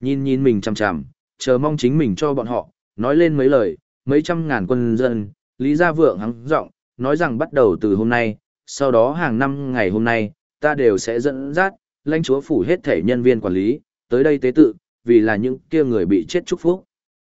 Nhìn nhìn mình chằm chằm, chờ mong chính mình cho bọn họ, nói lên mấy lời, mấy trăm ngàn quân dân, Lý Gia Vượng hắng giọng nói rằng bắt đầu từ hôm nay, sau đó hàng năm ngày hôm nay, ta đều sẽ dẫn dắt, lãnh chúa phủ hết thể nhân viên quản lý, tới đây tế tự, vì là những kia người bị chết chúc phúc.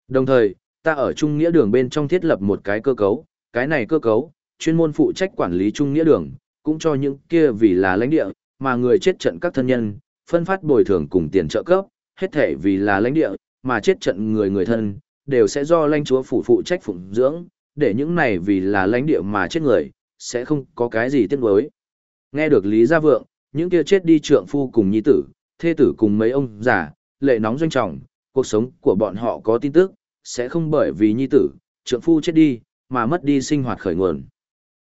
Đồng thời, ta ở Trung Nghĩa Đường bên trong thiết lập một cái cơ cấu, cái này cơ cấu, chuyên môn phụ trách quản lý Trung Nghĩa Đường, cũng cho những kia vì là lãnh địa, mà người chết trận các thân nhân, phân phát bồi thường cùng tiền trợ cấp, hết thể vì là lãnh địa, mà chết trận người người thân, đều sẽ do lãnh chúa phủ phụ trách phụng dưỡng, để những này vì là lãnh địa mà chết người, sẽ không có cái gì tiếc nuối. Nghe được Lý Gia Vượng, những kia chết đi trượng phu cùng nhi tử, thê tử cùng mấy ông già, lệ nóng doanh trọng, cuộc sống của bọn họ có tin tức, sẽ không bởi vì nhi tử, trượng phu chết đi, mà mất đi sinh hoạt khởi nguồn.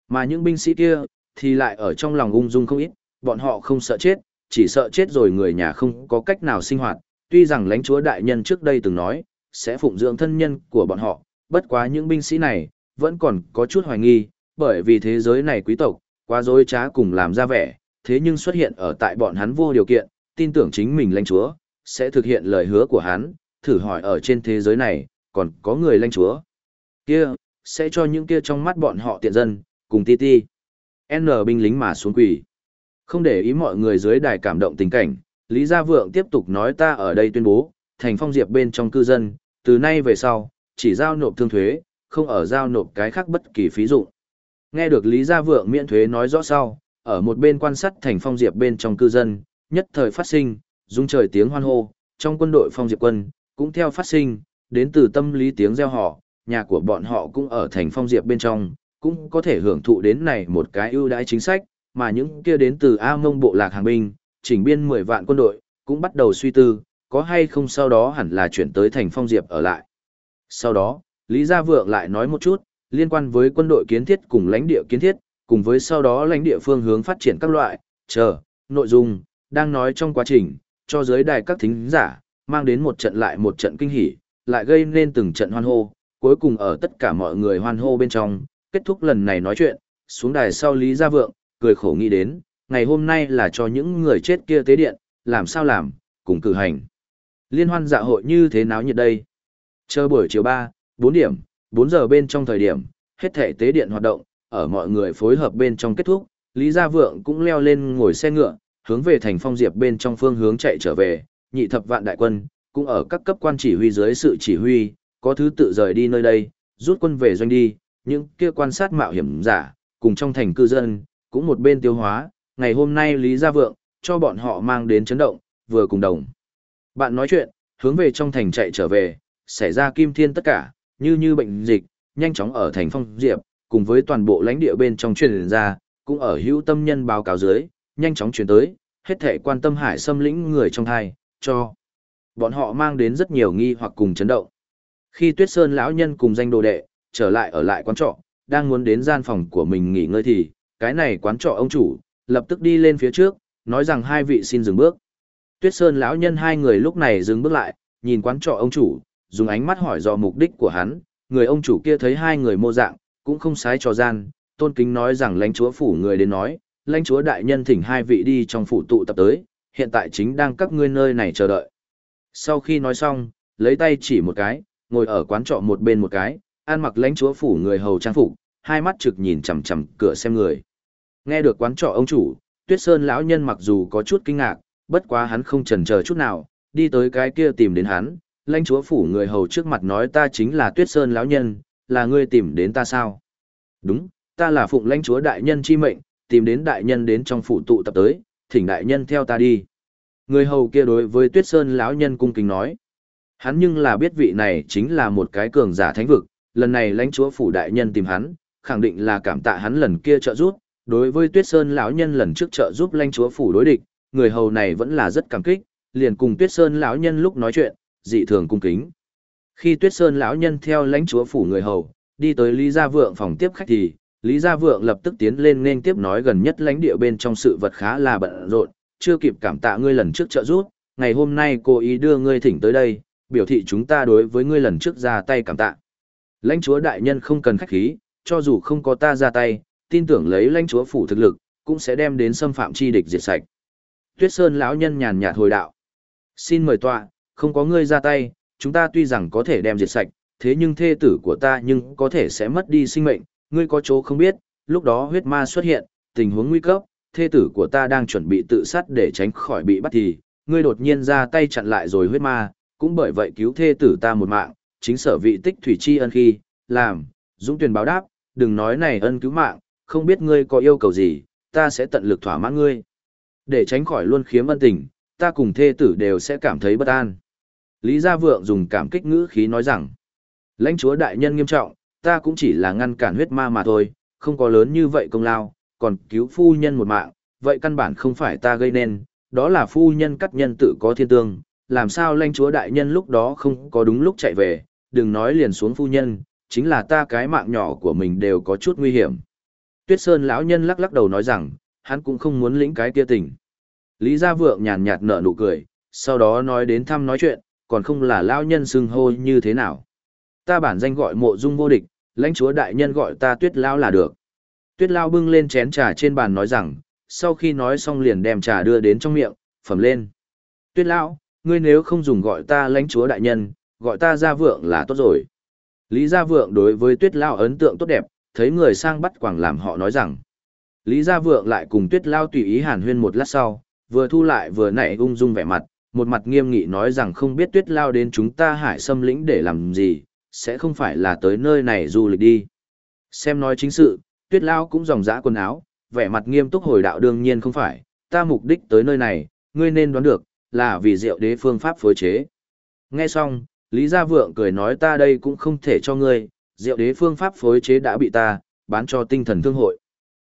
Mà những binh sĩ kia, thì lại ở trong lòng ung dung không ít, bọn họ không sợ chết, chỉ sợ chết rồi người nhà không có cách nào sinh hoạt, tuy rằng lãnh chúa đại nhân trước đây từng nói, sẽ phụng dưỡng thân nhân của bọn họ, bất quá những binh sĩ này, vẫn còn có chút hoài nghi, bởi vì thế giới này quý tộc, quá dối trá cùng làm ra vẻ, thế nhưng xuất hiện ở tại bọn hắn vô điều kiện, tin tưởng chính mình lãnh chúa, sẽ thực hiện lời hứa của hắn, thử hỏi ở trên thế giới này, còn có người lãnh chúa. Kia, sẽ cho những kia trong mắt bọn họ tiện dân, cùng ti ti. N binh lính mà xuống quỷ. Không để ý mọi người dưới đài cảm động tình cảnh, Lý Gia Vượng tiếp tục nói ta ở đây tuyên bố, thành phong diệp bên trong cư dân, từ nay về sau, chỉ giao nộp thương thuế, không ở giao nộp cái khác bất kỳ phí dụng. Nghe được Lý Gia Vượng miễn thuế nói rõ sau, ở một bên quan sát thành phong diệp bên trong cư dân, nhất thời phát sinh, rung trời tiếng hoan hô, trong quân đội phong diệp quân, cũng theo phát sinh, đến từ tâm lý tiếng reo họ, nhà của bọn họ cũng ở thành phong diệp bên trong, cũng có thể hưởng thụ đến này một cái ưu đãi chính sách, mà những kia đến từ A mông bộ lạc hàng binh, chỉnh biên 10 vạn quân đội, cũng bắt đầu suy tư, có hay không sau đó hẳn là chuyển tới thành phong diệp ở lại. Sau đó, Lý Gia Vượng lại nói một chút, liên quan với quân đội kiến thiết cùng lãnh địa kiến thiết, cùng với sau đó lãnh địa phương hướng phát triển các loại, chờ, nội dung, đang nói trong quá trình, cho giới đài các thính giả, mang đến một trận lại một trận kinh hỉ, lại gây nên từng trận hoan hô, cuối cùng ở tất cả mọi người hoan hô bên trong, kết thúc lần này nói chuyện, xuống đài sau Lý Gia Vượng, cười khổ nghĩ đến, ngày hôm nay là cho những người chết kia tế điện, làm sao làm, cùng cử hành. Liên hoan dạ hội như thế nào nhiệt đây? Chờ buổi chiều 3, 4 điểm, 4 giờ bên trong thời điểm, hết thể tế điện hoạt động, ở mọi người phối hợp bên trong kết thúc, Lý Gia Vượng cũng leo lên ngồi xe ngựa, hướng về thành phong diệp bên trong phương hướng chạy trở về, nhị thập vạn đại quân, cũng ở các cấp quan chỉ huy dưới sự chỉ huy, có thứ tự rời đi nơi đây, rút quân về doanh đi, những kia quan sát mạo hiểm giả, cùng trong thành cư dân, cũng một bên tiêu hóa, ngày hôm nay Lý Gia Vượng, cho bọn họ mang đến chấn động, vừa cùng đồng. Bạn nói chuyện, hướng về trong thành chạy trở về, xảy ra kim thiên tất cả, như như bệnh dịch, nhanh chóng ở thành phong diệp, cùng với toàn bộ lãnh địa bên trong truyền ra, cũng ở hữu tâm nhân báo cáo dưới, nhanh chóng truyền tới, hết thể quan tâm hải xâm lĩnh người trong thai, cho. Bọn họ mang đến rất nhiều nghi hoặc cùng chấn động. Khi Tuyết Sơn lão nhân cùng danh đồ đệ, trở lại ở lại quán trọ, đang muốn đến gian phòng của mình nghỉ ngơi thì, cái này quán trọ ông chủ, lập tức đi lên phía trước, nói rằng hai vị xin dừng bước. Tuyết Sơn lão nhân hai người lúc này dừng bước lại, nhìn quán trọ ông chủ, dùng ánh mắt hỏi dò mục đích của hắn, người ông chủ kia thấy hai người mô dạng, cũng không sái trò gian, tôn kính nói rằng lãnh chúa phủ người đến nói, lãnh chúa đại nhân thỉnh hai vị đi trong phủ tụ tập tới, hiện tại chính đang các ngươi nơi này chờ đợi. Sau khi nói xong, lấy tay chỉ một cái, ngồi ở quán trọ một bên một cái, ăn mặc lãnh chúa phủ người hầu trang phục, hai mắt trực nhìn chằm chằm cửa xem người. Nghe được quán trọ ông chủ, Tuyết Sơn lão nhân mặc dù có chút kinh ngạc, bất quá hắn không chần chờ chút nào, đi tới cái kia tìm đến hắn, lãnh chúa phủ người hầu trước mặt nói ta chính là Tuyết Sơn lão nhân, là ngươi tìm đến ta sao? Đúng, ta là phụng lãnh chúa đại nhân chi mệnh, tìm đến đại nhân đến trong phủ tụ tập tới, thỉnh đại nhân theo ta đi. Người hầu kia đối với Tuyết Sơn lão nhân cung kính nói. Hắn nhưng là biết vị này chính là một cái cường giả thánh vực, lần này lãnh chúa phủ đại nhân tìm hắn, khẳng định là cảm tạ hắn lần kia trợ giúp, đối với Tuyết Sơn lão nhân lần trước trợ giúp lãnh chúa phủ đối địch, người hầu này vẫn là rất cảm kích, liền cùng Tuyết Sơn lão nhân lúc nói chuyện, dị thường cung kính. Khi Tuyết Sơn lão nhân theo lãnh chúa phủ người hầu, đi tới Lý Gia Vượng phòng tiếp khách thì, Lý Gia Vượng lập tức tiến lên nên tiếp nói gần nhất lãnh địa bên trong sự vật khá là bận rộn, chưa kịp cảm tạ ngươi lần trước trợ giúp, ngày hôm nay cô ý đưa ngươi thỉnh tới đây, biểu thị chúng ta đối với ngươi lần trước ra tay cảm tạ. Lãnh chúa đại nhân không cần khách khí, cho dù không có ta ra tay, tin tưởng lấy lãnh chúa phủ thực lực, cũng sẽ đem đến xâm phạm chi địch diệt sạch. Tuyết Sơn lão nhân nhàn nhạt hồi đạo. Xin mời tọa, không có ngươi ra tay, chúng ta tuy rằng có thể đem diệt sạch, thế nhưng thê tử của ta nhưng có thể sẽ mất đi sinh mệnh, ngươi có chỗ không biết, lúc đó huyết ma xuất hiện, tình huống nguy cấp, thê tử của ta đang chuẩn bị tự sát để tránh khỏi bị bắt thì, ngươi đột nhiên ra tay chặn lại rồi huyết ma, cũng bởi vậy cứu thê tử ta một mạng, chính sở vị tích thủy chi ân khi, làm, dũng tuyển báo đáp, đừng nói này ân cứu mạng, không biết ngươi có yêu cầu gì, ta sẽ tận lực thỏa mãn ngươi. Để tránh khỏi luôn khiếm ân tình, ta cùng thê tử đều sẽ cảm thấy bất an. Lý Gia Vượng dùng cảm kích ngữ khí nói rằng, lãnh chúa đại nhân nghiêm trọng, ta cũng chỉ là ngăn cản huyết ma mà thôi, không có lớn như vậy công lao, còn cứu phu nhân một mạng, vậy căn bản không phải ta gây nên, đó là phu nhân cắt nhân tự có thiên tương, làm sao lãnh chúa đại nhân lúc đó không có đúng lúc chạy về, đừng nói liền xuống phu nhân, chính là ta cái mạng nhỏ của mình đều có chút nguy hiểm. Tuyết Sơn lão nhân lắc lắc đầu nói rằng, hắn cũng không muốn lĩnh cái kia tình. Lý Gia Vượng nhàn nhạt nở nụ cười, sau đó nói đến thăm nói chuyện, còn không là lão nhân xưng hô như thế nào. Ta bản danh gọi mộ dung vô địch, lãnh chúa đại nhân gọi ta tuyết lão là được. Tuyết lão bưng lên chén trà trên bàn nói rằng, sau khi nói xong liền đem trà đưa đến trong miệng, phẩm lên. Tuyết lão, ngươi nếu không dùng gọi ta lãnh chúa đại nhân, gọi ta gia vượng là tốt rồi. Lý gia vượng đối với tuyết lão ấn tượng tốt đẹp, thấy người sang bắt quảng làm họ nói rằng. Lý gia vượng lại cùng tuyết lão tùy ý hàn huyên một lát sau, vừa thu lại vừa nảy ung dung vẻ mặt, một mặt nghiêm nghị nói rằng không biết tuyết lao đến chúng ta hải xâm lĩnh để làm gì, sẽ không phải là tới nơi này du lịch đi. Xem nói chính sự, tuyết lao cũng dòng dã quần áo, vẻ mặt nghiêm túc hồi đạo đương nhiên không phải, ta mục đích tới nơi này, ngươi nên đoán được, là vì Diệu đế phương pháp phối chế. Nghe xong, Lý Gia Vượng cười nói ta đây cũng không thể cho ngươi, Diệu đế phương pháp phối chế đã bị ta, bán cho tinh thần thương hội.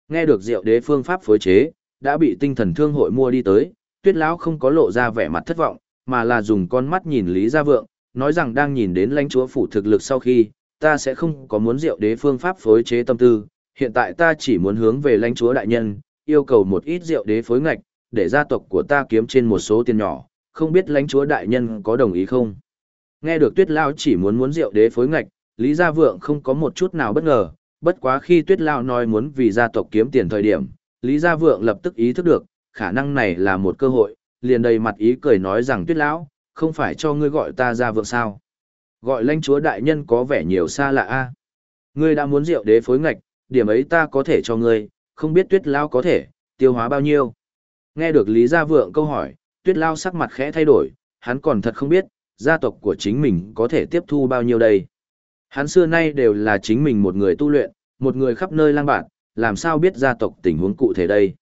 Nghe được Diệu đế phương pháp phối chế, đã bị tinh thần thương hội mua đi tới, tuyết lão không có lộ ra vẻ mặt thất vọng, mà là dùng con mắt nhìn Lý Gia Vượng, nói rằng đang nhìn đến lãnh chúa phủ thực lực sau khi, ta sẽ không có muốn Diệu đế phương pháp phối chế tâm tư, hiện tại ta chỉ muốn hướng về lãnh chúa đại nhân, yêu cầu một ít Diệu đế phối ngạch, để gia tộc của ta kiếm trên một số tiền nhỏ, không biết lãnh chúa đại nhân có đồng ý không. Nghe được tuyết Lão chỉ muốn muốn Diệu đế phối ngạch, Lý Gia Vượng không có một chút nào bất ngờ, bất quá khi tuyết lao nói muốn vì gia tộc kiếm tiền thời điểm, Lý Gia Vượng lập tức ý thức được, khả năng này là một cơ hội, liền đầy mặt ý cười nói rằng tuyết lão, không phải cho ngươi gọi ta Gia Vượng sao. Gọi lãnh chúa đại nhân có vẻ nhiều xa lạ a. Ngươi đã muốn rượu đế phối ngạch, điểm ấy ta có thể cho ngươi, không biết tuyết lao có thể, tiêu hóa bao nhiêu. Nghe được Lý Gia Vượng câu hỏi, tuyết lao sắc mặt khẽ thay đổi, hắn còn thật không biết, gia tộc của chính mình có thể tiếp thu bao nhiêu đây. Hắn xưa nay đều là chính mình một người tu luyện, một người khắp nơi lang bạt, làm sao biết gia tộc tình huống cụ thể đây.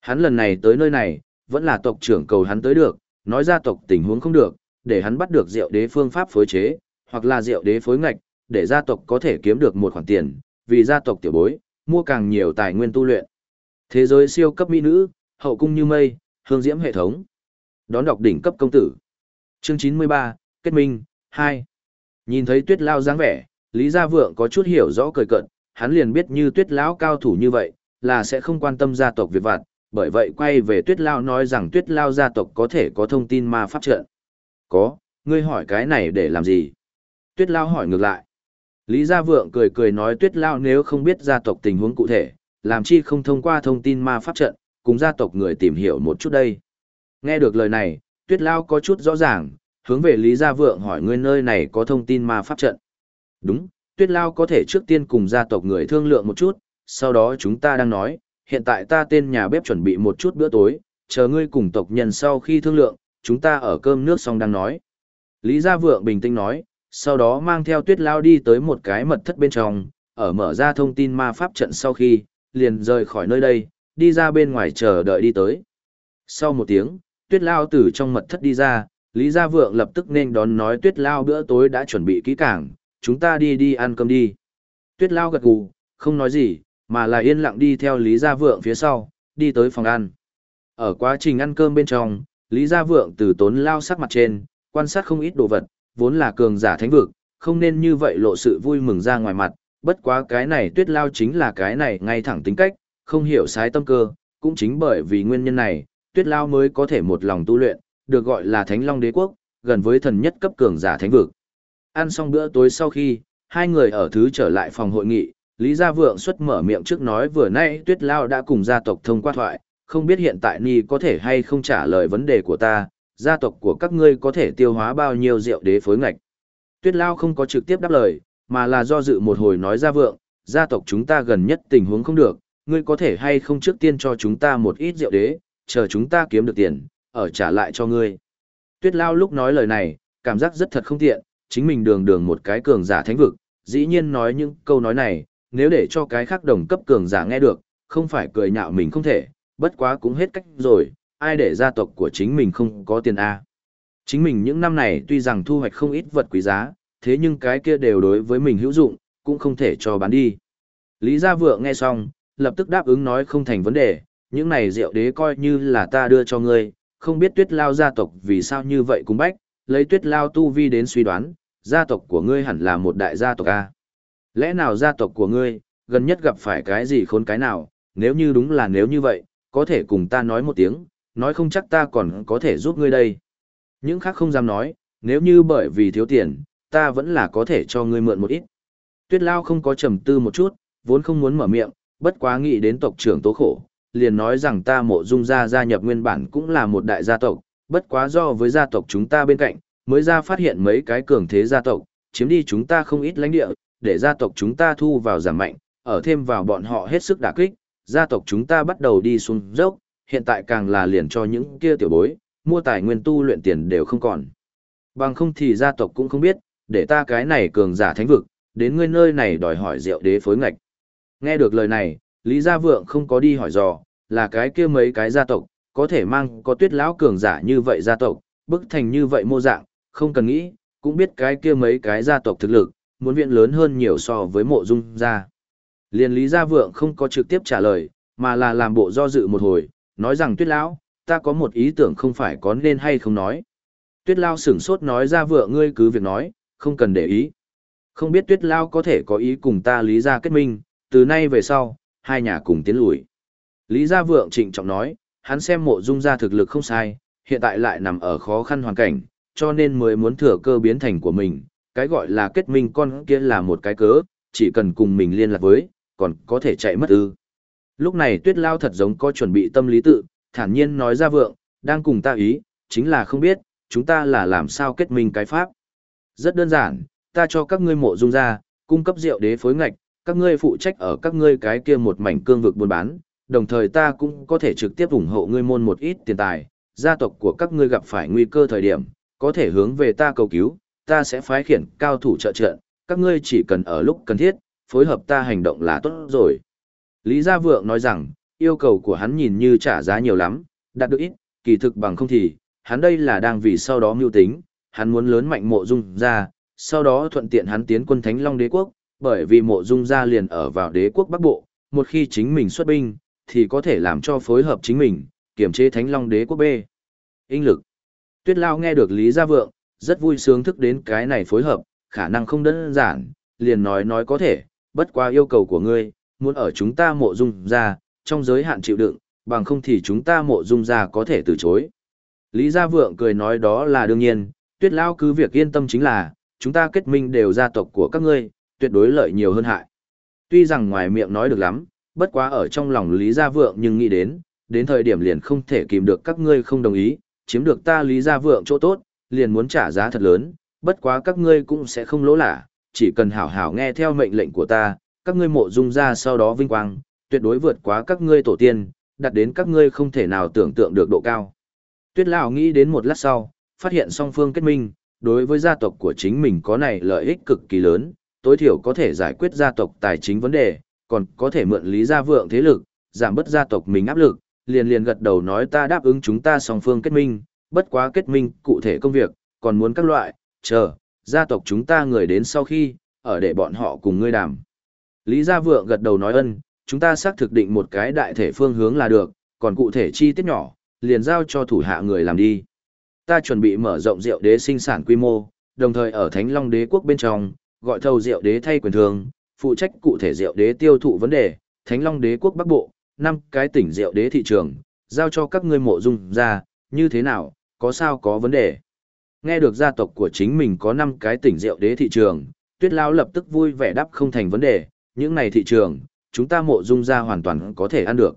Hắn lần này tới nơi này, vẫn là tộc trưởng cầu hắn tới được, nói gia tộc tình huống không được, để hắn bắt được rượu đế phương pháp phối chế, hoặc là rượu đế phối ngạch, để gia tộc có thể kiếm được một khoản tiền, vì gia tộc tiểu bối, mua càng nhiều tài nguyên tu luyện. Thế giới siêu cấp mỹ nữ, hậu cung như mây, hương diễm hệ thống. Đón đọc đỉnh cấp công tử. Chương 93, Kết minh, 2. Nhìn thấy tuyết lao dáng vẻ, Lý Gia Vượng có chút hiểu rõ cười cận, hắn liền biết như tuyết lão cao thủ như vậy, là sẽ không quan tâm gia tộc việc vặt, bởi vậy quay về tuyết lao nói rằng tuyết lao gia tộc có thể có thông tin ma pháp trận. Có, ngươi hỏi cái này để làm gì? Tuyết lao hỏi ngược lại. Lý Gia Vượng cười cười nói tuyết lao nếu không biết gia tộc tình huống cụ thể, làm chi không thông qua thông tin ma pháp trận, cùng gia tộc người tìm hiểu một chút đây. Nghe được lời này, tuyết lao có chút rõ ràng, hướng về Lý Gia Vượng hỏi ngươi nơi này có thông tin ma pháp trận. Đúng, tuyết lao có thể trước tiên cùng gia tộc người thương lượng một chút, sau đó chúng ta đang nói, hiện tại ta tên nhà bếp chuẩn bị một chút bữa tối, chờ ngươi cùng tộc nhân sau khi thương lượng, chúng ta ở cơm nước xong đang nói. Lý Gia Vượng bình tĩnh nói, sau đó mang theo tuyết lao đi tới một cái mật thất bên trong, ở mở ra thông tin ma pháp trận sau khi, liền rời khỏi nơi đây, đi ra bên ngoài chờ đợi đi tới. Sau một tiếng, tuyết lao từ trong mật thất đi ra, Lý Gia Vượng lập tức nên đón nói tuyết lao bữa tối đã chuẩn bị kỹ càng, chúng ta đi đi ăn cơm đi. Tuyết lao gật gù, không nói gì, mà là yên lặng đi theo Lý Gia Vượng phía sau, đi tới phòng ăn. Ở quá trình ăn cơm bên trong, Lý Gia Vượng từ tốn lao sắc mặt trên, quan sát không ít đồ vật, vốn là cường giả thánh vực, không nên như vậy lộ sự vui mừng ra ngoài mặt, bất quá cái này tuyết lao chính là cái này ngay thẳng tính cách, không hiểu sái tâm cơ, cũng chính bởi vì nguyên nhân này, tuyết lao mới có thể một lòng tu luyện, được gọi là thánh long đế quốc, gần với thần nhất cấp cường giả thánh vực. Ăn xong bữa tối sau khi, hai người ở thứ trở lại phòng hội nghị, Lý Gia Vượng xuất mở miệng trước nói vừa nãy Tuyết Lao đã cùng gia tộc thông qua thoại, không biết hiện tại Ni có thể hay không trả lời vấn đề của ta, gia tộc của các ngươi có thể tiêu hóa bao nhiêu rượu đế phối ngạch. Tuyết Lao không có trực tiếp đáp lời, mà là do dự một hồi nói ra vượng, gia tộc chúng ta gần nhất tình huống không được, ngươi có thể hay không trước tiên cho chúng ta một ít rượu đế, chờ chúng ta kiếm được tiền, ở trả lại cho ngươi. Tuyết Lao lúc nói lời này, cảm giác rất thật không tiện, chính mình đường đường một cái cường giả thánh vực, dĩ nhiên nói những câu nói này, nếu để cho cái khác đồng cấp cường giả nghe được, không phải cười nhạo mình không thể, bất quá cũng hết cách rồi, ai để gia tộc của chính mình không có tiền A. Chính mình những năm này tuy rằng thu hoạch không ít vật quý giá, thế nhưng cái kia đều đối với mình hữu dụng, cũng không thể cho bán đi. Lý Gia Vượng nghe xong, lập tức đáp ứng nói không thành vấn đề, những này rượu đế coi như là ta đưa cho ngươi, không biết tuyết lao gia tộc vì sao như vậy cũng bách, lấy tuyết lao tu vi đến suy đoán, gia tộc của ngươi hẳn là một đại gia tộc A. Lẽ nào gia tộc của ngươi, gần nhất gặp phải cái gì khốn cái nào, nếu như đúng là nếu như vậy, có thể cùng ta nói một tiếng, nói không chắc ta còn có thể giúp ngươi đây. Những khác không dám nói, nếu như bởi vì thiếu tiền, ta vẫn là có thể cho ngươi mượn một ít. Tuyết Lao không có trầm tư một chút, vốn không muốn mở miệng, bất quá nghĩ đến tộc trưởng tố khổ, liền nói rằng ta mộ dung gia gia nhập nguyên bản cũng là một đại gia tộc, bất quá do với gia tộc chúng ta bên cạnh, mới ra phát hiện mấy cái cường thế gia tộc, chiếm đi chúng ta không ít lãnh địa, để gia tộc chúng ta thu vào giảm mạnh, ở thêm vào bọn họ hết sức đả kích, gia tộc chúng ta bắt đầu đi xuống dốc, hiện tại càng là liền cho những kia tiểu bối, mua tài nguyên tu luyện tiền đều không còn. Bằng không thì gia tộc cũng không biết, để ta cái này cường giả thánh vực, đến ngươi nơi này đòi hỏi rượu đế phối ngạch. Nghe được lời này, Lý Gia Vượng không có đi hỏi dò, là cái kia mấy cái gia tộc, có thể mang có tuyết lão cường giả như vậy gia tộc, bức thành như vậy mô dạng, không cần nghĩ, cũng biết cái kia mấy cái gia tộc thực lực, muốn viện lớn hơn nhiều so với mộ dung gia. Liên Lý Gia Vượng không có trực tiếp trả lời, mà là làm bộ do dự một hồi, nói rằng tuyết lão, ta có một ý tưởng không phải có nên hay không nói. Tuyết Lao sửng sốt nói Gia vượng ngươi cứ việc nói, không cần để ý. Không biết Tuyết Lao có thể có ý cùng ta Lý Gia kết minh, từ nay về sau, hai nhà cùng tiến lùi. Lý Gia Vượng trịnh trọng nói, hắn xem mộ dung gia thực lực không sai, hiện tại lại nằm ở khó khăn hoàn cảnh, cho nên mới muốn thừa cơ biến thành của mình. Cái gọi là kết minh con kia là một cái cớ, chỉ cần cùng mình liên lạc với, còn có thể chạy mất ư. Lúc này Tuyết Lao thật giống có chuẩn bị tâm lý tự, thản nhiên nói ra vượng, đang cùng ta ý, chính là không biết, chúng ta là làm sao kết minh cái pháp. Rất đơn giản, ta cho các ngươi mộ dung ra, cung cấp rượu đế phối ngạch, các ngươi phụ trách ở các ngươi cái kia một mảnh cương vực buôn bán, đồng thời ta cũng có thể trực tiếp ủng hộ ngươi môn một ít tiền tài, gia tộc của các ngươi gặp phải nguy cơ thời điểm, có thể hướng về ta cầu cứu, ta sẽ phái khiển cao thủ trợ trận, các ngươi chỉ cần ở lúc cần thiết, phối hợp ta hành động là tốt rồi. Lý Gia Vượng nói rằng, yêu cầu của hắn nhìn như trả giá nhiều lắm, đạt được ít, kỳ thực bằng không thì, hắn đây là đang vì sau đó mưu tính, hắn muốn lớn mạnh mộ dung ra, sau đó thuận tiện hắn tiến quân Thánh Long đế quốc, bởi vì mộ dung ra liền ở vào đế quốc Bắc Bộ, một khi chính mình xuất binh, thì có thể làm cho phối hợp chính mình, kiểm chế Thánh Long đế quốc B. Inh lực. Tuyết Lao nghe được Lý Gia Vượng, rất vui sướng thức đến cái này phối hợp, khả năng không đơn giản, liền nói nói có thể, bất qua yêu cầu của ngươi, muốn ở chúng ta mộ dung ra, trong giới hạn chịu đựng, bằng không thì chúng ta mộ dung ra có thể từ chối. Lý Gia Vượng cười nói đó là đương nhiên, tuyết lao cứ việc yên tâm chính là, chúng ta kết minh đều gia tộc của các ngươi, tuyệt đối lợi nhiều hơn hại. Tuy rằng ngoài miệng nói được lắm, bất quá ở trong lòng Lý Gia Vượng nhưng nghĩ đến, đến thời điểm liền không thể kìm được các ngươi không đồng ý, chiếm được ta Lý Gia Vượng chỗ tốt, liền muốn trả giá thật lớn, bất quá các ngươi cũng sẽ không lỗ lạ, chỉ cần hảo hảo nghe theo mệnh lệnh của ta, các ngươi mộ dung ra sau đó vinh quang, tuyệt đối vượt quá các ngươi tổ tiên, đạt đến các ngươi không thể nào tưởng tượng được độ cao. Tuyết Lão nghĩ đến một lát sau, phát hiện song phương kết minh, đối với gia tộc của chính mình có này lợi ích cực kỳ lớn, tối thiểu có thể giải quyết gia tộc tài chính vấn đề, còn có thể mượn lý gia vượng thế lực, giảm bớt gia tộc mình áp lực, liền liền gật đầu nói ta đáp ứng chúng ta song phương kết minh, bất quá kết minh cụ thể công việc, còn muốn các loại, chờ, gia tộc chúng ta người đến sau khi, ở để bọn họ cùng ngươi đàm. Lý Gia Vượng gật đầu nói ân, chúng ta xác thực định một cái đại thể phương hướng là được, còn cụ thể chi tiết nhỏ, liền giao cho thủ hạ người làm đi. Ta chuẩn bị mở rộng rượu đế sinh sản quy mô, đồng thời ở Thánh Long đế quốc bên trong, gọi thầu rượu đế thay quyền thường, phụ trách cụ thể rượu đế tiêu thụ vấn đề, Thánh Long đế quốc Bắc Bộ, năm cái tỉnh rượu đế thị trường, giao cho các ngươi mộ dung ra, như thế nào, có sao có vấn đề. Nghe được gia tộc của chính mình có năm cái tỉnh rượu đế thị trường, Tuyết Lão lập tức vui vẻ đáp không thành vấn đề, những này thị trường, chúng ta mộ dung ra hoàn toàn có thể ăn được.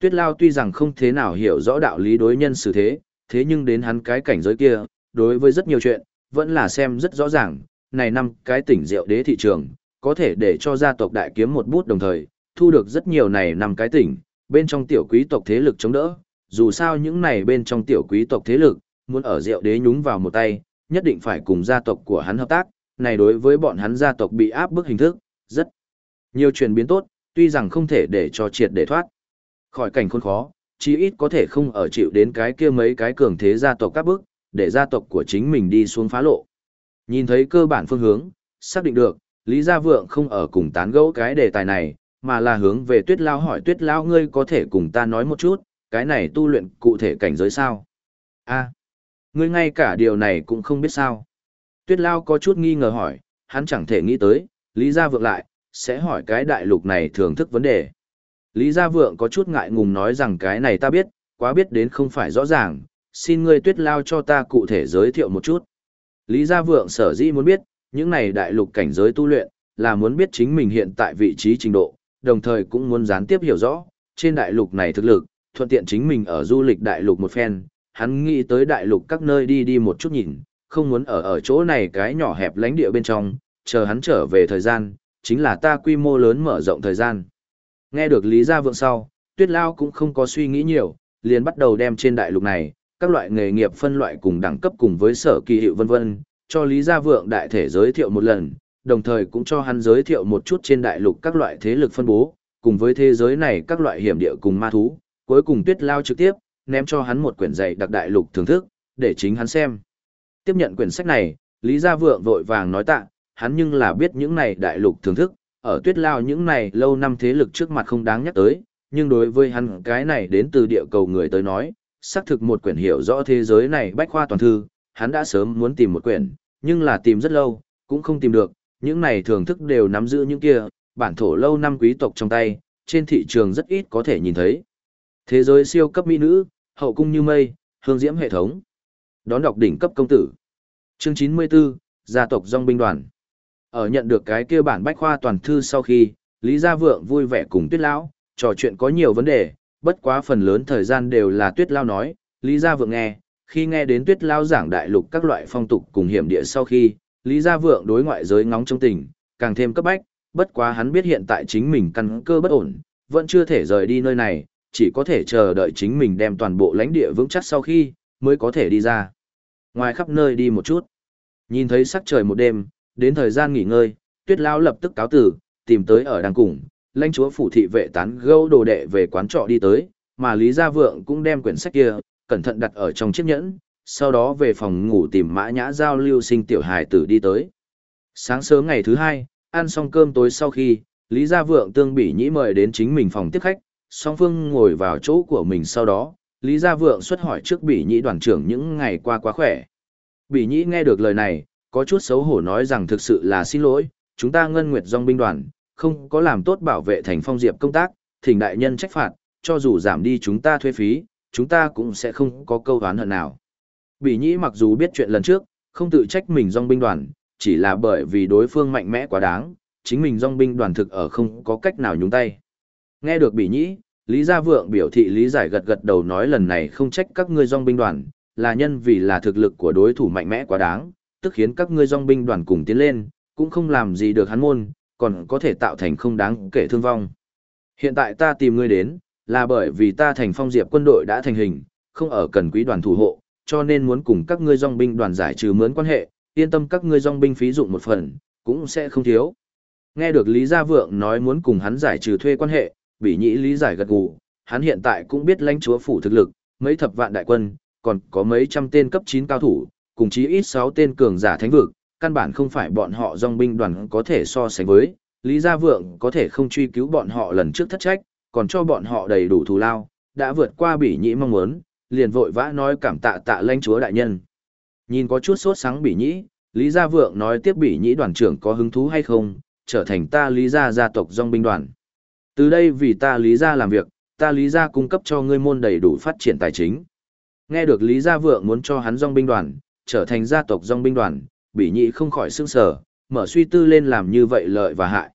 Tuyết Lao tuy rằng không thế nào hiểu rõ đạo lý đối nhân xử thế, thế nhưng đến hắn cái cảnh giới kia, đối với rất nhiều chuyện, vẫn là xem rất rõ ràng, này năm cái tỉnh rượu đế thị trường, có thể để cho gia tộc đại kiếm một bút đồng thời, thu được rất nhiều này nằm cái tỉnh, bên trong tiểu quý tộc thế lực chống đỡ, dù sao những này bên trong tiểu quý tộc thế lực, muốn ở rượu đế nhúng vào một tay, nhất định phải cùng gia tộc của hắn hợp tác, này đối với bọn hắn gia tộc bị áp bức hình thức, rất nhiều chuyển biến tốt, tuy rằng không thể để cho triệt để thoát khỏi cảnh khốn khó, chí ít có thể không ở chịu đến cái kia mấy cái cường thế gia tộc các bức, để gia tộc của chính mình đi xuống phá lộ. Nhìn thấy cơ bản phương hướng, xác định được, Lý Gia Vượng không ở cùng tán gẫu cái đề tài này, mà là hướng về Tuyết Lao hỏi Tuyết Lao ngươi có thể cùng ta nói một chút, cái này tu luyện cụ thể cảnh giới sao? a ngươi ngay cả điều này cũng không biết sao. Tuyết Lao có chút nghi ngờ hỏi, hắn chẳng thể nghĩ tới, Lý Gia Vượng lại, sẽ hỏi cái đại lục này thường thức vấn đề. Lý Gia Vượng có chút ngại ngùng nói rằng cái này ta biết, quá biết đến không phải rõ ràng, xin ngươi Tuyết Lao cho ta cụ thể giới thiệu một chút. Lý Gia Vượng sở dĩ muốn biết, những này đại lục cảnh giới tu luyện, là muốn biết chính mình hiện tại vị trí trình độ, đồng thời cũng muốn gián tiếp hiểu rõ, trên đại lục này thực lực, thuận tiện chính mình ở du lịch đại lục một phen, hắn nghĩ tới đại lục các nơi đi đi một chút nhìn, không muốn ở ở chỗ này cái nhỏ hẹp lánh địa bên trong, chờ hắn trở về thời gian, chính là ta quy mô lớn mở rộng thời gian. Nghe được Lý Gia Vượng sau, Tuyết Lao cũng không có suy nghĩ nhiều, liền bắt đầu đem trên đại lục này, các loại nghề nghiệp phân loại cùng đẳng cấp cùng với sở kỳ hiệu vân vân, cho Lý Gia Vượng đại thể giới thiệu một lần, đồng thời cũng cho hắn giới thiệu một chút trên đại lục các loại thế lực phân bố, cùng với thế giới này các loại hiểm địa cùng ma thú, cuối cùng Tuyết Lao trực tiếp ném cho hắn một quyển dạy đặc đại lục thưởng thức, để chính hắn xem. Tiếp nhận quyển sách này, Lý Gia Vượng vội vàng nói tạ, hắn nhưng là biết những này đại lục thưởng thức, ở Tuyết Lao những này lâu năm thế lực trước mặt không đáng nhắc tới, nhưng đối với hắn cái này đến từ địa cầu người tới nói, xác thực một quyển hiểu rõ thế giới này bách khoa toàn thư, hắn đã sớm muốn tìm một quyển, nhưng là tìm rất lâu, cũng không tìm được, những này thưởng thức đều nắm giữ những kia, bản thổ lâu năm quý tộc trong tay, trên thị trường rất ít có thể nhìn thấy. Thế giới siêu cấp mỹ nữ, hậu cung như mây, hương diễm hệ thống. Đón đọc đỉnh cấp công tử. Chương 94, gia tộc dòng binh đoàn. Ở nhận được cái kia bản bách khoa toàn thư sau khi, Lý Gia Vượng vui vẻ cùng Tuyết Lão, trò chuyện có nhiều vấn đề, bất quá phần lớn thời gian đều là Tuyết Lão nói, Lý Gia Vượng nghe, khi nghe đến Tuyết Lão giảng đại lục các loại phong tục cùng hiểm địa sau khi, Lý Gia Vượng đối ngoại giới ngóng trong tình, càng thêm cấp bách, bất quá hắn biết hiện tại chính mình căn cơ bất ổn, vẫn chưa thể rời đi nơi này, chỉ có thể chờ đợi chính mình đem toàn bộ lãnh địa vững chắc sau khi, mới có thể đi ra. Ngoài khắp nơi đi một chút, nhìn thấy sắc trời một đêm, đến thời gian nghỉ ngơi, Tuyết Lao lập tức cáo tử, tìm tới ở đằng cùng, lãnh chúa phủ thị vệ tán gẫu đồ đệ về quán trọ đi tới, mà Lý Gia Vượng cũng đem quyển sách kia, cẩn thận đặt ở trong chiếc nhẫn, sau đó về phòng ngủ tìm mã nhã giao lưu sinh tiểu hài tử đi tới. Sáng sớm ngày thứ hai, ăn xong cơm tối sau khi, Lý Gia Vượng tương bỉ nhĩ mời đến chính mình phòng tiếp khách, song phương ngồi vào chỗ của mình sau đó, Lý Gia Vượng xuất hỏi trước bỉ nhĩ đoàn trưởng những ngày qua quá khỏe. Bỉ nhĩ nghe được lời này, có chút xấu hổ nói rằng thực sự là xin lỗi, chúng ta ngân nguyệt dòng binh đoàn, không có làm tốt bảo vệ thành phong diệp công tác, thỉnh đại nhân trách phạt, cho dù giảm đi chúng ta thuê phí, chúng ta cũng sẽ không có câu hán hận nào. Bỉ nhĩ mặc dù biết chuyện lần trước, không tự trách mình dòng binh đoàn, chỉ là bởi vì đối phương mạnh mẽ quá đáng, chính mình dòng binh đoàn thực ở không có cách nào nhúng tay. Nghe được bỉ nhĩ, Lý Gia Vượng biểu thị lý giải gật gật đầu nói lần này không trách các ngươi dòng binh đoàn, là nhân vì là thực lực của đối thủ mạnh mẽ quá đáng, tức khiến các ngươi dòng binh đoàn cùng tiến lên, cũng không làm gì được hắn môn, còn có thể tạo thành không đáng kể thương vong. Hiện tại ta tìm ngươi đến, là bởi vì ta thành phong diệp quân đội đã thành hình, không ở cần quý đoàn thủ hộ, cho nên muốn cùng các ngươi dòng binh đoàn giải trừ mướn quan hệ, yên tâm các ngươi dòng binh phí dụng một phần, cũng sẽ không thiếu. Nghe được Lý Gia Vượng nói muốn cùng hắn giải trừ thuê quan hệ, bị nhĩ lý giải gật gù, hắn hiện tại cũng biết lãnh chúa phủ thực lực, mấy thập vạn đại quân, còn có mấy trăm tên cấp 9 cao thủ, cùng chí ít 6 tên cường giả thánh vực, căn bản không phải bọn họ dòng binh đoàn có thể so sánh với, Lý Gia Vượng có thể không truy cứu bọn họ lần trước thất trách, còn cho bọn họ đầy đủ thù lao, đã vượt qua bỉ nhĩ mong muốn, liền vội vã nói cảm tạ tạ lãnh chúa đại nhân. Nhìn có chút sốt sáng bỉ nhĩ, Lý Gia Vượng nói tiếp bỉ nhĩ đoàn trưởng có hứng thú hay không, trở thành ta Lý Gia gia tộc dòng binh đoàn. Từ đây vì ta Lý Gia làm việc, ta Lý Gia cung cấp cho ngươi môn đầy đủ phát triển tài chính. Nghe được Lý Gia Vượng muốn cho hắn dòng binh đoàn, trở thành gia tộc dòng binh đoàn, bỉ nhĩ không khỏi sương sở, mở suy tư lên làm như vậy lợi và hại.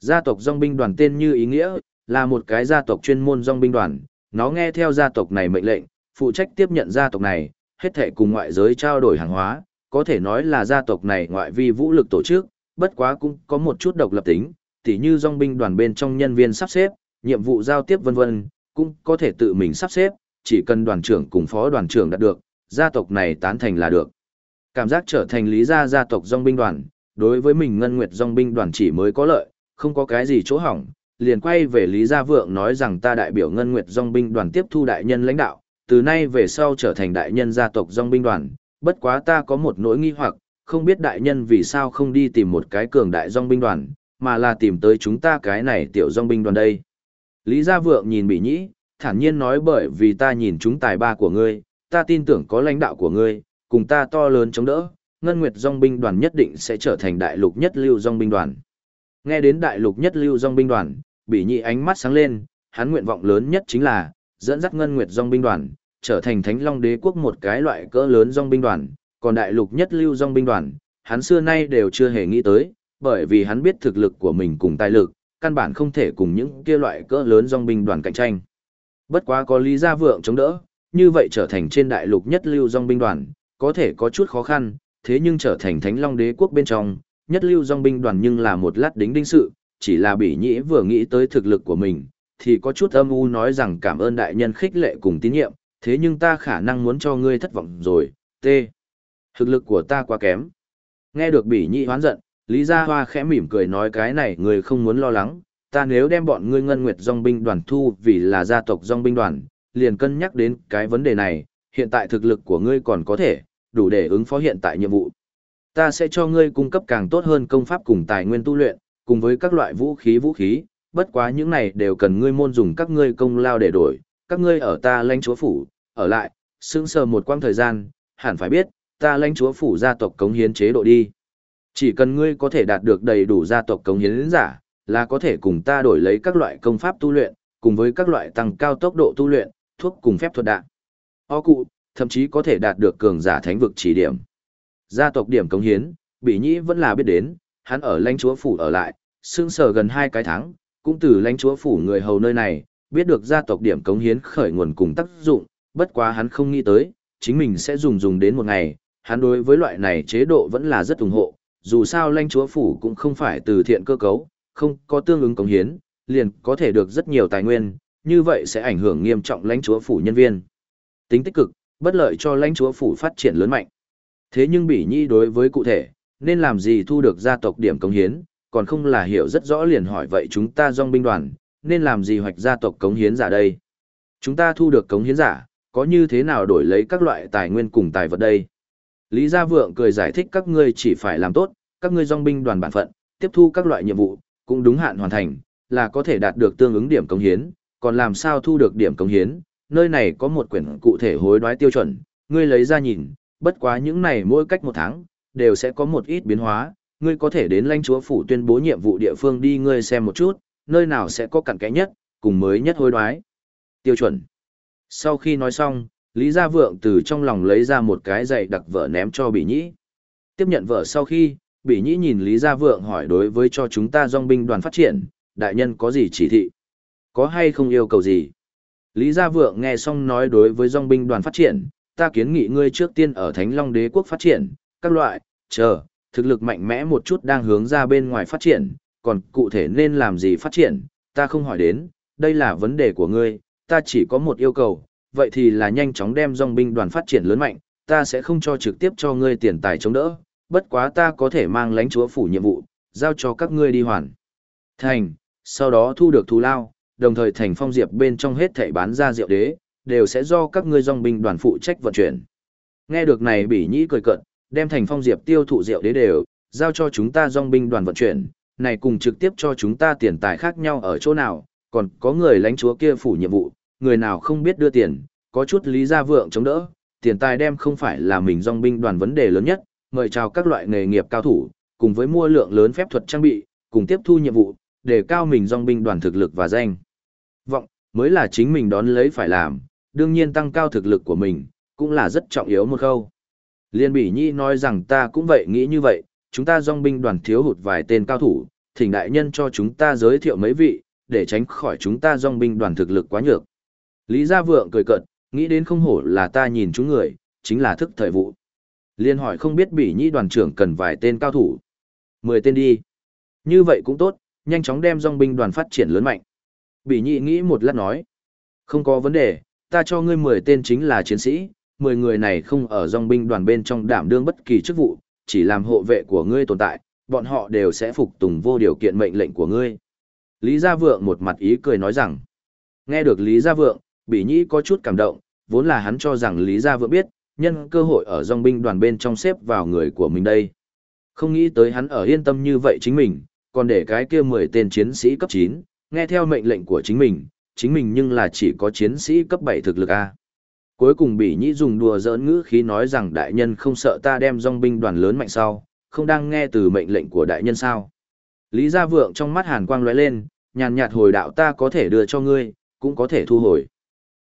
Gia tộc dòng binh đoàn tên như ý nghĩa, là một cái gia tộc chuyên môn dòng binh đoàn, nó nghe theo gia tộc này mệnh lệnh, phụ trách tiếp nhận gia tộc này, hết thể cùng ngoại giới trao đổi hàng hóa, có thể nói là gia tộc này ngoại vi vũ lực tổ chức, bất quá cũng có một chút độc lập tính, tỉ như dòng binh đoàn bên trong nhân viên sắp xếp, nhiệm vụ giao tiếp vân vân, cũng có thể tự mình sắp xếp, chỉ cần đoàn trưởng cùng phó đoàn trưởng đạt được, gia tộc này tán thành là được. Cảm giác trở thành lý gia gia tộc dòng binh đoàn, đối với mình ngân nguyệt dòng binh đoàn chỉ mới có lợi, không có cái gì chỗ hỏng, liền quay về Lý Gia Vượng nói rằng ta đại biểu ngân nguyệt dòng binh đoàn tiếp thu đại nhân lãnh đạo, từ nay về sau trở thành đại nhân gia tộc dòng binh đoàn, bất quá ta có một nỗi nghi hoặc, không biết đại nhân vì sao không đi tìm một cái cường đại dòng binh đoàn, mà là tìm tới chúng ta cái này tiểu dòng binh đoàn đây. Lý Gia Vượng nhìn Bỉ Nhĩ, thản nhiên nói bởi vì ta nhìn chúng tài ba của ngươi, ta tin tưởng có lãnh đạo của ngươi, cùng ta to lớn chống đỡ, Ngân Nguyệt Dòng binh đoàn nhất định sẽ trở thành đại lục nhất lưu dòng binh đoàn. Nghe đến đại lục nhất lưu dòng binh đoàn, Bỉ Nhĩ ánh mắt sáng lên, hắn nguyện vọng lớn nhất chính là dẫn dắt Ngân Nguyệt Dòng binh đoàn, trở thành Thánh Long Đế quốc một cái loại cỡ lớn dòng binh đoàn, còn đại lục nhất lưu dòng binh đoàn, hắn xưa nay đều chưa hề nghĩ tới, bởi vì hắn biết thực lực của mình cùng tài lực, căn bản không thể cùng những kia loại cỡ lớn dòng binh đoàn cạnh tranh. Bất quá có Lý Gia Vượng chống đỡ, như vậy trở thành trên đại lục nhất lưu dòng binh đoàn, có thể có chút khó khăn, thế nhưng trở thành Thánh Long Đế quốc bên trong, nhất lưu dòng binh đoàn nhưng là một lát đính đinh sự, chỉ là bỉ nhĩ vừa nghĩ tới thực lực của mình, thì có chút âm u nói rằng cảm ơn đại nhân khích lệ cùng tín nhiệm, thế nhưng ta khả năng muốn cho ngươi thất vọng rồi, t. Thực lực của ta quá kém. Nghe được bỉ nhị hoán giận, Lý Gia Hoa khẽ mỉm cười nói cái này người không muốn lo lắng, ta nếu đem bọn ngươi ngân nguyệt dòng binh đoàn thu vì là gia tộc dòng binh đoàn, liền cân nhắc đến cái vấn đề này, hiện tại thực lực của ngươi còn có thể, đủ để ứng phó hiện tại nhiệm vụ. Ta sẽ cho ngươi cung cấp càng tốt hơn công pháp cùng tài nguyên tu luyện, cùng với các loại vũ khí vũ khí, bất quá những này đều cần ngươi môn dùng các ngươi công lao để đổi, các ngươi ở ta lãnh chúa phủ, ở lại, sững sờ một quãng thời gian, hẳn phải biết, ta lãnh chúa phủ gia tộc cống hiến chế độ đi. Chỉ cần ngươi có thể đạt được đầy đủ gia tộc cống hiến giả, là có thể cùng ta đổi lấy các loại công pháp tu luyện, cùng với các loại tăng cao tốc độ tu luyện, thuốc cùng phép thuật đạn. Ho cụ, thậm chí có thể đạt được cường giả thánh vực chỉ điểm. Gia tộc điểm cống hiến, Bỉ Nhĩ vẫn là biết đến, hắn ở lãnh chúa phủ ở lại, sương sờ gần hai cái tháng, cũng từ lãnh chúa phủ người hầu nơi này, biết được gia tộc điểm cống hiến khởi nguồn cùng tác dụng, bất quá hắn không nghĩ tới, chính mình sẽ dùng dùng đến một ngày, hắn đối với loại này chế độ vẫn là rất ủng hộ, dù sao lãnh chúa phủ cũng không phải từ thiện cơ cấu, không có tương ứng cống hiến, liền có thể được rất nhiều tài nguyên, như vậy sẽ ảnh hưởng nghiêm trọng lãnh chúa phủ nhân viên. Tính tích cực, bất lợi cho lãnh chúa phủ phát triển lớn mạnh. Thế nhưng Bỉ Nhi đối với cụ thể, nên làm gì thu được gia tộc điểm cống hiến, còn không là hiểu rất rõ liền hỏi vậy chúng ta dòng binh đoàn, nên làm gì hoạch gia tộc cống hiến giả đây? Chúng ta thu được cống hiến giả, có như thế nào đổi lấy các loại tài nguyên cùng tài vật đây? Lý Gia Vượng cười giải thích các ngươi chỉ phải làm tốt, các ngươi dòng binh đoàn bản phận, tiếp thu các loại nhiệm vụ, cũng đúng hạn hoàn thành, là có thể đạt được tương ứng điểm công hiến, còn làm sao thu được điểm công hiến, nơi này có một quyển cụ thể hối đoái tiêu chuẩn, ngươi lấy ra nhìn, bất quá những này mỗi cách một tháng, đều sẽ có một ít biến hóa, ngươi có thể đến lãnh chúa phủ tuyên bố nhiệm vụ địa phương đi ngươi xem một chút, nơi nào sẽ có cặn kẽ nhất, cùng mới nhất hối đoái. Tiêu chuẩn. Sau khi nói xong, Lý Gia Vượng từ trong lòng lấy ra một cái dạy đặc vợ ném cho Bỉ Nhĩ. Tiếp nhận vợ sau khi, Bỉ Nhĩ nhìn Lý Gia Vượng hỏi đối với cho chúng ta dòng binh đoàn phát triển, đại nhân có gì chỉ thị? Có hay không yêu cầu gì? Lý Gia Vượng nghe xong nói đối với dòng binh đoàn phát triển, ta kiến nghị ngươi trước tiên ở Thánh Long Đế quốc phát triển, các loại, chờ, thực lực mạnh mẽ một chút đang hướng ra bên ngoài phát triển, còn cụ thể nên làm gì phát triển, ta không hỏi đến, đây là vấn đề của ngươi, ta chỉ có một yêu cầu, vậy thì là nhanh chóng đem dòng binh đoàn phát triển lớn mạnh, ta sẽ không cho trực tiếp cho ngươi tiền tài chống đỡ, bất quá ta có thể mang lãnh chúa phủ nhiệm vụ, giao cho các ngươi đi hoàn. Thành, sau đó thu được thù lao, đồng thời thành phong diệp bên trong hết thảy bán ra rượu đế, đều sẽ do các ngươi dòng binh đoàn phụ trách vận chuyển. Nghe được này bỉ nhĩ cười cận, đem thành phong diệp tiêu thụ rượu đế đều, giao cho chúng ta dòng binh đoàn vận chuyển, này cùng trực tiếp cho chúng ta tiền tài khác nhau ở chỗ nào, còn có người lãnh chúa kia phủ nhiệm vụ, người nào không biết đưa tiền, có chút lý gia vượng chống đỡ, tiền tài đem không phải là mình dòng binh đoàn vấn đề lớn nhất, mời chào các loại nghề nghiệp cao thủ, cùng với mua lượng lớn phép thuật trang bị, cùng tiếp thu nhiệm vụ, để cao mình dòng binh đoàn thực lực và danh. Vọng, mới là chính mình đón lấy phải làm, đương nhiên tăng cao thực lực của mình, cũng là rất trọng yếu một khâu. Liên Bỉ Nhi nói rằng ta cũng vậy nghĩ như vậy, chúng ta dòng binh đoàn thiếu hụt vài tên cao thủ, thỉnh đại nhân cho chúng ta giới thiệu mấy vị, để tránh khỏi chúng ta dòng binh đoàn thực lực quá nhược. Lý Gia Vượng cười cợt, Nghĩ đến không hổ là ta nhìn chúng người, chính là thức thời vụ. Liên hỏi không biết bỉ nhĩ đoàn trưởng cần vài tên cao thủ. Mười tên đi. Như vậy cũng tốt, nhanh chóng đem dòng binh đoàn phát triển lớn mạnh. Bỉ nhĩ nghĩ một lát nói. Không có vấn đề, ta cho ngươi mười tên chính là chiến sĩ, mười người này không ở dòng binh đoàn bên trong đảm đương bất kỳ chức vụ, chỉ làm hộ vệ của ngươi tồn tại, bọn họ đều sẽ phục tùng vô điều kiện mệnh lệnh của ngươi. Lý Gia Vượng một mặt ý cười nói rằng, nghe được Lý Gia Vượng, Bỉ Nhĩ có chút cảm động, vốn là hắn cho rằng Lý Gia Vượng biết, nhân cơ hội ở dòng binh đoàn bên trong xếp vào người của mình đây. Không nghĩ tới hắn ở yên tâm như vậy chính mình, còn để cái kia 10 tên chiến sĩ cấp 9, nghe theo mệnh lệnh của chính mình, chính mình nhưng là chỉ có chiến sĩ cấp 7 thực lực A. Cuối cùng Bỉ Nhĩ dùng đùa giỡn ngữ khí nói rằng đại nhân không sợ ta đem dòng binh đoàn lớn mạnh sau, không đang nghe từ mệnh lệnh của đại nhân sao. Lý Gia Vượng trong mắt hàn quang lóe lên, nhàn nhạt hồi đạo ta có thể đưa cho ngươi, cũng có thể thu hồi.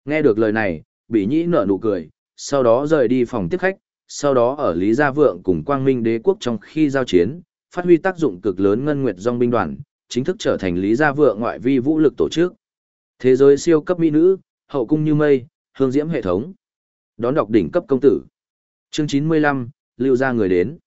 Nghe được lời này, Bỉ Nhĩ nở nụ cười, sau đó rời đi phòng tiếp khách, sau đó ở Lý Gia Vượng cùng Quang Minh Đế quốc trong khi giao chiến, phát huy tác dụng cực lớn ngân nguyệt dòng binh đoàn, chính thức trở thành Lý Gia Vượng ngoại vi vũ lực tổ chức. Thế giới siêu cấp mỹ nữ, hậu cung như mây, hương diễm hệ thống. Đón đọc đỉnh cấp công tử. Chương 95, lưu ra người đến.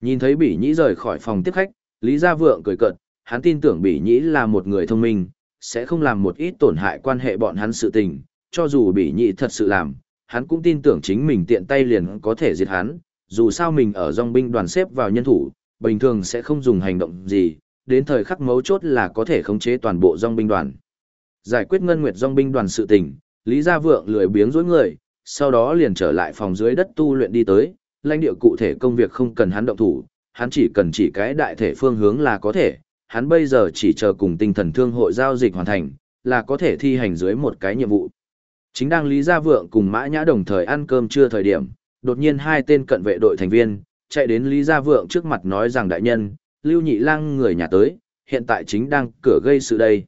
Nhìn thấy Bỉ Nhĩ rời khỏi phòng tiếp khách, Lý Gia Vượng cười cợt, hắn tin tưởng Bỉ Nhĩ là một người thông minh, sẽ không làm một ít tổn hại quan hệ bọn hắn sự tình, cho dù bị nhị thật sự làm, hắn cũng tin tưởng chính mình tiện tay liền có thể diệt hắn, dù sao mình ở dòng binh đoàn xếp vào nhân thủ, bình thường sẽ không dùng hành động gì, đến thời khắc mấu chốt là có thể khống chế toàn bộ dòng binh đoàn. Giải quyết ngân nguyệt dòng binh đoàn sự tình, Lý Gia Vượng lười biếng dối người, sau đó liền trở lại phòng dưới đất tu luyện đi tới, lãnh địa cụ thể công việc không cần hắn động thủ, hắn chỉ cần chỉ cái đại thể phương hướng là có thể, hắn bây giờ chỉ chờ cùng tinh thần thương hội giao dịch hoàn thành, là có thể thi hành dưới một cái nhiệm vụ. Chính đang Lý Gia Vượng cùng Mã Nhã đồng thời ăn cơm trưa thời điểm, đột nhiên hai tên cận vệ đội thành viên, chạy đến Lý Gia Vượng trước mặt nói rằng đại nhân, Lưu Nhị Lang người nhà tới, hiện tại chính đang cửa gây sự đây.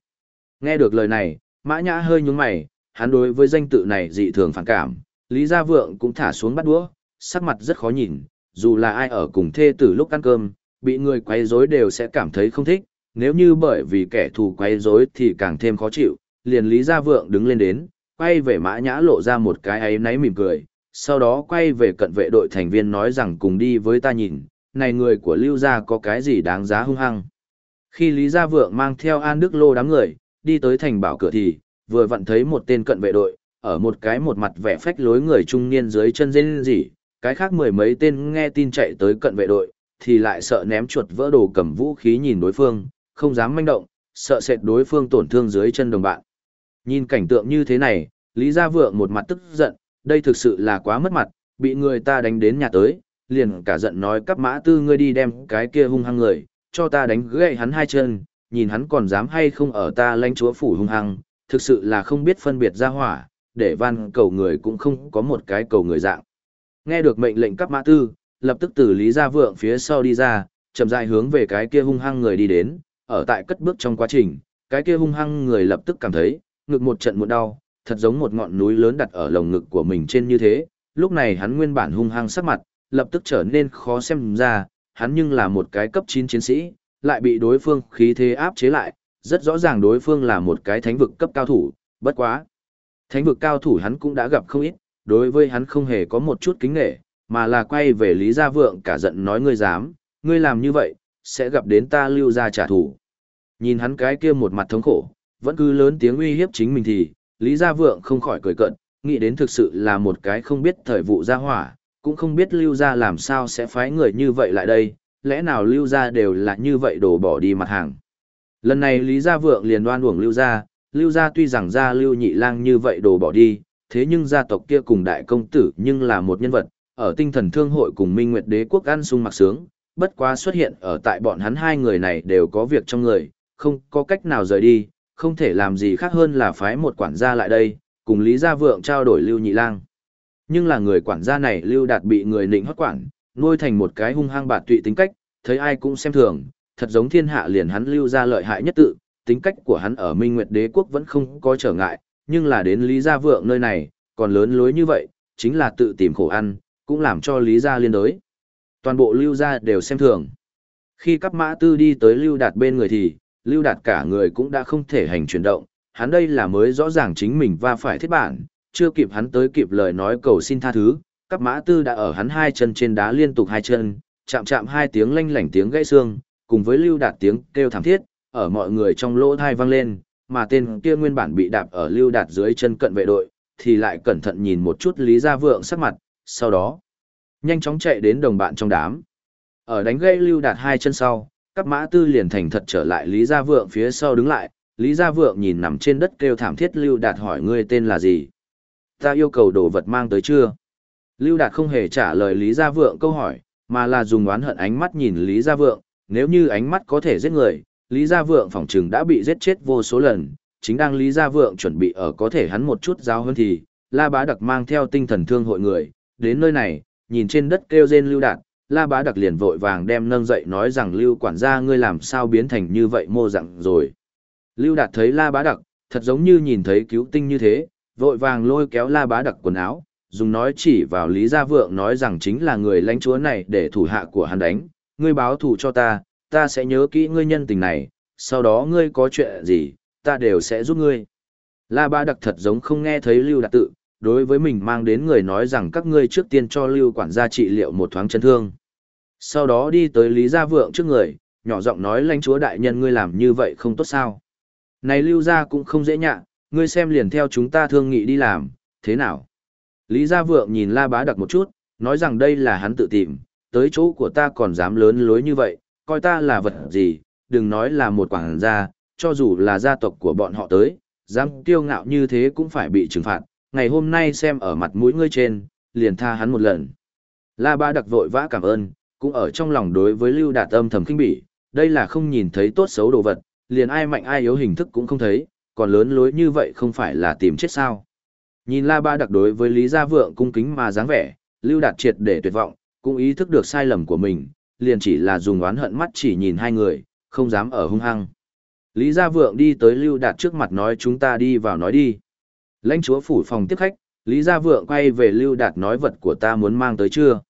Nghe được lời này, Mã Nhã hơi nhướng mày, hắn đối với danh tự này dị thường phản cảm, Lý Gia Vượng cũng thả xuống bắt đũa, sắc mặt rất khó nhìn, dù là ai ở cùng thê tử lúc ăn cơm, bị người quấy rối đều sẽ cảm thấy không thích, nếu như bởi vì kẻ thù quấy rối thì càng thêm khó chịu, liền Lý Gia Vượng đứng lên đến, quay về Mã Nhã lộ ra một cái ấy náy mỉm cười, sau đó quay về cận vệ đội thành viên nói rằng cùng đi với ta nhìn, này người của Lưu Gia có cái gì đáng giá hung hăng. Khi Lý Gia Vượng mang theo An Đức Lô đám người, đi tới thành bảo cửa thì, vừa vặn thấy một tên cận vệ đội, ở một cái một mặt vẻ phách lối người trung niên dưới chân dên gì, cái khác mười mấy tên nghe tin chạy tới cận vệ đội, thì lại sợ ném chuột vỡ đồ cầm vũ khí nhìn đối phương, không dám manh động, sợ sệt đối phương tổn thương dưới chân đồng bạn. Nhìn cảnh tượng như thế này, Lý Gia Vượng một mặt tức giận, đây thực sự là quá mất mặt, bị người ta đánh đến nhà tới, liền cả giận nói cắp mã tư ngươi đi đem cái kia hung hăng người, cho ta đánh gãy hắn hai chân, nhìn hắn còn dám hay không ở ta lãnh chúa phủ hung hăng, thực sự là không biết phân biệt ra hỏa, để van cầu người cũng không có một cái cầu người dạng. Nghe được mệnh lệnh cắp mã tư, lập tức từ Lý Gia Vượng phía sau đi ra, chậm rãi hướng về cái kia hung hăng người đi đến, ở tại cất bước trong quá trình, cái kia hung hăng người lập tức cảm thấy, ngực một trận muộn đau, thật giống một ngọn núi lớn đặt ở lồng ngực của mình trên như thế, lúc này hắn nguyên bản hung hăng sắc mặt, lập tức trở nên khó xem ra, hắn nhưng là một cái cấp 9 chiến sĩ, lại bị đối phương khí thế áp chế lại, rất rõ ràng đối phương là một cái thánh vực cấp cao thủ, bất quá. Thánh vực cao thủ hắn cũng đã gặp không ít, đối với hắn không hề có một chút kính nghệ, mà là quay về Lý Gia Vượng cả giận nói ngươi dám, ngươi làm như vậy, sẽ gặp đến ta lưu ra trả thù. Nhìn hắn cái kia một mặt thống khổ, vẫn cứ lớn tiếng uy hiếp chính mình thì, Lý Gia Vượng không khỏi cười cận, nghĩ đến thực sự là một cái không biết thời vụ gia hỏa, cũng không biết lưu gia làm sao sẽ phái người như vậy lại đây, lẽ nào lưu gia đều là như vậy đổ bỏ đi mặt hàng. Lần này Lý Gia Vượng liền đoan uổng lưu gia, lưu gia tuy rằng gia lưu nhị lang như vậy đổ bỏ đi, thế nhưng gia tộc kia cùng đại công tử nhưng là một nhân vật, ở tinh thần thương hội cùng Minh Nguyệt Đế quốc ăn sung mặc sướng, bất quá xuất hiện ở tại bọn hắn hai người này đều có việc trong người, không có cách nào rời đi, không thể làm gì khác hơn là phái một quản gia lại đây, cùng Lý Gia Vượng trao đổi Lưu Nhị Lang. Nhưng là người quản gia này Lưu Đạt bị người nịnh hót quản, nuôi thành một cái hung hăng bạt tụy tính cách, thấy ai cũng xem thường, thật giống thiên hạ liền hắn lưu gia lợi hại nhất tự, tính cách của hắn ở Minh Nguyệt Đế quốc vẫn không có trở ngại, nhưng là đến Lý Gia Vượng nơi này, còn lớn lối như vậy, chính là tự tìm khổ ăn, cũng làm cho Lý Gia liên đối. Toàn bộ Lưu Gia đều xem thường. Khi các mã tư đi tới Lưu Đạt bên người thì, Lưu Đạt cả người cũng đã không thể hành chuyển động, hắn đây là mới rõ ràng chính mình va phải thiết bản, chưa kịp hắn tới kịp lời nói cầu xin tha thứ, các mã tư đã ở hắn hai chân trên đá liên tục hai chân, chạm chạm hai tiếng lanh lảnh tiếng gãy xương, cùng với lưu đạt tiếng kêu thảm thiết, ở mọi người trong lỗ thai vang lên, mà tên kia nguyên bản bị đạp ở lưu đạt dưới chân cận vệ đội, thì lại cẩn thận nhìn một chút Lý Gia Vượng sắc mặt, sau đó, nhanh chóng chạy đến đồng bạn trong đám. Ở đánh gây lưu đạt hai chân sau, các mã tư liền thành thật trở lại Lý Gia Vượng phía sau đứng lại, Lý Gia Vượng nhìn nằm trên đất kêu thảm thiết lưu đạt hỏi ngươi tên là gì. Ta yêu cầu đồ vật mang tới chưa? Lưu Đạt không hề trả lời Lý Gia Vượng câu hỏi, mà là dùng oán hận ánh mắt nhìn Lý Gia Vượng, nếu như ánh mắt có thể giết người, Lý Gia Vượng phỏng chừng đã bị giết chết vô số lần, chính đang Lý Gia Vượng chuẩn bị ở có thể hắn một chút giáo hơn thì, La Bá Đặc mang theo tinh thần thương hội người, đến nơi này, nhìn trên đất kêu rên Lưu Đạt, La Bá Đặc liền vội vàng đem nâng dậy nói rằng Lưu quản gia ngươi làm sao biến thành như vậy mô dạng rồi. Lưu Đạt thấy La Bá Đặc, thật giống như nhìn thấy cứu tinh như thế, vội vàng lôi kéo La Bá Đặc quần áo, dùng nói chỉ vào Lý Gia Vượng nói rằng chính là người lãnh chúa này để thủ hạ của hắn đánh, ngươi báo thù cho ta, ta sẽ nhớ kỹ ngươi nhân tình này, sau đó ngươi có chuyện gì, ta đều sẽ giúp ngươi. La Bá Đặc thật giống không nghe thấy Lưu Đạt tự, đối với mình mang đến người nói rằng các ngươi trước tiên cho Lưu quản gia trị liệu một thoáng chấn thương. Sau đó đi tới Lý Gia Vượng trước người, nhỏ giọng nói lãnh chúa đại nhân ngươi làm như vậy không tốt sao. Này Lưu Gia cũng không dễ nhạ, ngươi xem liền theo chúng ta thương nghị đi làm, thế nào? Lý Gia Vượng nhìn La Bá Đặc một chút, nói rằng đây là hắn tự tìm, tới chỗ của ta còn dám lớn lối như vậy, coi ta là vật gì, đừng nói là một quảng gia, cho dù là gia tộc của bọn họ tới, dám kiêu ngạo như thế cũng phải bị trừng phạt, ngày hôm nay xem ở mặt mũi ngươi trên, liền tha hắn một lần. La Ba Đặc vội vã cảm ơn, cũng ở trong lòng đối với Lưu Đạt âm thầm kinh bỉ, đây là không nhìn thấy tốt xấu đồ vật, liền ai mạnh ai yếu hình thức cũng không thấy, còn lớn lối như vậy không phải là tìm chết sao. Nhìn La Ba đặc đối với Lý Gia Vượng cung kính mà dáng vẻ, Lưu Đạt triệt để tuyệt vọng, cũng ý thức được sai lầm của mình, liền chỉ là dùng oán hận mắt chỉ nhìn hai người, không dám ở hung hăng. Lý Gia Vượng đi tới Lưu Đạt trước mặt nói chúng ta đi vào nói đi. Lãnh chúa phủ phòng tiếp khách, Lý Gia Vượng quay về Lưu Đạt nói vật của ta muốn mang tới chưa?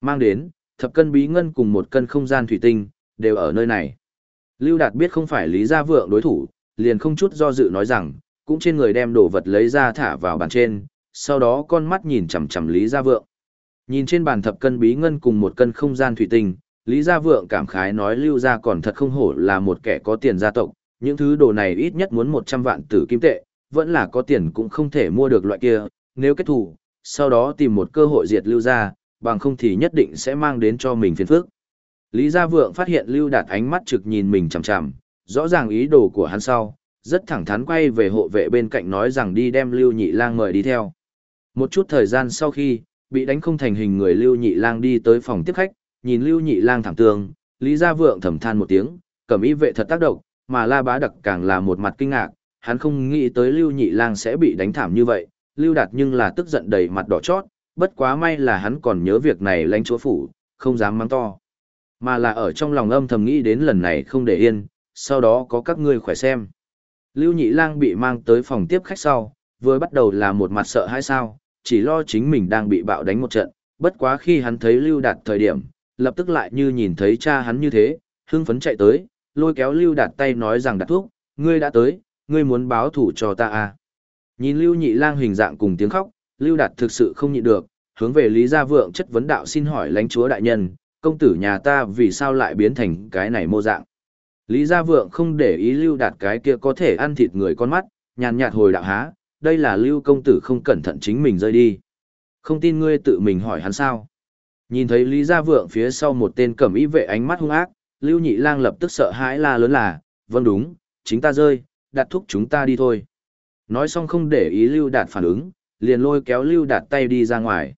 Mang đến, thập cân bí ngân cùng một cân không gian thủy tinh, đều ở nơi này. Lưu Đạt biết không phải Lý Gia Vượng đối thủ, liền không chút do dự nói rằng, cũng trên người đem đồ vật lấy ra thả vào bàn trên, sau đó con mắt nhìn chằm chằm Lý Gia Vượng. Nhìn trên bàn thập cân bí ngân cùng một cân không gian thủy tinh, Lý Gia Vượng cảm khái nói lưu gia còn thật không hổ là một kẻ có tiền gia tộc, những thứ đồ này ít nhất muốn 100 vạn tử kim tệ, vẫn là có tiền cũng không thể mua được loại kia, nếu kết thủ, sau đó tìm một cơ hội diệt lưu gia, bằng không thì nhất định sẽ mang đến cho mình phiền phức. Lý Gia Vượng phát hiện Lưu Đạt ánh mắt trực nhìn mình chằm chằm, rõ ràng ý đồ của hắn sau, rất thẳng thắn quay về hộ vệ bên cạnh nói rằng đi đem Lưu Nhị Lang mời đi theo. Một chút thời gian sau khi, bị đánh không thành hình người Lưu Nhị Lang đi tới phòng tiếp khách, nhìn Lưu Nhị Lang thẳng tường, Lý Gia Vượng thầm than một tiếng, cẩm ý vệ thật tác động, mà La Bá Đặc càng là một mặt kinh ngạc, hắn không nghĩ tới Lưu Nhị Lang sẽ bị đánh thảm như vậy, Lưu Đạt nhưng là tức giận đầy mặt đỏ chót, bất quá may là hắn còn nhớ việc này lãnh chúa phủ, không dám mắng to. Mà là ở trong lòng âm thầm nghĩ đến lần này không để yên, sau đó có các ngươi khỏe xem. Lưu Nhị Lang bị mang tới phòng tiếp khách sau, vừa bắt đầu là một mặt sợ hãi sao, chỉ lo chính mình đang bị bạo đánh một trận, bất quá khi hắn thấy Lưu Đạt thời điểm, lập tức lại như nhìn thấy cha hắn như thế, hưng phấn chạy tới, lôi kéo Lưu Đạt tay nói rằng đặt thuốc, ngươi đã tới, ngươi muốn báo thủ cho ta à. Nhìn Lưu Nhị Lang hình dạng cùng tiếng khóc, Lưu Đạt thực sự không nhịn được, hướng về Lý Gia Vượng chất vấn đạo xin hỏi lãnh chúa đại nhân, công tử nhà ta vì sao lại biến thành cái này mô dạng. Lý Gia Vượng không để ý Lưu Đạt cái kia có thể ăn thịt người con mắt, nhàn nhạt hồi đạo há, đây là Lưu công tử không cẩn thận chính mình rơi đi. Không tin ngươi tự mình hỏi hắn sao. Nhìn thấy Lý Gia Vượng phía sau một tên cẩm y vệ ánh mắt hung ác, Lưu Nhị Lang lập tức sợ hãi la lớn là, vâng đúng, chính ta rơi, đặt thúc chúng ta đi thôi. Nói xong không để ý Lưu Đạt phản ứng, liền lôi kéo Lưu Đạt tay đi ra ngoài.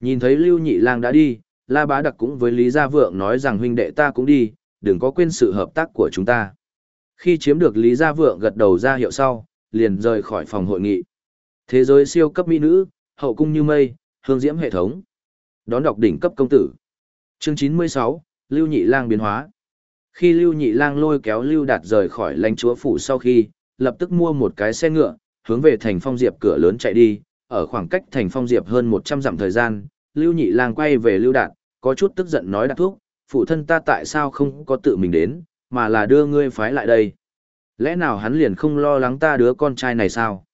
Nhìn thấy Lưu Nhị Lang đã đi, La Bá Đặc cũng với Lý Gia Vượng nói rằng huynh đệ ta cũng đi, đừng có quên sự hợp tác của chúng ta. Khi chiếm được Lý Gia Vượng gật đầu ra hiệu sau, liền rời khỏi phòng hội nghị. Thế giới siêu cấp mỹ nữ, hậu cung như mây, hương diễm hệ thống. Đón đọc đỉnh cấp công tử. Chương 96, Lưu Nhị Lang biến hóa. Khi Lưu Nhị Lang lôi kéo Lưu Đạt rời khỏi lãnh chúa phủ sau khi, lập tức mua một cái xe ngựa, hướng về thành phong diệp cửa lớn chạy đi, ở khoảng cách thành phong diệp hơn 100 dặm thời gian, Lưu Nhị Lang quay về Lưu Đạt, có chút tức giận nói đạt thuốc, phụ thân ta tại sao không có tự mình đến, mà là đưa ngươi phái lại đây. Lẽ nào hắn liền không lo lắng ta đứa con trai này sao?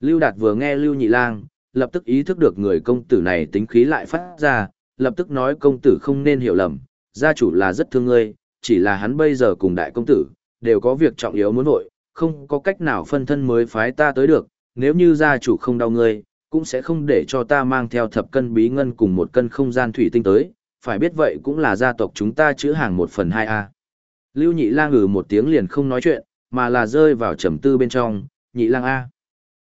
Lưu Đạt vừa nghe Lưu Nhị Lang, lập tức ý thức được người công tử này tính khí lại phát ra, lập tức nói công tử không nên hiểu lầm, gia chủ là rất thương ngươi, chỉ là hắn bây giờ cùng đại công tử, đều có việc trọng yếu muốn vội, không có cách nào phân thân mới phái ta tới được, nếu như gia chủ không đau ngươi, cũng sẽ không để cho ta mang theo thập cân bí ngân cùng một cân không gian thủy tinh tới, phải biết vậy cũng là gia tộc chúng ta chữ hàng một phần hai a Lưu nhị lang ngừ một tiếng liền không nói chuyện, mà là rơi vào trầm tư bên trong, nhị lang A.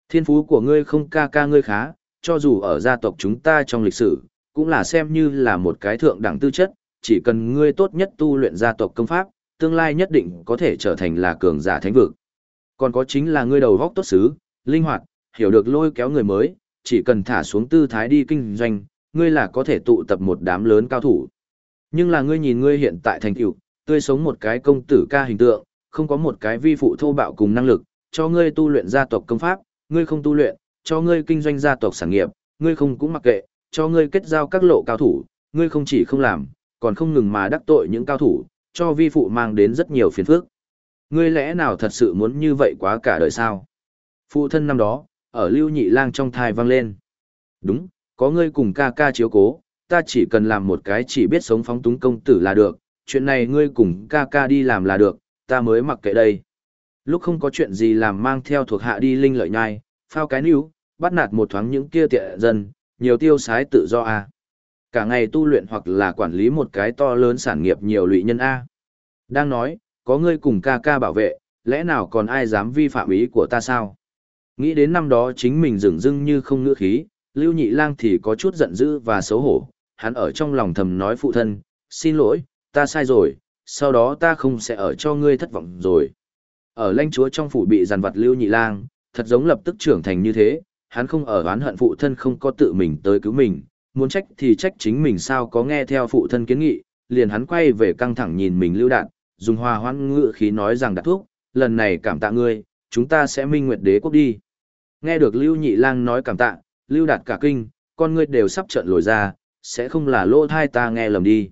Thiên phú của ngươi không ca ca ngươi khá, cho dù ở gia tộc chúng ta trong lịch sử, cũng là xem như là một cái thượng đẳng tư chất, chỉ cần ngươi tốt nhất tu luyện gia tộc công pháp, tương lai nhất định có thể trở thành là cường giả thánh vực. Còn có chính là ngươi đầu góc tốt xứ, linh hoạt, hiểu được lôi kéo người mới, chỉ cần thả xuống tư thái đi kinh doanh, ngươi là có thể tụ tập một đám lớn cao thủ. Nhưng là ngươi nhìn ngươi hiện tại thành tựu, tươi sống một cái công tử ca hình tượng, không có một cái vi phụ thô bạo cùng năng lực, cho ngươi tu luyện gia tộc công pháp, ngươi không tu luyện, cho ngươi kinh doanh gia tộc sản nghiệp, ngươi không cũng mặc kệ, cho ngươi kết giao các lộ cao thủ, ngươi không chỉ không làm, còn không ngừng mà đắc tội những cao thủ, cho vi phụ mang đến rất nhiều phiền phức. Ngươi lẽ nào thật sự muốn như vậy quá cả đời sao? Phụ thân năm đó, ở lưu nhị lang trong thai vang lên. Đúng, có ngươi cùng ca ca chiếu cố, ta chỉ cần làm một cái chỉ biết sống phóng túng công tử là được, chuyện này ngươi cùng ca ca đi làm là được, ta mới mặc kệ đây. Lúc không có chuyện gì làm mang theo thuộc hạ đi linh lợi nhai, phao cái níu, bắt nạt một thoáng những kia tiện dân, nhiều tiêu sái tự do a. Cả ngày tu luyện hoặc là quản lý một cái to lớn sản nghiệp nhiều lụy nhân a. Đang nói, có ngươi cùng ca ca bảo vệ, lẽ nào còn ai dám vi phạm ý của ta sao? Nghĩ đến năm đó chính mình dừng dưng như không ngữ khí, Lưu Nhị Lang thì có chút giận dữ và xấu hổ, hắn ở trong lòng thầm nói phụ thân, xin lỗi, ta sai rồi, sau đó ta không sẽ ở cho ngươi thất vọng rồi. Ở lãnh chúa trong phủ bị giàn vật Lưu Nhị Lang, thật giống lập tức trưởng thành như thế, hắn không ở oán hận phụ thân không có tự mình tới cứu mình, muốn trách thì trách chính mình sao có nghe theo phụ thân kiến nghị, liền hắn quay về căng thẳng nhìn mình Lưu Đạn, dùng hòa hoãn ngữ khí nói rằng đặt thuốc, lần này cảm tạ ngươi, chúng ta sẽ minh nguyệt đế quốc đi. Nghe được Lưu Nhị Lang nói cảm tạ, Lưu Đạt cả kinh, con ngươi đều sắp trợn lồi ra, sẽ không là lỗ thai ta nghe lầm đi.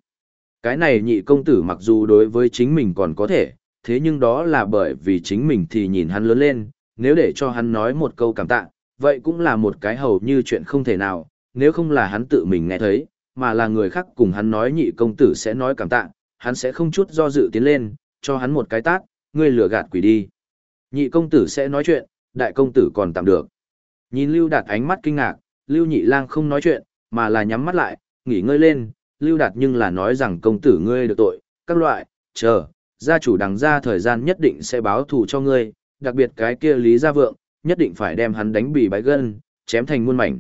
Cái này nhị công tử mặc dù đối với chính mình còn có thể, thế nhưng đó là bởi vì chính mình thì nhìn hắn lớn lên, nếu để cho hắn nói một câu cảm tạ, vậy cũng là một cái hầu như chuyện không thể nào, nếu không là hắn tự mình nghe thấy, mà là người khác cùng hắn nói nhị công tử sẽ nói cảm tạ, hắn sẽ không chút do dự tiến lên, cho hắn một cái tát, ngươi lừa gạt quỷ đi. Nhị công tử sẽ nói chuyện, đại công tử còn tạm được. Nhìn Lưu Đạt ánh mắt kinh ngạc, Lưu Nhị Lang không nói chuyện, mà là nhắm mắt lại, nghỉ ngơi lên, Lưu Đạt nhưng là nói rằng công tử ngươi được tội, các loại, chờ, gia chủ đằng ra thời gian nhất định sẽ báo thù cho ngươi, đặc biệt cái kia Lý Gia Vượng, nhất định phải đem hắn đánh bì bái gân, chém thành muôn mảnh.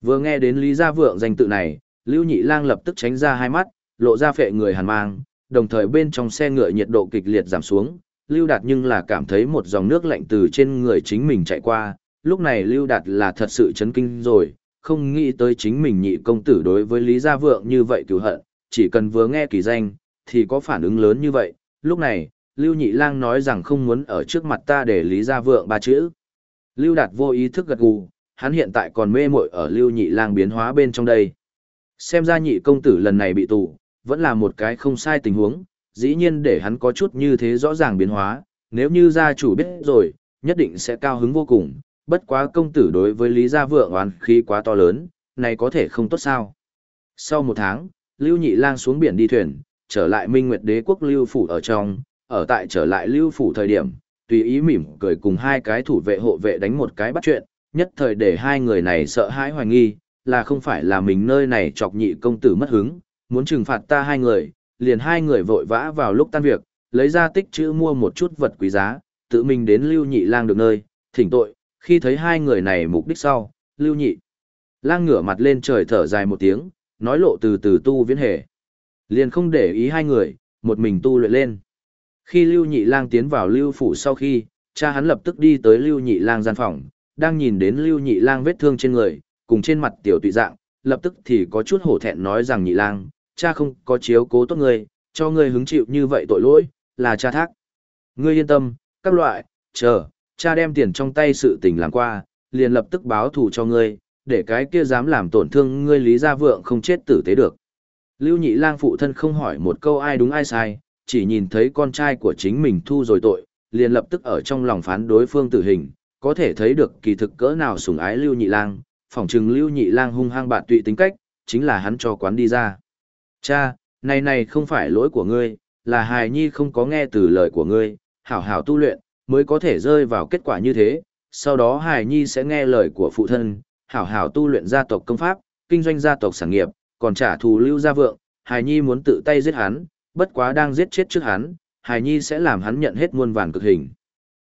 Vừa nghe đến Lý Gia Vượng danh tự này, Lưu Nhị Lang lập tức tránh ra hai mắt, lộ ra phệ người hàn mang, đồng thời bên trong xe ngựa nhiệt độ kịch liệt giảm xuống, Lưu Đạt nhưng là cảm thấy một dòng nước lạnh từ trên người chính mình chạy qua, lúc này Lưu Đạt là thật sự chấn kinh rồi, không nghĩ tới chính mình nhị công tử đối với Lý Gia Vượng như vậy cứu hận, chỉ cần vừa nghe kỳ danh, thì có phản ứng lớn như vậy, lúc này, Lưu Nhị Lang nói rằng không muốn ở trước mặt ta để Lý Gia Vượng ba chữ. Lưu Đạt vô ý thức gật gù, hắn hiện tại còn mê muội ở Lưu Nhị Lang biến hóa bên trong đây. Xem ra nhị công tử lần này bị tù, vẫn là một cái không sai tình huống, dĩ nhiên để hắn có chút như thế rõ ràng biến hóa, nếu như gia chủ biết rồi, nhất định sẽ cao hứng vô cùng, bất quá công tử đối với Lý Gia Vượng oán khí quá to lớn, này có thể không tốt sao. Sau một tháng, Lưu Nhị Lang xuống biển đi thuyền, trở lại Minh Nguyệt Đế quốc Lưu Phủ ở trong, ở tại trở lại Lưu Phủ thời điểm, tùy ý mỉm cười cùng hai cái thủ vệ hộ vệ đánh một cái bắt chuyện, nhất thời để hai người này sợ hãi hoài nghi, là không phải là mình nơi này chọc nhị công tử mất hứng, muốn trừng phạt ta hai người, liền hai người vội vã vào lúc tan việc, lấy ra tích chữ mua một chút vật quý giá, tự mình đến Lưu Nhị Lang được nơi, thỉnh tội, khi thấy hai người này mục đích sau, Lưu Nhị Lang ngửa mặt lên trời thở dài một tiếng, nói lộ từ từ tu viễn hệ. Liền không để ý hai người, một mình tu luyện lên. Khi Lưu Nhị Lang tiến vào Lưu phủ sau khi, cha hắn lập tức đi tới Lưu Nhị Lang gian phòng, đang nhìn đến Lưu Nhị Lang vết thương trên người, cùng trên mặt tiểu tụy dạng, lập tức thì có chút hổ thẹn nói rằng Nhị Lang, cha không có chiếu cố tốt ngươi, cho ngươi hứng chịu như vậy tội lỗi, là cha thác. Ngươi yên tâm, các loại, chờ, cha đem tiền trong tay sự tình làm qua, liền lập tức báo thù cho ngươi, để cái kia dám làm tổn thương ngươi Lý Gia Vượng không chết tử tế được. Lưu Nhị Lang phụ thân không hỏi một câu ai đúng ai sai, chỉ nhìn thấy con trai của chính mình thu rồi tội, liền lập tức ở trong lòng phán đối phương tử hình, có thể thấy được kỳ thực cỡ nào sủng ái Lưu Nhị Lang, phỏng chừng Lưu Nhị Lang hung hăng bạn tụy tính cách, chính là hắn cho quán đi ra. Cha, này này không phải lỗi của ngươi, là hài nhi không có nghe từ lời của ngươi, hảo hảo tu luyện, mới có thể rơi vào kết quả như thế, sau đó hài nhi sẽ nghe lời của phụ thân, hảo hảo tu luyện gia tộc công pháp, kinh doanh gia tộc sản nghiệp, còn trả thù lưu gia vượng, hài nhi muốn tự tay giết hắn, bất quá đang giết chết trước hắn, hài nhi sẽ làm hắn nhận hết muôn vàn cực hình.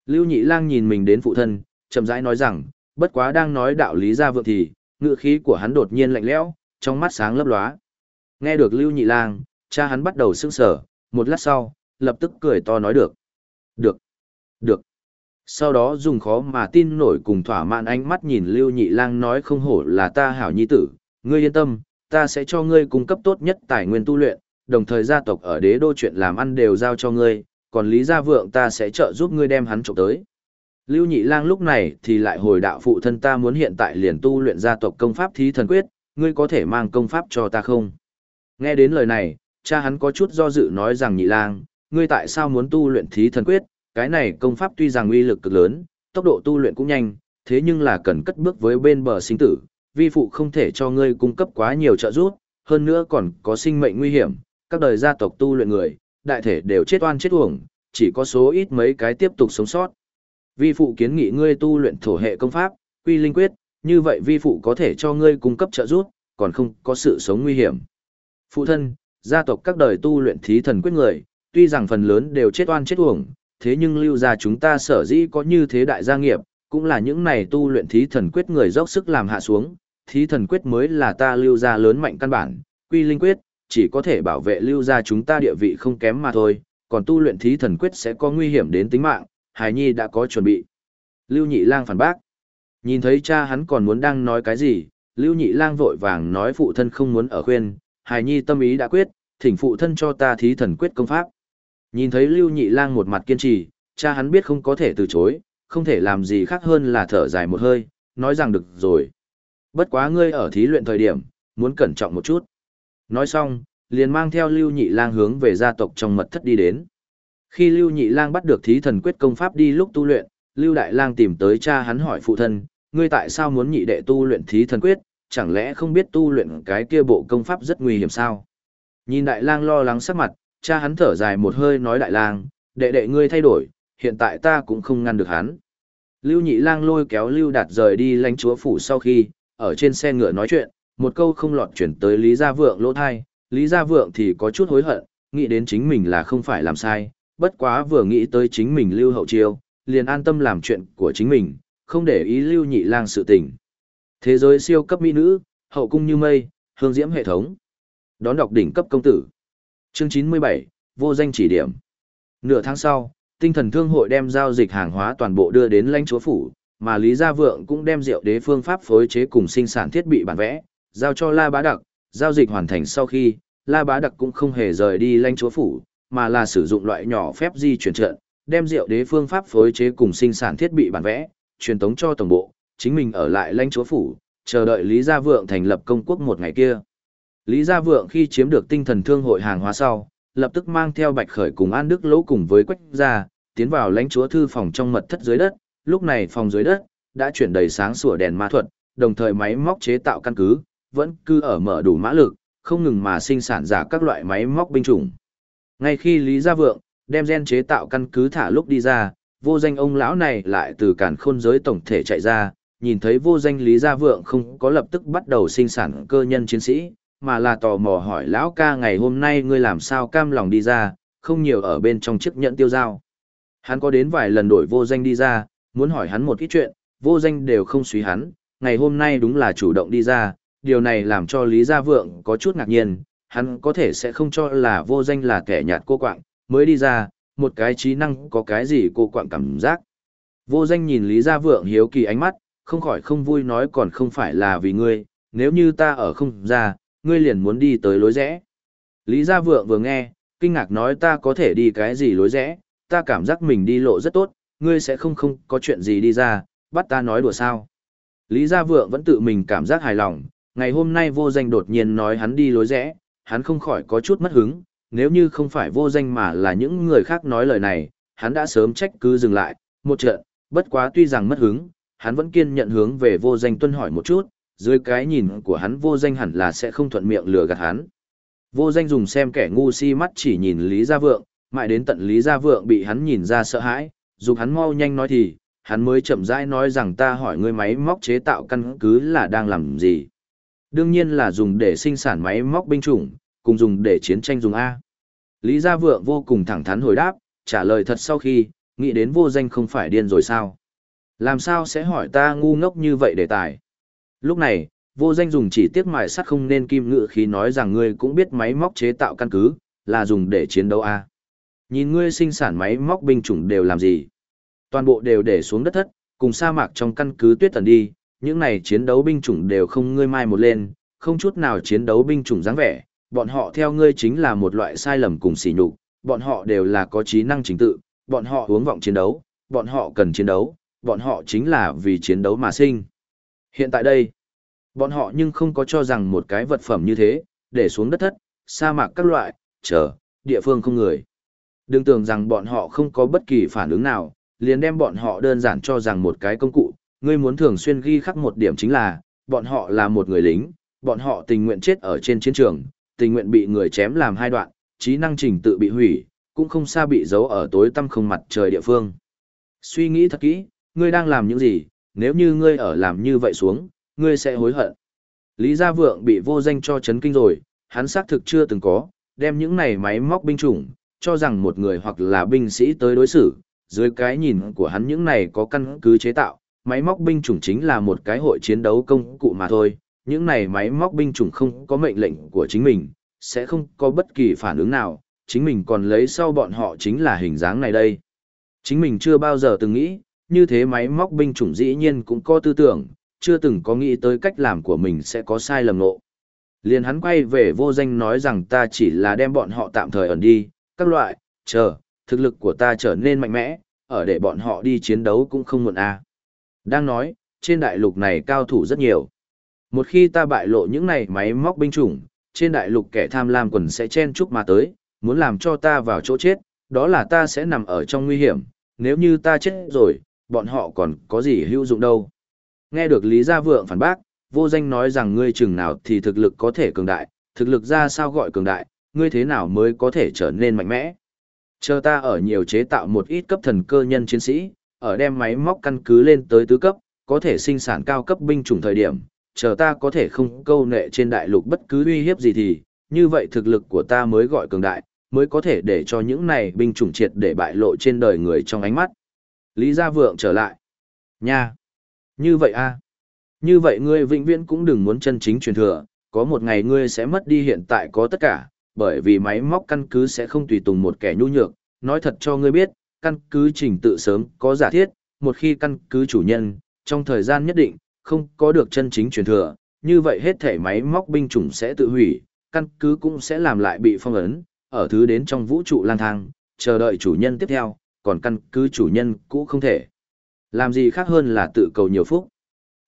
Lưu Nhị Lang nhìn mình đến phụ thân, chậm rãi nói rằng, bất quá đang nói đạo lý gia vượng thì, ngựa khí của hắn đột nhiên lạnh lẽo, trong mắt sáng lấp lóa. Nghe được Lưu Nhị Lang, cha hắn bắt đầu sững sờ, một lát sau, lập tức cười to nói được. Được. Được. Sau đó dùng khó mà tin nổi cùng thỏa mãn ánh mắt nhìn Lưu Nhị Lang nói không hổ là ta hảo nhi tử, ngươi yên tâm, ta sẽ cho ngươi cung cấp tốt nhất tài nguyên tu luyện, đồng thời gia tộc ở đế đô chuyện làm ăn đều giao cho ngươi, còn Lý Gia Vượng ta sẽ trợ giúp ngươi đem hắn trộm tới. Lưu Nhị Lang lúc này thì lại hồi đạo phụ thân ta muốn hiện tại liền tu luyện gia tộc công pháp thí thần quyết, ngươi có thể mang công pháp cho ta không? Nghe đến lời này, cha hắn có chút do dự nói rằng Nhị Lang, ngươi tại sao muốn tu luyện thí thần quyết, cái này công pháp tuy rằng uy lực cực lớn, tốc độ tu luyện cũng nhanh, thế nhưng là cần cất bước với bên bờ sinh tử, vi phụ không thể cho ngươi cung cấp quá nhiều trợ giúp, hơn nữa còn có sinh mệnh nguy hiểm, các đời gia tộc tu luyện người, đại thể đều chết oan chết uổng, chỉ có số ít mấy cái tiếp tục sống sót. Vi phụ kiến nghị ngươi tu luyện thổ hệ công pháp, quy linh quyết, như vậy vi phụ có thể cho ngươi cung cấp trợ giúp, còn không có sự sống nguy hiểm. Phụ thân, gia tộc các đời tu luyện thí thần quyết người, tuy rằng phần lớn đều chết oan chết uổng, thế nhưng lưu gia chúng ta sở dĩ có như thế đại gia nghiệp, cũng là những này tu luyện thí thần quyết người dốc sức làm hạ xuống, thí thần quyết mới là ta lưu gia lớn mạnh căn bản, quy linh quyết, chỉ có thể bảo vệ lưu gia chúng ta địa vị không kém mà thôi, còn tu luyện thí thần quyết sẽ có nguy hiểm đến tính mạng, Hải Nhi đã có chuẩn bị. Lưu Nhị Lang phản bác. Nhìn thấy cha hắn còn muốn đang nói cái gì, Lưu Nhị Lang vội vàng nói phụ thân không muốn ở khuyên, Hải Nhi tâm ý đã quyết, thỉnh phụ thân cho ta thí thần quyết công pháp. Nhìn thấy Lưu Nhị Lang một mặt kiên trì, cha hắn biết không có thể từ chối, không thể làm gì khác hơn là thở dài một hơi, nói rằng được rồi. Bất quá ngươi ở thí luyện thời điểm, muốn cẩn trọng một chút. Nói xong, liền mang theo Lưu Nhị Lang hướng về gia tộc trong mật thất đi đến. Khi Lưu Nhị Lang bắt được thí thần quyết công pháp đi lúc tu luyện, Lưu Đại Lang tìm tới cha hắn hỏi phụ thân, ngươi tại sao muốn nhị đệ tu luyện thí thần quyết, chẳng lẽ không biết tu luyện cái kia bộ công pháp rất nguy hiểm sao? Nhìn Đại Lang lo lắng sắc mặt, cha hắn thở dài một hơi nói Đại Lang, đệ đệ ngươi thay đổi, hiện tại ta cũng không ngăn được hắn. Lưu Nhị Lang lôi kéo Lưu Đạt rời đi lãnh chúa phủ sau khi, ở trên xe ngựa nói chuyện, một câu không lọt chuyển tới Lý Gia Vượng lỗ thai, Lý Gia Vượng thì có chút hối hận, nghĩ đến chính mình là không phải làm sai, bất quá vừa nghĩ tới chính mình Lưu Hậu Chiêu, liền an tâm làm chuyện của chính mình, không để ý Lưu Nhị Lang sự tình. Thế giới siêu cấp mỹ nữ, hậu cung như mây, hương diễm hệ thống. Đón đọc đỉnh cấp công tử. Chương 97, vô danh chỉ điểm. Nửa tháng sau, tinh thần thương hội đem giao dịch hàng hóa toàn bộ đưa đến lãnh chúa phủ, mà Lý Gia Vượng cũng đem rượu đế phương pháp phối chế cùng sinh sản thiết bị bản vẽ, giao cho La Bá Đặc, giao dịch hoàn thành sau khi, La Bá Đặc cũng không hề rời đi lãnh chúa phủ, mà là sử dụng loại nhỏ phép di chuyển trận, đem rượu đế phương pháp phối chế cùng sinh sản thiết bị bản vẽ, truyền tống cho tổng bộ, chính mình ở lại lãnh chúa phủ, chờ đợi Lý Gia Vượng thành lập công quốc một ngày kia. Lý Gia Vượng khi chiếm được tinh thần thương hội hàng hóa sau, lập tức mang theo Bạch Khởi cùng An Đức Lỗ cùng với Quách gia, tiến vào lãnh chúa thư phòng trong mật thất dưới đất, lúc này phòng dưới đất đã chuyển đầy sáng sủa đèn ma thuật, đồng thời máy móc chế tạo căn cứ, vẫn cứ ở mở đủ mã lực, không ngừng mà sinh sản ra các loại máy móc binh chủng. Ngay khi Lý Gia Vượng đem gen chế tạo căn cứ thả lúc đi ra, vô danh ông lão này lại từ cản khôn giới tổng thể chạy ra, nhìn thấy vô danh Lý Gia Vượng không có lập tức bắt đầu sinh sản cơ nhân chiến sĩ, mà là tò mò hỏi lão ca ngày hôm nay ngươi làm sao cam lòng đi ra, không nhiều ở bên trong chiếc nhẫn tiêu giao. Hắn có đến vài lần đổi vô danh đi ra, muốn hỏi hắn một ít chuyện, vô danh đều không suy hắn, ngày hôm nay đúng là chủ động đi ra, điều này làm cho Lý Gia Vượng có chút ngạc nhiên, hắn có thể sẽ không cho là vô danh là kẻ nhạt cô quạng, mới đi ra, một cái trí năng có cái gì cô quạng cảm giác. Vô danh nhìn Lý Gia Vượng hiếu kỳ ánh mắt, không khỏi không vui nói còn không phải là vì ngươi, nếu như ta ở không ra, ngươi liền muốn đi tới lối rẽ. Lý Gia Vượng vừa nghe, kinh ngạc nói ta có thể đi cái gì lối rẽ, ta cảm giác mình đi lộ rất tốt, ngươi sẽ không không có chuyện gì đi ra, bắt ta nói đùa sao. Lý Gia Vượng vẫn tự mình cảm giác hài lòng, ngày hôm nay vô danh đột nhiên nói hắn đi lối rẽ, hắn không khỏi có chút mất hứng, nếu như không phải vô danh mà là những người khác nói lời này, hắn đã sớm trách cứ dừng lại, một trận, bất quá tuy rằng mất hứng, hắn vẫn kiên nhận hướng về vô danh tuân hỏi một chút, dưới cái nhìn của hắn vô danh hẳn là sẽ không thuận miệng lừa gạt hắn. Vô danh dùng xem kẻ ngu si mắt chỉ nhìn Lý Gia Vượng, mãi đến tận Lý Gia Vượng bị hắn nhìn ra sợ hãi, dùng hắn mau nhanh nói thì, hắn mới chậm rãi nói rằng ta hỏi ngươi máy móc chế tạo căn cứ là đang làm gì. Đương nhiên là dùng để sinh sản máy móc binh chủng, cùng dùng để chiến tranh dùng A. Lý Gia Vượng vô cùng thẳng thắn hồi đáp, trả lời thật sau khi, nghĩ đến vô danh không phải điên rồi sao. Làm sao sẽ hỏi ta ngu ngốc như vậy đề tài. Lúc này, vô danh dùng chỉ tiếc mài sắt không nên kim ngự khí nói rằng ngươi cũng biết máy móc chế tạo căn cứ, là dùng để chiến đấu à? Nhìn ngươi sinh sản máy móc binh chủng đều làm gì? Toàn bộ đều để xuống đất thất, cùng sa mạc trong căn cứ tuyết tần đi, những này chiến đấu binh chủng đều không ngươi mai một lên, không chút nào chiến đấu binh chủng dáng vẻ, bọn họ theo ngươi chính là một loại sai lầm cùng sỉ nhục, bọn họ đều là có trí năng chính tự, bọn họ hướng vọng chiến đấu, bọn họ cần chiến đấu, bọn họ chính là vì chiến đấu mà sinh. Hiện tại đây, bọn họ nhưng không có cho rằng một cái vật phẩm như thế, để xuống đất thất, sa mạc các loại, chờ, địa phương không người. Đừng tưởng rằng bọn họ không có bất kỳ phản ứng nào, liền đem bọn họ đơn giản cho rằng một cái công cụ, ngươi muốn thường xuyên ghi khắc một điểm chính là, bọn họ là một người lính, bọn họ tình nguyện chết ở trên chiến trường, tình nguyện bị người chém làm hai đoạn, trí năng trình tự bị hủy, cũng không xa bị giấu ở tối tăm không mặt trời địa phương. Suy nghĩ thật kỹ, ngươi đang làm những gì, nếu như ngươi ở làm như vậy xuống, ngươi sẽ hối hận. Lý Gia Vượng bị vô danh cho chấn kinh rồi, hắn xác thực chưa từng có, đem những này máy móc binh chủng, cho rằng một người hoặc là binh sĩ tới đối xử, dưới cái nhìn của hắn những này có căn cứ chế tạo, máy móc binh chủng chính là một cái hội chiến đấu công cụ mà thôi, những này máy móc binh chủng không có mệnh lệnh của chính mình, sẽ không có bất kỳ phản ứng nào, chính mình còn lấy sau bọn họ chính là hình dáng này đây. Chính mình chưa bao giờ từng nghĩ, như thế máy móc binh chủng dĩ nhiên cũng có tư tưởng, chưa từng có nghĩ tới cách làm của mình sẽ có sai lầm nộ. Liền hắn quay về vô danh nói rằng ta chỉ là đem bọn họ tạm thời ẩn đi, các loại, chờ, thực lực của ta trở nên mạnh mẽ, ở để bọn họ đi chiến đấu cũng không muộn à. Đang nói, trên đại lục này cao thủ rất nhiều. Một khi ta bại lộ những này máy móc binh chủng, trên đại lục kẻ tham lam quần sẽ chen chúc mà tới, muốn làm cho ta vào chỗ chết, đó là ta sẽ nằm ở trong nguy hiểm, nếu như ta chết rồi, bọn họ còn có gì hữu dụng đâu. Nghe được Lý Gia Vượng phản bác, vô danh nói rằng ngươi chừng nào thì thực lực có thể cường đại, thực lực ra sao gọi cường đại, ngươi thế nào mới có thể trở nên mạnh mẽ. Chờ ta ở nhiều chế tạo một ít cấp thần cơ nhân chiến sĩ, ở đem máy móc căn cứ lên tới tứ cấp, có thể sinh sản cao cấp binh chủng thời điểm, chờ ta có thể không câu nệ trên đại lục bất cứ uy hiếp gì thì, như vậy thực lực của ta mới gọi cường đại, mới có thể để cho những này binh chủng triệt để bại lộ trên đời người trong ánh mắt. Lý Gia Vượng trở lại. Nha! Như vậy a Như vậy ngươi vĩnh viễn cũng đừng muốn chân chính truyền thừa, có một ngày ngươi sẽ mất đi hiện tại có tất cả, bởi vì máy móc căn cứ sẽ không tùy tùng một kẻ nhu nhược, nói thật cho ngươi biết, căn cứ trình tự sớm có giả thiết, một khi căn cứ chủ nhân, trong thời gian nhất định, không có được chân chính truyền thừa, như vậy hết thể máy móc binh chủng sẽ tự hủy, căn cứ cũng sẽ làm lại bị phong ấn, ở thứ đến trong vũ trụ lang thang, chờ đợi chủ nhân tiếp theo, còn căn cứ chủ nhân cũ không thể. Làm gì khác hơn là tự cầu nhiều phúc.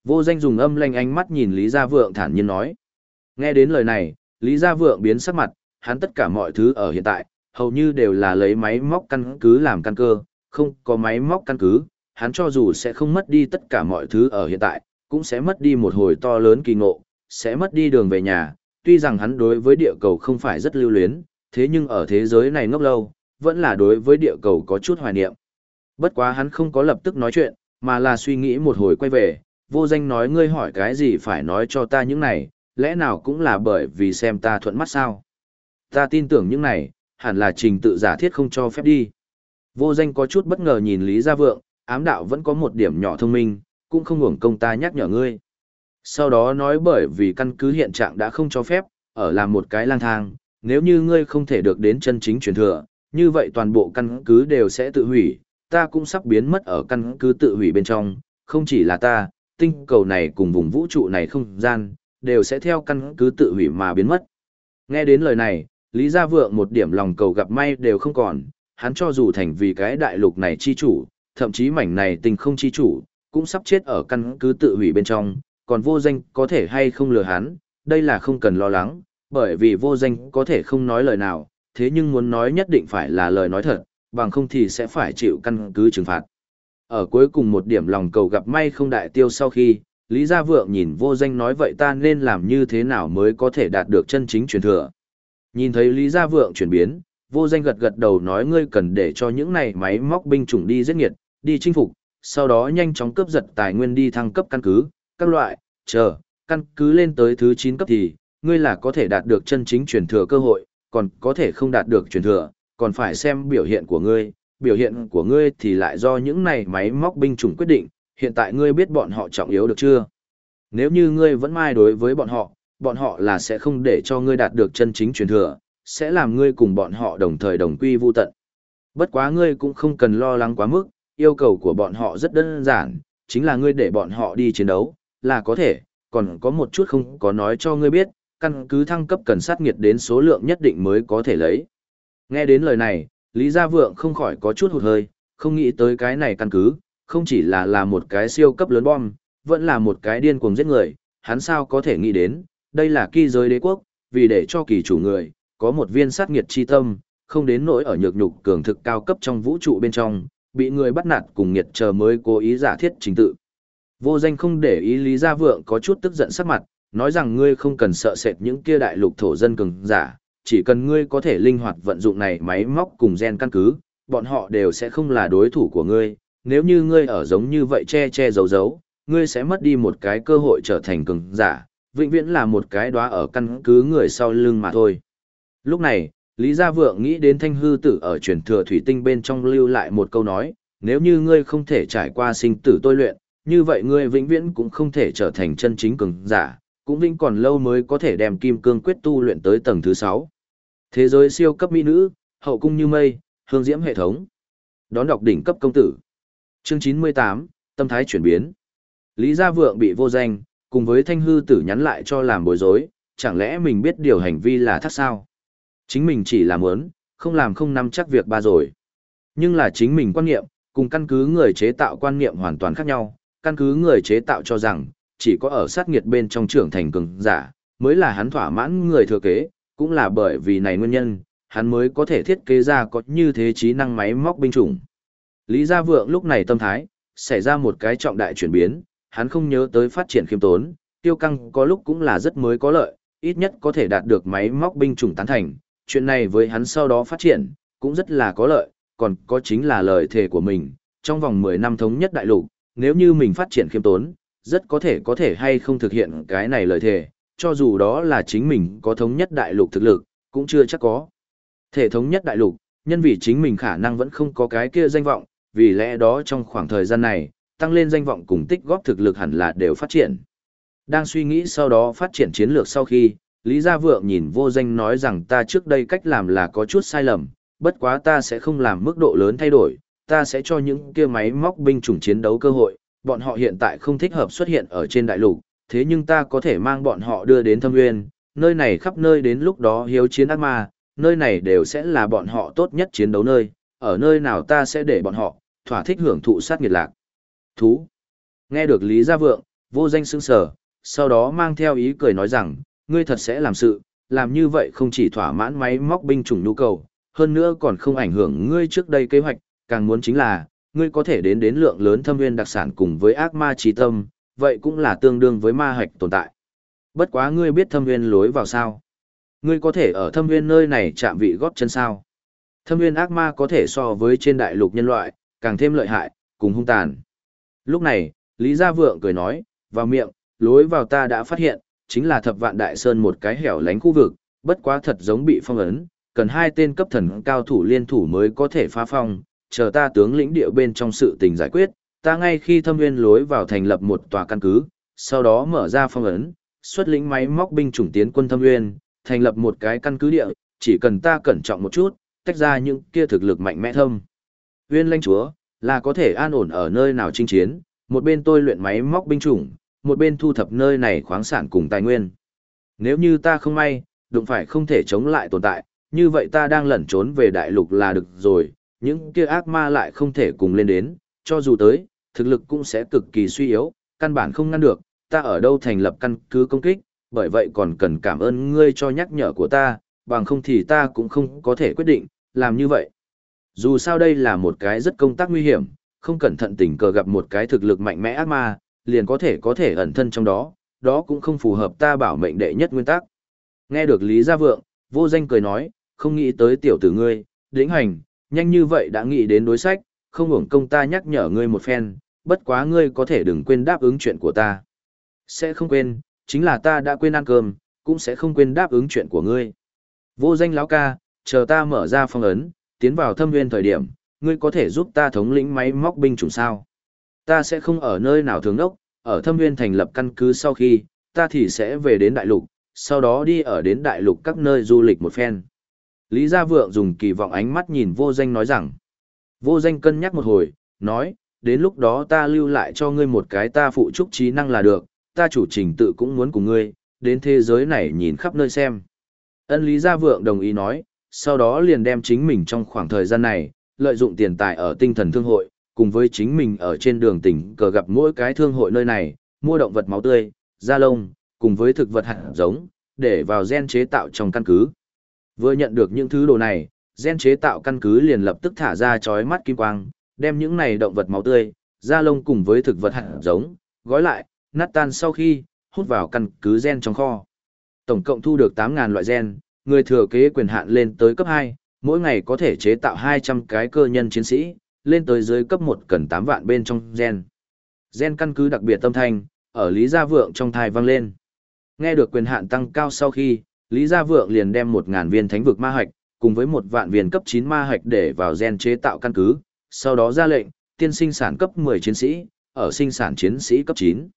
Vô danh dùng âm lanh ánh mắt nhìn Lý Gia Vượng thản nhiên nói. Nghe đến lời này, Lý Gia Vượng biến sắc mặt, hắn tất cả mọi thứ ở hiện tại, hầu như đều là lấy máy móc căn cứ làm căn cơ, không có máy móc căn cứ, hắn cho dù sẽ không mất đi tất cả mọi thứ ở hiện tại, cũng sẽ mất đi một hồi to lớn kỳ ngộ, sẽ mất đi đường về nhà, tuy rằng hắn đối với địa cầu không phải rất lưu luyến, thế nhưng ở thế giới này ngốc lâu, vẫn là đối với địa cầu có chút hoài niệm. Bất quá hắn không có lập tức nói chuyện, mà là suy nghĩ một hồi quay về, vô danh nói ngươi hỏi cái gì phải nói cho ta những này, lẽ nào cũng là bởi vì xem ta thuận mắt sao. Ta tin tưởng những này, hẳn là trình tự giả thiết không cho phép đi. Vô danh có chút bất ngờ nhìn Lý Gia Vượng, ám đạo vẫn có một điểm nhỏ thông minh, cũng không hưởng công ta nhắc nhở ngươi. Sau đó nói bởi vì căn cứ hiện trạng đã không cho phép, ở làm một cái lang thang, nếu như ngươi không thể được đến chân chính truyền thừa, như vậy toàn bộ căn cứ đều sẽ tự hủy, ta cũng sắp biến mất ở căn cứ tự hủy bên trong, không chỉ là ta, tinh cầu này cùng vùng vũ trụ này không gian, đều sẽ theo căn cứ tự hủy mà biến mất. Nghe đến lời này, Lý Gia Vượng một điểm lòng cầu gặp may đều không còn, hắn cho dù thành vì cái đại lục này chi chủ, thậm chí mảnh này tình không chi chủ, cũng sắp chết ở căn cứ tự hủy bên trong, còn vô danh có thể hay không lừa hắn, đây là không cần lo lắng, bởi vì vô danh có thể không nói lời nào, thế nhưng muốn nói nhất định phải là lời nói thật, bằng không thì sẽ phải chịu căn cứ trừng phạt. Ở cuối cùng một điểm lòng cầu gặp may không đại tiêu sau khi, Lý Gia Vượng nhìn vô danh nói vậy ta nên làm như thế nào mới có thể đạt được chân chính truyền thừa. Nhìn thấy Lý Gia Vượng chuyển biến, vô danh gật gật đầu nói ngươi cần để cho những này máy móc binh chủng đi giết nghiệt, đi chinh phục, sau đó nhanh chóng cướp giật tài nguyên đi thăng cấp căn cứ, các loại, chờ, căn cứ lên tới thứ 9 cấp thì, ngươi là có thể đạt được chân chính truyền thừa cơ hội, còn có thể không đạt được truyền thừa, còn phải xem biểu hiện của ngươi, biểu hiện của ngươi thì lại do những này máy móc binh chủng quyết định, hiện tại ngươi biết bọn họ trọng yếu được chưa? Nếu như ngươi vẫn mai đối với bọn họ, bọn họ là sẽ không để cho ngươi đạt được chân chính truyền thừa, sẽ làm ngươi cùng bọn họ đồng thời đồng quy vu tận. Bất quá ngươi cũng không cần lo lắng quá mức, yêu cầu của bọn họ rất đơn giản, chính là ngươi để bọn họ đi chiến đấu, là có thể, còn có một chút không có nói cho ngươi biết, căn cứ thăng cấp cần sát nghiệt đến số lượng nhất định mới có thể lấy. Nghe đến lời này, Lý Gia Vượng không khỏi có chút hụt hơi, không nghĩ tới cái này căn cứ, không chỉ là là một cái siêu cấp lớn bom, vẫn là một cái điên cuồng giết người, hắn sao có thể nghĩ đến, đây là kỳ giới đế quốc, vì để cho kỳ chủ người, có một viên sát nghiệt chi tâm, không đến nỗi ở nhược nhục cường thực cao cấp trong vũ trụ bên trong, bị người bắt nạt cùng nghiệt chờ mới cố ý giả thiết chính tự. Vô danh không để ý Lý Gia Vượng có chút tức giận sắc mặt, nói rằng ngươi không cần sợ sệt những kia đại lục thổ dân cường giả, chỉ cần ngươi có thể linh hoạt vận dụng này máy móc cùng gen căn cứ, bọn họ đều sẽ không là đối thủ của ngươi, nếu như ngươi ở giống như vậy che che giấu giấu, ngươi sẽ mất đi một cái cơ hội trở thành cường giả, vĩnh viễn là một cái đóa ở căn cứ người sau lưng mà thôi. Lúc này, Lý Gia Vượng nghĩ đến thanh hư tử ở truyền thừa thủy tinh bên trong lưu lại một câu nói, nếu như ngươi không thể trải qua sinh tử tôi luyện, như vậy ngươi vĩnh viễn cũng không thể trở thành chân chính cường giả, cũng vĩnh còn lâu mới có thể đem kim cương quyết tu luyện tới tầng thứ 6. Thế giới siêu cấp mỹ nữ, hậu cung như mây, hương diễm hệ thống. Đón đọc đỉnh cấp công tử. Chương 98, tâm thái chuyển biến. Lý Gia Vượng bị vô danh, cùng với thanh hư tử nhắn lại cho làm bối rối, chẳng lẽ mình biết điều hành vi là thắt sao? Chính mình chỉ làm muốn, không làm không nắm chắc việc ba rồi. Nhưng là chính mình quan niệm, cùng căn cứ người chế tạo quan niệm hoàn toàn khác nhau, căn cứ người chế tạo cho rằng, chỉ có ở sát nghiệt bên trong trưởng thành cường giả, mới là hắn thỏa mãn người thừa kế, cũng là bởi vì này nguyên nhân, hắn mới có thể thiết kế ra có như thế trí năng máy móc binh chủng. Lý Gia Vượng lúc này tâm thái, xảy ra một cái trọng đại chuyển biến, hắn không nhớ tới phát triển khiêm tốn, tiêu căng có lúc cũng là rất mới có lợi, ít nhất có thể đạt được máy móc binh chủng tán thành, chuyện này với hắn sau đó phát triển, cũng rất là có lợi, còn có chính là lời thề của mình, trong vòng 10 năm thống nhất đại lục, nếu như mình phát triển khiêm tốn, rất có thể có thể hay không thực hiện cái này lời thề, cho dù đó là chính mình có thống nhất đại lục thực lực, cũng chưa chắc có. Thể thống nhất đại lục, nhân vì chính mình khả năng vẫn không có cái kia danh vọng, vì lẽ đó trong khoảng thời gian này, tăng lên danh vọng cùng tích góp thực lực hẳn là đều phát triển. Đang suy nghĩ sau đó phát triển chiến lược sau khi, Lý Gia Vượng nhìn vô danh nói rằng ta trước đây cách làm là có chút sai lầm, bất quá ta sẽ không làm mức độ lớn thay đổi, ta sẽ cho những kia máy móc binh chủng chiến đấu cơ hội, bọn họ hiện tại không thích hợp xuất hiện ở trên đại lục, thế nhưng ta có thể mang bọn họ đưa đến thâm nguyên, nơi này khắp nơi đến lúc đó hiếu chiến ác ma, nơi này đều sẽ là bọn họ tốt nhất chiến đấu nơi, ở nơi nào ta sẽ để bọn họ, thỏa thích hưởng thụ sát nghiệt lạc. Thú. Nghe được Lý Gia Vượng, vô danh sững sở, sau đó mang theo ý cười nói rằng, ngươi thật sẽ làm sự, làm như vậy không chỉ thỏa mãn máy móc binh chủng nhu cầu, hơn nữa còn không ảnh hưởng ngươi trước đây kế hoạch, càng muốn chính là, ngươi có thể đến đến lượng lớn thâm nguyên đặc sản cùng với ác ma trí tâm, vậy cũng là tương đương với ma hạch tồn tại. Bất quá ngươi biết thâm nguyên lối vào sao? Ngươi có thể ở thâm nguyên nơi này chạm vị góp chân sao? Thâm nguyên ác ma có thể so với trên đại lục nhân loại, càng thêm lợi hại, cùng hung tàn. Lúc này, Lý Gia Vượng cười nói, vào miệng, lối vào ta đã phát hiện, chính là thập vạn đại sơn một cái hẻo lánh khu vực, bất quá thật giống bị phong ấn, cần hai tên cấp thần cao thủ liên thủ mới có thể phá phong, chờ ta tướng lĩnh địa bên trong sự tình giải quyết, ta ngay khi thâm nguyên lối vào thành lập một tòa căn cứ, sau đó mở ra phong ấn, xuất lĩnh máy móc binh chủng tiến quân thâm nguyên, thành lập một cái căn cứ địa, chỉ cần ta cẩn trọng một chút, tách ra những kia thực lực mạnh mẽ thâm. Nguyên lãnh chúa, là có thể an ổn ở nơi nào chinh chiến, một bên tôi luyện máy móc binh chủng, một bên thu thập nơi này khoáng sản cùng tài nguyên. Nếu như ta không may, đụng phải không thể chống lại tồn tại, như vậy ta đang lẩn trốn về đại lục là được rồi, những kia ác ma lại không thể cùng lên đến, cho dù tới, thực lực cũng sẽ cực kỳ suy yếu, căn bản không ngăn được, ta ở đâu thành lập căn cứ công kích, bởi vậy còn cần cảm ơn ngươi cho nhắc nhở của ta, bằng không thì ta cũng không có thể quyết định, làm như vậy. Dù sao đây là một cái rất công tác nguy hiểm, không cẩn thận tình cờ gặp một cái thực lực mạnh mẽ ác ma, liền có thể có thể ẩn thân trong đó, đó cũng không phù hợp ta bảo mệnh đệ nhất nguyên tắc. Nghe được Lý Gia Vượng, vô danh cười nói, không nghĩ tới tiểu tử ngươi, đĩnh hành, nhanh như vậy đã nghĩ đến đối sách, không hưởng công ta nhắc nhở ngươi một phen, bất quá ngươi có thể đừng quên đáp ứng chuyện của ta. Sẽ không quên, chính là ta đã quên ăn cơm, cũng sẽ không quên đáp ứng chuyện của ngươi. Vô danh lão ca, chờ ta mở ra phong ấn, tiến vào thâm nguyên thời điểm, ngươi có thể giúp ta thống lĩnh máy móc binh chủng sao. Ta sẽ không ở nơi nào thường đốc, ở thâm nguyên thành lập căn cứ sau khi, ta thì sẽ về đến đại lục, sau đó đi ở đến đại lục các nơi du lịch một phen. Lý Gia Vượng dùng kỳ vọng ánh mắt nhìn vô danh nói rằng, vô danh cân nhắc một hồi, nói, đến lúc đó ta lưu lại cho ngươi một cái ta phụ trúc trí năng là được, ta chủ trình tự cũng muốn cùng ngươi, đến thế giới này nhìn khắp nơi xem. Ân Lý Gia Vượng đồng ý nói, sau đó liền đem chính mình trong khoảng thời gian này, lợi dụng tiền tài ở tinh thần thương hội, cùng với chính mình ở trên đường tỉnh cờ gặp mỗi cái thương hội nơi này, mua động vật máu tươi, da lông, cùng với thực vật hạt giống, để vào gen chế tạo trong căn cứ. Vừa nhận được những thứ đồ này, gen chế tạo căn cứ liền lập tức thả ra chói mắt kim quang, đem những này động vật máu tươi, da lông cùng với thực vật hạt giống, gói lại, nát tan sau khi, hút vào căn cứ gen trong kho. Tổng cộng thu được 8.000 loại gen, người thừa kế quyền hạn lên tới cấp 2, mỗi ngày có thể chế tạo 200 cái cơ nhân chiến sĩ, lên tới dưới cấp 1 cần 8 vạn bên trong gen. Gen căn cứ đặc biệt tâm thanh, ở Lý Gia Vượng trong thai vang lên. Nghe được quyền hạn tăng cao sau khi, Lý Gia Vượng liền đem 1000 viên thánh vực ma hạch, cùng với một vạn viên cấp 9 ma hạch để vào gen chế tạo căn cứ, sau đó ra lệnh, tiên sinh sản cấp 10 chiến sĩ, ở sinh sản chiến sĩ cấp 9.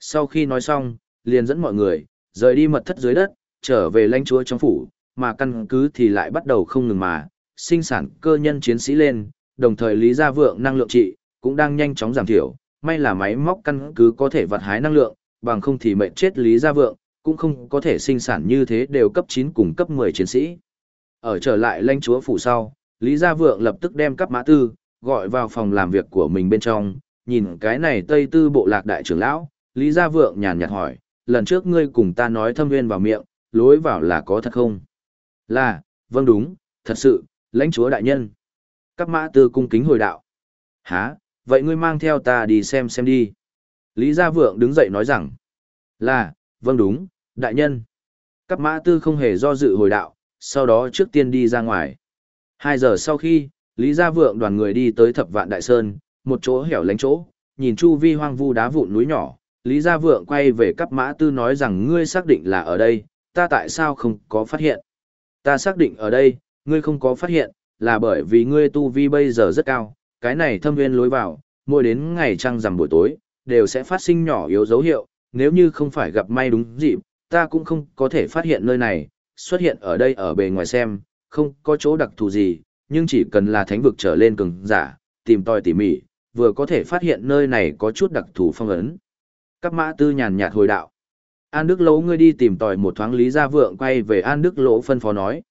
Sau khi nói xong, liền dẫn mọi người, rời đi mật thất dưới đất, trở về lãnh chúa trong phủ, mà căn cứ thì lại bắt đầu không ngừng mà, sinh sản cơ nhân chiến sĩ lên, đồng thời Lý Gia Vượng năng lượng trị, cũng đang nhanh chóng giảm thiểu, may là máy móc căn cứ có thể vặt hái năng lượng, bằng không thì mệnh chết Lý Gia Vượng, cũng không có thể sinh sản như thế đều cấp 9 cùng cấp 10 chiến sĩ. Ở trở lại lãnh chúa phủ sau, Lý Gia Vượng lập tức đem cấp mã tư, gọi vào phòng làm việc của mình bên trong, nhìn cái này Tây Tư bộ lạc đại trưởng lão, Lý Gia Vượng nhàn nhạt hỏi, lần trước ngươi cùng ta nói thâm viên vào miệng, lối vào là có thật không? Là, vâng đúng, thật sự, lãnh chúa đại nhân. Các mã tư cung kính hồi đạo. Hả, vậy ngươi mang theo ta đi xem xem đi. Lý Gia Vượng đứng dậy nói rằng. Là, vâng đúng, đại nhân. Cắp mã tư không hề do dự hồi đạo, sau đó trước tiên đi ra ngoài. Hai giờ sau khi, Lý Gia Vượng đoàn người đi tới thập vạn đại sơn, một chỗ hẻo lánh chỗ, nhìn chu vi hoang vu đá vụn núi nhỏ, Lý Gia Vượng quay về cắp mã tư nói rằng ngươi xác định là ở đây, ta tại sao không có phát hiện. Ta xác định ở đây, ngươi không có phát hiện, là bởi vì ngươi tu vi bây giờ rất cao, cái này thâm viên lối vào, mỗi đến ngày trăng rằm buổi tối, đều sẽ phát sinh nhỏ yếu dấu hiệu, nếu như không phải gặp may đúng dịp, ta cũng không có thể phát hiện nơi này, xuất hiện ở đây ở bề ngoài xem, không có chỗ đặc thù gì, nhưng chỉ cần là thánh vực trở lên cường giả, tìm tòi tỉ mỉ, vừa có thể phát hiện nơi này có chút đặc thù phong ấn. Các mã tư nhàn nhạt hồi đạo. An Đức Lỗ ngươi đi tìm tòi một thoáng Lý Gia Vượng quay về An Đức Lỗ phân phó nói.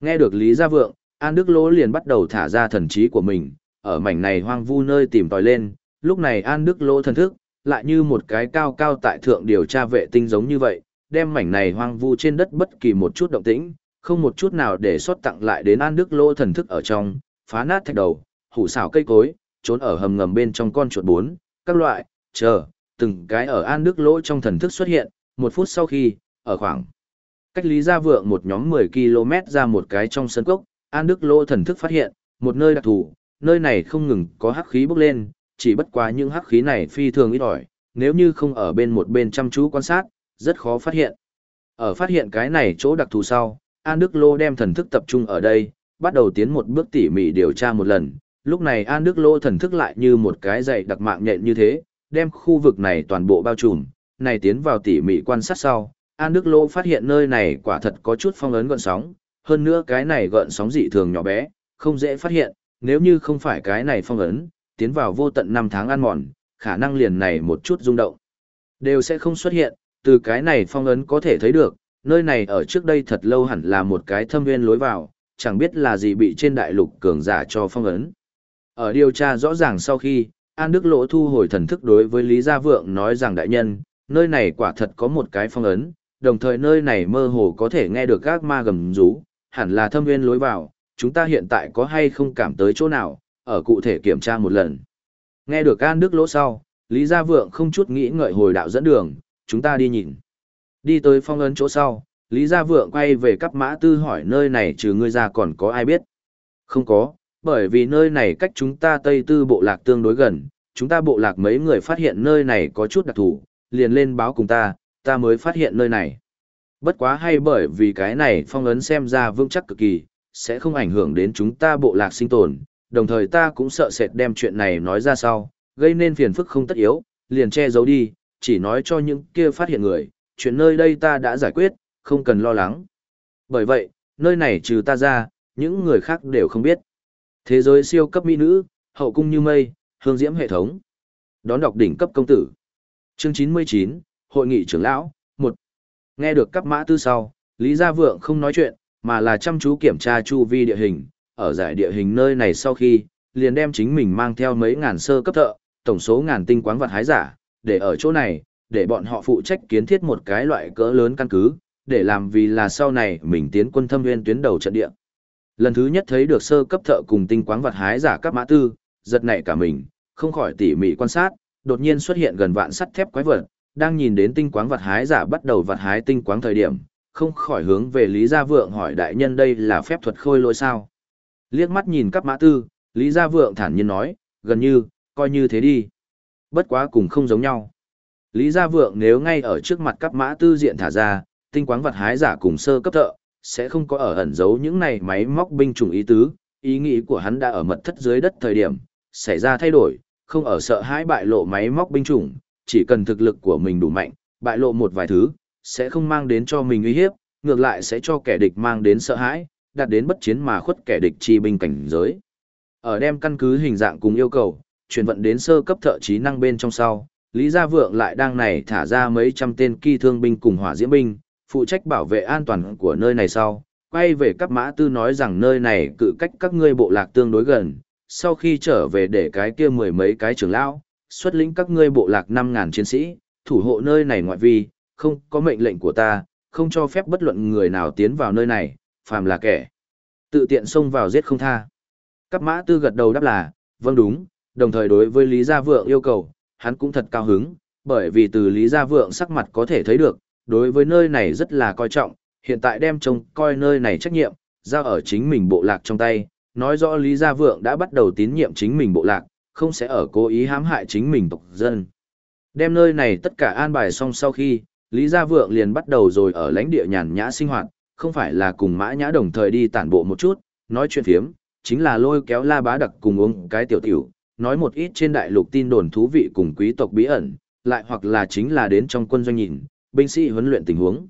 Nghe được Lý Gia Vượng, An Đức Lỗ liền bắt đầu thả ra thần trí của mình, ở mảnh này hoang vu nơi tìm tòi lên, lúc này An Đức Lỗ thần thức, lại như một cái cao cao tại thượng điều tra vệ tinh giống như vậy, đem mảnh này hoang vu trên đất bất kỳ một chút động tĩnh, không một chút nào để sót tặng lại đến An Đức Lô thần thức ở trong, phá nát thạch đầu, hủ xảo cây cối, trốn ở hầm ngầm bên trong con chuột bốn, các loại, chờ, từng cái ở An Đức Lô trong thần thức xuất hiện, một phút sau khi, ở khoảng cách Lý Gia Vượng một nhóm 10 km ra một cái trong sân cốc, An Đức Lô thần thức phát hiện, một nơi đặc thù, nơi này không ngừng có hắc khí bốc lên, chỉ bất quá những hắc khí này phi thường ít ỏi, nếu như không ở bên một bên chăm chú quan sát, rất khó phát hiện. Ở phát hiện cái này chỗ đặc thù sau, An Đức Lô đem thần thức tập trung ở đây, bắt đầu tiến một bước tỉ mỉ điều tra một lần. Lúc này An Đức Lô thần thức lại như một cái dạy đặc mạng nhện như thế, đem khu vực này toàn bộ bao trùm, này tiến vào tỉ mỉ quan sát sau, An Đức Lô phát hiện nơi này quả thật có chút phong ấn gợn sóng, hơn nữa cái này gợn sóng dị thường nhỏ bé, không dễ phát hiện, nếu như không phải cái này phong ấn, tiến vào vô tận năm tháng ăn mòn, khả năng liền này một chút rung động, đều sẽ không xuất hiện, từ cái này phong ấn có thể thấy được, nơi này ở trước đây thật lâu hẳn là một cái thâm viên lối vào, chẳng biết là gì bị trên đại lục cường giả cho phong ấn. Ở điều tra rõ ràng sau khi, An Đức Lỗ thu hồi thần thức đối với Lý Gia Vượng nói rằng đại nhân, nơi này quả thật có một cái phong ấn, đồng thời nơi này mơ hồ có thể nghe được các ma gầm rú, hẳn là thâm viên lối vào, chúng ta hiện tại có hay không cảm tới chỗ nào, ở cụ thể kiểm tra một lần. Nghe được An Đức lỗ sau, Lý Gia Vượng không chút nghĩ ngợi hồi đạo dẫn đường, chúng ta đi nhìn. Đi tới phong ấn chỗ sau, Lý Gia Vượng quay về cấp mã tư hỏi nơi này trừ ngươi ra còn có ai biết. Không có, bởi vì nơi này cách chúng ta Tây Tư bộ lạc tương đối gần, chúng ta bộ lạc mấy người phát hiện nơi này có chút đặc thù, liền lên báo cùng ta, ta mới phát hiện nơi này. Bất quá hay bởi vì cái này phong ấn xem ra vững chắc cực kỳ, sẽ không ảnh hưởng đến chúng ta bộ lạc sinh tồn, đồng thời ta cũng sợ sệt đem chuyện này nói ra sau, gây nên phiền phức không tất yếu, liền che giấu đi, chỉ nói cho những kia phát hiện người, chuyện nơi đây ta đã giải quyết, không cần lo lắng. Bởi vậy, nơi này trừ ta ra, những người khác đều không biết. Thế giới siêu cấp mỹ nữ, hậu cung như mây, hương diễm hệ thống. Đón đọc đỉnh cấp công tử. Chương 99, Hội nghị trưởng lão, 1. Nghe được cấp mã tư sau, Lý Gia Vượng không nói chuyện, mà là chăm chú kiểm tra chu vi địa hình, ở giải địa hình nơi này sau khi, liền đem chính mình mang theo mấy ngàn sơ cấp thợ, tổng số ngàn tinh quáng vật hái giả, để ở chỗ này, để bọn họ phụ trách kiến thiết một cái loại cỡ lớn căn cứ, để làm vì là sau này mình tiến quân thâm nguyên tuyến đầu trận địa. Lần thứ nhất thấy được sơ cấp thợ cùng tinh quáng vật hái giả cấp mã tư, giật nảy cả mình, không khỏi tỉ mỉ quan sát, đột nhiên xuất hiện gần vạn sắt thép quái vật, đang nhìn đến tinh quáng vật hái giả bắt đầu vật hái tinh quáng thời điểm, không khỏi hướng về Lý Gia Vượng hỏi đại nhân đây là phép thuật khôi lỗi sao. Liếc mắt nhìn cấp mã tư, Lý Gia Vượng thản nhiên nói, gần như, coi như thế đi. Bất quá cùng không giống nhau. Lý Gia Vượng nếu ngay ở trước mặt các mã tư diện thả ra, tinh quáng vật hái giả cùng sơ cấp thợ, sẽ không có ở ẩn giấu những này máy móc binh chủng ý tứ, ý nghĩ của hắn đã ở mật thất dưới đất thời điểm, xảy ra thay đổi, không ở sợ hãi bại lộ máy móc binh chủng, chỉ cần thực lực của mình đủ mạnh, bại lộ một vài thứ, sẽ không mang đến cho mình uy hiếp, ngược lại sẽ cho kẻ địch mang đến sợ hãi, đạt đến bất chiến mà khuất kẻ địch chi binh cảnh giới. Ở đem căn cứ hình dạng cùng yêu cầu, chuyển vận đến sơ cấp thợ trí năng bên trong sau, Lý Gia Vượng lại đang này thả ra mấy trăm tên kỳ thương binh cùng hỏa diễm binh, phụ trách bảo vệ an toàn của nơi này sau, quay về cấp mã tư nói rằng nơi này cự cách các ngươi bộ lạc tương đối gần, sau khi trở về để cái kia mười mấy cái trưởng lão, xuất lĩnh các ngươi bộ lạc năm ngàn chiến sĩ, thủ hộ nơi này ngoại vi, không có mệnh lệnh của ta, không cho phép bất luận người nào tiến vào nơi này, phàm là kẻ. Tự tiện xông vào giết không tha. Cấp mã tư gật đầu đáp là, vâng đúng, đồng thời đối với Lý Gia Vượng yêu cầu, hắn cũng thật cao hứng, bởi vì từ Lý Gia Vượng sắc mặt có thể thấy được, đối với nơi này rất là coi trọng, hiện tại đem trông coi nơi này trách nhiệm, giao ở chính mình bộ lạc trong tay, nói rõ Lý Gia Vượng đã bắt đầu tín nhiệm chính mình bộ lạc, không sẽ ở cố ý hãm hại chính mình tộc dân. Đem nơi này tất cả an bài xong sau khi, Lý Gia Vượng liền bắt đầu rồi ở lãnh địa nhàn nhã sinh hoạt, không phải là cùng mã nhã đồng thời đi tản bộ một chút, nói chuyện phiếm, chính là lôi kéo la bá đặc cùng uống cái tiểu tiểu, nói một ít trên đại lục tin đồn thú vị cùng quý tộc bí ẩn, lại hoặc là chính là đến trong quân doanh nhìn, binh sĩ huấn luyện tình huống.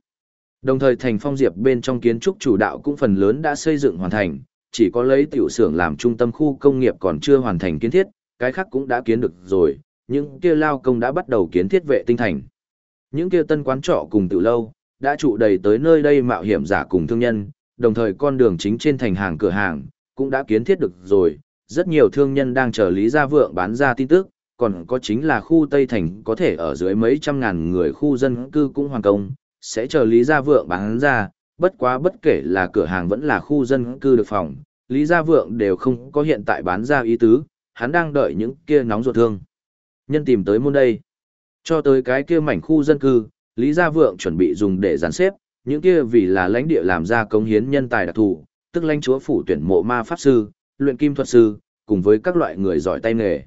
Đồng thời thành phong diệp bên trong kiến trúc chủ đạo cũng phần lớn đã xây dựng hoàn thành, chỉ có lấy tiểu xưởng làm trung tâm khu công nghiệp còn chưa hoàn thành kiến thiết, cái khác cũng đã kiến được rồi, những kia lao công đã bắt đầu kiến thiết vệ tinh thành. Những kia tân quán trọ cùng tiểu lâu, đã trụ đầy tới nơi đây mạo hiểm giả cùng thương nhân, đồng thời con đường chính trên thành hàng cửa hàng, cũng đã kiến thiết được rồi, rất nhiều thương nhân đang chờ Lý Gia Vượng bán ra tin tức, còn có chính là khu Tây Thành có thể ở dưới mấy trăm ngàn người khu dân cư cũng hoàn công, sẽ chờ Lý Gia Vượng bán ra, bất quá bất kể là cửa hàng vẫn là khu dân cư được phòng, Lý Gia Vượng đều không có hiện tại bán ra ý tứ, hắn đang đợi những kia nóng ruột thương. Nhân tìm tới môn đây. Cho tới cái kia mảnh khu dân cư, Lý Gia Vượng chuẩn bị dùng để dàn xếp, những kia vì là lãnh địa làm ra công hiến nhân tài đặc thù, tức lãnh chúa phủ tuyển mộ ma pháp sư, luyện kim thuật sư, cùng với các loại người giỏi tay nghề.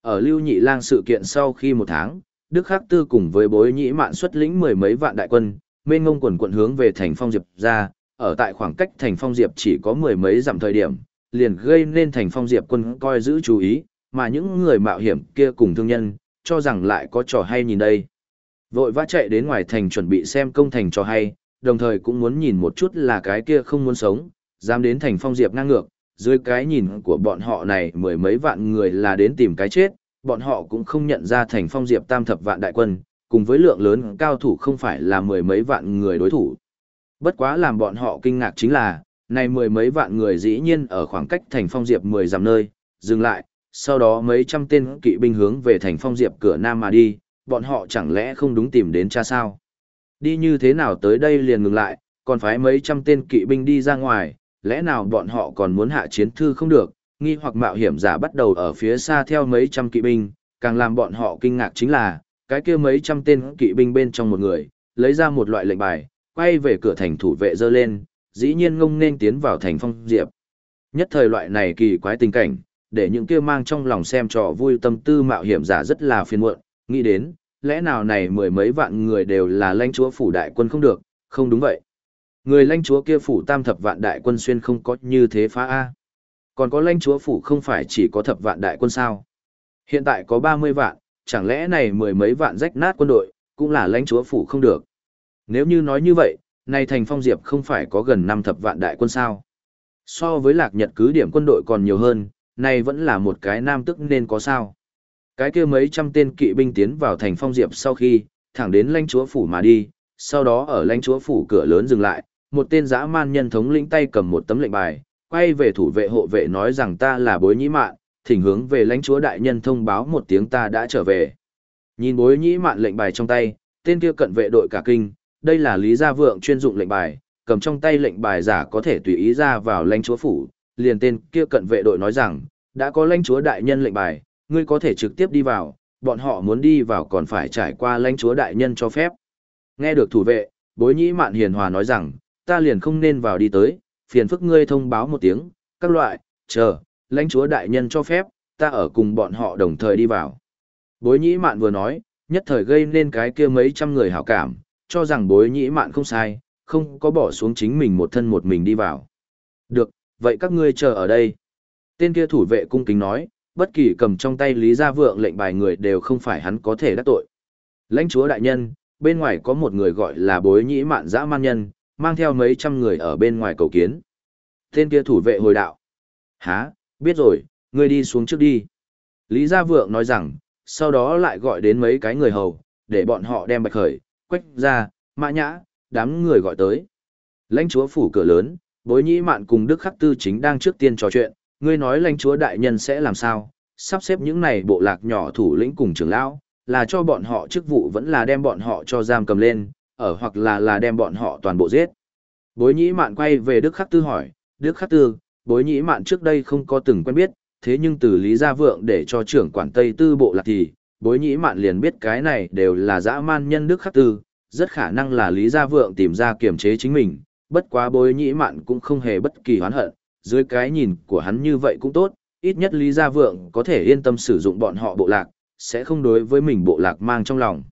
Ở Lưu Nhị Lang sự kiện sau khi một tháng, Đức Khắc Tư cùng với bối nhĩ mạn xuất lĩnh mười mấy vạn đại quân, mênh ngông quần quận hướng về thành phong diệp ra, ở tại khoảng cách thành phong diệp chỉ có mười mấy dặm thời điểm, liền gây nên thành phong diệp quân coi giữ chú ý, mà những người mạo hiểm kia cùng thương nhân, cho rằng lại có trò hay nhìn đây. Vội vã chạy đến ngoài thành chuẩn bị xem công thành trò hay, đồng thời cũng muốn nhìn một chút là cái kia không muốn sống, dám đến thành phong diệp ngang ngược, dưới cái nhìn của bọn họ này mười mấy vạn người là đến tìm cái chết, bọn họ cũng không nhận ra thành phong diệp tam thập vạn đại quân, cùng với lượng lớn cao thủ không phải là mười mấy vạn người đối thủ. Bất quá làm bọn họ kinh ngạc chính là, này mười mấy vạn người dĩ nhiên ở khoảng cách thành phong diệp mười dặm nơi, dừng lại, sau đó mấy trăm tên kỵ binh hướng về thành phong diệp cửa nam mà đi, bọn họ chẳng lẽ không đúng tìm đến cha sao? Đi như thế nào tới đây liền ngừng lại, còn phải mấy trăm tên kỵ binh đi ra ngoài, lẽ nào bọn họ còn muốn hạ chiến thư không được, nghi hoặc mạo hiểm giả bắt đầu ở phía xa theo mấy trăm kỵ binh, càng làm bọn họ kinh ngạc chính là, cái kia mấy trăm tên kỵ binh bên trong một người, lấy ra một loại lệnh bài, quay về cửa thành thủ vệ dơ lên, dĩ nhiên ngông nên tiến vào thành phong diệp. Nhất thời loại này kỳ quái tình cảnh, để những kia mang trong lòng xem trò vui tâm tư mạo hiểm giả rất là phiền muộn, nghĩ đến, lẽ nào này mười mấy vạn người đều là lãnh chúa phủ đại quân không được, không đúng vậy. Người lãnh chúa kia phủ tam thập vạn đại quân xuyên không có như thế phá A. Còn có lãnh chúa phủ không phải chỉ có thập vạn đại quân sao. Hiện tại có 30 vạn, chẳng lẽ này mười mấy vạn rách nát quân đội, cũng là lãnh chúa phủ không được. Nếu như nói như vậy, nay thành phong diệp không phải có gần năm thập vạn đại quân sao. So với lạc nhật cứ điểm quân đội còn nhiều hơn, nay vẫn là một cái nam tức nên có sao. Cái kia mấy trăm tên kỵ binh tiến vào thành phong diệp sau khi, thẳng đến lãnh chúa phủ mà đi, sau đó ở lãnh chúa phủ cửa lớn dừng lại, một tên dã man nhân thống lĩnh tay cầm một tấm lệnh bài, quay về thủ vệ hộ vệ nói rằng ta là bối nhĩ mạn, thỉnh hướng về lãnh chúa đại nhân thông báo một tiếng ta đã trở về. Nhìn bối nhĩ mạn lệnh bài trong tay, tên kia cận vệ đội cả kinh, đây là lý gia vượng chuyên dụng lệnh bài, cầm trong tay lệnh bài giả có thể tùy ý ra vào lãnh chúa phủ, liền tên kia cận vệ đội nói rằng, đã có lãnh chúa đại nhân lệnh bài, ngươi có thể trực tiếp đi vào, bọn họ muốn đi vào còn phải trải qua lãnh chúa đại nhân cho phép. Nghe được thủ vệ, bối nhĩ mạn hiền hòa nói rằng, ta liền không nên vào đi tới, phiền phức ngươi thông báo một tiếng, các loại, chờ, lãnh chúa đại nhân cho phép, ta ở cùng bọn họ đồng thời đi vào. Bối nhĩ mạn vừa nói, nhất thời gây nên cái kia mấy trăm người hảo cảm, cho rằng bối nhĩ mạn không sai, không có bỏ xuống chính mình một thân một mình đi vào. Được, vậy các ngươi chờ ở đây. Tên kia thủ vệ cung kính nói, bất kỳ cầm trong tay Lý Gia Vượng lệnh bài người đều không phải hắn có thể đắc tội. Lãnh chúa đại nhân, bên ngoài có một người gọi là bối nhĩ mạn dã man nhân, mang theo mấy trăm người ở bên ngoài cầu kiến. Tên kia thủ vệ hồi đạo. há, biết rồi, ngươi đi xuống trước đi. Lý Gia Vượng nói rằng, sau đó lại gọi đến mấy cái người hầu, để bọn họ đem bạch khởi, quách ra, mã nhã, đám người gọi tới. Lãnh chúa phủ cửa lớn, bối nhĩ mạn cùng Đức Khắc Tư chính đang trước tiên trò chuyện, ngươi nói lãnh chúa đại nhân sẽ làm sao, sắp xếp những này bộ lạc nhỏ thủ lĩnh cùng trưởng lão, là cho bọn họ chức vụ vẫn là đem bọn họ cho giam cầm lên, ở hoặc là là đem bọn họ toàn bộ giết. Bối nhĩ mạn quay về Đức Khắc Tư hỏi, Đức Khắc Tư, bối nhĩ mạn trước đây không có từng quen biết, thế nhưng từ Lý Gia Vượng để cho trưởng quản Tây Tư bộ lạc thì, bối nhĩ mạn liền biết cái này đều là dã man nhân Đức Khắc Tư, rất khả năng là Lý Gia Vượng tìm ra kiểm chế chính mình, bất quá bối nhĩ mạn cũng không hề bất kỳ hoán hận, dưới cái nhìn của hắn như vậy cũng tốt, ít nhất Lý Gia Vượng có thể yên tâm sử dụng bọn họ bộ lạc, sẽ không đối với mình bộ lạc mang trong lòng.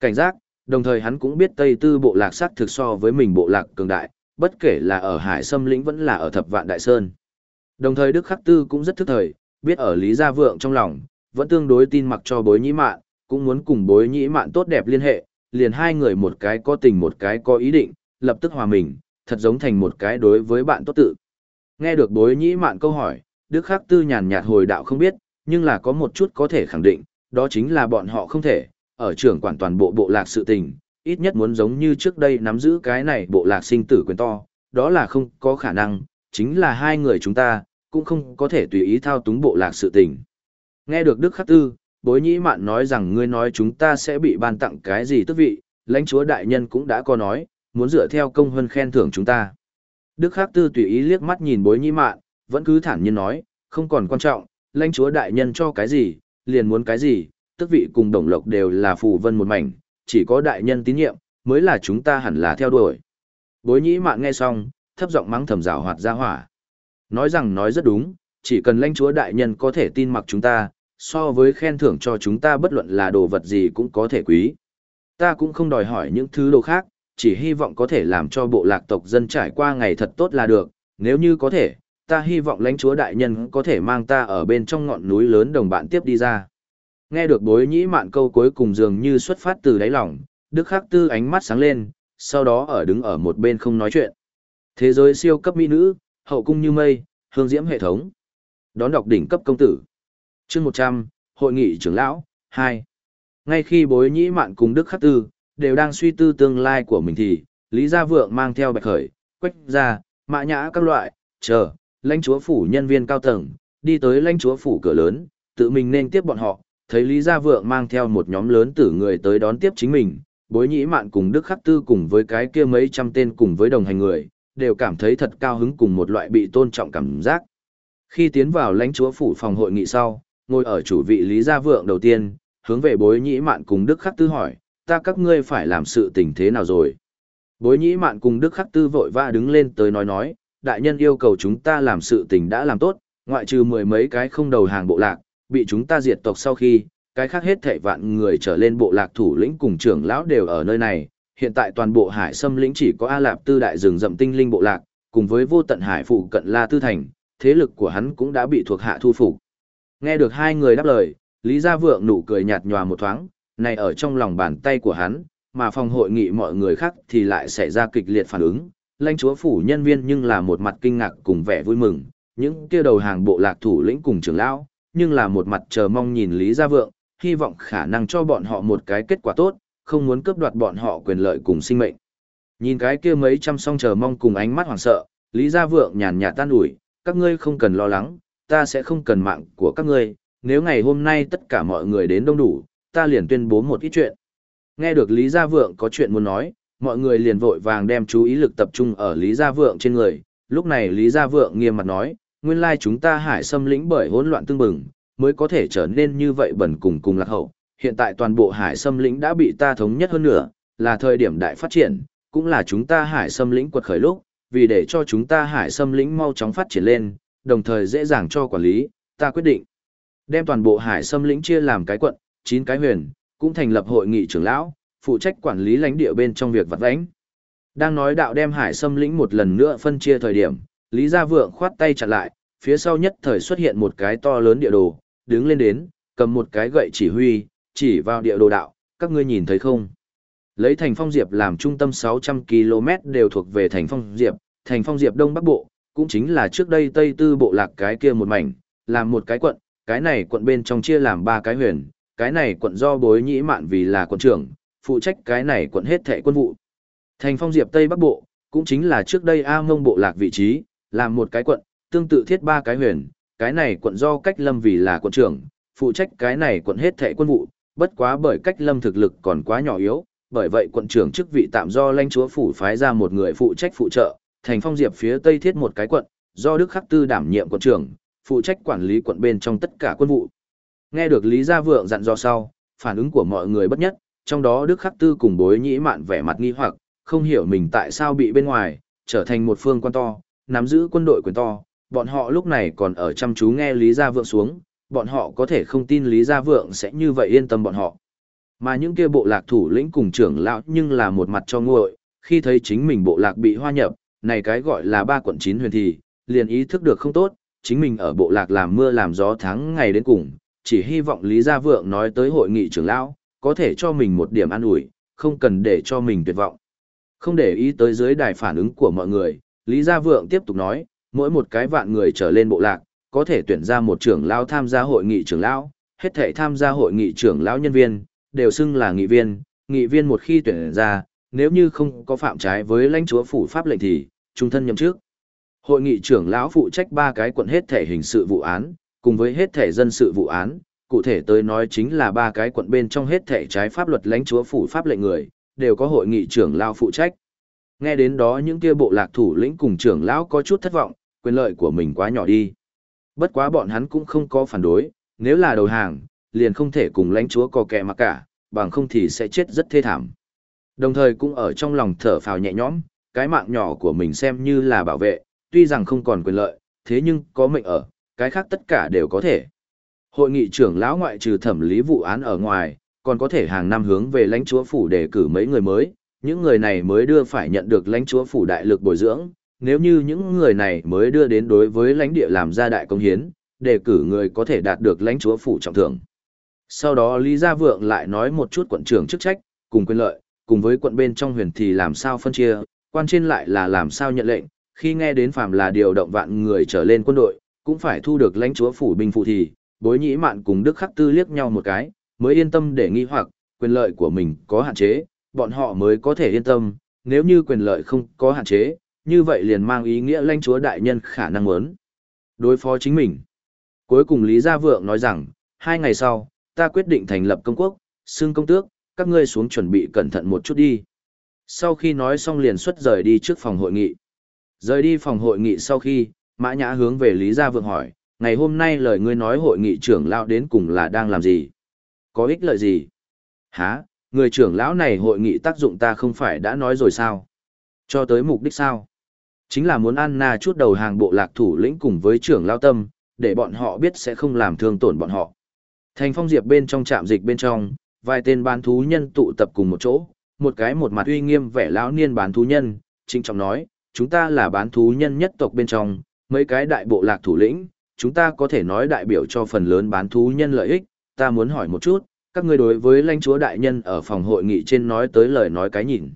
Cảnh giác, đồng thời hắn cũng biết Tây Tư bộ lạc sắc thực so với mình bộ lạc cường đại, bất kể là ở Hải Sâm lĩnh vẫn là ở Thập Vạn Đại Sơn. Đồng thời Đức Khắc Tư cũng rất thức thời, biết ở Lý Gia Vượng trong lòng, vẫn tương đối tin mặc cho bối nhĩ mạn, cũng muốn cùng bối nhĩ mạn tốt đẹp liên hệ, liền hai người một cái có tình một cái có ý định, lập tức hòa mình, thật giống thành một cái đối với bạn tốt tự. Nghe được bối nhĩ mạn câu hỏi, Đức Khắc Tư nhàn nhạt hồi đạo không biết, nhưng là có một chút có thể khẳng định, đó chính là bọn họ không thể, ở trưởng quản toàn bộ bộ lạc sự tình, ít nhất muốn giống như trước đây nắm giữ cái này bộ lạc sinh tử quyền to, đó là không có khả năng, chính là hai người chúng ta, cũng không có thể tùy ý thao túng bộ lạc sự tình. Nghe được Đức Khắc Tư, bối nhĩ mạn nói rằng ngươi nói chúng ta sẽ bị ban tặng cái gì tức vị, lãnh chúa đại nhân cũng đã có nói, muốn dựa theo công hơn khen thưởng chúng ta. Đức Khắc Tư tùy ý liếc mắt nhìn bối nhĩ mạn, vẫn cứ thản nhiên nói, không còn quan trọng, lãnh chúa đại nhân cho cái gì, liền muốn cái gì, tức vị cùng đồng lộc đều là phù vân một mảnh, chỉ có đại nhân tín nhiệm, mới là chúng ta hẳn là theo đuổi. Bối nhĩ mạn nghe xong, thấp giọng mắng thầm rào hoạt ra hỏa. Nói rằng nói rất đúng, chỉ cần lãnh chúa đại nhân có thể tin mặc chúng ta, so với khen thưởng cho chúng ta bất luận là đồ vật gì cũng có thể quý. Ta cũng không đòi hỏi những thứ đồ khác, chỉ hy vọng có thể làm cho bộ lạc tộc dân trải qua ngày thật tốt là được, nếu như có thể, ta hy vọng lãnh chúa đại nhân có thể mang ta ở bên trong ngọn núi lớn đồng bạn tiếp đi ra. Nghe được bối nhĩ mạn câu cuối cùng dường như xuất phát từ đáy lòng, Đức Khắc Tư ánh mắt sáng lên, sau đó ở đứng ở một bên không nói chuyện. Thế giới siêu cấp mỹ nữ, hậu cung như mây, hương diễm hệ thống. Đón đọc đỉnh cấp công tử. chương 100, Hội nghị trưởng lão, 2. Ngay khi bối nhĩ mạn cùng Đức Khắc Tư, đều đang suy tư tương lai của mình thì, Lý Gia Vượng mang theo bạch khởi, quách ra, mã nhã các loại, chờ, lãnh chúa phủ nhân viên cao tầng, đi tới lãnh chúa phủ cửa lớn, tự mình nên tiếp bọn họ, thấy Lý Gia Vượng mang theo một nhóm lớn tử người tới đón tiếp chính mình, bối nhĩ mạn cùng Đức Khắc Tư cùng với cái kia mấy trăm tên cùng với đồng hành người, đều cảm thấy thật cao hứng cùng một loại bị tôn trọng cảm giác. Khi tiến vào lãnh chúa phủ phòng hội nghị sau, ngồi ở chủ vị Lý Gia Vượng đầu tiên, hướng về bối nhĩ mạn cùng Đức Khắc Tư hỏi, ta các ngươi phải làm sự tình thế nào rồi? Bối nhĩ mạn cùng Đức Khắc Tư vội vã đứng lên tới nói nói, đại nhân yêu cầu chúng ta làm sự tình đã làm tốt, ngoại trừ mười mấy cái không đầu hàng bộ lạc, bị chúng ta diệt tộc sau khi, cái khác hết thảy vạn người trở lên bộ lạc thủ lĩnh cùng trưởng lão đều ở nơi này, hiện tại toàn bộ hải xâm lĩnh chỉ có A Lạp Tư đại rừng rậm tinh linh bộ lạc, cùng với vô tận hải phụ cận La Tư Thành, thế lực của hắn cũng đã bị thuộc hạ thu phục. Nghe được hai người đáp lời, Lý Gia Vượng nụ cười nhạt nhòa một thoáng, này ở trong lòng bàn tay của hắn, mà phòng hội nghị mọi người khác thì lại xảy ra kịch liệt phản ứng. Lãnh chúa phủ nhân viên nhưng là một mặt kinh ngạc cùng vẻ vui mừng, những kia đầu hàng bộ lạc thủ lĩnh cùng trưởng lão, nhưng là một mặt chờ mong nhìn Lý Gia Vượng, hy vọng khả năng cho bọn họ một cái kết quả tốt, không muốn cướp đoạt bọn họ quyền lợi cùng sinh mệnh. Nhìn cái kia mấy trăm song chờ mong cùng ánh mắt hoảng sợ, Lý Gia Vượng nhàn nhạt tan ủi, các ngươi không cần lo lắng, ta sẽ không cần mạng của các ngươi, nếu ngày hôm nay tất cả mọi người đến đông đủ, ta liền tuyên bố một ít chuyện. Nghe được Lý Gia Vượng có chuyện muốn nói, mọi người liền vội vàng đem chú ý lực tập trung ở Lý Gia Vượng trên người, lúc này Lý Gia Vượng nghiêm mặt nói, nguyên lai chúng ta hải xâm lĩnh bởi hỗn loạn tương bừng, mới có thể trở nên như vậy bẩn cùng cùng lạc hậu. Hiện tại toàn bộ hải xâm lĩnh đã bị ta thống nhất hơn nữa, là thời điểm đại phát triển, cũng là chúng ta hải xâm lĩnh quật khởi lúc, vì để cho chúng ta hải xâm lĩnh mau chóng phát triển lên, đồng thời dễ dàng cho quản lý, ta quyết định đem toàn bộ hải xâm lĩnh chia làm cái quận, 9 cái huyền, cũng thành lập hội nghị trưởng lão, phụ trách quản lý lãnh địa bên trong việc vặt vãnh. Đang nói đạo đem hải xâm lĩnh một lần nữa phân chia thời điểm, Lý Gia Vượng khoát tay chặt lại, phía sau nhất thời xuất hiện một cái to lớn địa đồ, đứng lên đến, cầm một cái gậy chỉ huy, chỉ vào địa đồ đạo, các ngươi nhìn thấy không? Lấy thành phong diệp làm trung tâm 600 km đều thuộc về thành phong diệp, thành phong diệp đông bắc bộ, cũng chính là trước đây tây tư bộ lạc cái kia một mảnh, làm một cái quận, cái này quận bên trong chia làm ba cái huyền, cái này quận do bối nhĩ mạn vì là quận trưởng, phụ trách cái này quận hết thệ quân vụ. Thành phong diệp tây bắc bộ, cũng chính là trước đây A mông bộ lạc vị trí, làm một cái quận, tương tự thiết ba cái huyền, cái này quận do cách lâm vì là quận trưởng, phụ trách cái này quận hết thệ quân vụ, bất quá bởi cách lâm thực lực còn quá nhỏ yếu, bởi vậy quận trưởng chức vị tạm do lãnh chúa phủ phái ra một người phụ trách phụ trợ, thành phong diệp phía tây thiết một cái quận, do Đức Khắc Tư đảm nhiệm quận trưởng, phụ trách quản lý quận bên trong tất cả quân vụ. Nghe được Lý Gia Vượng dặn dò sau, phản ứng của mọi người bất nhất, trong đó Đức Khắc Tư cùng bối nhĩ mạn vẻ mặt nghi hoặc, không hiểu mình tại sao bị bên ngoài, trở thành một phương quan to, nắm giữ quân đội quyền to, bọn họ lúc này còn ở chăm chú nghe Lý Gia Vượng xuống, bọn họ có thể không tin Lý Gia Vượng sẽ như vậy yên tâm bọn họ. Mà những kia bộ lạc thủ lĩnh cùng trưởng lão nhưng là một mặt cho nguội, khi thấy chính mình bộ lạc bị hoa nhập, này cái gọi là ba quận chín huyền thì, liền ý thức được không tốt, chính mình ở bộ lạc làm mưa làm gió tháng ngày đến cùng, chỉ hy vọng Lý Gia Vượng nói tới hội nghị trưởng lão, có thể cho mình một điểm an ủi, không cần để cho mình tuyệt vọng. Không để ý tới dưới đài phản ứng của mọi người, Lý Gia Vượng tiếp tục nói, mỗi một cái vạn người trở lên bộ lạc, có thể tuyển ra một trưởng lão tham gia hội nghị trưởng lão, hết thể tham gia hội nghị trưởng lão nhân viên, đều xưng là nghị viên, nghị viên một khi tuyển ra, nếu như không có phạm trái với lãnh chúa phủ pháp lệnh thì, trung thân nhậm trước. Hội nghị trưởng lão phụ trách ba cái quận hết thể hình sự vụ án, cùng với hết thể dân sự vụ án, cụ thể tới nói chính là ba cái quận bên trong hết thể trái pháp luật lãnh chúa phủ pháp lệnh người, đều có hội nghị trưởng lão phụ trách. Nghe đến đó những kia bộ lạc thủ lĩnh cùng trưởng lão có chút thất vọng, quyền lợi của mình quá nhỏ đi. Bất quá bọn hắn cũng không có phản đối, nếu là đầu hàng, liền không thể cùng lãnh chúa có kẻ mà cả, bằng không thì sẽ chết rất thê thảm. Đồng thời cũng ở trong lòng thở phào nhẹ nhõm, cái mạng nhỏ của mình xem như là bảo vệ, tuy rằng không còn quyền lợi, thế nhưng có mệnh ở, cái khác tất cả đều có thể. Hội nghị trưởng lão ngoại trừ thẩm lý vụ án ở ngoài, còn có thể hàng năm hướng về lãnh chúa phủ để cử mấy người mới, những người này mới đưa phải nhận được lãnh chúa phủ đại lực bồi dưỡng, nếu như những người này mới đưa đến đối với lãnh địa làm ra đại công hiến, đề cử người có thể đạt được lãnh chúa phủ trọng thưởng. Sau đó Lý Gia Vượng lại nói một chút quận trưởng chức trách, cùng quyền lợi, cùng với quận bên trong huyền thì làm sao phân chia, quan trên lại là làm sao nhận lệnh, khi nghe đến phàm là điều động vạn người trở lên quân đội, cũng phải thu được lãnh chúa phủ binh phụ thì, bối nhĩ mạn cùng Đức Khắc Tư liếc nhau một cái, mới yên tâm để nghi hoặc, quyền lợi của mình có hạn chế, bọn họ mới có thể yên tâm, nếu như quyền lợi không có hạn chế, như vậy liền mang ý nghĩa lãnh chúa đại nhân khả năng muốn đối phó chính mình. Cuối cùng Lý Gia Vượng nói rằng, hai ngày sau, ta quyết định thành lập công quốc, xưng công tước, các ngươi xuống chuẩn bị cẩn thận một chút đi. Sau khi nói xong liền xuất rời đi trước phòng hội nghị. Rời đi phòng hội nghị sau khi, Mã Nhã hướng về Lý Gia Vượng hỏi, ngày hôm nay lời ngươi nói hội nghị trưởng lão đến cùng là đang làm gì? Có ích lợi gì? Hả, người trưởng lão này hội nghị tác dụng ta không phải đã nói rồi sao? Cho tới mục đích sao? Chính là muốn Anna chút đầu hàng bộ lạc thủ lĩnh cùng với trưởng lão tâm, để bọn họ biết sẽ không làm thương tổn bọn họ. Thành phong diệp bên trong trạm dịch bên trong, vài tên bán thú nhân tụ tập cùng một chỗ, một cái một mặt uy nghiêm vẻ lão niên bán thú nhân, chính trọng nói, chúng ta là bán thú nhân nhất tộc bên trong, mấy cái đại bộ lạc thủ lĩnh, chúng ta có thể nói đại biểu cho phần lớn bán thú nhân lợi ích, ta muốn hỏi một chút, các ngươi đối với lãnh chúa đại nhân ở phòng hội nghị trên nói tới lời nói cái nhìn.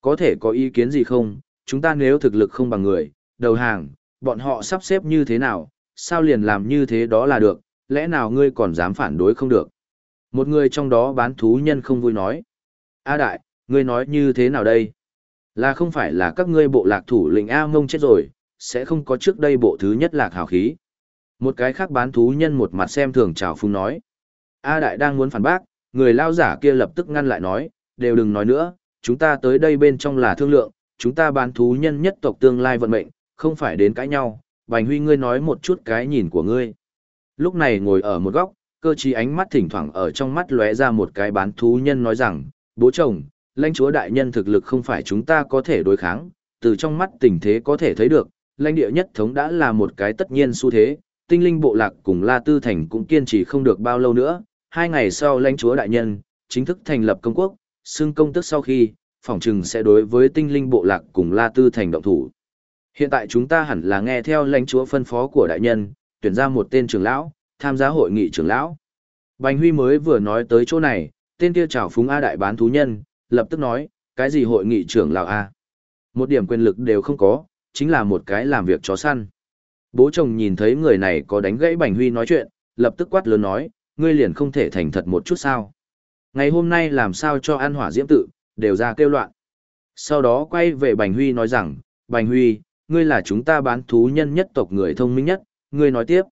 Có thể có ý kiến gì không, chúng ta nếu thực lực không bằng người, đầu hàng, bọn họ sắp xếp như thế nào, sao liền làm như thế đó là được, lẽ nào ngươi còn dám phản đối không được. Một người trong đó bán thú nhân không vui nói. A đại, ngươi nói như thế nào đây? Là không phải là các ngươi bộ lạc thủ lĩnh A mông chết rồi, sẽ không có trước đây bộ thứ nhất lạc hào khí. Một cái khác bán thú nhân một mặt xem thường chào phung nói. A đại đang muốn phản bác, người lao giả kia lập tức ngăn lại nói, đều đừng nói nữa, chúng ta tới đây bên trong là thương lượng, chúng ta bán thú nhân nhất tộc tương lai vận mệnh, không phải đến cãi nhau, Bành Huy ngươi nói một chút cái nhìn của ngươi. Lúc này ngồi ở một góc, cơ trí ánh mắt thỉnh thoảng ở trong mắt lóe ra một cái bán thú nhân nói rằng, bố chồng, lãnh chúa đại nhân thực lực không phải chúng ta có thể đối kháng, từ trong mắt tình thế có thể thấy được, lãnh địa nhất thống đã là một cái tất nhiên xu thế, tinh linh bộ lạc cùng La Tư Thành cũng kiên trì không được bao lâu nữa, hai ngày sau lãnh chúa đại nhân, chính thức thành lập công quốc, xưng công tức sau khi, phỏng chừng sẽ đối với tinh linh bộ lạc cùng La Tư Thành động thủ. Hiện tại chúng ta hẳn là nghe theo lãnh chúa phân phó của đại nhân, tuyển ra một tên trưởng lão, tham gia hội nghị trưởng lão. Bành Huy mới vừa nói tới chỗ này, tên kia chào phúng A đại bán thú nhân, lập tức nói, cái gì hội nghị trưởng lão A. Một điểm quyền lực đều không có, chính là một cái làm việc chó săn. Bố chồng nhìn thấy người này có đánh gãy Bành Huy nói chuyện, lập tức quát lớn nói, ngươi liền không thể thành thật một chút sao. Ngày hôm nay làm sao cho ăn hỏa diễm tự, đều ra kêu loạn. Sau đó quay về Bành Huy nói rằng, Bành Huy, ngươi là chúng ta bán thú nhân nhất tộc người thông minh nhất, ngươi nói tiếp.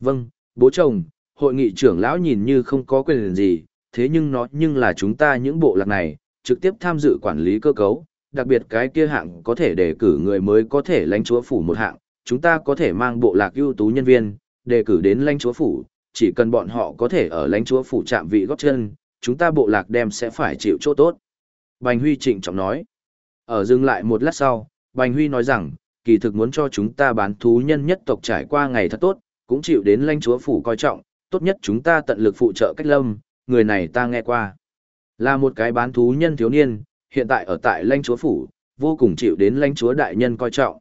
Vâng, bố chồng, hội nghị trưởng lão nhìn như không có quyền gì, thế nhưng nó nhưng là chúng ta những bộ lạc này, trực tiếp tham dự quản lý cơ cấu, đặc biệt cái kia hạng có thể đề cử người mới có thể lãnh chúa phủ một hạng, chúng ta có thể mang bộ lạc ưu tú nhân viên, đề cử đến lãnh chúa phủ, chỉ cần bọn họ có thể ở lãnh chúa phủ chạm vị góp chân, chúng ta bộ lạc đem sẽ phải chịu chỗ tốt. Bành Huy trịnh trọng nói. Ở dừng lại một lát sau, Bành Huy nói rằng, kỳ thực muốn cho chúng ta bán thú nhân nhất tộc trải qua ngày thật tốt, cũng chịu đến lãnh chúa phủ coi trọng, tốt nhất chúng ta tận lực phụ trợ cách lâm, người này ta nghe qua. Là một cái bán thú nhân thiếu niên, hiện tại ở tại lãnh chúa phủ, vô cùng chịu đến lãnh chúa đại nhân coi trọng.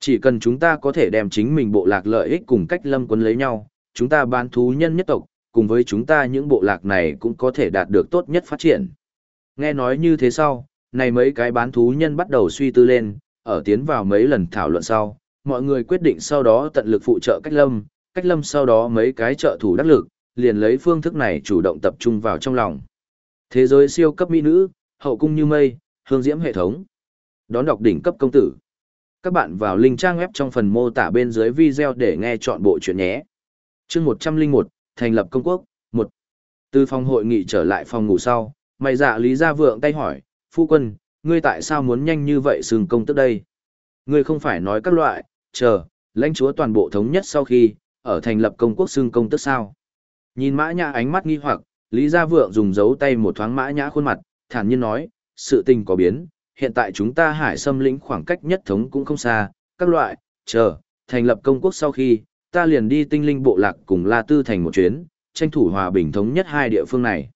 Chỉ cần chúng ta có thể đem chính mình bộ lạc lợi ích cùng cách lâm quân lấy nhau, chúng ta bán thú nhân nhất tộc, cùng với chúng ta những bộ lạc này cũng có thể đạt được tốt nhất phát triển. Nghe nói như thế sau, này mấy cái bán thú nhân bắt đầu suy tư lên, ở tiến vào mấy lần thảo luận sau, mọi người quyết định sau đó tận lực phụ trợ cách lâm, cách lâm sau đó mấy cái trợ thủ đắc lực, liền lấy phương thức này chủ động tập trung vào trong lòng. Thế giới siêu cấp mỹ nữ, hậu cung như mây, hương diễm hệ thống. Đón đọc đỉnh cấp công tử. Các bạn vào link trang web trong phần mô tả bên dưới video để nghe chọn bộ chuyện nhé chương 101, thành lập công quốc, 1. Từ phòng hội nghị trở lại phòng ngủ sau, mày dạ lý gia vượng tay hỏi, phu quân, ngươi tại sao muốn nhanh như vậy xưng công tức đây? Ngươi không phải nói các loại, chờ, lãnh chúa toàn bộ thống nhất sau khi, ở thành lập công quốc xưng công tức sao? Nhìn mã nhã ánh mắt nghi hoặc, Lý Gia Vượng dùng dấu tay một thoáng mã nhã khuôn mặt, thản nhiên nói, sự tình có biến, hiện tại chúng ta hải xâm lĩnh khoảng cách nhất thống cũng không xa, các loại, chờ, thành lập công quốc sau khi, ta liền đi tinh linh bộ lạc cùng La Tư thành một chuyến, tranh thủ hòa bình thống nhất hai địa phương này.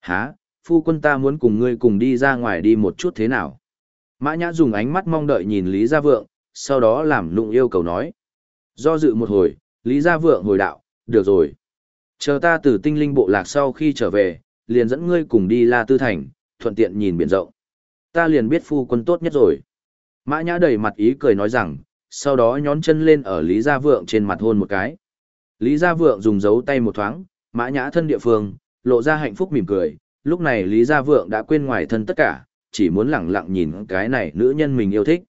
Hả, phu quân ta muốn cùng ngươi cùng đi ra ngoài đi một chút thế nào? Mã Nhã dùng ánh mắt mong đợi nhìn Lý Gia Vượng, sau đó làm nụng yêu cầu nói. Do dự một hồi, Lý Gia Vượng hồi đạo, được rồi. Chờ ta từ tinh linh bộ lạc sau khi trở về, liền dẫn ngươi cùng đi La Tư Thành, thuận tiện nhìn biển rộng. Ta liền biết phu quân tốt nhất rồi. Mã Nhã đầy mặt ý cười nói rằng, sau đó nhón chân lên ở Lý Gia Vượng trên mặt hôn một cái. Lý Gia Vượng dùng dấu tay một thoáng, Mã Nhã thân địa phương, lộ ra hạnh phúc mỉm cười, lúc này Lý Gia Vượng đã quên ngoài thân tất cả, chỉ muốn lặng lặng nhìn cái này nữ nhân mình yêu thích.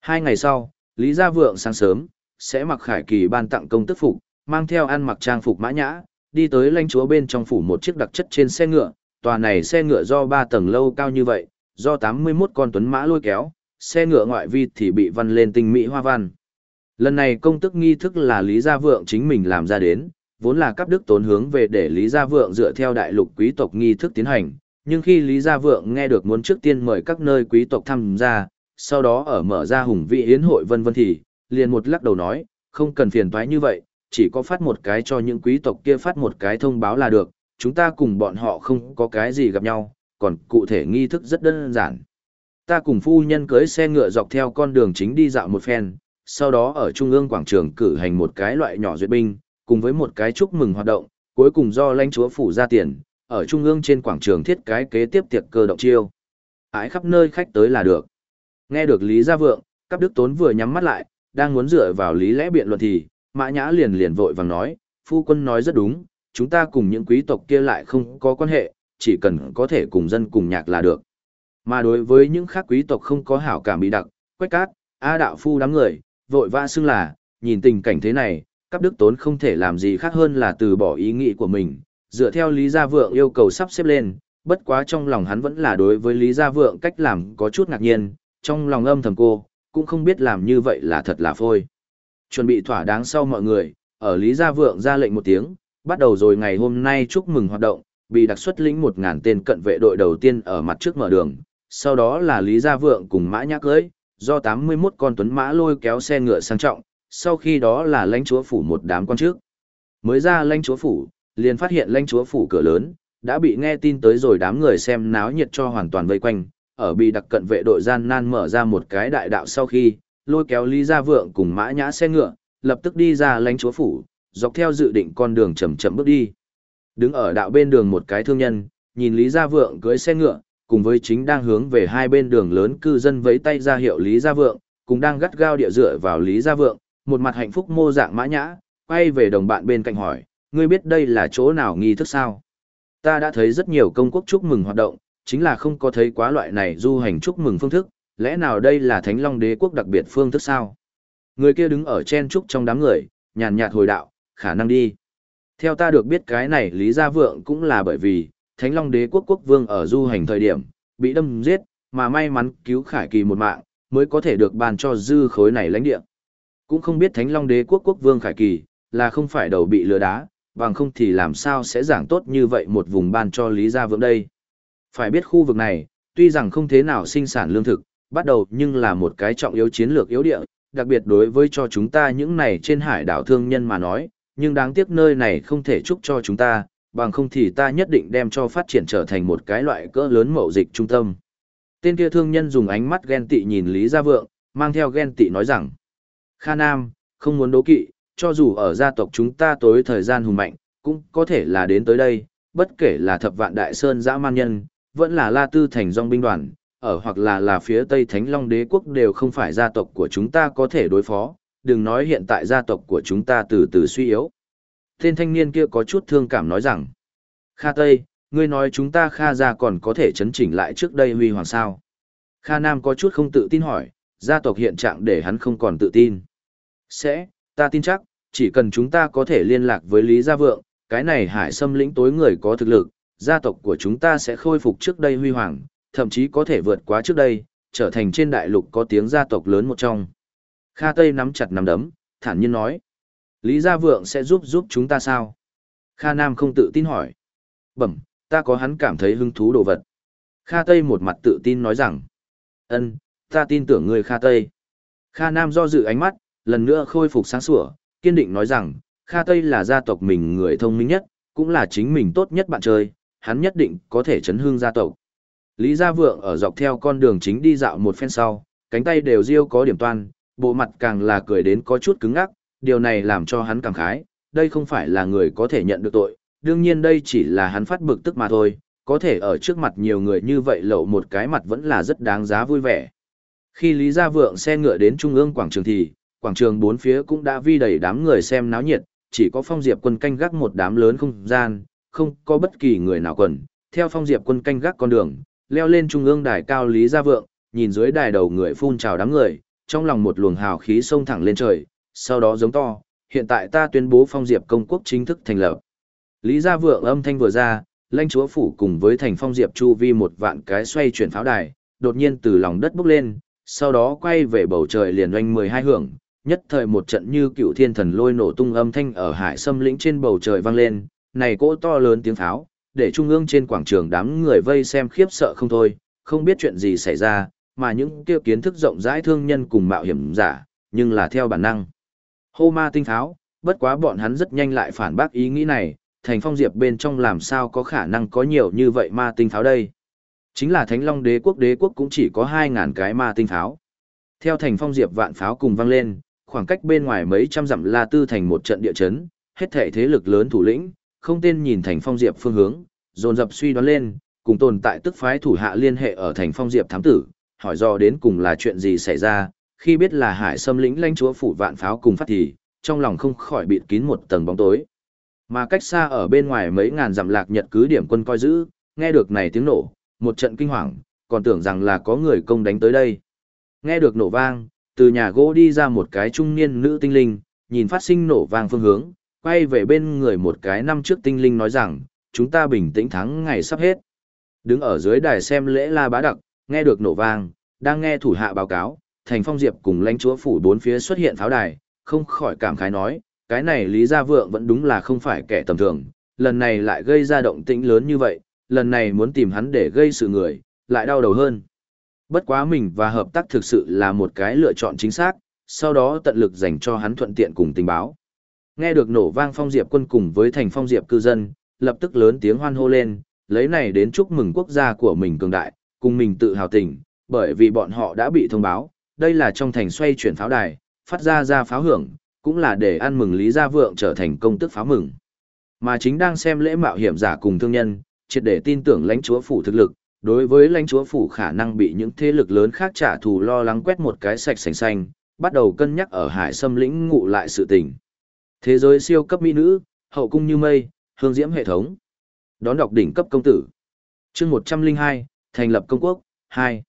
Hai ngày sau, Lý Gia Vượng sáng sớm, sẽ mặc khải kỳ ban tặng công tức phục, mang theo ăn mặc trang phục mã nhã, đi tới lãnh chúa bên trong phủ một chiếc đặc chất trên xe ngựa, tòa này xe ngựa do ba tầng lâu cao như vậy, do 81 con tuấn mã lôi kéo, xe ngựa ngoại vi thì bị văn lên tinh mỹ hoa văn. Lần này công tức nghi thức là Lý Gia Vượng chính mình làm ra đến, vốn là cấp đức tốn hướng về để Lý Gia Vượng dựa theo đại lục quý tộc nghi thức tiến hành, nhưng khi Lý Gia Vượng nghe được muốn trước tiên mời các nơi quý tộc tham gia, sau đó ở mở ra hùng vị yến hội vân vân thì, liền một lắc đầu nói, không cần phiền toái như vậy, chỉ có phát một cái cho những quý tộc kia phát một cái thông báo là được, chúng ta cùng bọn họ không có cái gì gặp nhau, còn cụ thể nghi thức rất đơn giản. Ta cùng phu nhân cưới xe ngựa dọc theo con đường chính đi dạo một phen, sau đó ở trung ương quảng trường cử hành một cái loại nhỏ duyệt binh, cùng với một cái chúc mừng hoạt động, cuối cùng do lãnh chúa phủ ra tiền, ở trung ương trên quảng trường thiết cái kế tiếp tiệc cơ động chiêu. Ái khắp nơi khách tới là được. Nghe được Lý Gia Vượng, các đức tốn vừa nhắm mắt lại, đang muốn dựa vào lý lẽ biện luận thì, Mã Nhã liền liền vội vàng nói, phu quân nói rất đúng, chúng ta cùng những quý tộc kia lại không có quan hệ, chỉ cần có thể cùng dân cùng nhạc là được. Mà đối với những khác quý tộc không có hảo cảm bị đặc, quách cát, A đạo phu đám người, vội vã xưng là, nhìn tình cảnh thế này, các đức tốn không thể làm gì khác hơn là từ bỏ ý nghĩ của mình, dựa theo Lý Gia Vượng yêu cầu sắp xếp lên, bất quá trong lòng hắn vẫn là đối với Lý Gia Vượng cách làm có chút ngạc nhiên, trong lòng âm thầm cô, cũng không biết làm như vậy là thật là phôi. Chuẩn bị thỏa đáng sau mọi người, ở Lý Gia Vượng ra lệnh một tiếng, bắt đầu rồi ngày hôm nay chúc mừng hoạt động, bị đặc xuất lĩnh một ngàn tên cận vệ đội đầu tiên ở mặt trước mở đường, sau đó là Lý Gia Vượng cùng Mã Nhã cưới, do 81 con tuấn mã lôi kéo xe ngựa sang trọng, sau khi đó là lãnh chúa phủ một đám con trước. Mới ra lãnh chúa phủ, liền phát hiện lãnh chúa phủ cửa lớn, đã bị nghe tin tới rồi đám người xem náo nhiệt cho hoàn toàn vây quanh, ở bị đặc cận vệ đội gian nan mở ra một cái đại đạo sau khi, lôi kéo Lý Gia Vượng cùng mã nhã xe ngựa, lập tức đi ra lãnh chúa phủ, dọc theo dự định con đường chậm chậm bước đi. Đứng ở đạo bên đường một cái thương nhân, nhìn Lý Gia Vượng cưới xe ngựa, cùng với chính đang hướng về hai bên đường lớn cư dân vẫy tay ra hiệu Lý Gia Vượng, cùng đang gắt gao địa dựa vào Lý Gia Vượng, một mặt hạnh phúc mô dạng mã nhã, quay về đồng bạn bên cạnh hỏi, ngươi biết đây là chỗ nào nghi thức sao? Ta đã thấy rất nhiều công quốc chúc mừng hoạt động, chính là không có thấy quá loại này du hành chúc mừng phương thức, lẽ nào đây là Thánh Long Đế quốc đặc biệt phương thức sao? Người kia đứng ở chen trúc trong đám người, nhàn nhạt hồi đạo, khả năng đi. Theo ta được biết cái này Lý Gia Vượng cũng là bởi vì, Thánh Long Đế quốc quốc vương ở du hành thời điểm, bị đâm giết, mà may mắn cứu Khải Kỳ một mạng, mới có thể được ban cho dư khối này lãnh địa. Cũng không biết Thánh Long Đế quốc quốc vương Khải Kỳ, là không phải đầu bị lừa đá, bằng không thì làm sao sẽ giảng tốt như vậy một vùng ban cho Lý Gia Vượng đây. Phải biết khu vực này, tuy rằng không thế nào sinh sản lương thực, bắt đầu nhưng là một cái trọng yếu chiến lược yếu địa, đặc biệt đối với cho chúng ta những này trên hải đảo thương nhân mà nói, nhưng đáng tiếc nơi này không thể chúc cho chúng ta, bằng không thì ta nhất định đem cho phát triển trở thành một cái loại cỡ lớn mậu dịch trung tâm. Tên kia thương nhân dùng ánh mắt ghen tị nhìn Lý Gia Vượng, mang theo ghen tị nói rằng, Kha Nam, không muốn đố kỵ, cho dù ở gia tộc chúng ta tối thời gian hùng mạnh, cũng có thể là đến tới đây, bất kể là thập vạn đại sơn dã man nhân, vẫn là la tư thành dòng binh đoàn, ở hoặc là là phía Tây Thánh Long đế quốc đều không phải gia tộc của chúng ta có thể đối phó, đừng nói hiện tại gia tộc của chúng ta từ từ suy yếu. Tên thanh niên kia có chút thương cảm nói rằng, Kha Tây, ngươi nói chúng ta Kha ra còn có thể chấn chỉnh lại trước đây huy hoàng sao. Kha Nam có chút không tự tin hỏi, gia tộc hiện trạng để hắn không còn tự tin. Sẽ, ta tin chắc, chỉ cần chúng ta có thể liên lạc với Lý Gia Vượng, cái này hải xâm lĩnh tối người có thực lực, gia tộc của chúng ta sẽ khôi phục trước đây huy hoàng, thậm chí có thể vượt quá trước đây, trở thành trên đại lục có tiếng gia tộc lớn một trong. Kha Tây nắm chặt nắm đấm, thản nhiên nói. Lý Gia Vượng sẽ giúp giúp chúng ta sao? Kha Nam không tự tin hỏi. Bẩm, ta có hắn cảm thấy hứng thú đồ vật. Kha Tây một mặt tự tin nói rằng. ân, ta tin tưởng người Kha Tây. Kha Nam do dự ánh mắt, lần nữa khôi phục sáng sủa, kiên định nói rằng, Kha Tây là gia tộc mình người thông minh nhất, cũng là chính mình tốt nhất bạn chơi, hắn nhất định có thể chấn hương gia tộc. Lý Gia Vượng ở dọc theo con đường chính đi dạo một phen sau, cánh tay đều riêu có điểm toan, bộ mặt càng là cười đến có chút cứng ngắc, điều này làm cho hắn cảm khái, đây không phải là người có thể nhận được tội, đương nhiên đây chỉ là hắn phát bực tức mà thôi, có thể ở trước mặt nhiều người như vậy lậu một cái mặt vẫn là rất đáng giá vui vẻ. Khi Lý Gia Vượng xe ngựa đến trung ương quảng trường thì, quảng trường bốn phía cũng đã vi đầy đám người xem náo nhiệt, chỉ có phong diệp quân canh gác một đám lớn không gian, không có bất kỳ người nào quần, theo phong diệp quân canh gác con đường, leo lên trung ương đài cao Lý Gia Vượng, nhìn dưới đài đầu người phun trào đám người, trong lòng một luồng hào khí sông thẳng lên trời, sau đó giống to, hiện tại ta tuyên bố phong diệp công quốc chính thức thành lập. Lý Gia Vượng âm thanh vừa ra, lãnh chúa phủ cùng với thành phong diệp chu vi một vạn cái xoay chuyển pháo đài, đột nhiên từ lòng đất bốc lên, sau đó quay về bầu trời liền oanh 12 hưởng, nhất thời một trận như cựu thiên thần lôi nổ tung âm thanh ở hải sâm lĩnh trên bầu trời vang lên, này cỗ to lớn tiếng pháo, để trung ương trên quảng trường đám người vây xem khiếp sợ không thôi, không biết chuyện gì xảy ra, mà những kêu kiến thức rộng rãi thương nhân cùng mạo hiểm giả, nhưng là theo bản năng. Hô ma tinh tháo, bất quá bọn hắn rất nhanh lại phản bác ý nghĩ này, thành phong diệp bên trong làm sao có khả năng có nhiều như vậy ma tinh pháo đây. Chính là Thánh Long đế quốc đế quốc cũng chỉ có 2.000 cái ma tinh pháo. Theo thành phong diệp vạn pháo cùng vang lên, khoảng cách bên ngoài mấy trăm dặm La Tư thành một trận địa chấn, hết thể thế lực lớn thủ lĩnh, không tên nhìn thành phong diệp phương hướng, dồn dập suy đoán lên, cùng tồn tại tức phái thủ hạ liên hệ ở thành phong diệp thám tử, hỏi do đến cùng là chuyện gì xảy ra, khi biết là hải xâm lĩnh lãnh chúa phủ vạn pháo cùng phát thì, trong lòng không khỏi bịt kín một tầng bóng tối. Mà cách xa ở bên ngoài mấy ngàn dặm lạc nhật cứ điểm quân coi giữ, nghe được này tiếng nổ, một trận kinh hoàng, còn tưởng rằng là có người công đánh tới đây. Nghe được nổ vang, từ nhà gỗ đi ra một cái trung niên nữ tinh linh, nhìn phát sinh nổ vang phương hướng, quay về bên người một cái năm trước tinh linh nói rằng, chúng ta bình tĩnh thắng ngày sắp hết. Đứng ở dưới đài xem lễ la bá đặc, nghe được nổ vang, đang nghe thủ hạ báo cáo, thành phong diệp cùng lãnh chúa phủ bốn phía xuất hiện pháo đài, không khỏi cảm khái nói, cái này Lý Gia Vượng vẫn đúng là không phải kẻ tầm thường, lần này lại gây ra động tĩnh lớn như vậy, lần này muốn tìm hắn để gây sự người, lại đau đầu hơn. Bất quá mình và hợp tác thực sự là một cái lựa chọn chính xác, sau đó tận lực dành cho hắn thuận tiện cùng tình báo. Nghe được nổ vang phong diệp quân cùng với thành phong diệp cư dân, lập tức lớn tiếng hoan hô lên, lấy này đến chúc mừng quốc gia của mình cường đại, cùng mình tự hào tình, bởi vì bọn họ đã bị thông báo, đây là trong thành xoay chuyển pháo đài, phát ra ra pháo hưởng, cũng là để ăn mừng Lý Gia Vượng trở thành công tức pháo mừng. Mà chính đang xem lễ mạo hiểm giả cùng thương nhân, triệt để tin tưởng lãnh chúa phủ thực lực, đối với lãnh chúa phủ khả năng bị những thế lực lớn khác trả thù lo lắng quét một cái sạch sành xanh, bắt đầu cân nhắc ở hải xâm lĩnh ngụ lại sự tình. Thế giới siêu cấp mỹ nữ, hậu cung như mây, hương diễm hệ thống. Đón đọc đỉnh cấp công tử. chương 102, thành lập công quốc, 2.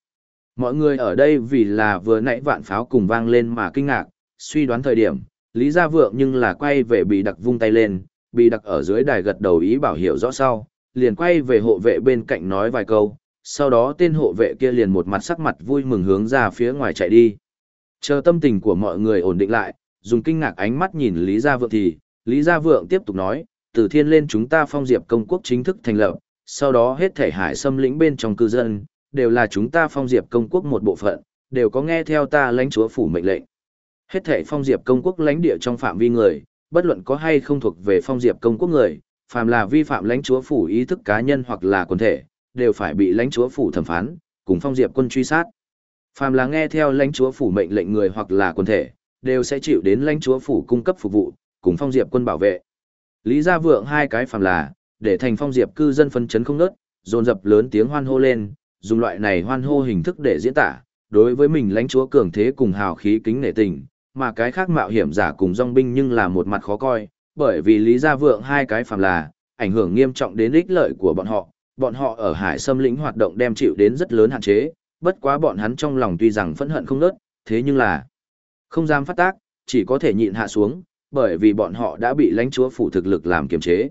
Mọi người ở đây vì là vừa nãy vạn pháo cùng vang lên mà kinh ngạc, suy đoán thời điểm, Lý Gia Vượng nhưng là quay về bị đặc vung tay lên, bị đặc ở dưới đài gật đầu ý bảo hiểu rõ sau, liền quay về hộ vệ bên cạnh nói vài câu, sau đó tên hộ vệ kia liền một mặt sắc mặt vui mừng hướng ra phía ngoài chạy đi. Chờ tâm tình của mọi người ổn định lại, dùng kinh ngạc ánh mắt nhìn Lý Gia Vượng thì, Lý Gia Vượng tiếp tục nói, từ thiên lên chúng ta phong diệp công quốc chính thức thành lập, sau đó hết thể hải xâm lĩnh bên trong cư dân, đều là chúng ta phong diệp công quốc một bộ phận, đều có nghe theo ta lãnh chúa phủ mệnh lệnh. Hết thể phong diệp công quốc lãnh địa trong phạm vi người, bất luận có hay không thuộc về phong diệp công quốc người, phàm là vi phạm lãnh chúa phủ ý thức cá nhân hoặc là quần thể, đều phải bị lãnh chúa phủ thẩm phán, cùng phong diệp quân truy sát. Phàm là nghe theo lãnh chúa phủ mệnh lệnh người hoặc là quần thể, đều sẽ chịu đến lãnh chúa phủ cung cấp phục vụ, cùng phong diệp quân bảo vệ. Lý Gia Vượng hai cái phàm là, để thành phong diệp cư dân phân chấn không nớt, dồn dập lớn tiếng hoan hô lên, dùng loại này hoan hô hình thức để diễn tả, đối với mình lãnh chúa cường thế cùng hào khí kính nể tình, mà cái khác mạo hiểm giả cùng dòng binh nhưng là một mặt khó coi, bởi vì Lý Gia Vượng hai cái phàm là, ảnh hưởng nghiêm trọng đến ích lợi của bọn họ, bọn họ ở hải xâm lĩnh hoạt động đem chịu đến rất lớn hạn chế, bất quá bọn hắn trong lòng tuy rằng phẫn hận không nớt, thế nhưng là không dám phát tác, chỉ có thể nhịn hạ xuống, bởi vì bọn họ đã bị lãnh chúa phủ thực lực làm kiềm chế.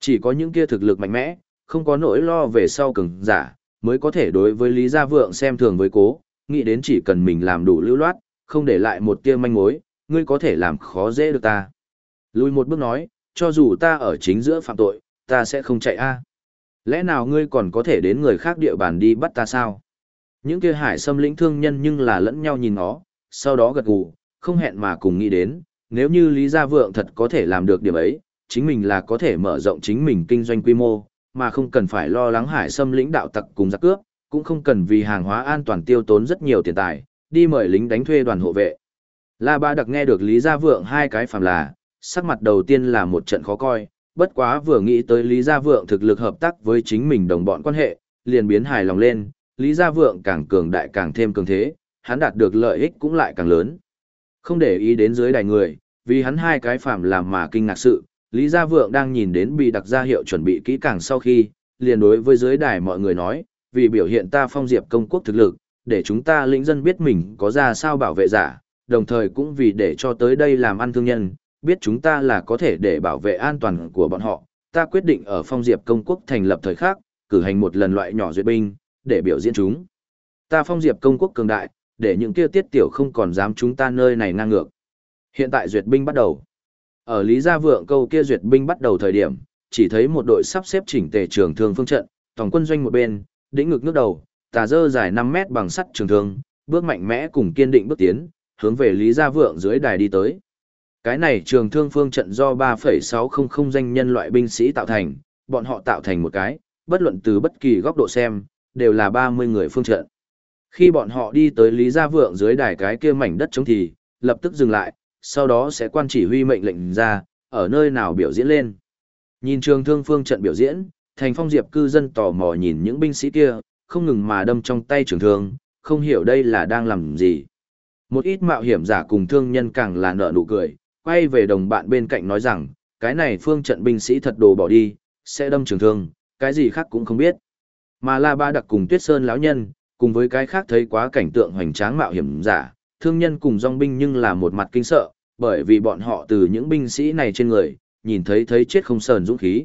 Chỉ có những kia thực lực mạnh mẽ, không có nỗi lo về sau cường giả, mới có thể đối với Lý Gia Vượng xem thường với cố, nghĩ đến chỉ cần mình làm đủ lưu loát, không để lại một tia manh mối, ngươi có thể làm khó dễ được ta. Lùi một bước nói, cho dù ta ở chính giữa phạm tội, ta sẽ không chạy a. Lẽ nào ngươi còn có thể đến người khác địa bàn đi bắt ta sao? Những kia hải xâm lĩnh thương nhân nhưng là lẫn nhau nhìn nó, sau đó gật gù, không hẹn mà cùng nghĩ đến, nếu như Lý Gia Vượng thật có thể làm được điểm ấy, chính mình là có thể mở rộng chính mình kinh doanh quy mô, mà không cần phải lo lắng hải xâm lĩnh đạo tặc cùng giặc cướp, cũng không cần vì hàng hóa an toàn tiêu tốn rất nhiều tiền tài, đi mời lính đánh thuê đoàn hộ vệ. La Ba Đặc nghe được Lý Gia Vượng hai cái phàm là, sắc mặt đầu tiên là một trận khó coi, bất quá vừa nghĩ tới Lý Gia Vượng thực lực hợp tác với chính mình đồng bọn quan hệ, liền biến hài lòng lên, Lý Gia Vượng càng cường đại càng thêm cường thế, hắn đạt được lợi ích cũng lại càng lớn. Không để ý đến dưới đài người, vì hắn hai cái phàm làm mà kinh ngạc sự, Lý Gia Vượng đang nhìn đến bị đặc gia hiệu chuẩn bị kỹ càng sau khi, liền đối với dưới đài mọi người nói, vì biểu hiện ta phong diệp công quốc thực lực, để chúng ta lĩnh dân biết mình có ra sao bảo vệ giả, đồng thời cũng vì để cho tới đây làm ăn thương nhân, biết chúng ta là có thể để bảo vệ an toàn của bọn họ, ta quyết định ở phong diệp công quốc thành lập thời khắc, cử hành một lần loại nhỏ duyệt binh, để biểu diễn chúng. Ta phong diệp công quốc cường đại, để những kia tiết tiểu không còn dám chúng ta nơi này ngang ngược. Hiện tại duyệt binh bắt đầu. Ở Lý Gia Vượng câu kia duyệt binh bắt đầu thời điểm, chỉ thấy một đội sắp xếp chỉnh tề trường thương phương trận, tổng quân doanh một bên, đĩnh ngực nước đầu, tà dơ dài 5 mét bằng sắt trường thương, bước mạnh mẽ cùng kiên định bước tiến, hướng về Lý Gia Vượng dưới đài đi tới. Cái này trường thương phương trận do 3,600 danh nhân loại binh sĩ tạo thành, bọn họ tạo thành một cái, bất luận từ bất kỳ góc độ xem, đều là 30 người phương trận. Khi bọn họ đi tới Lý Gia Vượng dưới đài cái kia mảnh đất trống thì, lập tức dừng lại, sau đó sẽ quan chỉ huy mệnh lệnh ra, ở nơi nào biểu diễn lên. Nhìn trường thương phương trận biểu diễn, thành phong diệp cư dân tò mò nhìn những binh sĩ kia, không ngừng mà đâm trong tay trường thương, không hiểu đây là đang làm gì. Một ít mạo hiểm giả cùng thương nhân càng là nợ nụ cười, quay về đồng bạn bên cạnh nói rằng, cái này phương trận binh sĩ thật đồ bỏ đi, sẽ đâm trường thương, cái gì khác cũng không biết. Mà La Ba đặc cùng Tuyết Sơn lão nhân, cùng với cái khác thấy quá cảnh tượng hoành tráng mạo hiểm giả, thương nhân cùng dòng binh nhưng là một mặt kinh sợ, bởi vì bọn họ từ những binh sĩ này trên người, nhìn thấy thấy chết không sờn dũng khí.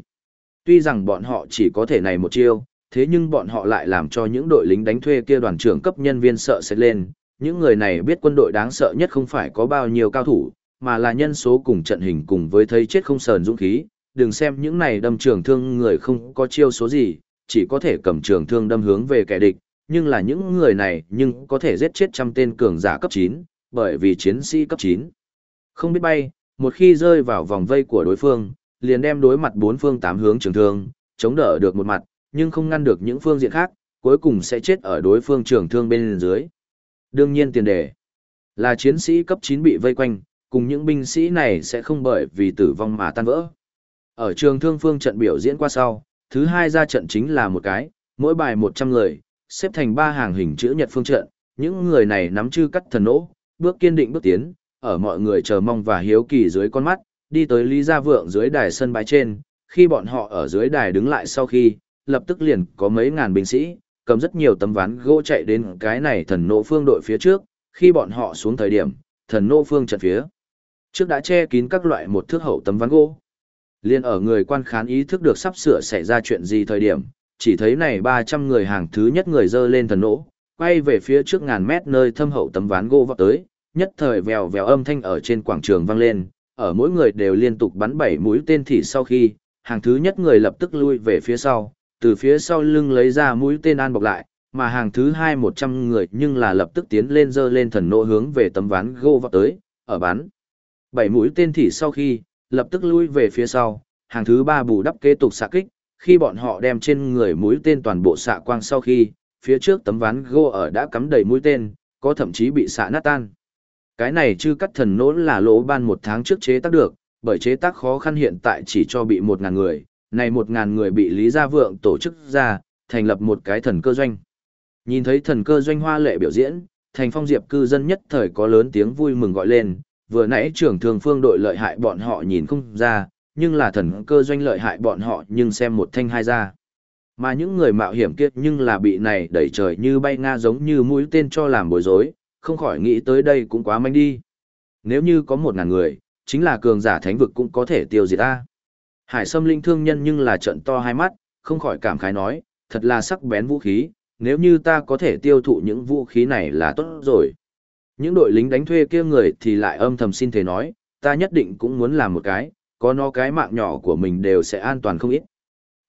Tuy rằng bọn họ chỉ có thể này một chiêu, thế nhưng bọn họ lại làm cho những đội lính đánh thuê kia đoàn trưởng cấp nhân viên sợ sệt lên. Những người này biết quân đội đáng sợ nhất không phải có bao nhiêu cao thủ, mà là nhân số cùng trận hình cùng với thấy chết không sờn dũng khí. Đừng xem những này đâm trường thương người không có chiêu số gì, chỉ có thể cầm trường thương đâm hướng về kẻ địch, nhưng là những người này nhưng có thể giết chết trăm tên cường giả cấp 9, bởi vì chiến sĩ cấp 9. Không biết bay, một khi rơi vào vòng vây của đối phương, liền đem đối mặt bốn phương tám hướng trường thương, chống đỡ được một mặt, nhưng không ngăn được những phương diện khác, cuối cùng sẽ chết ở đối phương trường thương bên dưới. Đương nhiên tiền đề là chiến sĩ cấp 9 bị vây quanh, cùng những binh sĩ này sẽ không bởi vì tử vong mà tan vỡ. Ở trường thương phương trận biểu diễn qua sau, thứ hai ra trận chính là một cái, mỗi bài 100 người, xếp thành ba hàng hình chữ nhật phương trận, những người này nắm chư cắt thần nỗ, bước kiên định bước tiến, ở mọi người chờ mong và hiếu kỳ dưới con mắt, đi tới Lý Gia Vượng dưới đài sân bãi trên, khi bọn họ ở dưới đài đứng lại sau khi, lập tức liền có mấy ngàn binh sĩ, cầm rất nhiều tấm ván gỗ chạy đến cái này thần nộ phương đội phía trước, khi bọn họ xuống thời điểm, thần nộ phương trận phía trước đã che kín các loại một thước hậu tấm ván gỗ. Liên ở người quan khán ý thức được sắp sửa xảy ra chuyện gì thời điểm, chỉ thấy này 300 người hàng thứ nhất người dơ lên thần nỗ, quay về phía trước ngàn mét nơi thâm hậu tấm ván gỗ vọt tới, nhất thời vèo vèo âm thanh ở trên quảng trường vang lên, ở mỗi người đều liên tục bắn bảy mũi tên thì sau khi, hàng thứ nhất người lập tức lui về phía sau, từ phía sau lưng lấy ra mũi tên an bọc lại, mà hàng thứ hai 100 người nhưng là lập tức tiến lên dơ lên thần nỗ hướng về tấm ván gỗ vọt tới, ở bắn. Bảy mũi tên thì sau khi, lập tức lui về phía sau, hàng thứ ba bù đắp kế tục xạ kích, khi bọn họ đem trên người mũi tên toàn bộ xạ quang sau khi, phía trước tấm ván gỗ ở đã cắm đầy mũi tên, có thậm chí bị xạ nát tan. Cái này chư cắt thần nỗ là lỗ ban một tháng trước chế tác được, bởi chế tác khó khăn hiện tại chỉ cho bị một ngàn người, này một ngàn người bị Lý Gia Vượng tổ chức ra, thành lập một cái thần cơ doanh. Nhìn thấy thần cơ doanh hoa lệ biểu diễn, thành phong diệp cư dân nhất thời có lớn tiếng vui mừng gọi lên, vừa nãy trưởng thường phương đội lợi hại bọn họ nhìn không ra, nhưng là thần cơ doanh lợi hại bọn họ nhưng xem một thanh hai ra. Mà những người mạo hiểm kia nhưng là bị này đẩy trời như bay nga giống như mũi tên cho làm bối rối, không khỏi nghĩ tới đây cũng quá manh đi. Nếu như có một ngàn người, chính là cường giả thánh vực cũng có thể tiêu diệt ta. Hải Sâm Linh thương nhân nhưng là trận to hai mắt, không khỏi cảm khái nói, thật là sắc bén vũ khí, nếu như ta có thể tiêu thụ những vũ khí này là tốt rồi. Những đội lính đánh thuê kia người thì lại âm thầm xin thế nói, ta nhất định cũng muốn làm một cái, có nó cái mạng nhỏ của mình đều sẽ an toàn không ít.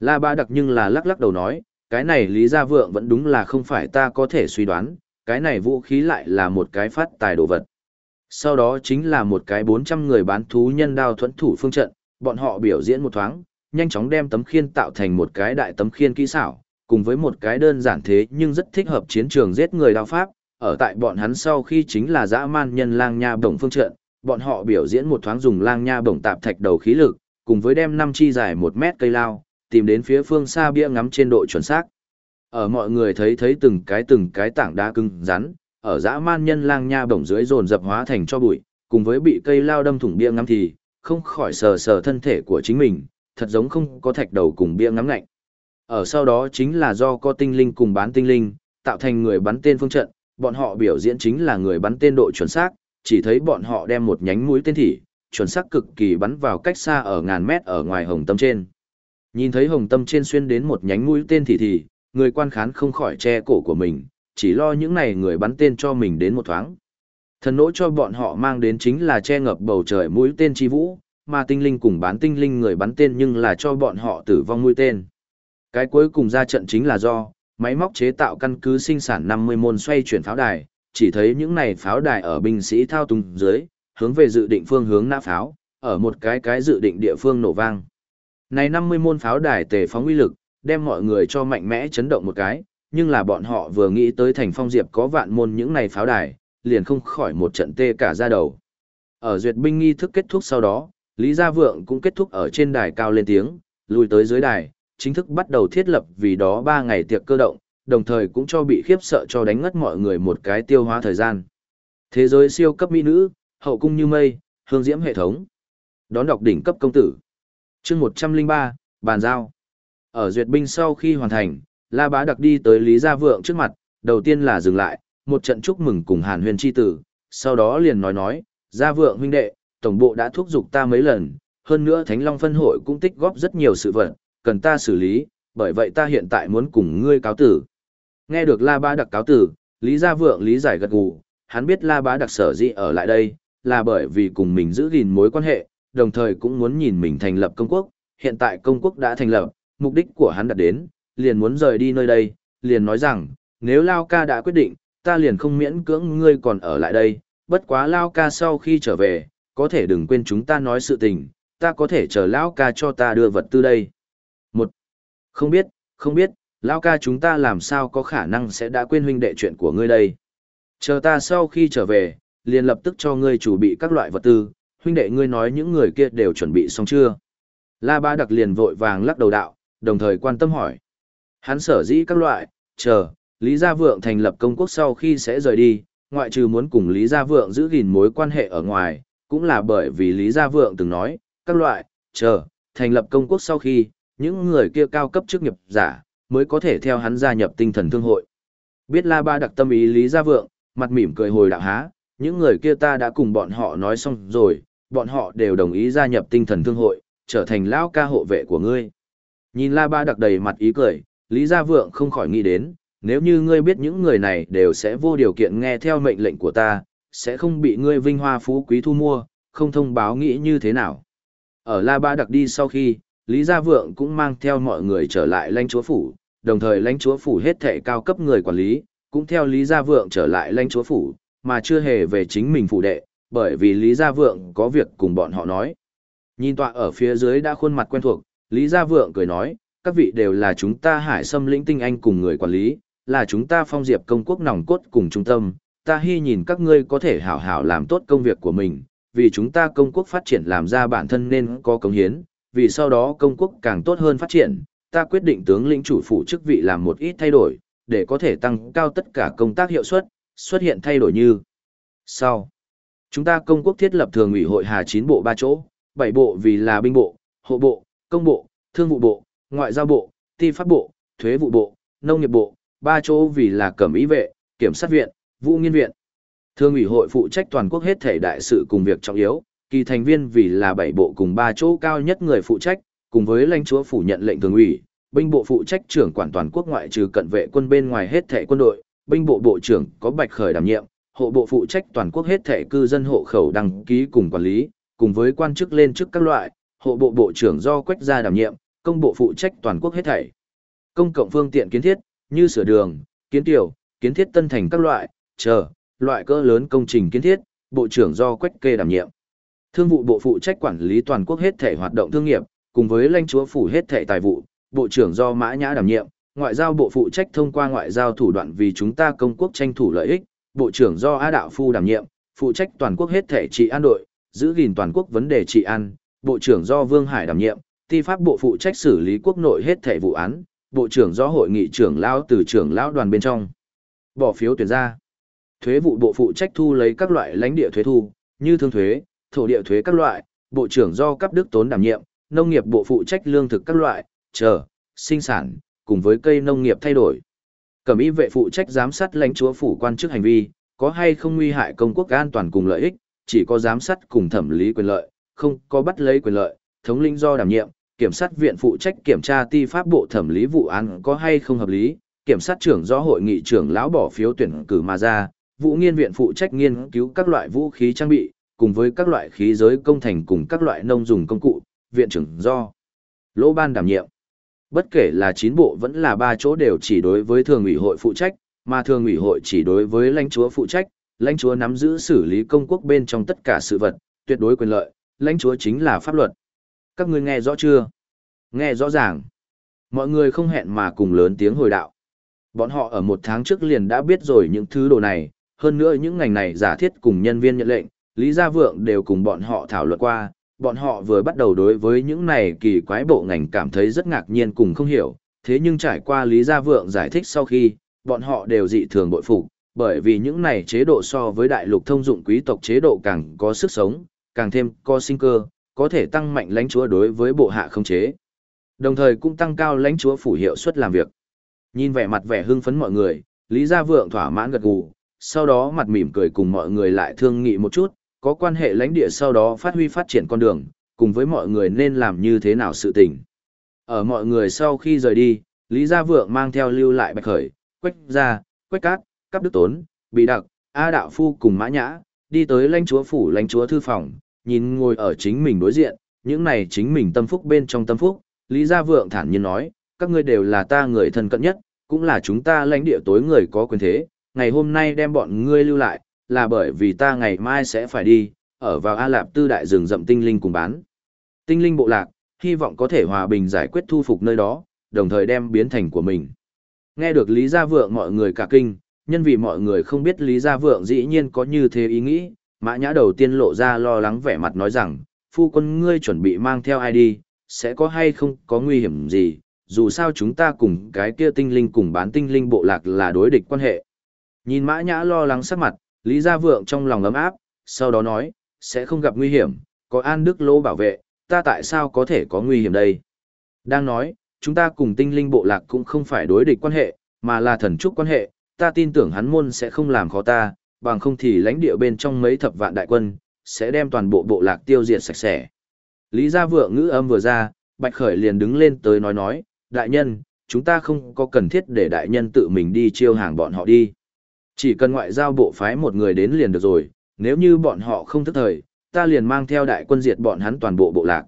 La Ba Đặc nhưng là lắc lắc đầu nói, cái này Lý Gia Vượng vẫn đúng là không phải ta có thể suy đoán, cái này vũ khí lại là một cái phát tài đồ vật. Sau đó chính là một cái 400 người bán thú nhân đao thuẫn thủ phương trận, bọn họ biểu diễn một thoáng, nhanh chóng đem tấm khiên tạo thành một cái đại tấm khiên kỹ xảo, cùng với một cái đơn giản thế nhưng rất thích hợp chiến trường giết người đao pháp, ở tại bọn hắn sau khi chính là dã man nhân lang nha bổng phương trận, bọn họ biểu diễn một thoáng dùng lang nha bổng tạp thạch đầu khí lực, cùng với đem năm chi dài một mét cây lao, tìm đến phía phương xa bia ngắm trên độ chuẩn xác. Ở mọi người thấy thấy từng cái từng cái tảng đá cứng rắn, ở dã man nhân lang nha bổng dưới dồn dập hóa thành cho bụi, cùng với bị cây lao đâm thủng bia ngắm thì, không khỏi sờ sờ thân thể của chính mình, thật giống không có thạch đầu cùng bia ngắm lạnh. Ở sau đó chính là do có tinh linh cùng bán tinh linh, tạo thành người bắn tên phương trận, bọn họ biểu diễn chính là người bắn tên độ chuẩn xác, chỉ thấy bọn họ đem một nhánh mũi tên thỉ, chuẩn xác cực kỳ bắn vào cách xa ở ngàn mét ở ngoài hồng tâm trên. Nhìn thấy hồng tâm trên xuyên đến một nhánh mũi tên thỉ thì, người quan khán không khỏi che cổ của mình, chỉ lo những này người bắn tên cho mình đến một thoáng. Thần nỗ cho bọn họ mang đến chính là che ngập bầu trời mũi tên chi vũ, mà tinh linh cùng bán tinh linh người bắn tên nhưng là cho bọn họ tử vong mũi tên. Cái cuối cùng ra trận chính là do, máy móc chế tạo căn cứ sinh sản 50 môn xoay chuyển pháo đài, chỉ thấy những này pháo đài ở binh sĩ thao túng dưới, hướng về dự định phương hướng nã pháo, ở một cái cái dự định địa phương nổ vang. Này 50 môn pháo đài tề phóng uy lực, đem mọi người cho mạnh mẽ chấn động một cái, nhưng là bọn họ vừa nghĩ tới thành phong diệp có vạn môn những này pháo đài, liền không khỏi một trận tê cả ra đầu. Ở duyệt binh nghi thức kết thúc sau đó, Lý Gia Vượng cũng kết thúc ở trên đài cao lên tiếng, lùi tới dưới đài, chính thức bắt đầu thiết lập vì đó 3 ngày tiệc cơ động, đồng thời cũng cho bị khiếp sợ cho đánh ngất mọi người một cái tiêu hóa thời gian. Thế giới siêu cấp mỹ nữ, hậu cung như mây, hương diễm hệ thống. Đón đọc đỉnh cấp công tử. chương 103, bàn giao. Ở duyệt binh sau khi hoàn thành, La Bá Đặc đi tới Lý Gia Vượng trước mặt, đầu tiên là dừng lại, một trận chúc mừng cùng Hàn Huyền chi tử, sau đó liền nói nói, Gia Vượng huynh đệ, tổng bộ đã thúc giục ta mấy lần, hơn nữa Thánh Long phân hội cũng tích góp rất nhiều sự vật, cần ta xử lý, bởi vậy ta hiện tại muốn cùng ngươi cáo tử. Nghe được La Bá Đặc cáo tử, Lý Gia Vượng lý giải gật gù, hắn biết La Bá Đặc sở dĩ ở lại đây, là bởi vì cùng mình giữ gìn mối quan hệ, đồng thời cũng muốn nhìn mình thành lập công quốc, hiện tại công quốc đã thành lập, mục đích của hắn đạt đến, liền muốn rời đi nơi đây, liền nói rằng, nếu Lao ca đã quyết định, ta liền không miễn cưỡng ngươi còn ở lại đây, bất quá Lao ca sau khi trở về, có thể đừng quên chúng ta nói sự tình, ta có thể chờ Lao ca cho ta đưa vật tư đây. Một, không biết, không biết, Lao ca chúng ta làm sao có khả năng sẽ đã quên huynh đệ chuyện của ngươi đây. Chờ ta sau khi trở về, liền lập tức cho ngươi chuẩn bị các loại vật tư, huynh đệ ngươi nói những người kia đều chuẩn bị xong chưa. La Ba Đặc liền vội vàng lắc đầu đạo, đồng thời quan tâm hỏi. Hắn sở dĩ các loại, chờ, Lý Gia Vượng thành lập công quốc sau khi sẽ rời đi, ngoại trừ muốn cùng Lý Gia Vượng giữ gìn mối quan hệ ở ngoài, cũng là bởi vì Lý Gia Vượng từng nói, các loại, chờ, thành lập công quốc sau khi, những người kia cao cấp chức nghiệp giả, mới có thể theo hắn gia nhập tinh thần thương hội. Biết La Ba đặc tâm ý Lý Gia Vượng, mặt mỉm cười hồi đạo há, những người kia ta đã cùng bọn họ nói xong rồi, bọn họ đều đồng ý gia nhập tinh thần thương hội, trở thành lão ca hộ vệ của ngươi. Nhìn La Ba đặc đầy mặt ý cười, Lý Gia Vượng không khỏi nghĩ đến, nếu như ngươi biết những người này đều sẽ vô điều kiện nghe theo mệnh lệnh của ta, sẽ không bị ngươi vinh hoa phú quý thu mua, không thông báo nghĩ như thế nào. Ở La Ba đặc đi sau khi, Lý Gia Vượng cũng mang theo mọi người trở lại lãnh chúa phủ, đồng thời lãnh chúa phủ hết thệ cao cấp người quản lý, cũng theo Lý Gia Vượng trở lại lãnh chúa phủ, mà chưa hề về chính mình phủ đệ, bởi vì Lý Gia Vượng có việc cùng bọn họ nói. Nhìn tọa ở phía dưới đã khuôn mặt quen thuộc, Lý Gia Vượng cười nói, các vị đều là chúng ta hải xâm lĩnh tinh anh cùng người quản lý, là chúng ta phong diệp công quốc nòng cốt cùng trung tâm, ta hy nhìn các ngươi có thể hảo hảo làm tốt công việc của mình, vì chúng ta công quốc phát triển làm ra bản thân nên có công hiến, vì sau đó công quốc càng tốt hơn phát triển, ta quyết định tướng lĩnh chủ phụ chức vị làm một ít thay đổi, để có thể tăng cao tất cả công tác hiệu suất, xuất hiện thay đổi như sau. Chúng ta công quốc thiết lập thường ủy hội Hà chín bộ ba chỗ, bảy bộ vì là binh bộ, hộ bộ, công bộ, thương vụ bộ, ngoại giao bộ, ti pháp bộ, thuế vụ bộ, nông nghiệp bộ, ba chỗ vì là cẩm ý vệ, kiểm sát viện, vũ nghiên viện. Thương ủy hội phụ trách toàn quốc hết thể đại sự cùng việc trọng yếu, kỳ thành viên vì là bảy bộ cùng ba chỗ cao nhất người phụ trách, cùng với lãnh chúa phủ nhận lệnh thường ủy, binh bộ phụ trách trưởng quản toàn quốc ngoại trừ cận vệ quân bên ngoài hết thể quân đội, binh bộ bộ trưởng có Bạch Khởi đảm nhiệm, hộ bộ phụ trách toàn quốc hết thể cư dân hộ khẩu đăng ký cùng quản lý, cùng với quan chức lên chức các loại, hộ bộ bộ trưởng do Quách gia đảm nhiệm, công bộ phụ trách toàn quốc hết thảy. Công cộng phương tiện kiến thiết, như sửa đường, kiến tiểu, kiến thiết tân thành các loại, chờ, loại cỡ lớn công trình kiến thiết, bộ trưởng do Quách kê đảm nhiệm. Thương vụ bộ phụ trách quản lý toàn quốc hết thảy hoạt động thương nghiệp, cùng với lãnh chúa phủ hết thảy tài vụ, bộ trưởng do Mã Nhã đảm nhiệm, ngoại giao bộ phụ trách thông qua ngoại giao thủ đoạn vì chúng ta công quốc tranh thủ lợi ích, bộ trưởng do A Đạo Phu đảm nhiệm, phụ trách toàn quốc hết thảy trị an đội, giữ gìn toàn quốc vấn đề trị an, bộ trưởng do Vương Hải đảm nhiệm, ti pháp bộ phụ trách xử lý quốc nội hết thảy vụ án, bộ trưởng do hội nghị trưởng lão từ trưởng lão đoàn bên trong. Bỏ phiếu tuyển ra. Thuế vụ bộ phụ trách thu lấy các loại lãnh địa thuế thu, như thương thuế, thổ địa thuế các loại, bộ trưởng do cấp đức tốn đảm nhiệm, nông nghiệp bộ phụ trách lương thực các loại, chờ, sinh sản, cùng với cây nông nghiệp thay đổi. Cẩm y vệ phụ trách giám sát lãnh chúa phủ quan chức hành vi, có hay không nguy hại công quốc an toàn cùng lợi ích, chỉ có giám sát cùng thẩm lý quyền lợi, không có bắt lấy quyền lợi, thống lĩnh do đảm nhiệm, kiểm sát viện phụ trách kiểm tra ti pháp bộ thẩm lý vụ án có hay không hợp lý, kiểm sát trưởng do hội nghị trưởng lão bỏ phiếu tuyển cử mà ra, Vũ Nghiên viện phụ trách nghiên cứu các loại vũ khí trang bị, cùng với các loại khí giới công thành cùng các loại nông dùng công cụ, viện trưởng do Lỗ Ban đảm nhiệm. Bất kể là chín bộ vẫn là ba chỗ đều chỉ đối với thường ủy hội phụ trách, mà thường ủy hội chỉ đối với lãnh chúa phụ trách, lãnh chúa nắm giữ xử lý công quốc bên trong tất cả sự vật, tuyệt đối quyền lợi, lãnh chúa chính là pháp luật. Các ngươi nghe rõ chưa? Nghe rõ ràng. Mọi người không hẹn mà cùng lớn tiếng hồi đạo. Bọn họ ở một tháng trước liền đã biết rồi những thứ đồ này, hơn nữa những ngành này giả thiết cùng nhân viên nhận lệnh, Lý Gia Vượng đều cùng bọn họ thảo luận qua, bọn họ vừa bắt đầu đối với những này kỳ quái bộ ngành cảm thấy rất ngạc nhiên cùng không hiểu, thế nhưng trải qua Lý Gia Vượng giải thích sau khi, bọn họ đều dị thường bội phục, bởi vì những này chế độ so với đại lục thông dụng quý tộc chế độ càng có sức sống, càng thêm có sinh cơ, có thể tăng mạnh lãnh chúa đối với bộ hạ không chế. Đồng thời cũng tăng cao lãnh chúa phủ hiệu suất làm việc. Nhìn vẻ mặt vẻ hưng phấn mọi người, Lý Gia Vượng thỏa mãn gật gù, sau đó mặt mỉm cười cùng mọi người lại thương nghị một chút, có quan hệ lãnh địa sau đó phát huy phát triển con đường, cùng với mọi người nên làm như thế nào sự tình. Ở mọi người sau khi rời đi, Lý Gia Vượng mang theo lưu lại bạch khởi, quách gia, quách cát, cấp đức tốn, bị đặc, A đạo phu cùng mã nhã, đi tới lãnh chúa phủ lãnh chúa thư phòng, nhìn ngồi ở chính mình đối diện, những này chính mình tâm phúc bên trong tâm phúc, Lý Gia Vượng thản nhiên nói, các ngươi đều là ta người thân cận nhất, cũng là chúng ta lãnh địa tối người có quyền thế, ngày hôm nay đem bọn ngươi lưu lại, là bởi vì ta ngày mai sẽ phải đi, ở vào A Lạp tư đại rừng rậm tinh linh cùng bán. Tinh linh bộ lạc, hy vọng có thể hòa bình giải quyết thu phục nơi đó, đồng thời đem biến thành của mình. Nghe được Lý Gia Vượng mọi người cả kinh, nhân vì mọi người không biết Lý Gia Vượng dĩ nhiên có như thế ý nghĩ, mã nhã đầu tiên lộ ra lo lắng vẻ mặt nói rằng, phu quân ngươi chuẩn bị mang theo ai đi, sẽ có hay không có nguy hiểm gì, dù sao chúng ta cùng cái kia tinh linh cùng bán tinh linh bộ lạc là đối địch quan hệ. Nhìn mã nhã lo lắng sắc mặt, Lý Gia Vượng trong lòng ấm áp, sau đó nói, sẽ không gặp nguy hiểm, có An Đức Lô bảo vệ, ta tại sao có thể có nguy hiểm đây? Đang nói, chúng ta cùng tinh linh bộ lạc cũng không phải đối địch quan hệ, mà là thần trúc quan hệ, ta tin tưởng hắn môn sẽ không làm khó ta, bằng không thì lãnh địa bên trong mấy thập vạn đại quân, sẽ đem toàn bộ bộ lạc tiêu diệt sạch sẽ. Lý Gia Vượng ngữ âm vừa ra, Bạch Khởi liền đứng lên tới nói nói, đại nhân, chúng ta không có cần thiết để đại nhân tự mình đi chiêu hàng bọn họ đi. Chỉ cần ngoại giao bộ phái một người đến liền được rồi, nếu như bọn họ không thức thời, ta liền mang theo đại quân diệt bọn hắn toàn bộ bộ lạc.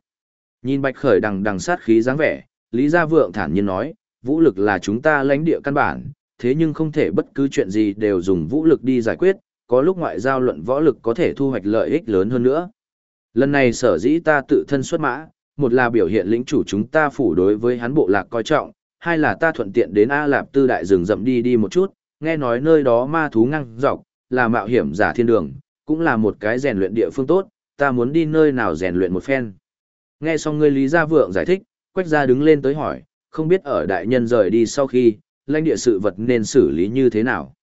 Nhìn Bạch Khởi đằng đằng sát khí dáng vẻ, Lý Gia Vượng thản nhiên nói, vũ lực là chúng ta lãnh địa căn bản, thế nhưng không thể bất cứ chuyện gì đều dùng vũ lực đi giải quyết, có lúc ngoại giao luận võ lực có thể thu hoạch lợi ích lớn hơn nữa. Lần này sở dĩ ta tự thân xuất mã, một là biểu hiện lĩnh chủ chúng ta phủ đối với hắn bộ lạc coi trọng, hai là ta thuận tiện đến A Lạp Tư đại rừng rậm đi đi một chút, nghe nói nơi đó ma thú ngăng dọc, là mạo hiểm giả thiên đường, cũng là một cái rèn luyện địa phương tốt, ta muốn đi nơi nào rèn luyện một phen. Nghe xong ngươi Lý Gia Vượng giải thích, Quách Gia đứng lên tới hỏi, không biết ở đại nhân rời đi sau khi, lãnh địa sự vật nên xử lý như thế nào.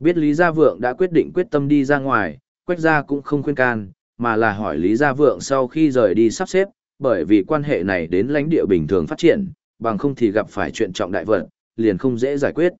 Biết Lý Gia Vượng đã quyết định quyết tâm đi ra ngoài, Quách Gia cũng không khuyên can, mà là hỏi Lý Gia Vượng sau khi rời đi sắp xếp, bởi vì quan hệ này đến lãnh địa bình thường phát triển, bằng không thì gặp phải chuyện trọng đại vật, liền không dễ giải quyết.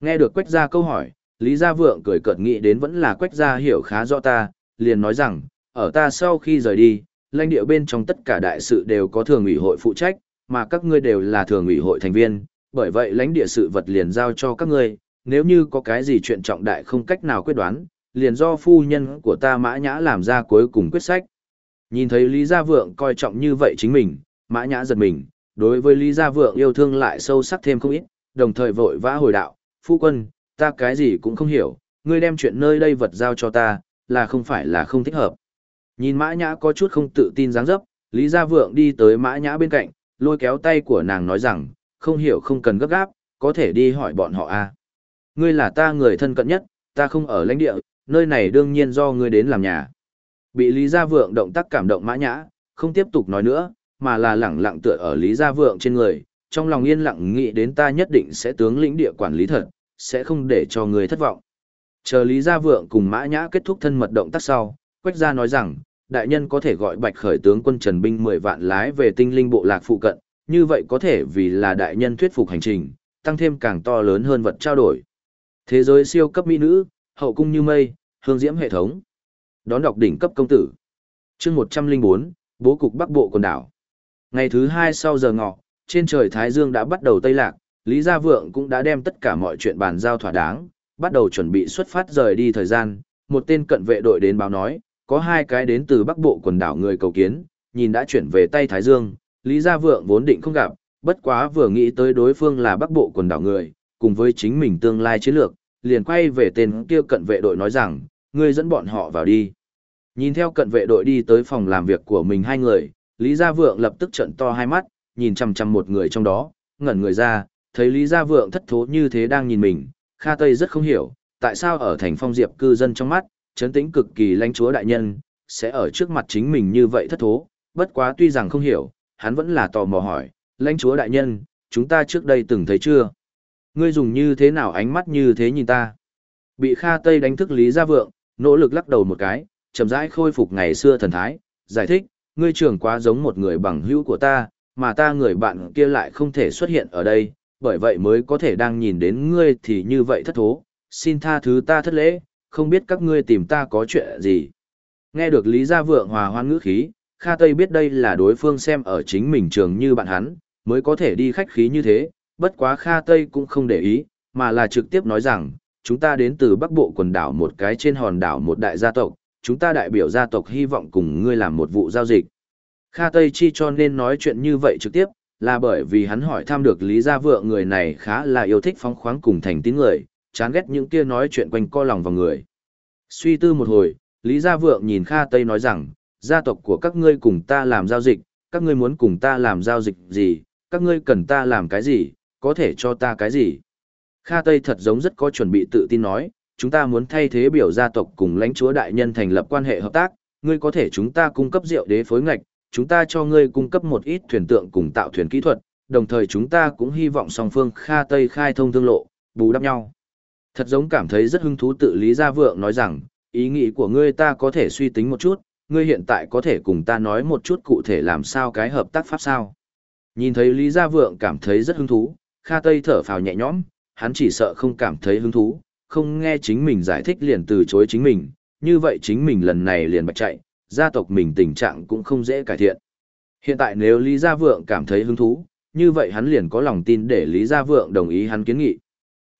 Nghe được Quách Gia câu hỏi, Lý Gia Vượng cười cợt nghĩ đến vẫn là Quách Gia hiểu khá rõ ta, liền nói rằng, ở ta sau khi rời đi, lãnh địa bên trong tất cả đại sự đều có thường ủy hội phụ trách, mà các ngươi đều là thường ủy hội thành viên, bởi vậy lãnh địa sự vật liền giao cho các ngươi, nếu như có cái gì chuyện trọng đại không cách nào quyết đoán, liền do phu nhân của ta Mã Nhã làm ra cuối cùng quyết sách. Nhìn thấy Lý Gia Vượng coi trọng như vậy chính mình, Mã Nhã giật mình, đối với Lý Gia Vượng yêu thương lại sâu sắc thêm không ít, đồng thời vội vã hồi đạo, phu quân, ta cái gì cũng không hiểu, ngươi đem chuyện nơi đây vật giao cho ta, là không phải là không thích hợp. Nhìn Mã Nhã có chút không tự tin dáng dấp, Lý Gia Vượng đi tới Mã Nhã bên cạnh, lôi kéo tay của nàng nói rằng, không hiểu không cần gấp gáp, có thể đi hỏi bọn họ a. À. Ngươi là ta người thân cận nhất, ta không ở lãnh địa, nơi này đương nhiên do ngươi đến làm nhà. Bị Lý Gia Vượng động tác cảm động Mã Nhã, không tiếp tục nói nữa, mà là lẳng lặng tựa ở Lý Gia Vượng trên người, trong lòng yên lặng nghĩ đến ta nhất định sẽ tướng lĩnh địa quản lý thật, sẽ không để cho người thất vọng. Chờ Lý Gia Vượng cùng Mã Nhã kết thúc thân mật động tác sau, Quách Gia nói rằng, đại nhân có thể gọi bạch khởi tướng quân Trần Binh 10 vạn lái về tinh linh bộ lạc phụ cận, như vậy có thể vì là đại nhân thuyết phục hành trình, tăng thêm càng to lớn hơn vật trao đổi. Thế giới siêu cấp mỹ nữ, hậu cung như mây, hương diễm hệ thống. Đón đọc đỉnh cấp công tử. chương 104, bố cục bắc bộ quần đảo. Ngày thứ hai sau giờ ngọ, trên trời Thái Dương đã bắt đầu tây lạc, Lý Gia Vượng cũng đã đem tất cả mọi chuyện bàn giao thỏa đáng, bắt đầu chuẩn bị xuất phát rời đi thời gian, một tên cận vệ đội đến báo nói, có hai cái đến từ bắc bộ quần đảo người cầu kiến, nhìn đã chuyển về tay Thái Dương, Lý Gia Vượng vốn định không gặp, bất quá vừa nghĩ tới đối phương là bắc bộ quần đảo người, cùng với chính mình tương lai chiến lược, liền quay về tên kia cận vệ đội nói rằng, ngươi dẫn bọn họ vào đi. Nhìn theo cận vệ đội đi tới phòng làm việc của mình hai người, Lý Gia Vượng lập tức trận to hai mắt, nhìn chằm chằm một người trong đó, ngẩn người ra, thấy Lý Gia Vượng thất thố như thế đang nhìn mình, Kha Tây rất không hiểu, tại sao ở thành phong diệp cư dân trong mắt, chấn tĩnh cực kỳ lãnh chúa đại nhân, sẽ ở trước mặt chính mình như vậy thất thố, bất quá tuy rằng không hiểu, hắn vẫn là tò mò hỏi, lãnh chúa đại nhân, chúng ta trước đây từng thấy chưa? Ngươi dùng như thế nào ánh mắt như thế nhìn ta? Bị Kha Tây đánh thức Lý Gia Vượng, nỗ lực lắc đầu một cái, chậm rãi khôi phục ngày xưa thần thái, giải thích, ngươi trưởng quá giống một người bằng hữu của ta, mà ta người bạn kia lại không thể xuất hiện ở đây, bởi vậy mới có thể đang nhìn đến ngươi thì như vậy thất thố, xin tha thứ ta thất lễ, không biết các ngươi tìm ta có chuyện gì. Nghe được Lý Gia Vượng hòa hoan ngữ khí, Kha Tây biết đây là đối phương xem ở chính mình trường như bạn hắn, mới có thể đi khách khí như thế, bất quá Kha Tây cũng không để ý, mà là trực tiếp nói rằng, chúng ta đến từ Bắc Bộ quần đảo một cái trên hòn đảo một đại gia tộc, chúng ta đại biểu gia tộc hy vọng cùng ngươi làm một vụ giao dịch. Kha Tây Chi cho nên nói chuyện như vậy trực tiếp, là bởi vì hắn hỏi thăm được Lý Gia Vượng người này khá là yêu thích phóng khoáng cùng thành tín người, chán ghét những kia nói chuyện quanh co lòng vào người. Suy tư một hồi, Lý Gia Vượng nhìn Kha Tây nói rằng, gia tộc của các ngươi cùng ta làm giao dịch, các ngươi muốn cùng ta làm giao dịch gì, các ngươi cần ta làm cái gì, có thể cho ta cái gì. Kha Tây thật giống rất có chuẩn bị tự tin nói, chúng ta muốn thay thế biểu gia tộc cùng lãnh chúa đại nhân thành lập quan hệ hợp tác, ngươi có thể chúng ta cung cấp rượu đế phối ngạch, chúng ta cho ngươi cung cấp một ít thuyền tượng cùng tạo thuyền kỹ thuật, đồng thời chúng ta cũng hy vọng song phương Kha Tây khai thông thương lộ, bù đắp nhau. Thật giống cảm thấy rất hứng thú tự Lý Gia Vượng nói rằng, ý nghĩ của ngươi ta có thể suy tính một chút, ngươi hiện tại có thể cùng ta nói một chút cụ thể làm sao cái hợp tác pháp sao. Nhìn thấy Lý Gia Vượng cảm thấy rất hứng thú, Kha Tây thở phào nhẹ nhõm, hắn chỉ sợ không cảm thấy hứng thú, không nghe chính mình giải thích liền từ chối chính mình, như vậy chính mình lần này liền bạch chạy, gia tộc mình tình trạng cũng không dễ cải thiện. Hiện tại nếu Lý Gia Vượng cảm thấy hứng thú, như vậy hắn liền có lòng tin để Lý Gia Vượng đồng ý hắn kiến nghị.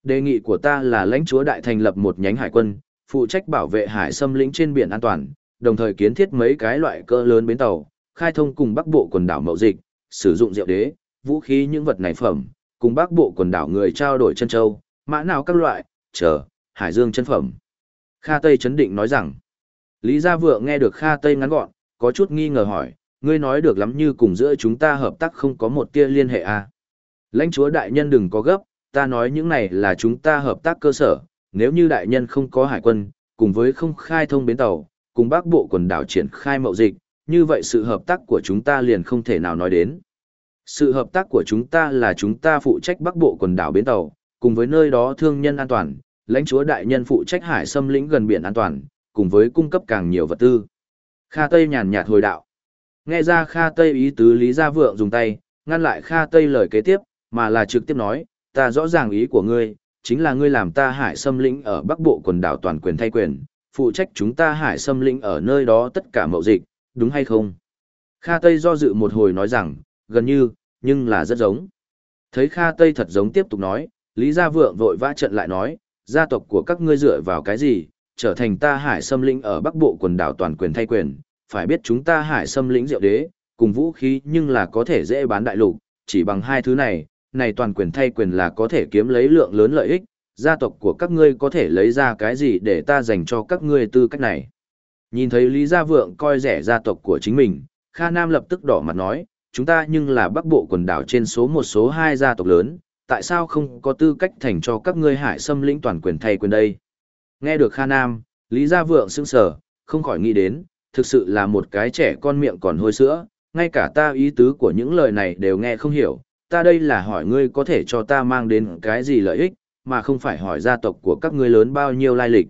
Đề nghị của ta là lãnh chúa đại thành lập một nhánh hải quân, phụ trách bảo vệ hải xâm lĩnh trên biển an toàn, đồng thời kiến thiết mấy cái loại cỡ lớn bến tàu, khai thông cùng bắc bộ quần đảo mậu dịch, sử dụng rượu đế, vũ khí những vật này phẩm, cùng bắc bộ quần đảo người trao đổi chân châu, mã nào các loại, chờ, hải dương chân phẩm. Kha Tây chấn định nói rằng, Lý Gia Vượng nghe được Kha Tây ngắn gọn, có chút nghi ngờ hỏi, ngươi nói được lắm như cùng giữa chúng ta hợp tác không có một tia liên hệ à. Lãnh chúa đại nhân đừng có gấp, ta nói những này là chúng ta hợp tác cơ sở, nếu như đại nhân không có hải quân, cùng với không khai thông bến tàu, cùng bắc bộ quần đảo triển khai mậu dịch, như vậy sự hợp tác của chúng ta liền không thể nào nói đến. Sự hợp tác của chúng ta là chúng ta phụ trách bắc bộ quần đảo bến tàu, cùng với nơi đó thương nhân an toàn, lãnh chúa đại nhân phụ trách hải xâm lĩnh gần biển an toàn, cùng với cung cấp càng nhiều vật tư. Kha Tây nhàn nhạt hồi đạo. Nghe ra Kha Tây ý tứ Lý Gia Vượng dùng tay, ngăn lại Kha Tây lời kế tiếp, mà là trực tiếp nói, ta rõ ràng ý của ngươi, chính là ngươi làm ta hải xâm lĩnh ở bắc bộ quần đảo toàn quyền thay quyền, phụ trách chúng ta hải xâm lĩnh ở nơi đó tất cả mậu dịch, đúng hay không? Kha Tây do dự một hồi nói rằng, gần như, nhưng là rất giống. Thấy Kha Tây thật giống tiếp tục nói, Lý Gia Vượng vội vã trận lại nói, gia tộc của các ngươi dựa vào cái gì, trở thành ta hải xâm lĩnh ở bắc bộ quần đảo toàn quyền thay quyền, phải biết chúng ta hải xâm lĩnh diệu đế, cùng vũ khí nhưng là có thể dễ bán đại lục, chỉ bằng hai thứ này, này toàn quyền thay quyền là có thể kiếm lấy lượng lớn lợi ích, gia tộc của các ngươi có thể lấy ra cái gì để ta dành cho các ngươi tư cách này. Nhìn thấy Lý Gia Vượng coi rẻ gia tộc của chính mình, Kha Nam lập tức đỏ mặt nói, chúng ta nhưng là bắc bộ quần đảo trên số một số hai gia tộc lớn, tại sao không có tư cách thành cho các ngươi hải xâm lĩnh toàn quyền thay quyền đây? Nghe được Kha Nam, Lý Gia Vượng sững sờ, không khỏi nghĩ đến, thực sự là một cái trẻ con miệng còn hôi sữa, ngay cả ta ý tứ của những lời này đều nghe không hiểu, ta đây là hỏi ngươi có thể cho ta mang đến cái gì lợi ích, mà không phải hỏi gia tộc của các ngươi lớn bao nhiêu lai lịch.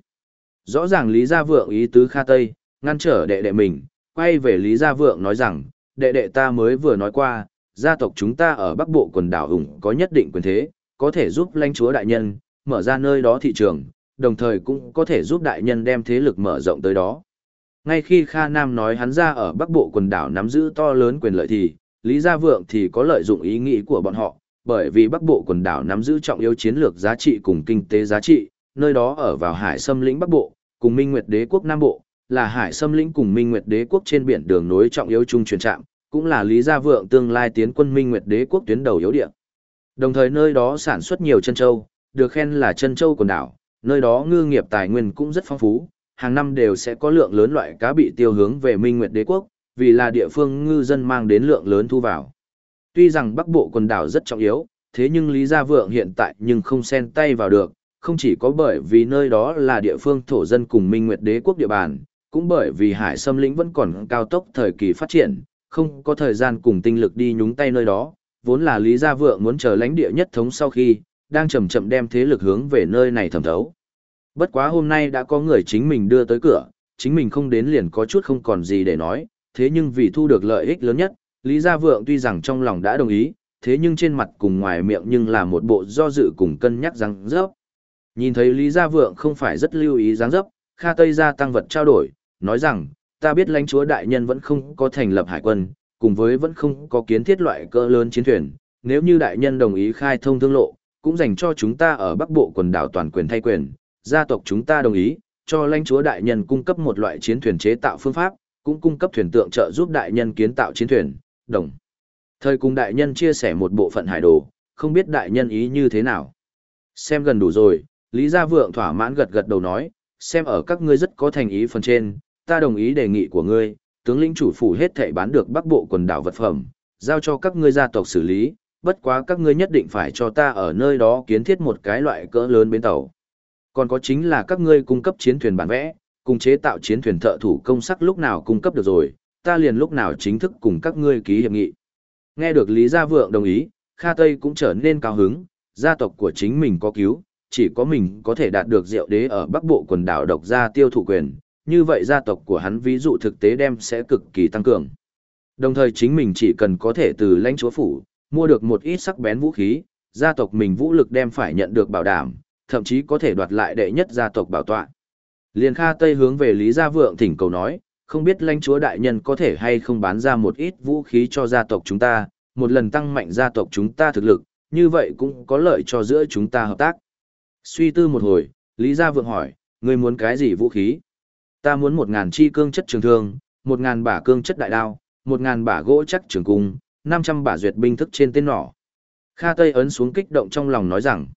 Rõ ràng Lý Gia Vượng ý tứ Kha Tây, ngăn trở đệ đệ mình, quay về Lý Gia Vượng nói rằng, đệ đệ ta mới vừa nói qua, gia tộc chúng ta ở Bắc Bộ quần đảo ủng có nhất định quyền thế, có thể giúp lãnh chúa đại nhân, mở ra nơi đó thị trường, đồng thời cũng có thể giúp đại nhân đem thế lực mở rộng tới đó. Ngay khi Kha Nam nói hắn ra ở Bắc Bộ quần đảo nắm giữ to lớn quyền lợi thì, Lý Gia Vượng thì có lợi dụng ý nghĩ của bọn họ, bởi vì Bắc Bộ quần đảo nắm giữ trọng yếu chiến lược giá trị cùng kinh tế giá trị, nơi đó ở vào hải xâm lĩnh Bắc Bộ, cùng Minh Nguyệt Đế quốc Nam Bộ, là hải xâm lĩnh cùng Minh Nguyệt Đế quốc trên biển đường nối trọng yếu chung truyền trạm, cũng là Lý Gia Vượng tương lai tiến quân Minh Nguyệt Đế quốc tuyến đầu yếu địa. Đồng thời nơi đó sản xuất nhiều chân châu, được khen là chân châu quần đảo, nơi đó ngư nghiệp tài nguyên cũng rất phong phú, hàng năm đều sẽ có lượng lớn loại cá bị tiêu hướng về Minh Nguyệt Đế quốc, vì là địa phương ngư dân mang đến lượng lớn thu vào. Tuy rằng Bắc Bộ quần đảo rất trọng yếu, thế nhưng Lý Gia Vượng hiện tại nhưng không xen tay vào được, không chỉ có bởi vì nơi đó là địa phương thổ dân cùng Minh Nguyệt Đế quốc địa bàn, cũng bởi vì hải xâm lĩnh vẫn còn cao tốc thời kỳ phát triển, không có thời gian cùng tinh lực đi nhúng tay nơi đó, vốn là Lý Gia Vượng muốn chờ lãnh địa nhất thống sau khi, đang chậm chậm đem thế lực hướng về nơi này thẩm thấu. Bất quá hôm nay đã có người chính mình đưa tới cửa, chính mình không đến liền có chút không còn gì để nói, thế nhưng vì thu được lợi ích lớn nhất, Lý Gia Vượng tuy rằng trong lòng đã đồng ý, thế nhưng trên mặt cùng ngoài miệng nhưng là một bộ do dự cùng cân nhắc răng rớp. Nhìn thấy Lý Gia Vượng không phải rất lưu ý dáng dấp, Kha Tây gia tăng vật trao đổi, nói rằng, ta biết lãnh chúa đại nhân vẫn không có thành lập hải quân, cùng với vẫn không có kiến thiết loại cỡ lớn chiến thuyền, nếu như đại nhân đồng ý khai thông thương lộ, cũng dành cho chúng ta ở Bắc Bộ quần đảo toàn quyền thay quyền, gia tộc chúng ta đồng ý, cho lãnh chúa đại nhân cung cấp một loại chiến thuyền chế tạo phương pháp, cũng cung cấp thuyền tượng trợ giúp đại nhân kiến tạo chiến thuyền, đồng. Thời cùng đại nhân chia sẻ một bộ phận hải đồ, không biết đại nhân ý như thế nào. Xem gần đủ rồi, Lý Gia Vượng thỏa mãn gật gật đầu nói, xem ở các ngươi rất có thành ý phần trên, ta đồng ý đề nghị của ngươi, tướng lĩnh chủ phủ hết thảy bán được bắc bộ quần đảo vật phẩm, giao cho các ngươi gia tộc xử lý, bất quá các ngươi nhất định phải cho ta ở nơi đó kiến thiết một cái loại cỡ lớn bến tàu. Còn có chính là các ngươi cung cấp chiến thuyền bản vẽ, cùng chế tạo chiến thuyền thợ thủ công sắc lúc nào cung cấp được rồi, ta liền lúc nào chính thức cùng các ngươi ký hiệp nghị. Nghe được Lý Gia Vượng đồng ý, Kha Tây cũng trở nên cao hứng, gia tộc của chính mình có cứu, chỉ có mình có thể đạt được diệu đế ở bắc bộ quần đảo độc gia tiêu thụ quyền, như vậy gia tộc của hắn ví dụ thực tế đem sẽ cực kỳ tăng cường. Đồng thời chính mình chỉ cần có thể từ lãnh chúa phủ, mua được một ít sắc bén vũ khí, gia tộc mình vũ lực đem phải nhận được bảo đảm, thậm chí có thể đoạt lại đệ nhất gia tộc bảo tọa. Liên Kha Tây hướng về Lý Gia Vượng thỉnh cầu nói, không biết lãnh chúa đại nhân có thể hay không bán ra một ít vũ khí cho gia tộc chúng ta, một lần tăng mạnh gia tộc chúng ta thực lực, như vậy cũng có lợi cho giữa chúng ta hợp tác. Suy tư một hồi, Lý Gia Vượng hỏi, ngươi muốn cái gì vũ khí? Ta muốn một ngàn chi cương chất trường thương, một ngàn bả cương chất đại đao, một ngàn bả gỗ chắc trường cung, năm trăm bả duyệt binh thức trên tên nỏ. Kha Tây ấn xuống kích động trong lòng nói rằng,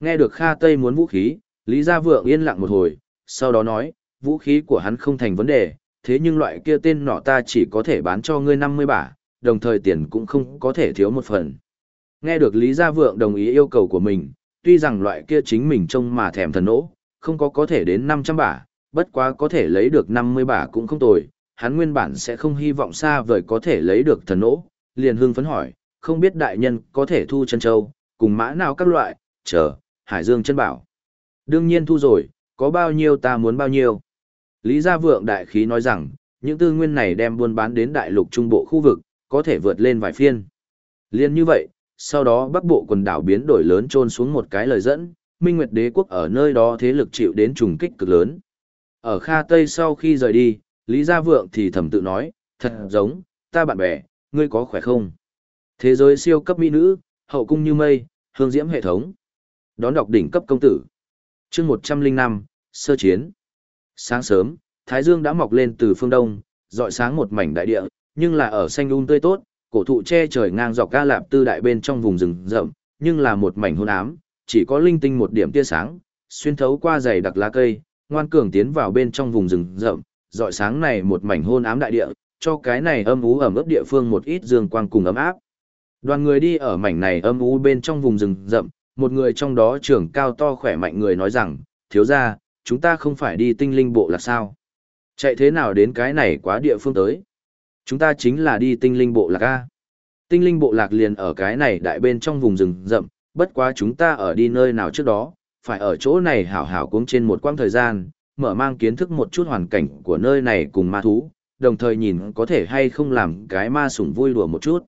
nghe được Kha Tây muốn vũ khí, Lý Gia Vượng yên lặng một hồi, sau đó nói, vũ khí của hắn không thành vấn đề, thế nhưng loại kia tên nọ ta chỉ có thể bán cho ngươi 50 bả, đồng thời tiền cũng không có thể thiếu một phần. Nghe được Lý Gia Vượng đồng ý yêu cầu của mình, tuy rằng loại kia chính mình trông mà thèm thần nỗ, không có có thể đến 500 bả, bất quá có thể lấy được 50 bả cũng không tồi, hắn nguyên bản sẽ không hy vọng xa vời có thể lấy được thần nỗ, liền hưng phấn hỏi, không biết đại nhân có thể thu chân châu, cùng mã nào các loại, chờ, Hải Dương chân bảo. Đương nhiên thu rồi, có bao nhiêu ta muốn bao nhiêu. Lý Gia Vượng đại khí nói rằng, những tư nguyên này đem buôn bán đến đại lục trung bộ khu vực, có thể vượt lên vài phiên. Liên như vậy, sau đó bắc bộ quần đảo biến đổi lớn trôn xuống một cái lời dẫn, Minh Nguyệt Đế quốc ở nơi đó thế lực chịu đến trùng kích cực lớn. Ở Kha Tây sau khi rời đi, Lý Gia Vượng thì thầm tự nói, thật giống, ta bạn bè, ngươi có khỏe không? Thế giới siêu cấp mỹ nữ, hậu cung như mây, hương diễm hệ thống. Đón đọc đỉnh cấp công tử. chương 105, sơ chiến. Sáng sớm, Thái Dương đã mọc lên từ phương đông, dọi sáng một mảnh đại địa, nhưng là ở xanh um tươi tốt, cổ thụ che trời ngang dọc ca lạp tư đại bên trong vùng rừng rậm, nhưng là một mảnh hôn ám, chỉ có linh tinh một điểm tia sáng, xuyên thấu qua dày đặc lá cây, ngoan cường tiến vào bên trong vùng rừng rậm, dọi sáng này một mảnh hôn ám đại địa, cho cái này âm ú ẩm ướt địa phương một ít dương quang cùng ấm áp. Đoàn người đi ở mảnh này âm ú bên trong vùng rừng rậm, một người trong đó trưởng cao to khỏe mạnh người nói rằng, thiếu ra, chúng ta không phải đi tinh linh bộ là sao? Chạy thế nào đến cái này quá địa phương tới? Chúng ta chính là đi tinh linh bộ lạc A. Tinh linh bộ lạc liền ở cái này đại bên trong vùng rừng rậm, bất quá chúng ta ở đi nơi nào trước đó, phải ở chỗ này hảo hảo cuống trên một quãng thời gian, mở mang kiến thức một chút hoàn cảnh của nơi này cùng ma thú, đồng thời nhìn có thể hay không làm cái ma sủng vui đùa một chút.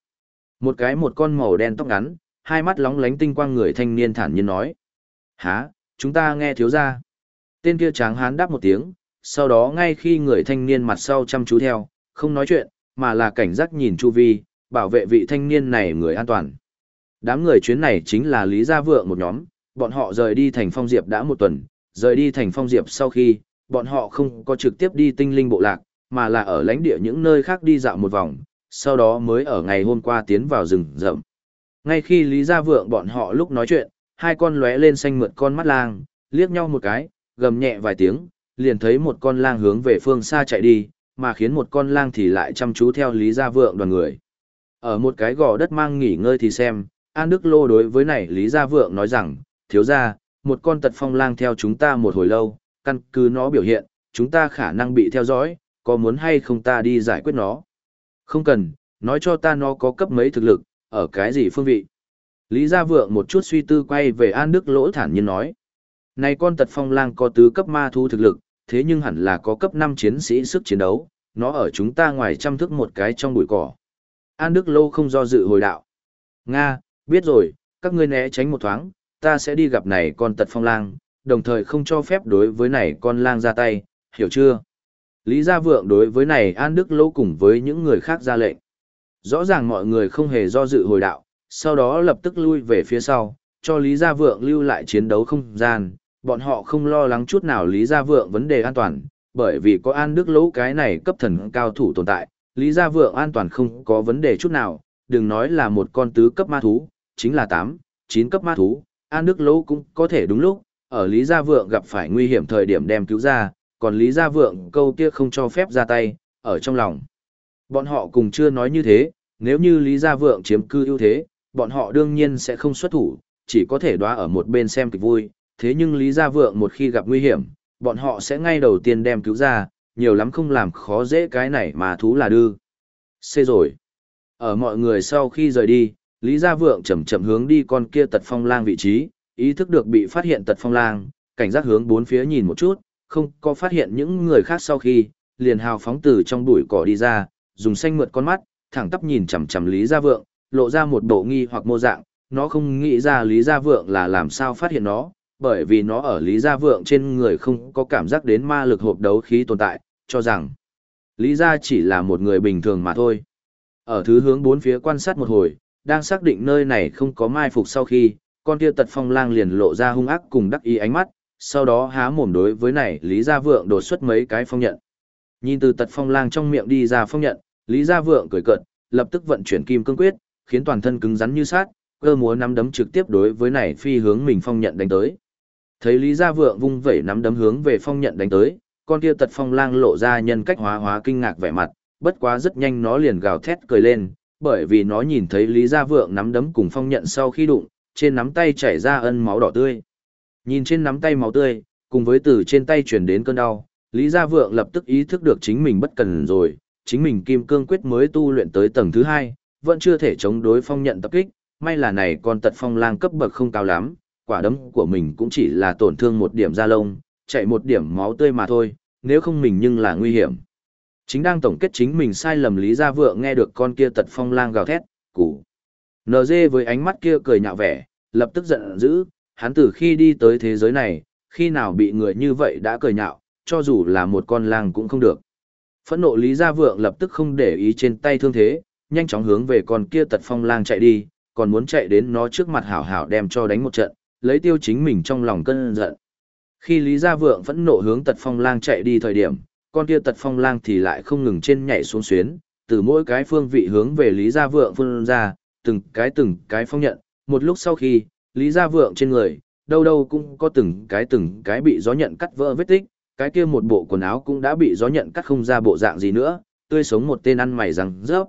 Một cái một con màu đen tóc ngắn, hai mắt lóng lánh tinh quang người thanh niên thản nhiên nói. Hả, chúng ta nghe thiếu ra. Tên kia tráng hán đáp một tiếng, sau đó ngay khi người thanh niên mặt sau chăm chú theo, không nói chuyện, mà là cảnh giác nhìn chu vi, bảo vệ vị thanh niên này người an toàn. Đám người chuyến này chính là Lý Gia Vượng một nhóm, bọn họ rời đi thành phong diệp đã một tuần, rời đi thành phong diệp sau khi, bọn họ không có trực tiếp đi tinh linh bộ lạc, mà là ở lãnh địa những nơi khác đi dạo một vòng, sau đó mới ở ngày hôm qua tiến vào rừng rậm. Ngay khi Lý Gia Vượng bọn họ lúc nói chuyện, hai con lóe lên xanh mượt con mắt lang, liếc nhau một cái, gầm nhẹ vài tiếng, liền thấy một con lang hướng về phương xa chạy đi, mà khiến một con lang thì lại chăm chú theo Lý Gia Vượng đoàn người. Ở một cái gò đất mang nghỉ ngơi thì xem, An Đức Lô đối với này Lý Gia Vượng nói rằng, thiếu gia, một con tật phong lang theo chúng ta một hồi lâu, căn cứ nó biểu hiện, chúng ta khả năng bị theo dõi, có muốn hay không ta đi giải quyết nó? Không cần, nói cho ta nó có cấp mấy thực lực, ở cái gì phương vị? Lý Gia Vượng một chút suy tư quay về An Đức Lỗ thản nhiên nói. Này con tật phong lang có tứ cấp ma thu thực lực, thế nhưng hẳn là có cấp 5 chiến sĩ sức chiến đấu, nó ở chúng ta ngoài trăm thức một cái trong bụi cỏ. An Đức Lô không do dự hồi đạo. Nga, biết rồi, các ngươi né tránh một thoáng, ta sẽ đi gặp này con tật phong lang, đồng thời không cho phép đối với này con lang ra tay, hiểu chưa? Lý Gia Vượng đối với này An Đức Lô cùng với những người khác ra lệnh. Rõ ràng mọi người không hề do dự hồi đạo, sau đó lập tức lui về phía sau, cho Lý Gia Vượng lưu lại chiến đấu không gian, bọn họ không lo lắng chút nào Lý Gia Vượng vấn đề an toàn, bởi vì có An Đức Lỗ cái này cấp thần cao thủ tồn tại, Lý Gia Vượng an toàn không có vấn đề chút nào, đừng nói là một con tứ cấp ma thú, chính là 8, 9 cấp ma thú, An Đức Lỗ cũng có thể đúng lúc, ở Lý Gia Vượng gặp phải nguy hiểm thời điểm đem cứu ra, còn Lý Gia Vượng câu kia không cho phép ra tay, ở trong lòng. Bọn họ cùng chưa nói như thế, nếu như Lý Gia Vượng chiếm cư ưu thế, bọn họ đương nhiên sẽ không xuất thủ, chỉ có thể đoá ở một bên xem kịch vui, thế nhưng Lý Gia Vượng một khi gặp nguy hiểm, bọn họ sẽ ngay đầu tiên đem cứu ra, nhiều lắm không làm khó dễ cái này mà thú là đưa. Xê rồi. Ở mọi người sau khi rời đi, Lý Gia Vượng chậm chậm hướng đi con kia tật phong lang vị trí, ý thức được bị phát hiện tật phong lang, cảnh giác hướng bốn phía nhìn một chút, không có phát hiện những người khác sau khi, liền hào phóng từ trong bụi cỏ đi ra, dùng xanh mượt con mắt, thẳng tắp nhìn chằm chằm Lý Gia Vượng, lộ ra một bộ nghi hoặc mô dạng, nó không nghĩ ra Lý Gia Vượng là làm sao phát hiện nó, bởi vì nó ở Lý Gia Vượng trên người không có cảm giác đến ma lực hộp đấu khí tồn tại, cho rằng Lý Gia chỉ là một người bình thường mà thôi. Ở thứ hướng bốn phía quan sát một hồi, đang xác định nơi này không có mai phục sau khi, con kia tật phong lang liền lộ ra hung ác cùng đắc ý ánh mắt, sau đó há mồm đối với này Lý Gia Vượng đột xuất mấy cái phong nhận. Nhìn từ tật phong lang trong miệng đi ra phong nhận, Lý Gia Vượng cười cợt, lập tức vận chuyển kim cương quyết, khiến toàn thân cứng rắn như sát, cơ múa nắm đấm trực tiếp đối với này phi hướng mình phong nhận đánh tới. Thấy Lý Gia Vượng vung vẩy nắm đấm hướng về phong nhận đánh tới, con kia tật phong lang lộ ra nhân cách hóa hóa kinh ngạc vẻ mặt, bất quá rất nhanh nó liền gào thét cười lên, bởi vì nó nhìn thấy Lý Gia Vượng nắm đấm cùng phong nhận sau khi đụng, trên nắm tay chảy ra ân máu đỏ tươi. Nhìn trên nắm tay máu tươi, cùng với từ trên tay chuyển đến cơn đau, Lý Gia Vượng lập tức ý thức được chính mình bất cần rồi, chính mình kim cương quyết mới tu luyện tới tầng thứ hai, vẫn chưa thể chống đối phong nhận tập kích, may là này con tật phong lang cấp bậc không cao lắm, quả đấm của mình cũng chỉ là tổn thương một điểm da lông, chạy một điểm máu tươi mà thôi, nếu không mình nhưng là nguy hiểm. Chính đang tổng kết chính mình sai lầm Lý Gia Vượng nghe được con kia tật phong lang gào thét, củ. NG với ánh mắt kia cười nhạo vẻ, lập tức giận dữ, hắn từ khi đi tới thế giới này, khi nào bị người như vậy đã cười nhạo, cho dù là một con lang cũng không được. Phẫn nộ Lý Gia Vượng lập tức không để ý trên tay thương thế, nhanh chóng hướng về con kia tật phong lang chạy đi, còn muốn chạy đến nó trước mặt hảo hảo đem cho đánh một trận, lấy tiêu chính mình trong lòng cơn giận. Khi Lý Gia Vượng vẫn nộ hướng tật phong lang chạy đi thời điểm, con kia tật phong lang thì lại không ngừng trên nhảy xuống xuyến, từ mỗi cái phương vị hướng về Lý Gia Vượng phương ra, từng cái từng cái phong nhận, một lúc sau khi, Lý Gia Vượng trên người, đâu đâu cũng có từng cái từng cái bị gió nhận cắt vỡ vết tích, cái kia một bộ quần áo cũng đã bị gió nhận cắt không ra bộ dạng gì nữa, tươi sống một tên ăn mày rằng rớp.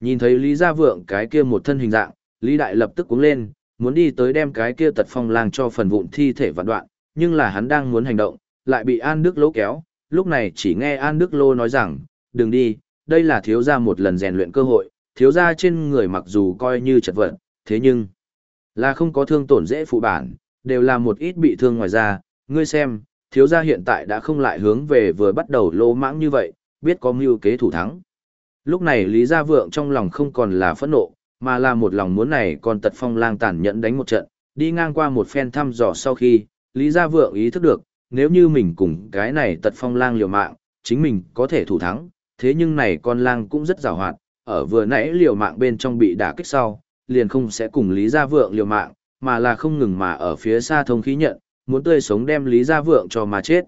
Nhìn thấy Lý Gia Vượng cái kia một thân hình dạng, Lý Đại lập tức cuống lên, muốn đi tới đem cái kia tật phong lang cho phần vụn thi thể vạn đoạn, nhưng là hắn đang muốn hành động, lại bị An Đức Lô kéo, lúc này chỉ nghe An Đức Lô nói rằng, đừng đi, đây là thiếu gia một lần rèn luyện cơ hội, thiếu gia trên người mặc dù coi như chật vật, thế nhưng là không có thương tổn dễ phụ bản, đều là một ít bị thương ngoài ra, ngươi xem, thiếu gia hiện tại đã không lại hướng về vừa bắt đầu lô mãng như vậy, biết có mưu kế thủ thắng. Lúc này Lý Gia Vượng trong lòng không còn là phẫn nộ, mà là một lòng muốn này còn tật phong lang tàn nhẫn đánh một trận, đi ngang qua một phen thăm dò sau khi, Lý Gia Vượng ý thức được, nếu như mình cùng cái này tật phong lang liều mạng, chính mình có thể thủ thắng, thế nhưng này con lang cũng rất rào hoạt, ở vừa nãy liều mạng bên trong bị đả kích sau, liền không sẽ cùng Lý Gia Vượng liều mạng, mà là không ngừng mà ở phía xa thông khí nhận, muốn tươi sống đem Lý Gia Vượng cho mà chết.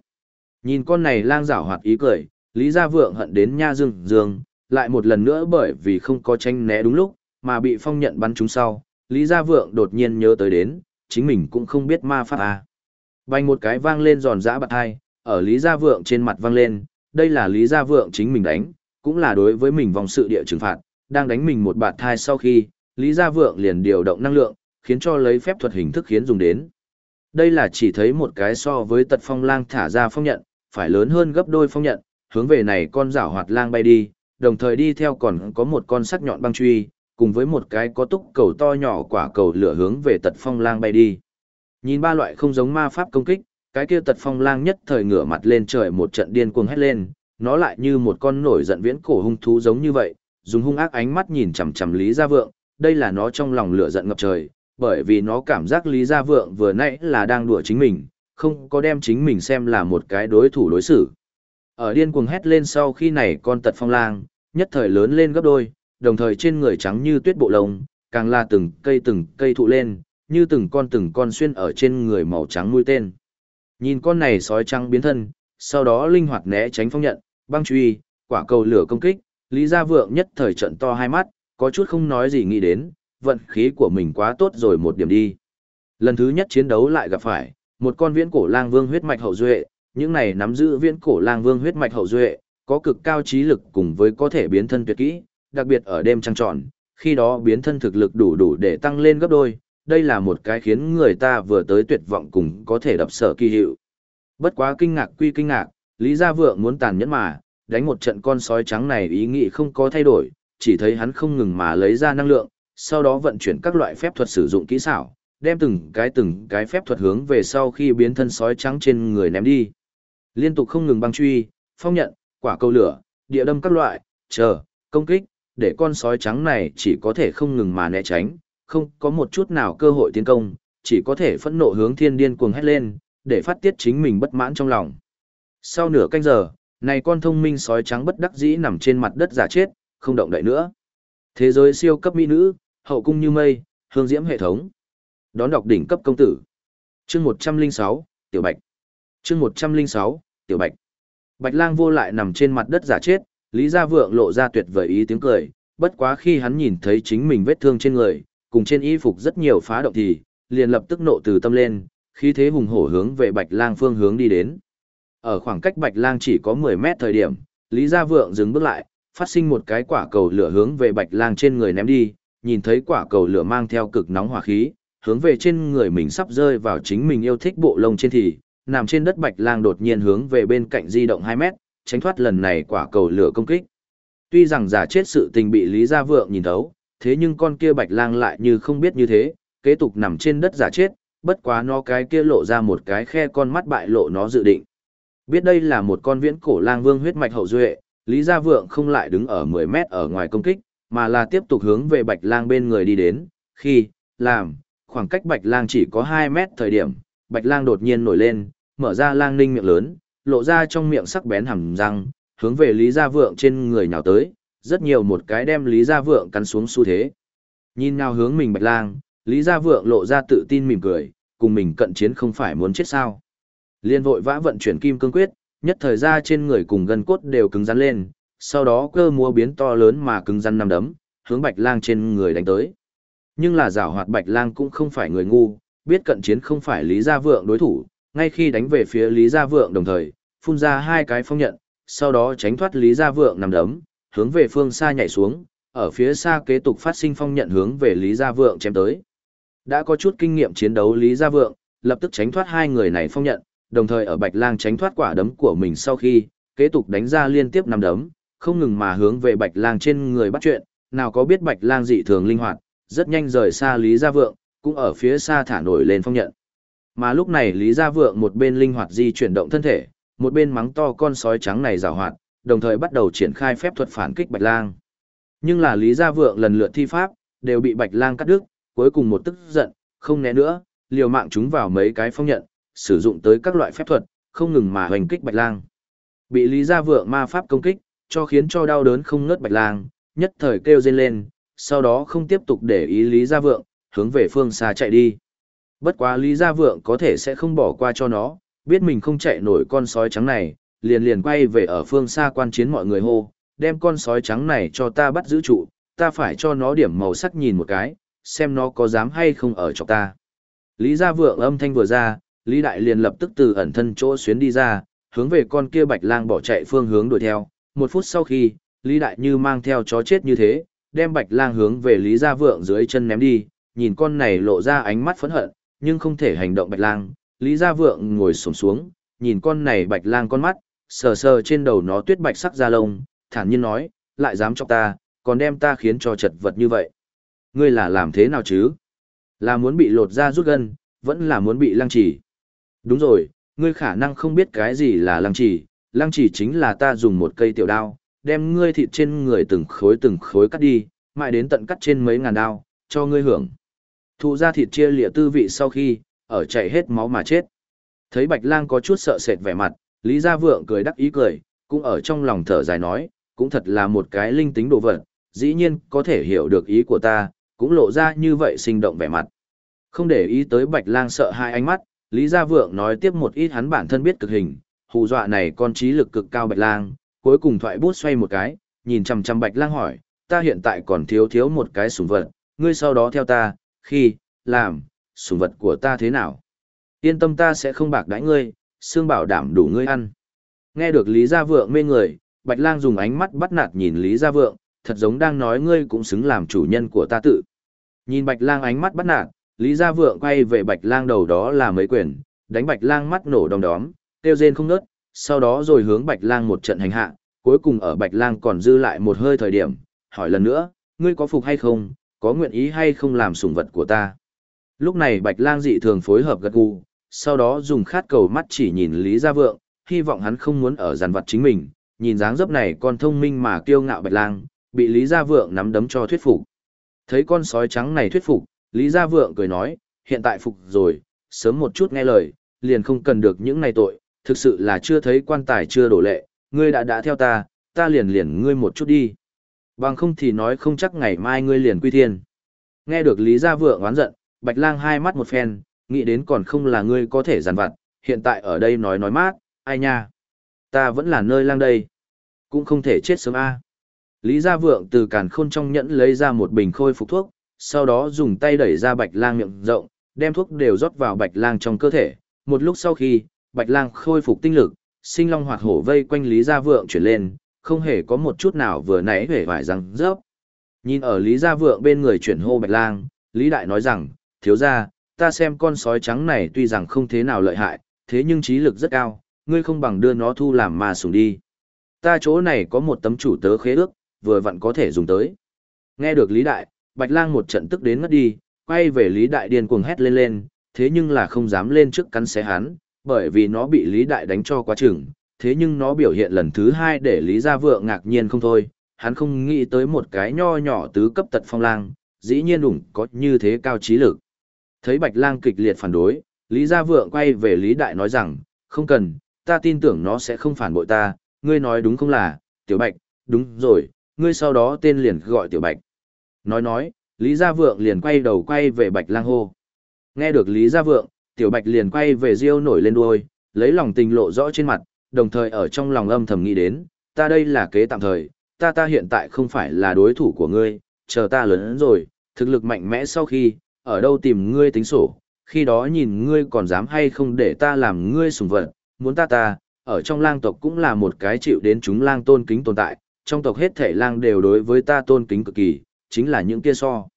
Nhìn con này lang rảo hoạt ý cười, Lý Gia Vượng hận đến nha dương dương, lại một lần nữa bởi vì không có tranh né đúng lúc, mà bị phong nhận bắn trúng sau, Lý Gia Vượng đột nhiên nhớ tới đến, chính mình cũng không biết ma pháp à. Bành một cái vang lên giòn giã bạc hai, ở Lý Gia Vượng trên mặt vang lên, đây là Lý Gia Vượng chính mình đánh, cũng là đối với mình vòng sự địa trừng phạt, đang đánh mình một bạt thai sau khi, Lý Gia Vượng liền điều động năng lượng, khiến cho lấy phép thuật hình thức khiến dùng đến. Đây là chỉ thấy một cái so với tật phong lang thả ra phong nhận, phải lớn hơn gấp đôi phong nhận, hướng về này con rảo hoạt lang bay đi, đồng thời đi theo còn có một con sắc nhọn băng truy, cùng với một cái có túc cầu to nhỏ quả cầu lửa hướng về tật phong lang bay đi. Nhìn ba loại không giống ma pháp công kích, cái kia tật phong lang nhất thời ngửa mặt lên trời một trận điên cuồng hét lên, nó lại như một con nổi giận viễn cổ hung thú giống như vậy, dùng hung ác ánh mắt nhìn chằm chằm Lý Gia Vượng, đây là nó trong lòng lửa giận ngập trời, bởi vì nó cảm giác Lý Gia Vượng vừa nãy là đang đùa chính mình, không có đem chính mình xem là một cái đối thủ đối xử. Ở điên cuồng hét lên sau khi này con tật phong lang, nhất thời lớn lên gấp đôi, đồng thời trên người trắng như tuyết bộ lông, càng là từng cây từng cây thụ lên, như từng con từng con xuyên ở trên người màu trắng mũi tên. Nhìn con này sói trắng biến thân, sau đó linh hoạt né tránh phong nhận, băng truy, quả cầu lửa công kích, Lý Gia Vượng nhất thời trận to hai mắt, có chút không nói gì nghĩ đến, vận khí của mình quá tốt rồi một điểm đi. Lần thứ nhất chiến đấu lại gặp phải, một con viễn cổ lang vương huyết mạch hậu duệ, những này nắm giữ viễn cổ lang vương huyết mạch hậu duệ, có cực cao trí lực cùng với có thể biến thân tuyệt kỹ, đặc biệt ở đêm trăng tròn, khi đó biến thân thực lực đủ đủ để tăng lên gấp đôi, đây là một cái khiến người ta vừa tới tuyệt vọng cùng có thể đập sở kỳ hiệu. Bất quá kinh ngạc quy kinh ngạc, Lý Gia Vượng muốn tàn nhẫn mà, đánh một trận con sói trắng này ý nghĩ không có thay đổi, chỉ thấy hắn không ngừng mà lấy ra năng lượng, sau đó vận chuyển các loại phép thuật sử dụng kỹ xảo, đem từng cái từng cái phép thuật hướng về sau khi biến thân sói trắng trên người ném đi. Liên tục không ngừng băng truy, phong nhận, quả cầu lửa, địa đâm các loại, chờ, công kích, để con sói trắng này chỉ có thể không ngừng mà né tránh, không có một chút nào cơ hội tiến công, chỉ có thể phẫn nộ hướng thiên điên cuồng hét lên, để phát tiết chính mình bất mãn trong lòng. Sau nửa canh giờ, này con thông minh sói trắng bất đắc dĩ nằm trên mặt đất giả chết, không động đậy nữa. Thế giới siêu cấp mỹ nữ, hậu cung như mây, hương diễm hệ thống. Đón đọc đỉnh cấp công tử. Chương 106, Tiểu Bạch. Chương 106, Tiểu Bạch. Bạch Lang vô lại nằm trên mặt đất giả chết, Lý Gia Vượng lộ ra tuyệt vời ý tiếng cười, bất quá khi hắn nhìn thấy chính mình vết thương trên người, cùng trên y phục rất nhiều phá động thì, liền lập tức nộ từ tâm lên, khí thế hùng hổ hướng về Bạch Lang phương hướng đi đến. Ở khoảng cách Bạch Lang chỉ có 10 mét thời điểm, Lý Gia Vượng dừng bước lại, phát sinh một cái quả cầu lửa hướng về Bạch Lang trên người ném đi, nhìn thấy quả cầu lửa mang theo cực nóng hỏa khí, hướng về trên người mình sắp rơi vào chính mình yêu thích bộ lông trên thì, nằm trên đất Bạch Lang đột nhiên hướng về bên cạnh di động 2 mét, tránh thoát lần này quả cầu lửa công kích. Tuy rằng giả chết sự tình bị Lý Gia Vượng nhìn thấu, thế nhưng con kia Bạch Lang lại như không biết như thế, kế tục nằm trên đất giả chết, bất quá nó cái kia lộ ra một cái khe con mắt bại lộ nó dự định. Biết đây là một con viễn cổ lang vương huyết mạch hậu duệ, Lý Gia Vượng không lại đứng ở 10 mét ở ngoài công kích, mà là tiếp tục hướng về Bạch Lang bên người đi đến, khi, làm, khoảng cách Bạch Lang chỉ có 2 mét thời điểm, Bạch Lang đột nhiên nổi lên, mở ra lang ninh miệng lớn, lộ ra trong miệng sắc bén hẳn răng, hướng về Lý Gia Vượng trên người nhào tới, rất nhiều một cái đem Lý Gia Vượng cắn xuống xu thế. Nhìn nào hướng mình Bạch Lang, Lý Gia Vượng lộ ra tự tin mỉm cười, cùng mình cận chiến không phải muốn chết sao. Liên vội vã vận chuyển kim cương quyết, nhất thời ra trên người cùng gân cốt đều cứng rắn lên, sau đó cơ múa biến to lớn mà cứng rắn nằm đấm, hướng Bạch Lang trên người đánh tới. Nhưng là giảo hoạt Bạch Lang cũng không phải người ngu, biết cận chiến không phải Lý Gia Vượng đối thủ, ngay khi đánh về phía Lý Gia Vượng đồng thời, phun ra hai cái phong nhận, sau đó tránh thoát Lý Gia Vượng nằm đấm, hướng về phương xa nhảy xuống, ở phía xa kế tục phát sinh phong nhận hướng về Lý Gia Vượng chém tới. Đã có chút kinh nghiệm chiến đấu Lý Gia Vượng, lập tức tránh thoát hai người này phong nhận, đồng thời ở Bạch Lang tránh thoát quả đấm của mình sau khi, kế tục đánh ra liên tiếp năm đấm, không ngừng mà hướng về Bạch Lang trên người bắt chuyện, nào có biết Bạch Lang dị thường linh hoạt, rất nhanh rời xa Lý Gia Vượng, cũng ở phía xa thả nổi lên phong nhận. Mà lúc này Lý Gia Vượng một bên linh hoạt di chuyển động thân thể, một bên mắng to con sói trắng này rào hoạt, đồng thời bắt đầu triển khai phép thuật phản kích Bạch Lang. Nhưng là Lý Gia Vượng lần lượt thi pháp, đều bị Bạch Lang cắt đứt, cuối cùng một tức giận, không né nữa, liều mạng chúng vào mấy cái phong nhận, sử dụng tới các loại phép thuật, không ngừng mà hoành kích Bạch Lang. Bị Lý Gia Vượng ma pháp công kích, cho khiến cho đau đớn không ngớt Bạch Lang, nhất thời kêu rên lên, sau đó không tiếp tục để ý Lý Gia Vượng, hướng về phương xa chạy đi. Bất quá Lý Gia Vượng có thể sẽ không bỏ qua cho nó, biết mình không chạy nổi con sói trắng này, liền liền quay về ở phương xa quan chiến mọi người hô, đem con sói trắng này cho ta bắt giữ trụ, ta phải cho nó điểm màu sắc nhìn một cái, xem nó có dám hay không ở cho ta. Lý Gia Vượng âm thanh vừa ra, Lý Đại liền lập tức từ ẩn thân chỗ xuyến đi ra, hướng về con kia bạch lang bỏ chạy phương hướng đuổi theo. Một phút sau khi, Lý Đại như mang theo chó chết như thế, đem bạch lang hướng về Lý Gia Vượng dưới chân ném đi, nhìn con này lộ ra ánh mắt phẫn hận, nhưng không thể hành động bạch lang. Lý Gia Vượng ngồi xổm xuống, nhìn con này bạch lang con mắt, sờ sờ trên đầu nó tuyết bạch sắc da lông, thản nhiên nói, lại dám cho ta, còn đem ta khiến cho chật vật như vậy. Ngươi là làm thế nào chứ? Là muốn bị lột da rút gân, vẫn là muốn bị lăng trì. Đúng rồi, ngươi khả năng không biết cái gì là lăng trì, lăng trì chính là ta dùng một cây tiểu đao, đem ngươi thịt trên người từng khối từng khối cắt đi, mãi đến tận cắt trên mấy ngàn đao, cho ngươi hưởng. Thụ ra thịt chia lịa tư vị sau khi, ở chạy hết máu mà chết. Thấy Bạch Lang có chút sợ sệt vẻ mặt, Lý Gia Vượng cười đắc ý cười, cũng ở trong lòng thở dài nói, cũng thật là một cái linh tính đồ vật, dĩ nhiên có thể hiểu được ý của ta, cũng lộ ra như vậy sinh động vẻ mặt. Không để ý tới Bạch Lang sợ hai ánh mắt, Lý Gia Vượng nói tiếp một ít hắn bản thân biết cực hình, hù dọa này con trí lực cực cao Bạch Lang, cuối cùng thoại bút xoay một cái, nhìn chằm chằm Bạch Lang hỏi, ta hiện tại còn thiếu thiếu một cái sủng vật, ngươi sau đó theo ta, khi, làm, sủng vật của ta thế nào? Yên tâm ta sẽ không bạc đãi ngươi, xương bảo đảm đủ ngươi ăn. Nghe được Lý Gia Vượng mê người, Bạch Lang dùng ánh mắt bắt nạt nhìn Lý Gia Vượng, thật giống đang nói ngươi cũng xứng làm chủ nhân của ta tự. Nhìn Bạch Lang ánh mắt bắt nạt, Lý Gia Vượng quay về Bạch Lang đầu đó là mấy quyền, đánh Bạch Lang mắt nổ đom đóm, tiêu rên không ngớt, sau đó rồi hướng Bạch Lang một trận hành hạ, cuối cùng ở Bạch Lang còn dư lại một hơi thời điểm, hỏi lần nữa, ngươi có phục hay không, có nguyện ý hay không làm sủng vật của ta. Lúc này Bạch Lang dị thường phối hợp gật gù, sau đó dùng khát cầu mắt chỉ nhìn Lý Gia Vượng, hy vọng hắn không muốn ở giàn vật chính mình, nhìn dáng dấp này con thông minh mà kiêu ngạo Bạch Lang, bị Lý Gia Vượng nắm đấm cho thuyết phục. Thấy con sói trắng này thuyết phục, Lý Gia Vượng cười nói, hiện tại phục rồi, sớm một chút nghe lời, liền không cần được những này tội, thực sự là chưa thấy quan tài chưa đổ lệ, ngươi đã đã theo ta, ta liền liền ngươi một chút đi. Bằng không thì nói không chắc ngày mai ngươi liền quy thiên. Nghe được Lý Gia Vượng oán giận, Bạch Lang hai mắt một phen, nghĩ đến còn không là ngươi có thể giàn vặt, hiện tại ở đây nói nói mát, ai nha. Ta vẫn là nơi lang đây. Cũng không thể chết sớm a. Lý Gia Vượng từ càn khôn trong nhẫn lấy ra một bình khôi phục thuốc, sau đó dùng tay đẩy ra bạch lang miệng rộng, đem thuốc đều rót vào bạch lang trong cơ thể. Một lúc sau khi, bạch lang khôi phục tinh lực, sinh long hoạt hổ vây quanh Lý Gia Vượng chuyển lên, không hề có một chút nào vừa nãy hề vải răng rớp. Nhìn ở Lý Gia Vượng bên người chuyển hô bạch lang, Lý Đại nói rằng, thiếu gia, ta xem con sói trắng này tuy rằng không thế nào lợi hại, thế nhưng trí lực rất cao, ngươi không bằng đưa nó thu làm mà sủng đi. Ta chỗ này có một tấm chủ tớ khế ước, vừa vặn có thể dùng tới. Nghe được Lý Đại, Bạch Lang một trận tức đến ngất đi, quay về Lý Đại điên cuồng hét lên lên, thế nhưng là không dám lên trước cắn xé hắn, bởi vì nó bị Lý Đại đánh cho quá chừng, thế nhưng nó biểu hiện lần thứ hai để Lý Gia Vượng ngạc nhiên không thôi, hắn không nghĩ tới một cái nho nhỏ tứ cấp tật phong lang, dĩ nhiên đủng có như thế cao trí lực. Thấy Bạch Lang kịch liệt phản đối, Lý Gia Vượng quay về Lý Đại nói rằng, không cần, ta tin tưởng nó sẽ không phản bội ta, ngươi nói đúng không là, Tiểu Bạch, đúng rồi, ngươi sau đó tên liền gọi Tiểu Bạch. Nói nói, Lý Gia Vượng liền quay đầu quay về Bạch Lang hô. Nghe được Lý Gia Vượng, Tiểu Bạch liền quay về Diêu nổi lên đuôi, lấy lòng tình lộ rõ trên mặt, đồng thời ở trong lòng âm thầm nghĩ đến, ta đây là kế tạm thời, ta ta hiện tại không phải là đối thủ của ngươi, chờ ta lớn rồi, thực lực mạnh mẽ sau khi, ở đâu tìm ngươi tính sổ, khi đó nhìn ngươi còn dám hay không để ta làm ngươi sùng vật, muốn ta ta, ở trong lang tộc cũng là một cái chịu đến chúng lang tôn kính tồn tại, trong tộc hết thể lang đều đối với ta tôn kính cực kỳ, chính là những kia so.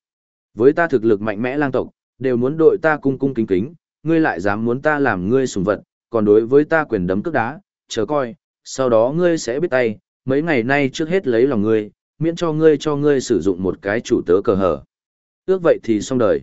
Với ta thực lực mạnh mẽ lang tộc, đều muốn đội ta cung cung kính kính, ngươi lại dám muốn ta làm ngươi sùng vật, còn đối với ta quyền đấm cước đá, chờ coi, sau đó ngươi sẽ biết tay, mấy ngày nay trước hết lấy lòng ngươi, miễn cho ngươi cho ngươi sử dụng một cái chủ tớ cờ hở. Ước vậy thì xong đời.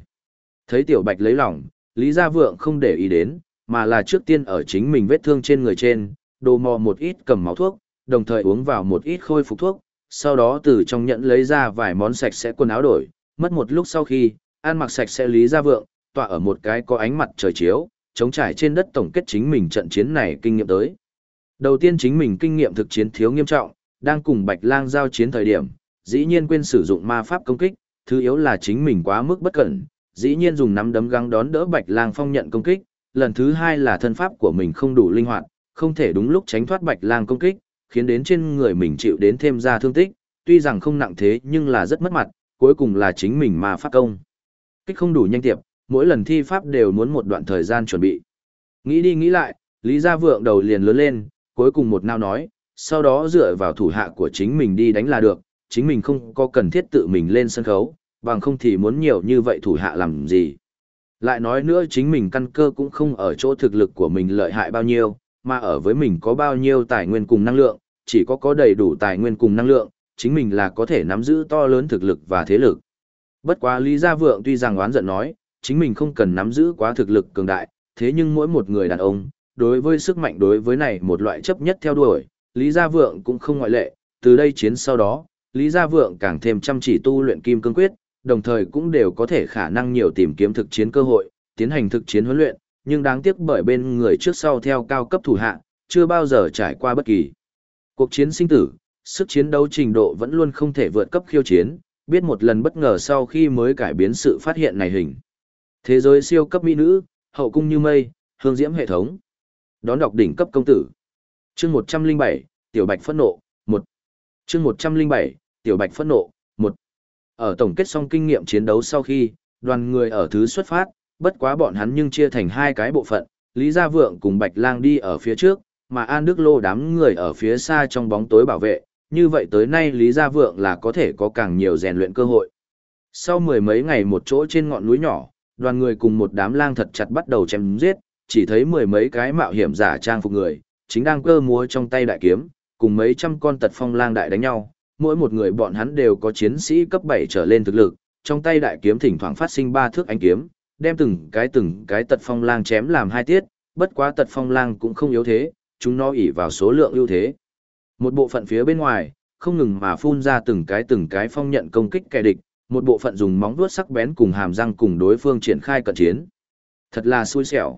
Thấy tiểu bạch lấy lòng, Lý Gia Vượng không để ý đến, mà là trước tiên ở chính mình vết thương trên người trên, đồ mò một ít cầm máu thuốc, đồng thời uống vào một ít khôi phục thuốc, sau đó từ trong nhẫn lấy ra vài món sạch sẽ quần áo đổi, mất một lúc sau khi, ăn mặc sạch sẽ Lý Gia Vượng, tọa ở một cái có ánh mặt trời chiếu, chống trải trên đất tổng kết chính mình trận chiến này kinh nghiệm tới. Đầu tiên chính mình kinh nghiệm thực chiến thiếu nghiêm trọng, đang cùng Bạch Lang giao chiến thời điểm, dĩ nhiên quên sử dụng ma pháp công kích, thứ yếu là chính mình quá mức bất cẩn, dĩ nhiên dùng nắm đấm găng đón đỡ Bạch Lang Phong nhận công kích, lần thứ hai là thân pháp của mình không đủ linh hoạt, không thể đúng lúc tránh thoát Bạch Lang công kích, khiến đến trên người mình chịu đến thêm ra thương tích, tuy rằng không nặng thế nhưng là rất mất mặt, cuối cùng là chính mình mà phát công. Kích không đủ nhanh tiệp, mỗi lần thi pháp đều muốn một đoạn thời gian chuẩn bị. Nghĩ đi nghĩ lại, Lý Gia Vượng đầu liền lớn lên, cuối cùng một nào nói, sau đó dựa vào thủ hạ của chính mình đi đánh là được, chính mình không có cần thiết tự mình lên sân khấu, bằng không thì muốn nhiều như vậy thủ hạ làm gì. Lại nói nữa chính mình căn cơ cũng không ở chỗ thực lực của mình lợi hại bao nhiêu, mà ở với mình có bao nhiêu tài nguyên cùng năng lượng, chỉ có có đầy đủ tài nguyên cùng năng lượng, chính mình là có thể nắm giữ to lớn thực lực và thế lực. Bất quá Lý Gia Vượng tuy rằng oán giận nói, chính mình không cần nắm giữ quá thực lực cường đại, thế nhưng mỗi một người đàn ông, đối với sức mạnh đối với này một loại chấp nhất theo đuổi, Lý Gia Vượng cũng không ngoại lệ, từ đây chiến sau đó, Lý Gia Vượng càng thêm chăm chỉ tu luyện kim cương quyết, đồng thời cũng đều có thể khả năng nhiều tìm kiếm thực chiến cơ hội, tiến hành thực chiến huấn luyện, nhưng đáng tiếc bởi bên người trước sau theo cao cấp thủ hạ, chưa bao giờ trải qua bất kỳ cuộc chiến sinh tử, sức chiến đấu trình độ vẫn luôn không thể vượt cấp khiêu chiến, biết một lần bất ngờ sau khi mới cải biến sự phát hiện này hình. Thế giới siêu cấp mỹ nữ, hậu cung như mây, hương diễm hệ thống. Đón đọc đỉnh cấp công tử. Chương 107, Tiểu Bạch phẫn nộ, 1. Chương 107, Tiểu Bạch phẫn nộ, 1. Ở tổng kết xong kinh nghiệm chiến đấu sau khi, đoàn người ở thứ xuất phát, bất quá bọn hắn nhưng chia thành hai cái bộ phận, Lý Gia Vượng cùng Bạch Lang đi ở phía trước, mà An Đức Lô đám người ở phía xa trong bóng tối bảo vệ, như vậy tới nay Lý Gia Vượng là có thể có càng nhiều rèn luyện cơ hội. Sau mười mấy ngày một chỗ trên ngọn núi nhỏ, đoàn người cùng một đám lang thật chặt bắt đầu chém giết, chỉ thấy mười mấy cái mạo hiểm giả trang phục người, chính đang cơ múa trong tay đại kiếm, cùng mấy trăm con tật phong lang đại đánh nhau, mỗi một người bọn hắn đều có chiến sĩ cấp 7 trở lên thực lực, trong tay đại kiếm thỉnh thoảng phát sinh ba thước ánh kiếm, đem từng cái từng cái tật phong lang chém làm hai tiết, bất quá tật phong lang cũng không yếu thế, chúng nó ỷ vào số lượng ưu thế. Một bộ phận phía bên ngoài, không ngừng mà phun ra từng cái từng cái phong nhận công kích kẻ địch, một bộ phận dùng móng vuốt sắc bén cùng hàm răng cùng đối phương triển khai cận chiến. Thật là xui xẻo.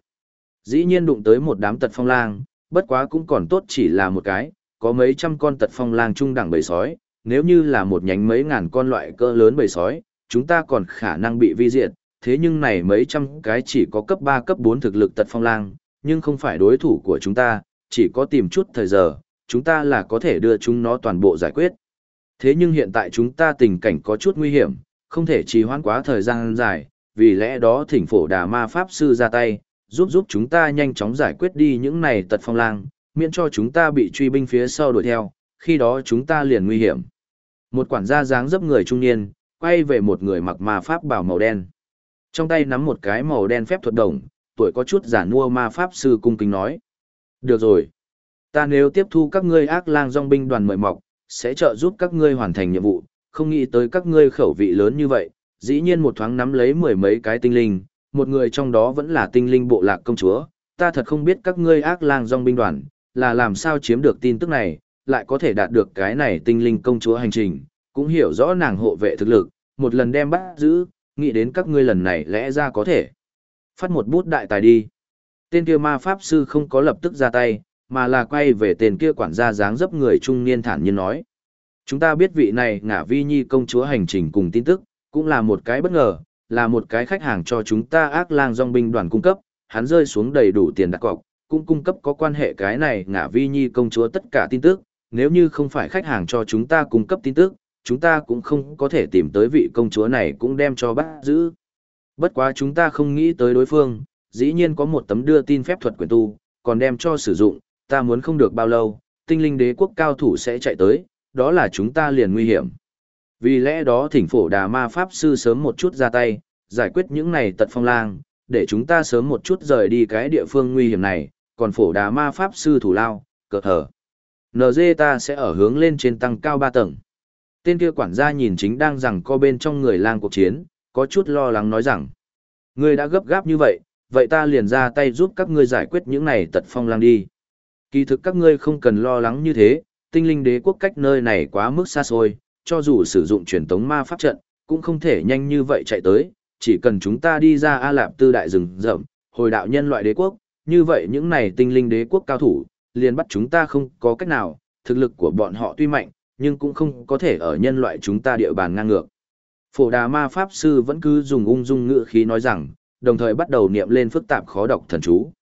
Dĩ nhiên đụng tới một đám tật phong lang, bất quá cũng còn tốt chỉ là một cái, có mấy trăm con tật phong lang trung đẳng bầy sói, nếu như là một nhánh mấy ngàn con loại cỡ lớn bầy sói, chúng ta còn khả năng bị vi diệt, thế nhưng này mấy trăm cái chỉ có cấp 3 cấp 4 thực lực tật phong lang, nhưng không phải đối thủ của chúng ta, chỉ có tìm chút thời giờ, chúng ta là có thể đưa chúng nó toàn bộ giải quyết. Thế nhưng hiện tại chúng ta tình cảnh có chút nguy hiểm, không thể trì hoãn quá thời gian dài, vì lẽ đó thỉnh phổ đà ma pháp sư ra tay, giúp giúp chúng ta nhanh chóng giải quyết đi những này tật phong lang, miễn cho chúng ta bị truy binh phía sau đuổi theo, khi đó chúng ta liền nguy hiểm. Một quản gia dáng dấp người trung niên, quay về một người mặc ma pháp bảo màu đen. Trong tay nắm một cái màu đen phép thuật đồng, tuổi có chút giả mua ma pháp sư cung kính nói. Được rồi. Ta nếu tiếp thu các ngươi ác lang dòng binh đoàn mời mọc, sẽ trợ giúp các ngươi hoàn thành nhiệm vụ, không nghĩ tới các ngươi khẩu vị lớn như vậy, dĩ nhiên một thoáng nắm lấy mười mấy cái tinh linh, một người trong đó vẫn là tinh linh bộ lạc công chúa, ta thật không biết các ngươi ác lang dòng binh đoàn, là làm sao chiếm được tin tức này, lại có thể đạt được cái này tinh linh công chúa hành trình, cũng hiểu rõ nàng hộ vệ thực lực, một lần đem bắt giữ, nghĩ đến các ngươi lần này lẽ ra có thể. Phát một bút đại tài đi. Tên kia ma pháp sư không có lập tức ra tay, mà là quay về tên kia quản gia dáng dấp người trung niên thản nhiên nói. Chúng ta biết vị này ngả vi nhi công chúa hành trình cùng tin tức, cũng là một cái bất ngờ, là một cái khách hàng cho chúng ta ác lang dòng binh đoàn cung cấp, hắn rơi xuống đầy đủ tiền đặt cọc, cũng cung cấp có quan hệ cái này ngả vi nhi công chúa tất cả tin tức, nếu như không phải khách hàng cho chúng ta cung cấp tin tức, chúng ta cũng không có thể tìm tới vị công chúa này cũng đem cho bắt giữ. Bất quá chúng ta không nghĩ tới đối phương, dĩ nhiên có một tấm đưa tin phép thuật quyền tu, còn đem cho sử dụng, ta muốn không được bao lâu, tinh linh đế quốc cao thủ sẽ chạy tới, đó là chúng ta liền nguy hiểm. Vì lẽ đó thỉnh phổ đà ma pháp sư sớm một chút ra tay, giải quyết những này tật phong lang, để chúng ta sớm một chút rời đi cái địa phương nguy hiểm này, còn phổ đà ma pháp sư thủ lao, cờ thở. NG ta sẽ ở hướng lên trên tăng cao 3 tầng. Tên kia quản gia nhìn chính đang rằng co bên trong người lang cuộc chiến, có chút lo lắng nói rằng. Ngươi đã gấp gáp như vậy, vậy ta liền ra tay giúp các ngươi giải quyết những này tật phong lang đi. Kỳ thực các ngươi không cần lo lắng như thế, tinh linh đế quốc cách nơi này quá mức xa xôi, cho dù sử dụng truyền tống ma pháp trận, cũng không thể nhanh như vậy chạy tới, chỉ cần chúng ta đi ra A Lạp tư đại rừng rậm, hồi đạo nhân loại đế quốc, như vậy những này tinh linh đế quốc cao thủ, liền bắt chúng ta không có cách nào, thực lực của bọn họ tuy mạnh, nhưng cũng không có thể ở nhân loại chúng ta địa bàn ngang ngược. Phổ đà ma pháp sư vẫn cứ dùng ung dung ngữ khí nói rằng, đồng thời bắt đầu niệm lên phức tạp khó đọc thần chú.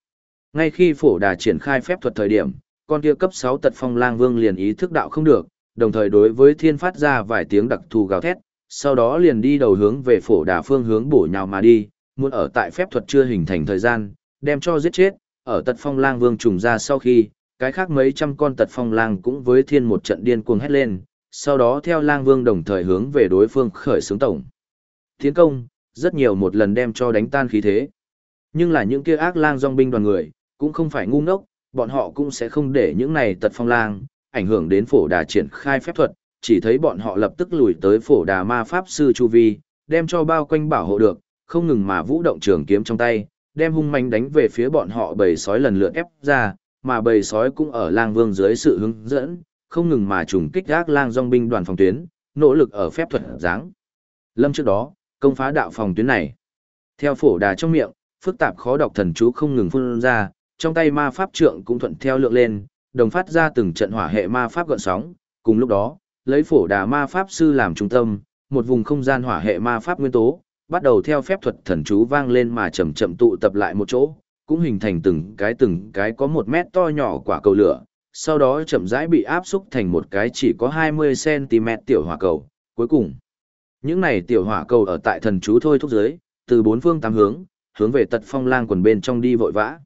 Ngay khi phổ đà triển khai phép thuật thời điểm, con kia cấp 6 tật phong lang vương liền ý thức đạo không được, đồng thời đối với thiên phát ra vài tiếng đặc thù gào thét, sau đó liền đi đầu hướng về phổ đà phương hướng bổ nhào mà đi, muốn ở tại phép thuật chưa hình thành thời gian, đem cho giết chết, ở tật phong lang vương trùng ra sau khi, cái khác mấy trăm con tật phong lang cũng với thiên một trận điên cuồng hét lên, sau đó theo lang vương đồng thời hướng về đối phương khởi xướng tổng. Tiến công, rất nhiều một lần đem cho đánh tan khí thế. Nhưng là những kia ác lang dòng binh đoàn người, cũng không phải ngu ngốc, bọn họ cũng sẽ không để những này tật phong lang, ảnh hưởng đến phổ đà triển khai phép thuật, chỉ thấy bọn họ lập tức lùi tới phổ đà ma pháp sư Chu Vi, đem cho bao quanh bảo hộ được, không ngừng mà vũ động trường kiếm trong tay, đem hung manh đánh về phía bọn họ bầy sói lần lượt ép ra, mà bầy sói cũng ở lang vương dưới sự hướng dẫn, không ngừng mà trùng kích gác lang dòng binh đoàn phòng tuyến, nỗ lực ở phép thuật dáng. Lâm trước đó, công phá đạo phòng tuyến này. Theo phổ đà trong miệng, phức tạp khó đọc thần chú không ngừng phun ra, trong tay ma pháp trượng cũng thuận theo lượng lên, đồng phát ra từng trận hỏa hệ ma pháp gợn sóng, cùng lúc đó, lấy phổ đà ma pháp sư làm trung tâm, một vùng không gian hỏa hệ ma pháp nguyên tố, bắt đầu theo phép thuật thần chú vang lên mà chậm chậm tụ tập lại một chỗ, cũng hình thành từng cái từng cái có một mét to nhỏ quả cầu lửa, sau đó chậm rãi bị áp xúc thành một cái chỉ có 20cm tiểu hỏa cầu. Cuối cùng, những này tiểu hỏa cầu ở tại thần chú thôi thúc giới, từ bốn phương tám hướng, hướng về tật phong lang quần bên trong đi vội vã.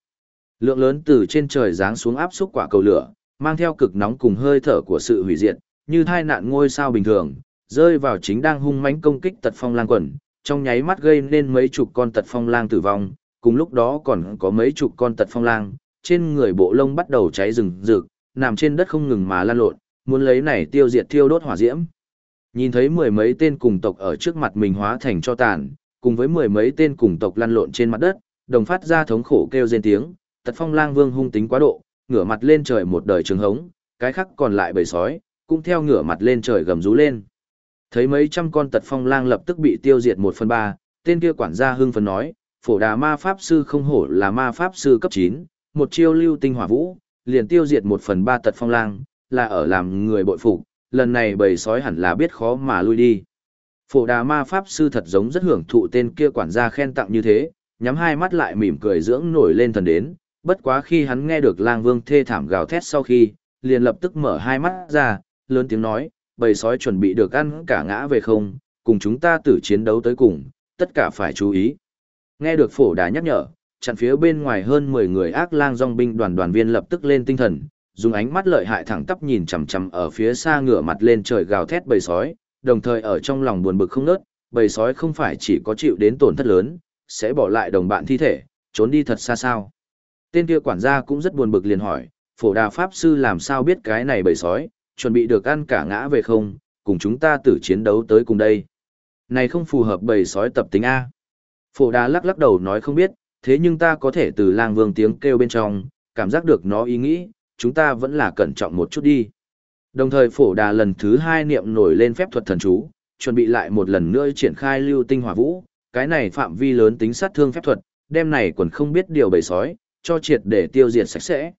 Lượng lớn từ trên trời giáng xuống áp xúc quả cầu lửa, mang theo cực nóng cùng hơi thở của sự hủy diệt, như thai nạn ngôi sao bình thường, rơi vào chính đang hung mãnh công kích tật phong lang quần, trong nháy mắt gây nên mấy chục con tật phong lang tử vong, cùng lúc đó còn có mấy chục con tật phong lang, trên người bộ lông bắt đầu cháy rừng rực, nằm trên đất không ngừng mà lan lộn, muốn lấy này tiêu diệt thiêu đốt hỏa diễm. Nhìn thấy mười mấy tên cùng tộc ở trước mặt mình hóa thành cho tàn, cùng với mười mấy tên cùng tộc lăn lộn trên mặt đất, đồng phát ra thống khổ kêu rên tiếng, tật phong lang vương hung tính quá độ, ngửa mặt lên trời một đời trường hống, cái khác còn lại bầy sói, cũng theo ngửa mặt lên trời gầm rú lên. Thấy mấy trăm con tật phong lang lập tức bị tiêu diệt một phần ba, tên kia quản gia hưng phấn nói, phổ đà ma pháp sư không hổ là ma pháp sư cấp 9, một chiêu lưu tinh hỏa vũ, liền tiêu diệt một phần ba tật phong lang, là ở làm người bội phục, lần này bầy sói hẳn là biết khó mà lui đi. Phổ đà ma pháp sư thật giống rất hưởng thụ tên kia quản gia khen tặng như thế, nhắm hai mắt lại mỉm cười dưỡng nổi lên thần đến, bất quá khi hắn nghe được lang vương thê thảm gào thét sau khi, liền lập tức mở hai mắt ra, lớn tiếng nói, bầy sói chuẩn bị được ăn cả ngã về không, cùng chúng ta tử chiến đấu tới cùng, tất cả phải chú ý. Nghe được phổ đà nhắc nhở, chặn phía bên ngoài hơn 10 người ác lang dòng binh đoàn đoàn viên lập tức lên tinh thần, dùng ánh mắt lợi hại thẳng tắp nhìn chằm chằm ở phía xa ngửa mặt lên trời gào thét bầy sói, đồng thời ở trong lòng buồn bực không nớt, bầy sói không phải chỉ có chịu đến tổn thất lớn, sẽ bỏ lại đồng bạn thi thể, trốn đi thật xa sao. Tên kia quản gia cũng rất buồn bực liền hỏi, phổ đà pháp sư làm sao biết cái này bầy sói, chuẩn bị được ăn cả ngã về không, cùng chúng ta tử chiến đấu tới cùng đây. Này không phù hợp bầy sói tập tính A. Phổ đà lắc lắc đầu nói không biết, thế nhưng ta có thể từ lang vương tiếng kêu bên trong, cảm giác được nó ý nghĩ, chúng ta vẫn là cẩn trọng một chút đi. Đồng thời phổ đà lần thứ hai niệm nổi lên phép thuật thần chú, chuẩn bị lại một lần nữa triển khai lưu tinh hỏa vũ, cái này phạm vi lớn tính sát thương phép thuật, đem này còn không biết điều bầy sói, cho triệt để tiêu diệt sạch sẽ.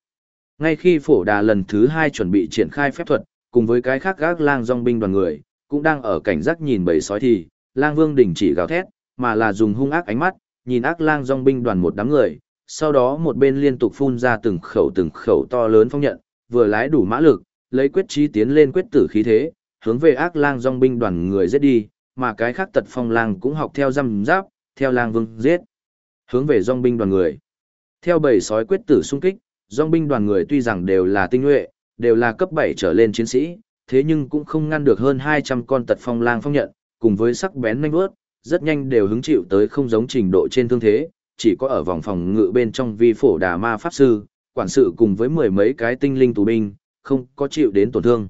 Ngay khi phổ đà lần thứ hai chuẩn bị triển khai phép thuật, cùng với cái khác gác lang dòng binh đoàn người, cũng đang ở cảnh giác nhìn bầy sói thì, lang vương đình chỉ gào thét, mà là dùng hung ác ánh mắt, nhìn ác lang dòng binh đoàn một đám người, sau đó một bên liên tục phun ra từng khẩu từng khẩu to lớn phong nhận, vừa lái đủ mã lực, lấy quyết chí tiến lên quyết tử khí thế, hướng về ác lang dòng binh đoàn người giết đi, mà cái khác tật phong lang cũng học theo răm giáp, theo lang vương giết, hướng về dòng binh đoàn người. Theo bầy sói quyết tử xung kích, dòng binh đoàn người tuy rằng đều là tinh nhuệ, đều là cấp 7 trở lên chiến sĩ, thế nhưng cũng không ngăn được hơn 200 con tật phong lang phong nhận, cùng với sắc bén nhanh bước, rất nhanh đều hứng chịu tới không giống trình độ trên thương thế, chỉ có ở vòng phòng ngự bên trong vi phổ đà ma pháp sư, quản sự cùng với mười mấy cái tinh linh tù binh, không có chịu đến tổn thương.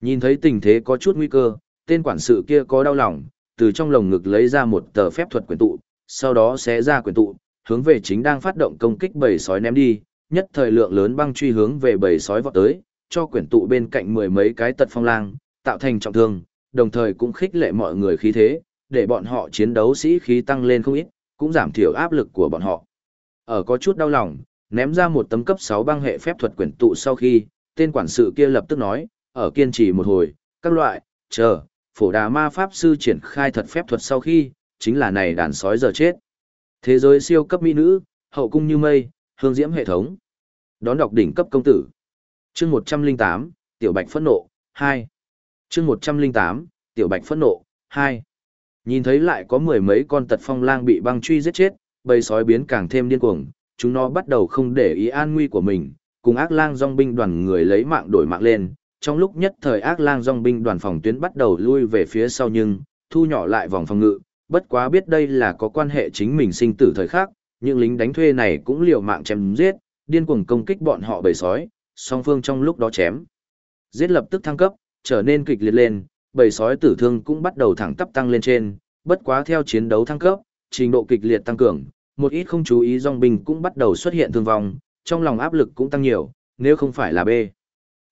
Nhìn thấy tình thế có chút nguy cơ, tên quản sự kia có đau lòng, từ trong lồng ngực lấy ra một tờ phép thuật quyển tụ, sau đó xé ra quyển tụ, hướng về chính đang phát động công kích bầy sói ném đi, nhất thời lượng lớn băng truy hướng về bầy sói vọt tới, cho quyển tụ bên cạnh mười mấy cái tật phong lang, tạo thành trọng thương, đồng thời cũng khích lệ mọi người khí thế, để bọn họ chiến đấu sĩ khí tăng lên không ít, cũng giảm thiểu áp lực của bọn họ. Ở có chút đau lòng, ném ra một tấm cấp 6 băng hệ phép thuật quyển tụ sau khi, tên quản sự kia lập tức nói, ở kiên trì một hồi, các loại, chờ, phổ đà ma pháp sư triển khai thật phép thuật sau khi, chính là này đàn sói giờ chết. Thế giới siêu cấp mỹ nữ, hậu cung như mây, hương diễm hệ thống. Đón đọc đỉnh cấp công tử. Chương 108, Tiểu Bạch phẫn nộ, 2. Chương 108, Tiểu Bạch phẫn nộ, 2. Nhìn thấy lại có mười mấy con tật phong lang bị băng truy giết chết, bầy sói biến càng thêm điên cuồng, chúng nó bắt đầu không để ý an nguy của mình, cùng ác lang dòng binh đoàn người lấy mạng đổi mạng lên. Trong lúc nhất thời ác lang dòng binh đoàn phòng tuyến bắt đầu lui về phía sau nhưng, thu nhỏ lại vòng phòng ngự, bất quá biết đây là có quan hệ chính mình sinh tử thời khắc, những lính đánh thuê này cũng liều mạng chém giết, điên cuồng công kích bọn họ bầy sói, song phương trong lúc đó chém. Giết lập tức thăng cấp, trở nên kịch liệt lên, bầy sói tử thương cũng bắt đầu thẳng tắp tăng lên trên, bất quá theo chiến đấu thăng cấp, trình độ kịch liệt tăng cường, một ít không chú ý dòng binh cũng bắt đầu xuất hiện thương vong, trong lòng áp lực cũng tăng nhiều, nếu không phải là B.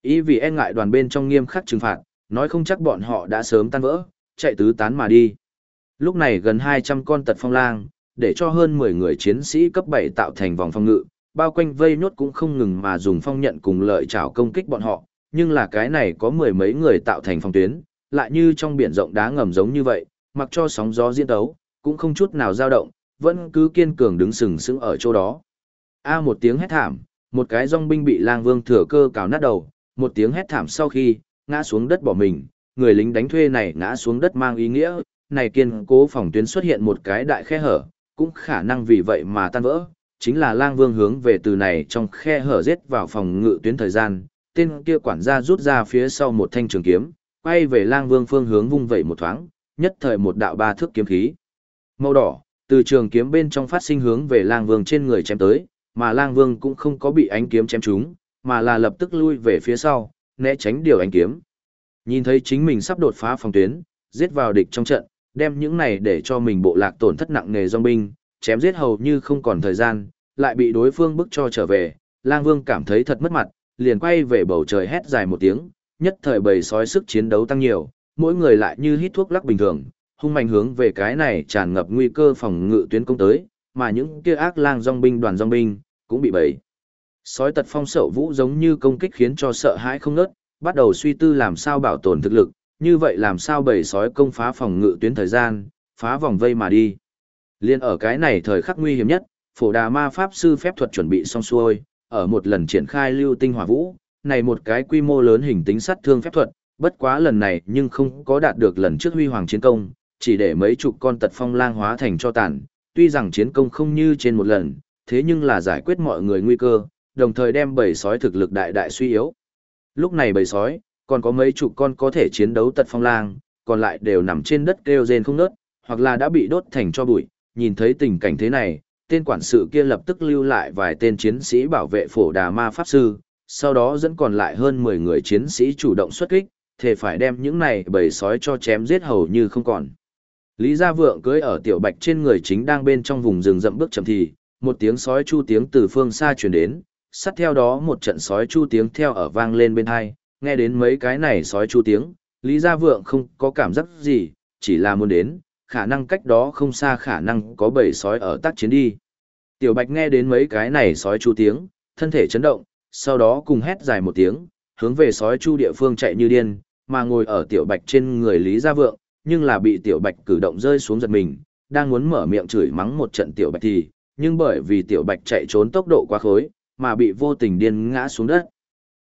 Ý vì e ngại đoàn bên trong nghiêm khắc trừng phạt, nói không chắc bọn họ đã sớm tan vỡ, chạy tứ tán mà đi. Lúc này gần 200 con tật phong lang, để cho hơn 10 người chiến sĩ cấp 7 tạo thành vòng phong ngự, bao quanh vây nhốt cũng không ngừng mà dùng phong nhận cùng lợi chảo công kích bọn họ, nhưng là cái này có mười mấy người tạo thành phong tuyến, lại như trong biển rộng đá ngầm giống như vậy, mặc cho sóng gió diễn đấu, cũng không chút nào dao động, vẫn cứ kiên cường đứng sừng sững ở chỗ đó. A một tiếng hét thảm, một cái dòng binh bị lang vương thừa cơ cào nát đầu, một tiếng hét thảm sau khi, ngã xuống đất bỏ mình, người lính đánh thuê này ngã xuống đất mang ý nghĩa, này kiên cố phòng tuyến xuất hiện một cái đại khe hở, cũng khả năng vì vậy mà tan vỡ, chính là lang vương hướng về từ này trong khe hở giết vào phòng ngự tuyến thời gian, tên kia quản gia rút ra phía sau một thanh trường kiếm, quay về lang vương phương hướng vung vẩy một thoáng, nhất thời một đạo ba thước kiếm khí. Màu đỏ, từ trường kiếm bên trong phát sinh hướng về lang vương trên người chém tới, mà lang vương cũng không có bị ánh kiếm chém trúng, mà là lập tức lui về phía sau, né tránh điều ánh kiếm. Nhìn thấy chính mình sắp đột phá phòng tuyến, giết vào địch trong trận, đem những này để cho mình bộ lạc tổn thất nặng nề dòng binh, chém giết hầu như không còn thời gian, lại bị đối phương bức cho trở về, lang vương cảm thấy thật mất mặt, liền quay về bầu trời hét dài một tiếng, nhất thời bầy sói sức chiến đấu tăng nhiều, mỗi người lại như hít thuốc lắc bình thường, hung mạnh hướng về cái này tràn ngập nguy cơ phòng ngự tuyến công tới, mà những kia ác lang dòng binh đoàn dòng binh cũng bị bầy. Sói tật phong sậu vũ giống như công kích khiến cho sợ hãi không nớt, bắt đầu suy tư làm sao bảo tồn thực lực, như vậy làm sao bầy sói công phá phòng ngự tuyến thời gian, phá vòng vây mà đi. Liên ở cái này thời khắc nguy hiểm nhất, phổ đà ma pháp sư phép thuật chuẩn bị xong xuôi, ở một lần triển khai lưu tinh hỏa vũ, này một cái quy mô lớn hình tính sát thương phép thuật, bất quá lần này nhưng không có đạt được lần trước huy hoàng chiến công, chỉ để mấy chục con tật phong lang hóa thành cho tàn, tuy rằng chiến công không như trên một lần, thế nhưng là giải quyết mọi người nguy cơ, đồng thời đem bầy sói thực lực đại đại suy yếu. Lúc này bầy sói, còn có mấy chục con có thể chiến đấu tật phong lang, còn lại đều nằm trên đất kêu rên không nớt, hoặc là đã bị đốt thành cho bụi, nhìn thấy tình cảnh thế này, tên quản sự kia lập tức lưu lại vài tên chiến sĩ bảo vệ phổ đà ma pháp sư, sau đó dẫn còn lại hơn 10 người chiến sĩ chủ động xuất kích, thể phải đem những này bầy sói cho chém giết hầu như không còn. Lý Gia Vượng cưới ở tiểu bạch trên người chính đang bên trong vùng rừng rậm bước chậm thì, một tiếng sói chu tiếng từ phương xa truyền đến, sát theo đó một trận sói chu tiếng theo ở vang lên bên hai, nghe đến mấy cái này sói chu tiếng, Lý Gia Vượng không có cảm giác gì, chỉ là muốn đến, khả năng cách đó không xa khả năng có bầy sói ở tác chiến đi. Tiểu Bạch nghe đến mấy cái này sói chu tiếng, thân thể chấn động, sau đó cùng hét dài một tiếng, hướng về sói chu địa phương chạy như điên, mà ngồi ở Tiểu Bạch trên người Lý Gia Vượng, nhưng là bị Tiểu Bạch cử động rơi xuống giật mình, đang muốn mở miệng chửi mắng một trận Tiểu Bạch thì, nhưng bởi vì Tiểu Bạch chạy trốn tốc độ quá khối, mà bị vô tình điên ngã xuống đất.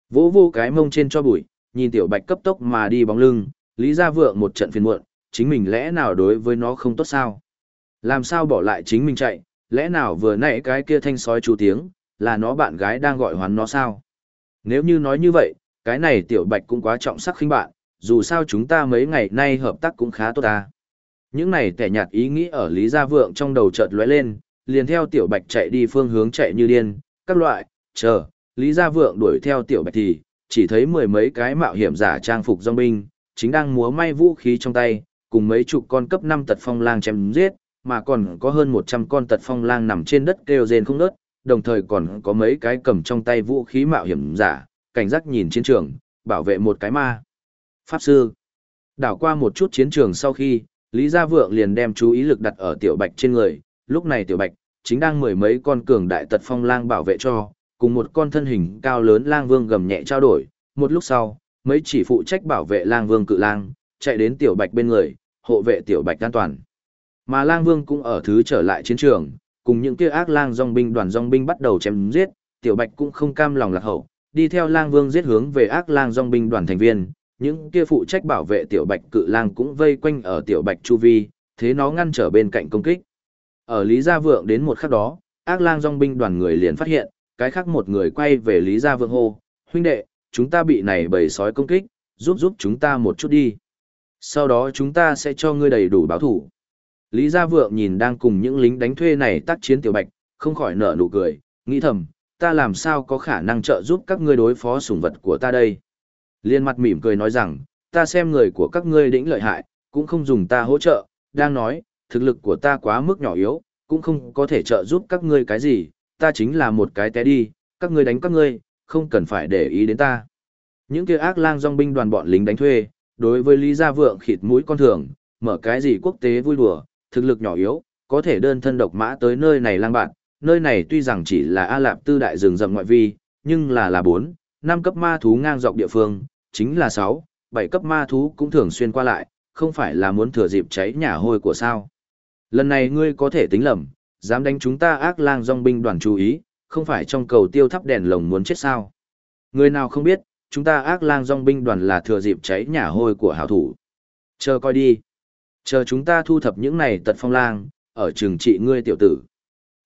Vỗ vô cái mông trên cho bụi, nhìn Tiểu Bạch cấp tốc mà đi bóng lưng, Lý Gia Vượng một trận phiền muộn, chính mình lẽ nào đối với nó không tốt sao? Làm sao bỏ lại chính mình chạy, lẽ nào vừa nãy cái kia thanh sói chú tiếng, là nó bạn gái đang gọi hoán nó sao? Nếu như nói như vậy, cái này tiểu bạch cũng quá trọng sắc khinh bạn, dù sao chúng ta mấy ngày nay hợp tác cũng khá tốt ta. Những này tẻ nhạt ý nghĩ ở Lý Gia Vượng trong đầu chợt lóe lên, liền theo tiểu bạch chạy đi phương hướng chạy như điên, các loại, chờ, Lý Gia Vượng đuổi theo tiểu bạch thì, chỉ thấy mười mấy cái mạo hiểm giả trang phục dòng binh, chính đang múa may vũ khí trong tay, cùng mấy chục con cấp 5 tật phong lang chém giết, mà còn có hơn 100 con tật phong lang nằm trên đất kêu rên không ngớt, đồng thời còn có mấy cái cầm trong tay vũ khí mạo hiểm giả, cảnh giác nhìn chiến trường, bảo vệ một cái ma. Pháp sư. Đảo qua một chút chiến trường sau khi, Lý Gia Vượng liền đem chú ý lực đặt ở Tiểu Bạch trên người, lúc này Tiểu Bạch chính đang mười mấy con cường đại tật phong lang bảo vệ cho, cùng một con thân hình cao lớn lang vương gầm nhẹ trao đổi, một lúc sau, mấy chỉ phụ trách bảo vệ lang vương cự lang, chạy đến tiểu bạch bên người, hộ vệ tiểu bạch an toàn. Mà lang vương cũng ở thứ trở lại chiến trường, cùng những kia ác lang dòng binh đoàn dòng binh bắt đầu chém giết, tiểu bạch cũng không cam lòng lạc hậu, đi theo lang vương giết hướng về ác lang dòng binh đoàn thành viên, những kia phụ trách bảo vệ tiểu bạch cự lang cũng vây quanh ở tiểu bạch chu vi, thế nó ngăn trở bên cạnh công kích. Ở Lý Gia Vượng đến một khắc đó, ác lang dòng binh đoàn người liền phát hiện, cái khác một người quay về Lý Gia Vượng hô, huynh đệ, chúng ta bị này bầy sói công kích, giúp giúp chúng ta một chút đi. Sau đó chúng ta sẽ cho ngươi đầy đủ báo thủ. Lý Gia Vượng nhìn đang cùng những lính đánh thuê này tác chiến tiểu bạch, không khỏi nở nụ cười, nghĩ thầm, ta làm sao có khả năng trợ giúp các ngươi đối phó sủng vật của ta đây. Liên mặt mỉm cười nói rằng, ta xem người của các ngươi đỉnh lợi hại, cũng không dùng ta hỗ trợ, đang nói, thực lực của ta quá mức nhỏ yếu, cũng không có thể trợ giúp các ngươi cái gì, ta chính là một cái té đi, các ngươi đánh các ngươi, không cần phải để ý đến ta. Những kia ác lang dòng binh đoàn bọn lính đánh thuê, đối với Lý Gia Vượng khịt mũi con thường, mở cái gì quốc tế vui đùa, thực lực nhỏ yếu, có thể đơn thân độc mã tới nơi này lang bạn, nơi này tuy rằng chỉ là A Lạp tư đại rừng rậm ngoại vi, nhưng là là 4, 5 cấp ma thú ngang dọc địa phương, chính là 6, 7 cấp ma thú cũng thường xuyên qua lại, không phải là muốn thừa dịp cháy nhà hôi của sao. Lần này ngươi có thể tính lầm, dám đánh chúng ta ác lang dòng binh đoàn chú ý, không phải trong cầu tiêu thắp đèn lồng muốn chết sao. Người nào không biết, chúng ta ác lang dòng binh đoàn là thừa dịp cháy nhà hôi của hảo thủ. Chờ coi đi. Chờ chúng ta thu thập những này tật phong lang, ở trường trị ngươi tiểu tử.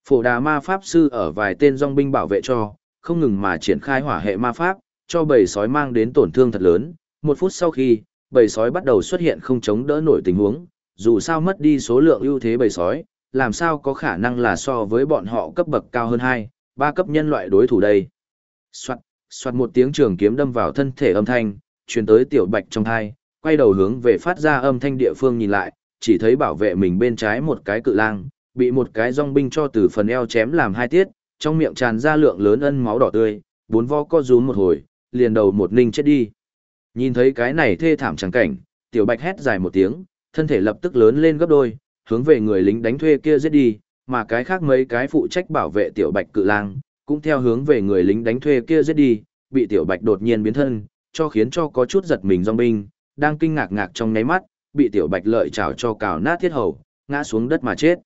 Phổ đà ma pháp sư ở vài tên dòng binh bảo vệ cho, không ngừng mà triển khai hỏa hệ ma pháp, cho bầy sói mang đến tổn thương thật lớn. Một phút sau khi, bầy sói bắt đầu xuất hiện không chống đỡ nổi tình huống, dù sao mất đi số lượng ưu thế bầy sói, làm sao có khả năng là so với bọn họ cấp bậc cao hơn hai, ba cấp nhân loại đối thủ đây. Soạt, soạt một tiếng trường kiếm đâm vào thân thể âm thanh, truyền tới tiểu bạch trong thai, quay đầu hướng về phát ra âm thanh địa phương nhìn lại, chỉ thấy bảo vệ mình bên trái một cái cự lang, bị một cái dòng binh cho từ phần eo chém làm hai tiết, trong miệng tràn ra lượng lớn ân máu đỏ tươi, bốn vo co rúm một hồi, liền đầu một ninh chết đi. Nhìn thấy cái này thê thảm chẳng cảnh, tiểu bạch hét dài một tiếng, thân thể lập tức lớn lên gấp đôi, hướng về người lính đánh thuê kia giết đi, mà cái khác mấy cái phụ trách bảo vệ tiểu bạch cự lang, cũng theo hướng về người lính đánh thuê kia giết đi, bị tiểu bạch đột nhiên biến thân, cho khiến cho có chút giật mình dòng binh, đang kinh ngạc ngạc trong nháy mắt, bị tiểu bạch lợi trào cho cào nát thiết hầu, ngã xuống đất mà chết.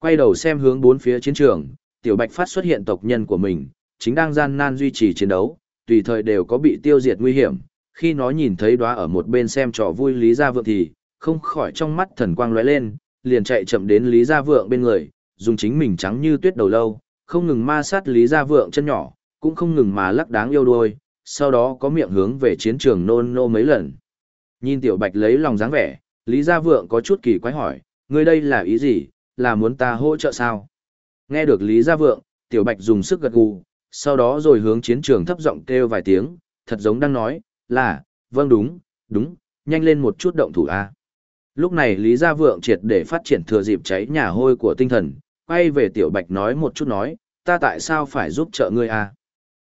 Quay đầu xem hướng bốn phía chiến trường, tiểu bạch phát xuất hiện tộc nhân của mình, chính đang gian nan duy trì chiến đấu, tùy thời đều có bị tiêu diệt nguy hiểm. Khi nó nhìn thấy đóa ở một bên xem trò vui Lý Gia Vượng thì, không khỏi trong mắt thần quang lóe lên, liền chạy chậm đến Lý Gia Vượng bên người, dùng chính mình trắng như tuyết đầu lâu, không ngừng ma sát Lý Gia Vượng chân nhỏ, cũng không ngừng mà lắc đáng yêu đuôi, sau đó có miệng hướng về chiến trường nôn nô mấy lần. Nhìn Tiểu Bạch lấy lòng dáng vẻ, Lý Gia Vượng có chút kỳ quái hỏi, ngươi đây là ý gì, là muốn ta hỗ trợ sao? Nghe được Lý Gia Vượng, Tiểu Bạch dùng sức gật gù, sau đó rồi hướng chiến trường thấp giọng kêu vài tiếng, thật giống đang nói, là, vâng đúng, đúng, nhanh lên một chút động thủ a. Lúc này Lý Gia Vượng triệt để phát triển thừa dịp cháy nhà hôi của tinh thần, quay về Tiểu Bạch nói một chút nói, ta tại sao phải giúp trợ ngươi a?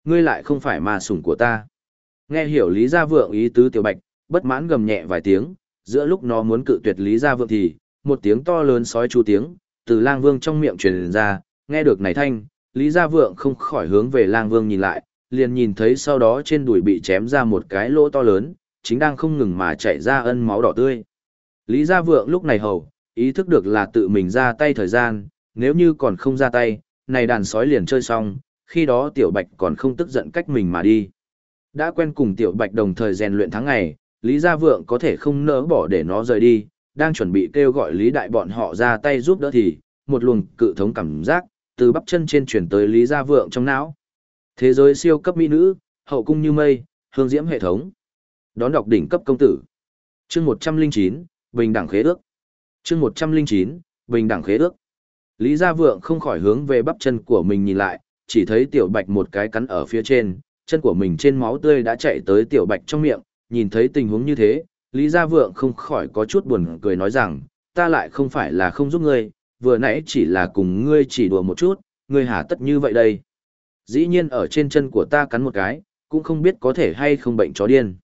Ngươi lại không phải mà sủng của ta. Nghe hiểu Lý Gia Vượng ý tứ Tiểu Bạch, bất mãn gầm nhẹ vài tiếng, giữa lúc nó muốn cự tuyệt Lý Gia Vượng thì, một tiếng to lớn sói chu tiếng, từ lang vương trong miệng truyền ra, nghe được này thanh, Lý Gia Vượng không khỏi hướng về lang vương nhìn lại, liền nhìn thấy sau đó trên đùi bị chém ra một cái lỗ to lớn, chính đang không ngừng mà chảy ra ân máu đỏ tươi. Lý Gia Vượng lúc này hầu, ý thức được là tự mình ra tay thời gian, nếu như còn không ra tay, này đàn sói liền chơi xong, khi đó Tiểu Bạch còn không tức giận cách mình mà đi. Đã quen cùng Tiểu Bạch đồng thời rèn luyện tháng ngày, Lý Gia Vượng có thể không nỡ bỏ để nó rời đi, đang chuẩn bị kêu gọi Lý Đại bọn họ ra tay giúp đỡ thì, một luồng cự thống cảm giác, từ bắp chân trên chuyển tới Lý Gia Vượng trong não. Thế giới siêu cấp mỹ nữ, hậu cung như mây, hương diễm hệ thống. Đón đọc đỉnh cấp công tử. Chương 109, Bình đẳng khế ước. Chương 109, Bình đẳng khế ước. Lý Gia Vượng không khỏi hướng về bắp chân của mình nhìn lại, chỉ thấy tiểu bạch một cái cắn ở phía trên, chân của mình trên máu tươi đã chạy tới tiểu bạch trong miệng, nhìn thấy tình huống như thế, Lý Gia Vượng không khỏi có chút buồn cười nói rằng, ta lại không phải là không giúp ngươi, vừa nãy chỉ là cùng ngươi chỉ đùa một chút, ngươi hả tất như vậy đây. Dĩ nhiên ở trên chân của ta cắn một cái, cũng không biết có thể hay không bệnh chó điên.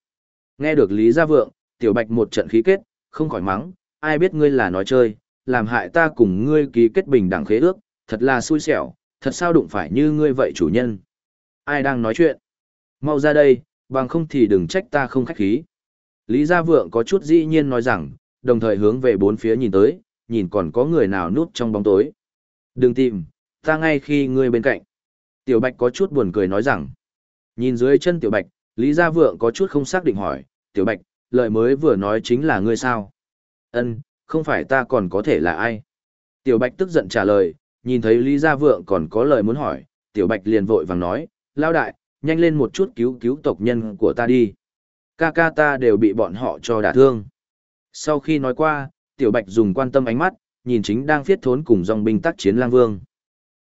Nghe được Lý Gia Vượng, tiểu bạch một trận khí kết, không khỏi mắng, ai biết ngươi là nói chơi, làm hại ta cùng ngươi ký kết bình đẳng khế ước, thật là xui xẻo, thật sao đụng phải như ngươi vậy chủ nhân. Ai đang nói chuyện? Mau ra đây, bằng không thì đừng trách ta không khách khí. Lý Gia Vượng có chút dĩ nhiên nói rằng, đồng thời hướng về bốn phía nhìn tới, nhìn còn có người nào núp trong bóng tối. Đừng tìm, ta ngay khi ngươi bên cạnh. Tiểu Bạch có chút buồn cười nói rằng, nhìn dưới chân Tiểu Bạch, Lý Gia Vượng có chút không xác định hỏi, Tiểu Bạch, lời mới vừa nói chính là ngươi sao? Ân, không phải ta còn có thể là ai? Tiểu Bạch tức giận trả lời, nhìn thấy Lý Gia Vượng còn có lời muốn hỏi, Tiểu Bạch liền vội vàng nói, lao đại, nhanh lên một chút cứu cứu tộc nhân của ta đi. Ca ca ta đều bị bọn họ cho đả thương. Sau khi nói qua, Tiểu Bạch dùng quan tâm ánh mắt, nhìn chính đang phiết thốn cùng dòng binh tác chiến lang vương.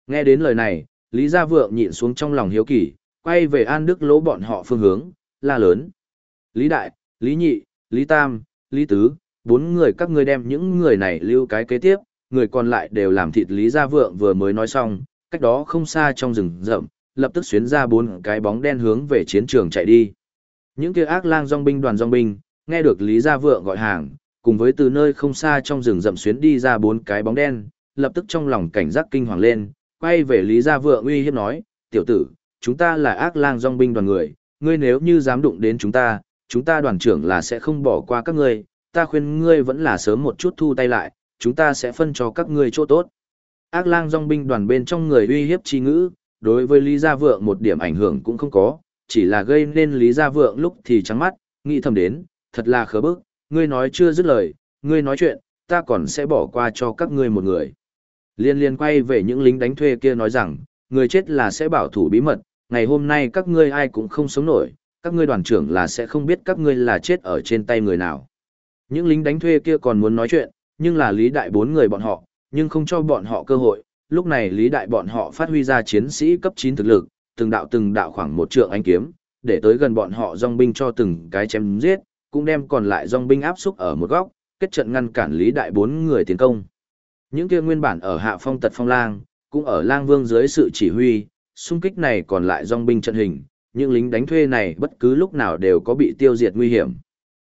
Nghe đến lời này, Lý Gia Vượng nhịn xuống trong lòng hiếu kỳ, quay về An Đức lỗ bọn họ phương hướng, la lớn. Lý Đại, Lý Nhị, Lý Tam, Lý Tứ, bốn người các ngươi đem những người này lưu cái kế tiếp, người còn lại đều làm thịt Lý Gia Vượng vừa mới nói xong, cách đó không xa trong rừng rậm, lập tức xuyến ra bốn cái bóng đen hướng về chiến trường chạy đi. Những kia ác lang dòng binh đoàn dòng binh, nghe được Lý Gia Vượng gọi hàng, cùng với từ nơi không xa trong rừng rậm xuyến đi ra bốn cái bóng đen, lập tức trong lòng cảnh giác kinh hoàng lên, quay về Lý Gia Vượng uy hiếp nói, tiểu tử, chúng ta là ác lang dòng binh đoàn người, ngươi nếu như dám đụng đến chúng ta, chúng ta đoàn trưởng là sẽ không bỏ qua các ngươi, ta khuyên ngươi vẫn là sớm một chút thu tay lại, chúng ta sẽ phân cho các ngươi chỗ tốt. Ác lang dòng binh đoàn bên trong người uy hiếp chi ngữ, đối với Lý Gia Vượng một điểm ảnh hưởng cũng không có, chỉ là gây nên Lý Gia Vượng lúc thì trắng mắt, nghĩ thầm đến, thật là khớ bức, ngươi nói chưa dứt lời, ngươi nói chuyện, ta còn sẽ bỏ qua cho các ngươi một người. Liên liên quay về những lính đánh thuê kia nói rằng, người chết là sẽ bảo thủ bí mật, ngày hôm nay các ngươi ai cũng không sống nổi, các ngươi đoàn trưởng là sẽ không biết các ngươi là chết ở trên tay người nào. Những lính đánh thuê kia còn muốn nói chuyện, nhưng là lý đại bốn người bọn họ, nhưng không cho bọn họ cơ hội. Lúc này lý đại bọn họ phát huy ra chiến sĩ cấp 9 thực lực, từng đạo từng đạo khoảng một trượng anh kiếm, để tới gần bọn họ dòng binh cho từng cái chém giết, cũng đem còn lại dòng binh áp xúc ở một góc, kết trận ngăn cản lý đại bốn người tiến công. Những kia nguyên bản ở hạ phong tật phong lang, cũng ở lang vương dưới sự chỉ huy, xung kích này còn lại dòng binh trận hình, những lính đánh thuê này bất cứ lúc nào đều có bị tiêu diệt nguy hiểm.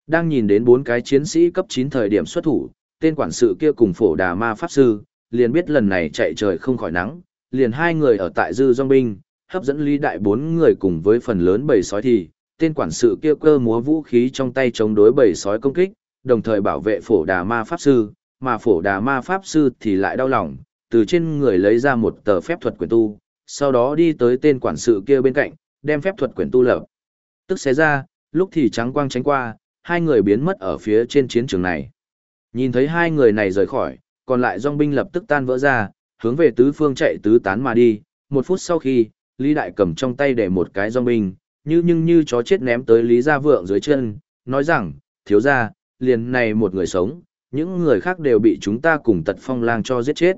Đang nhìn đến bốn cái chiến sĩ cấp 9 thời điểm xuất thủ, tên quản sự kia cùng phổ đà ma pháp sư, liền biết lần này chạy trời không khỏi nắng, liền hai người ở tại dư dòng binh, hấp dẫn lý đại bốn người cùng với phần lớn bầy sói thì, tên quản sự kia cơ múa vũ khí trong tay chống đối bầy sói công kích, đồng thời bảo vệ phổ đà ma pháp sư, mà phổ đà ma pháp sư thì lại đau lòng, từ trên người lấy ra một tờ phép thuật quyển tu, sau đó đi tới tên quản sự kia bên cạnh, đem phép thuật quyển tu lập. Tức xé ra, lúc thì trắng quang tránh qua, hai người biến mất ở phía trên chiến trường này. Nhìn thấy hai người này rời khỏi, còn lại dòng binh lập tức tan vỡ ra, hướng về tứ phương chạy tứ tán mà đi. Một phút sau khi, Lý Đại cầm trong tay để một cái dòng binh, như nhưng như chó chết ném tới Lý Gia Vượng dưới chân, nói rằng, thiếu gia, liền này một người sống, những người khác đều bị chúng ta cùng tật phong lang cho giết chết.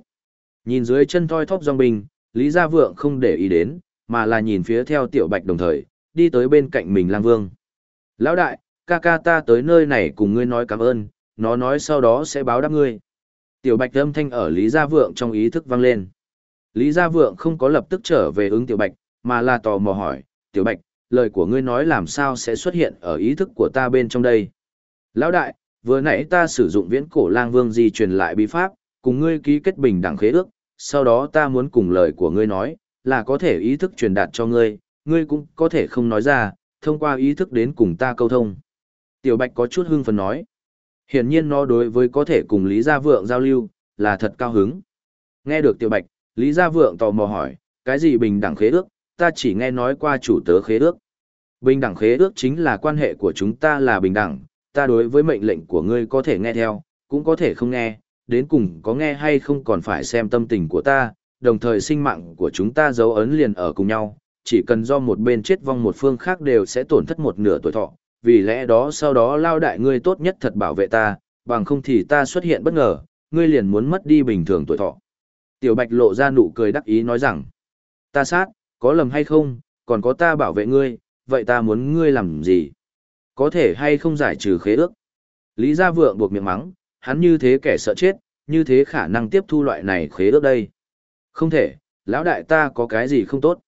Nhìn dưới chân thoi thóp dòng binh, Lý Gia Vượng không để ý đến, mà là nhìn phía theo tiểu bạch đồng thời, đi tới bên cạnh mình lang vương. Lão đại, ca ca ta tới nơi này cùng ngươi nói cảm ơn, nó nói sau đó sẽ báo đáp ngươi. Tiểu bạch âm thanh ở Lý Gia Vượng trong ý thức vang lên. Lý Gia Vượng không có lập tức trở về ứng tiểu bạch, mà là tò mò hỏi, tiểu bạch, lời của ngươi nói làm sao sẽ xuất hiện ở ý thức của ta bên trong đây. Lão đại, vừa nãy ta sử dụng viễn cổ lang vương di truyền lại bí pháp, cùng ngươi ký kết bình đẳng khế ước, sau đó ta muốn cùng lời của ngươi nói, là có thể ý thức truyền đạt cho ngươi, ngươi cũng có thể không nói ra, thông qua ý thức đến cùng ta câu thông. Tiểu Bạch có chút hưng phấn nói. Hiển nhiên nó đối với có thể cùng Lý Gia Vượng giao lưu, là thật cao hứng. Nghe được Tiểu Bạch, Lý Gia Vượng tò mò hỏi, cái gì bình đẳng khế ước, ta chỉ nghe nói qua chủ tớ khế ước. Bình đẳng khế ước chính là quan hệ của chúng ta là bình đẳng, ta đối với mệnh lệnh của ngươi có thể nghe theo, cũng có thể không nghe, đến cùng có nghe hay không còn phải xem tâm tình của ta, đồng thời sinh mạng của chúng ta dấu ấn liền ở cùng nhau, chỉ cần do một bên chết vong một phương khác đều sẽ tổn thất một nửa tuổi thọ, vì lẽ đó sau đó lao đại ngươi tốt nhất thật bảo vệ ta, bằng không thì ta xuất hiện bất ngờ, ngươi liền muốn mất đi bình thường tuổi thọ. Tiểu Bạch lộ ra nụ cười đắc ý nói rằng, ta sát, có lầm hay không, còn có ta bảo vệ ngươi, vậy ta muốn ngươi làm gì? Có thể hay không giải trừ khế ước? Lý Gia Vượng buộc miệng mắng, hắn như thế kẻ sợ chết, như thế khả năng tiếp thu loại này khế ước đây. Không thể, lão đại ta có cái gì không tốt.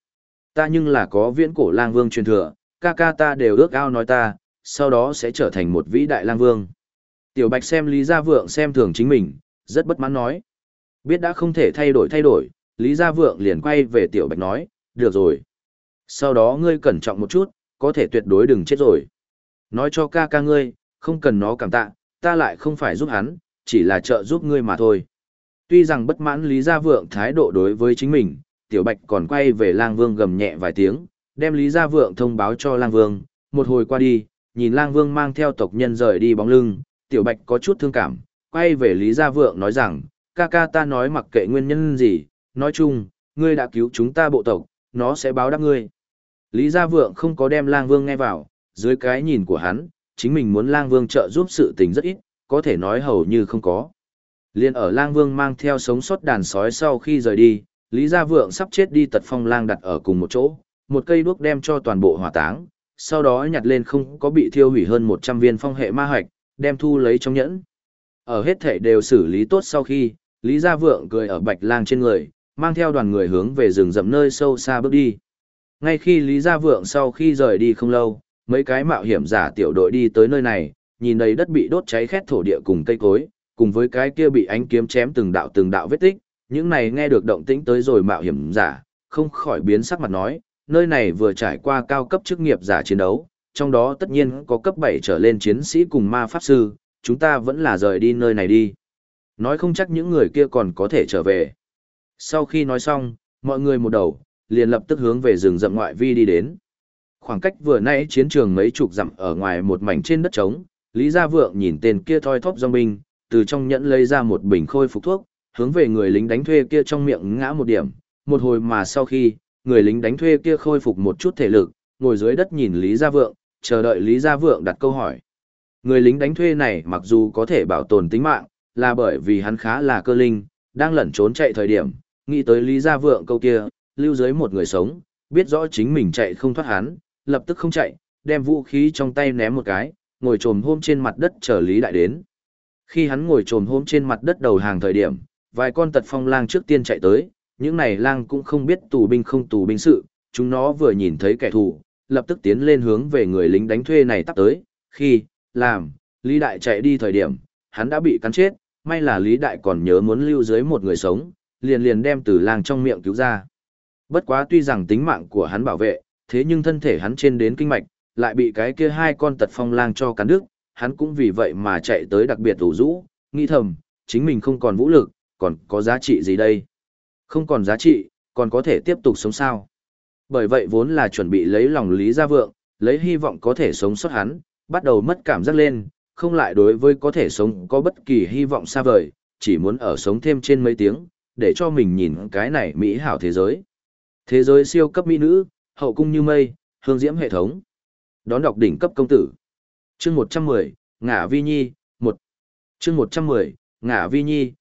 Ta nhưng là có viễn cổ lang vương truyền thừa, ca ca ta đều ước ao nói ta, sau đó sẽ trở thành một vĩ đại lang vương. Tiểu Bạch xem Lý Gia Vượng xem thường chính mình, rất bất mãn nói. Biết đã không thể thay đổi thay đổi, Lý Gia Vượng liền quay về Tiểu Bạch nói, được rồi. Sau đó ngươi cẩn trọng một chút, có thể tuyệt đối đừng chết rồi. Nói cho ca ca ngươi, không cần nó cảm tạ, ta lại không phải giúp hắn, chỉ là trợ giúp ngươi mà thôi. Tuy rằng bất mãn Lý Gia Vượng thái độ đối với chính mình, Tiểu Bạch còn quay về Lang Vương gầm nhẹ vài tiếng, đem Lý Gia Vượng thông báo cho Lang Vương, một hồi qua đi, nhìn Lang Vương mang theo tộc nhân rời đi bóng lưng, Tiểu Bạch có chút thương cảm, quay về Lý Gia Vượng nói rằng, ca ca ta nói mặc kệ nguyên nhân gì, nói chung, ngươi đã cứu chúng ta bộ tộc, nó sẽ báo đáp ngươi. Lý Gia Vượng không có đem Lang Vương nghe vào, dưới cái nhìn của hắn, chính mình muốn Lang Vương trợ giúp sự tình rất ít, có thể nói hầu như không có. Liên ở Lang Vương mang theo sống sót đàn sói sau khi rời đi, Lý Gia Vượng sắp chết đi tật phong lang đặt ở cùng một chỗ, một cây đuốc đem cho toàn bộ hỏa táng, sau đó nhặt lên không có bị thiêu hủy hơn 100 viên phong hệ ma hoạch, đem thu lấy trong nhẫn. Ở hết thể đều xử lý tốt sau khi, Lý Gia Vượng cười ở bạch lang trên người, mang theo đoàn người hướng về rừng rậm nơi sâu xa bước đi. Ngay khi Lý Gia Vượng sau khi rời đi không lâu, mấy cái mạo hiểm giả tiểu đội đi tới nơi này, nhìn đầy đất bị đốt cháy khét thổ địa cùng cây cối, cùng với cái kia bị ánh kiếm chém từng đạo từng đạo vết tích, những này nghe được động tĩnh tới rồi mạo hiểm giả, không khỏi biến sắc mặt nói, nơi này vừa trải qua cao cấp chức nghiệp giả chiến đấu, trong đó tất nhiên có cấp 7 trở lên chiến sĩ cùng ma pháp sư, chúng ta vẫn là rời đi nơi này đi. Nói không chắc những người kia còn có thể trở về. Sau khi nói xong, mọi người một đầu, liền lập tức hướng về rừng rậm ngoại vi đi đến. Khoảng cách vừa nãy chiến trường mấy chục dặm ở ngoài một mảnh trên đất trống, Lý Gia Vượng nhìn tên kia thoi thóp dòng binh, từ trong nhẫn lấy ra một bình khôi phục thuốc, hướng về người lính đánh thuê kia trong miệng ngã một điểm, một hồi mà sau khi, người lính đánh thuê kia khôi phục một chút thể lực, ngồi dưới đất nhìn Lý Gia Vượng, chờ đợi Lý Gia Vượng đặt câu hỏi. Người lính đánh thuê này mặc dù có thể bảo tồn tính mạng, là bởi vì hắn khá là cơ linh, đang lẩn trốn chạy thời điểm, nghĩ tới Lý Gia Vượng câu kia, lưu dưới một người sống, biết rõ chính mình chạy không thoát hắn, lập tức không chạy, đem vũ khí trong tay ném một cái, ngồi trồm hôm trên mặt đất chờ Lý Đại đến. Khi hắn ngồi trồm hôm trên mặt đất đầu hàng thời điểm, vài con tật phong lang trước tiên chạy tới, những này lang cũng không biết tù binh không tù binh sự, chúng nó vừa nhìn thấy kẻ thù, lập tức tiến lên hướng về người lính đánh thuê này tắp tới, khi, làm, Lý Đại chạy đi thời điểm, hắn đã bị cắn chết, may là Lý Đại còn nhớ muốn lưu dưới một người sống, liền liền đem từ lang trong miệng cứu ra. Bất quá tuy rằng tính mạng của hắn bảo vệ, thế nhưng thân thể hắn trên đến kinh mạch, lại bị cái kia hai con tật phong lang cho cắn đứt, hắn cũng vì vậy mà chạy tới đặc biệt ủ rũ, nghĩ thầm, chính mình không còn vũ lực, còn có giá trị gì đây? Không còn giá trị, còn có thể tiếp tục sống sao? Bởi vậy vốn là chuẩn bị lấy lòng Lý Gia Vượng, lấy hy vọng có thể sống sót hắn, bắt đầu mất cảm giác lên, không lại đối với có thể sống có bất kỳ hy vọng xa vời, chỉ muốn ở sống thêm trên mấy tiếng, để cho mình nhìn cái này mỹ hảo thế giới. Thế giới siêu cấp mỹ nữ, hậu cung như mây, hương diễm hệ thống. Đón đọc đỉnh cấp công tử. Chương 110, Ngả Vi Nhi, 1. Chương 110, Ngả Vi Nhi,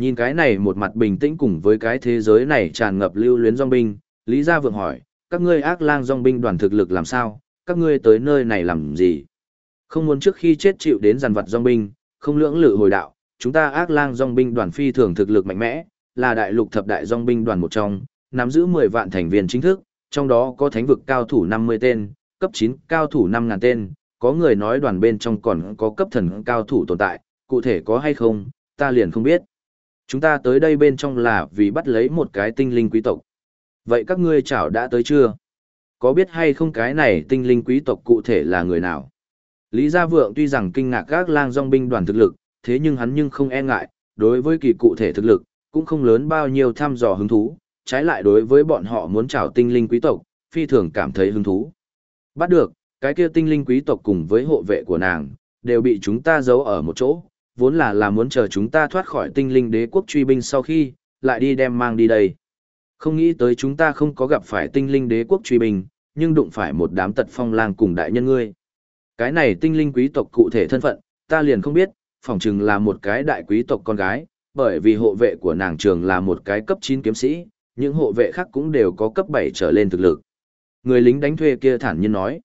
Nhìn cái này một mặt bình tĩnh cùng với cái thế giới này tràn ngập lưu luyến dòng binh, Lý Gia Vượng hỏi, các ngươi ác lang dòng binh đoàn thực lực làm sao, các ngươi tới nơi này làm gì? Không muốn trước khi chết chịu đến giàn vật dòng binh, không lưỡng lự hồi đạo, chúng ta ác lang dòng binh đoàn phi thường thực lực mạnh mẽ, là đại lục thập đại dòng binh đoàn một trong, nắm giữ 10 vạn thành viên chính thức, trong đó có thánh vực cao thủ 50 tên, cấp 9 cao thủ 5.000 tên, có người nói đoàn bên trong còn có cấp thần cao thủ tồn tại, cụ thể có hay không, ta liền không biết. Chúng ta tới đây bên trong là vì bắt lấy một cái tinh linh quý tộc. Vậy các ngươi chảo đã tới chưa? Có biết hay không cái này tinh linh quý tộc cụ thể là người nào? Lý Gia Vượng tuy rằng kinh ngạc các lang dòng binh đoàn thực lực, thế nhưng hắn nhưng không e ngại, đối với kỳ cụ thể thực lực, cũng không lớn bao nhiêu thăm dò hứng thú, trái lại đối với bọn họ muốn chào tinh linh quý tộc, phi thường cảm thấy hứng thú. Bắt được, cái kia tinh linh quý tộc cùng với hộ vệ của nàng, đều bị chúng ta giấu ở một chỗ, vốn là là muốn chờ chúng ta thoát khỏi tinh linh đế quốc truy binh sau khi, lại đi đem mang đi đây. Không nghĩ tới chúng ta không có gặp phải tinh linh đế quốc truy binh, nhưng đụng phải một đám tật phong lang cùng đại nhân ngươi. Cái này tinh linh quý tộc cụ thể thân phận, ta liền không biết, phỏng chừng là một cái đại quý tộc con gái, bởi vì hộ vệ của nàng trường là một cái cấp 9 kiếm sĩ, những hộ vệ khác cũng đều có cấp 7 trở lên thực lực. Người lính đánh thuê kia thản nhiên nói.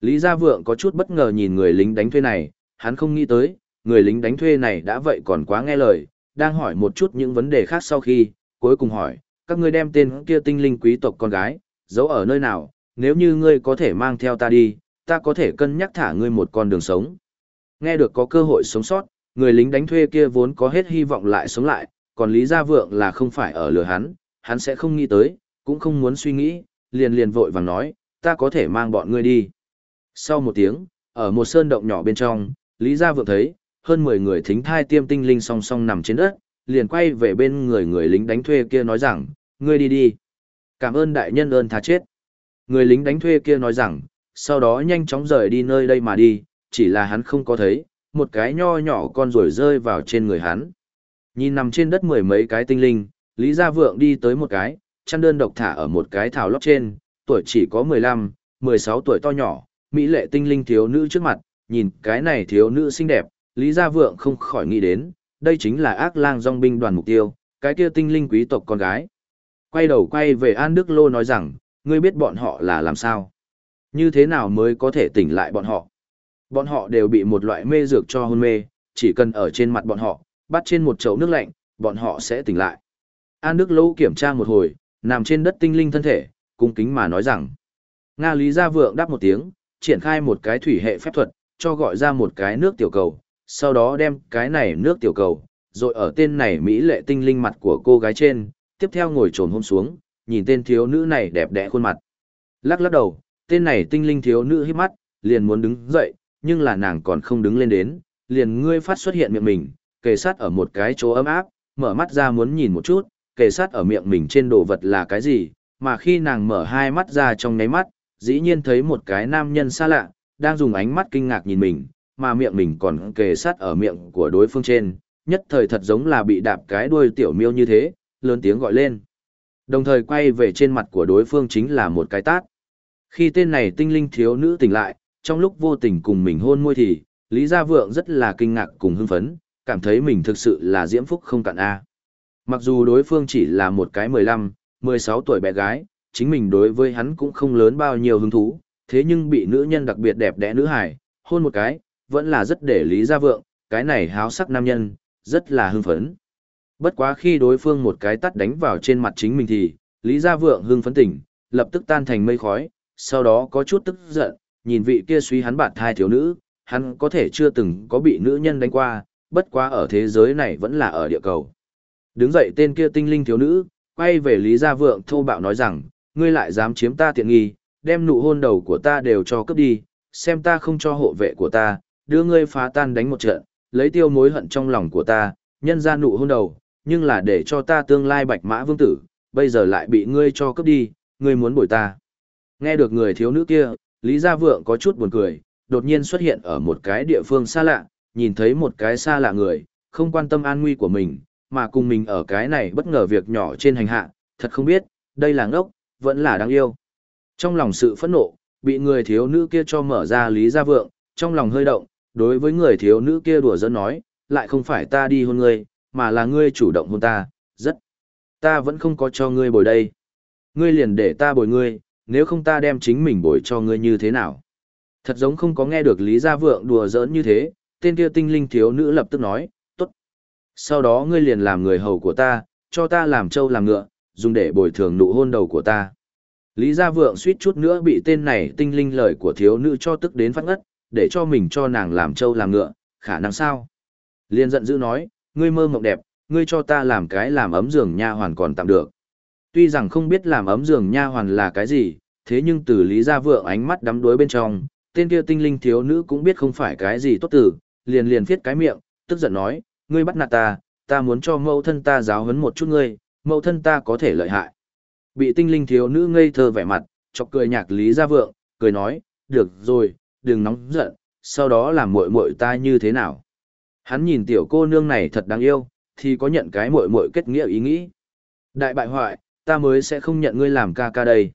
Lý Gia Vượng có chút bất ngờ nhìn người lính đánh thuê này, hắn không nghĩ tới, người lính đánh thuê này đã vậy còn quá nghe lời, đang hỏi một chút những vấn đề khác sau khi, cuối cùng hỏi, các ngươi đem tên kia tinh linh quý tộc con gái, giấu ở nơi nào, nếu như ngươi có thể mang theo ta đi, ta có thể cân nhắc thả ngươi một con đường sống. Nghe được có cơ hội sống sót, người lính đánh thuê kia vốn có hết hy vọng lại sống lại, còn Lý Gia Vượng là không phải ở lừa hắn, hắn sẽ không nghĩ tới, cũng không muốn suy nghĩ, liền liền vội vàng nói, ta có thể mang bọn ngươi đi. Sau một tiếng, Ở một sơn động nhỏ bên trong, Lý Gia Vượng thấy, hơn 10 người thính thai tiêm tinh linh song song nằm trên đất, liền quay về bên người người lính đánh thuê kia nói rằng, ngươi đi đi. Cảm ơn đại nhân ơn tha chết. Người lính đánh thuê kia nói rằng, sau đó nhanh chóng rời đi nơi đây mà đi, chỉ là hắn không có thấy, một cái nho nhỏ con rồi rơi vào trên người hắn. Nhìn nằm trên đất mười mấy cái tinh linh, Lý Gia Vượng đi tới một cái, chăn đơn độc thả ở một cái thảo lóc trên, tuổi chỉ có 15, 16 tuổi to nhỏ, mỹ lệ tinh linh thiếu nữ trước mặt, nhìn cái này thiếu nữ xinh đẹp, Lý Gia Vượng không khỏi nghĩ đến, đây chính là ác lang dòng binh đoàn mục tiêu, cái kia tinh linh quý tộc con gái. Quay đầu quay về An Đức Lô nói rằng, ngươi biết bọn họ là làm sao? Như thế nào mới có thể tỉnh lại bọn họ? Bọn họ đều bị một loại mê dược cho hôn mê, chỉ cần ở trên mặt bọn họ, bắt trên một chậu nước lạnh, bọn họ sẽ tỉnh lại. An Đức Lô kiểm tra một hồi, nằm trên đất tinh linh thân thể, cung kính mà nói rằng. Nga Lý Gia Vượng đáp một tiếng, triển khai một cái thủy hệ phép thuật, cho gọi ra một cái nước tiểu cầu, sau đó đem cái này nước tiểu cầu, rồi ở tên này Mỹ lệ tinh linh mặt của cô gái trên, tiếp theo ngồi trồn hôm xuống, nhìn tên thiếu nữ này đẹp đẽ khuôn mặt. Lắc lắc đầu, tên này tinh linh thiếu nữ hít mắt, liền muốn đứng dậy, nhưng là nàng còn không đứng lên đến, liền ngươi phát xuất hiện miệng mình, kề sát ở một cái chỗ ấm áp, mở mắt ra muốn nhìn một chút, kề sát ở miệng mình trên đồ vật là cái gì, mà khi nàng mở hai mắt ra trong nháy mắt, dĩ nhiên thấy một cái nam nhân xa lạ, đang dùng ánh mắt kinh ngạc nhìn mình, mà miệng mình còn kề sát ở miệng của đối phương trên, nhất thời thật giống là bị đạp cái đuôi tiểu miêu như thế, lớn tiếng gọi lên. Đồng thời quay về trên mặt của đối phương chính là một cái tát. Khi tên này tinh linh thiếu nữ tỉnh lại, trong lúc vô tình cùng mình hôn môi thì, Lý Gia Vượng rất là kinh ngạc cùng hưng phấn, cảm thấy mình thực sự là diễm phúc không cạn A. Mặc dù đối phương chỉ là một cái 15, 16 tuổi bé gái, chính mình đối với hắn cũng không lớn bao nhiêu hứng thú, thế nhưng bị nữ nhân đặc biệt đẹp đẽ nữ hải, hôn một cái, vẫn là rất để Lý Gia Vượng, cái này háo sắc nam nhân, rất là hưng phấn. Bất quá khi đối phương một cái tắt đánh vào trên mặt chính mình thì, Lý Gia Vượng hưng phấn tỉnh, lập tức tan thành mây khói, sau đó có chút tức giận, nhìn vị kia suy hắn bạn thai thiếu nữ, hắn có thể chưa từng có bị nữ nhân đánh qua, bất quá ở thế giới này vẫn là ở địa cầu. Đứng dậy tên kia tinh linh thiếu nữ, quay về Lý Gia Vượng thô bạo nói rằng, ngươi lại dám chiếm ta tiện nghi, đem nụ hôn đầu của ta đều cho cướp đi, xem ta không cho hộ vệ của ta, đưa ngươi phá tan đánh một trận, lấy tiêu mối hận trong lòng của ta, nhân ra nụ hôn đầu, nhưng là để cho ta tương lai bạch mã vương tử, bây giờ lại bị ngươi cho cướp đi, ngươi muốn bồi ta. Nghe được người thiếu nữ kia, Lý Gia Vượng có chút buồn cười, đột nhiên xuất hiện ở một cái địa phương xa lạ, nhìn thấy một cái xa lạ người, không quan tâm an nguy của mình, mà cùng mình ở cái này bất ngờ việc nhỏ trên hành hạ, thật không biết, đây là ngốc, vẫn là đáng yêu. Trong lòng sự phẫn nộ, bị người thiếu nữ kia cho mở ra Lý Gia Vượng, trong lòng hơi động, đối với người thiếu nữ kia đùa giỡn nói, lại không phải ta đi hôn ngươi, mà là ngươi chủ động hôn ta, rất. Ta vẫn không có cho ngươi bồi đây. Ngươi liền để ta bồi ngươi, nếu không ta đem chính mình bồi cho ngươi như thế nào. Thật giống không có nghe được Lý Gia Vượng đùa giỡn như thế, tên kia tinh linh thiếu nữ lập tức nói, tốt. Sau đó ngươi liền làm người hầu của ta, cho ta làm trâu làm ngựa, dùng để bồi thường nụ hôn đầu của ta. Lý Gia Vượng suýt chút nữa bị tên này tinh linh lời của thiếu nữ cho tức đến phát ngất, để cho mình cho nàng làm trâu làm ngựa, khả năng sao? Liên giận dữ nói, ngươi mơ mộng đẹp, ngươi cho ta làm cái làm ấm giường nha hoàn còn tạm được. Tuy rằng không biết làm ấm giường nha hoàn là cái gì, thế nhưng từ Lý Gia Vượng ánh mắt đắm đuối bên trong, tên kia tinh linh thiếu nữ cũng biết không phải cái gì tốt tử, liền liền viết cái miệng, tức giận nói, ngươi bắt nạt ta, ta muốn cho mẫu thân ta giáo huấn một chút ngươi, mẫu thân ta có thể lợi hại. Bị tinh linh thiếu nữ ngây thơ vẻ mặt, chọc cười nhạc Lý Gia Vượng, cười nói, được rồi, đừng nóng giận, sau đó làm muội muội ta như thế nào. Hắn nhìn tiểu cô nương này thật đáng yêu, thì có nhận cái muội muội kết nghĩa ý nghĩ. Đại bại hoại, ta mới sẽ không nhận ngươi làm ca ca đây.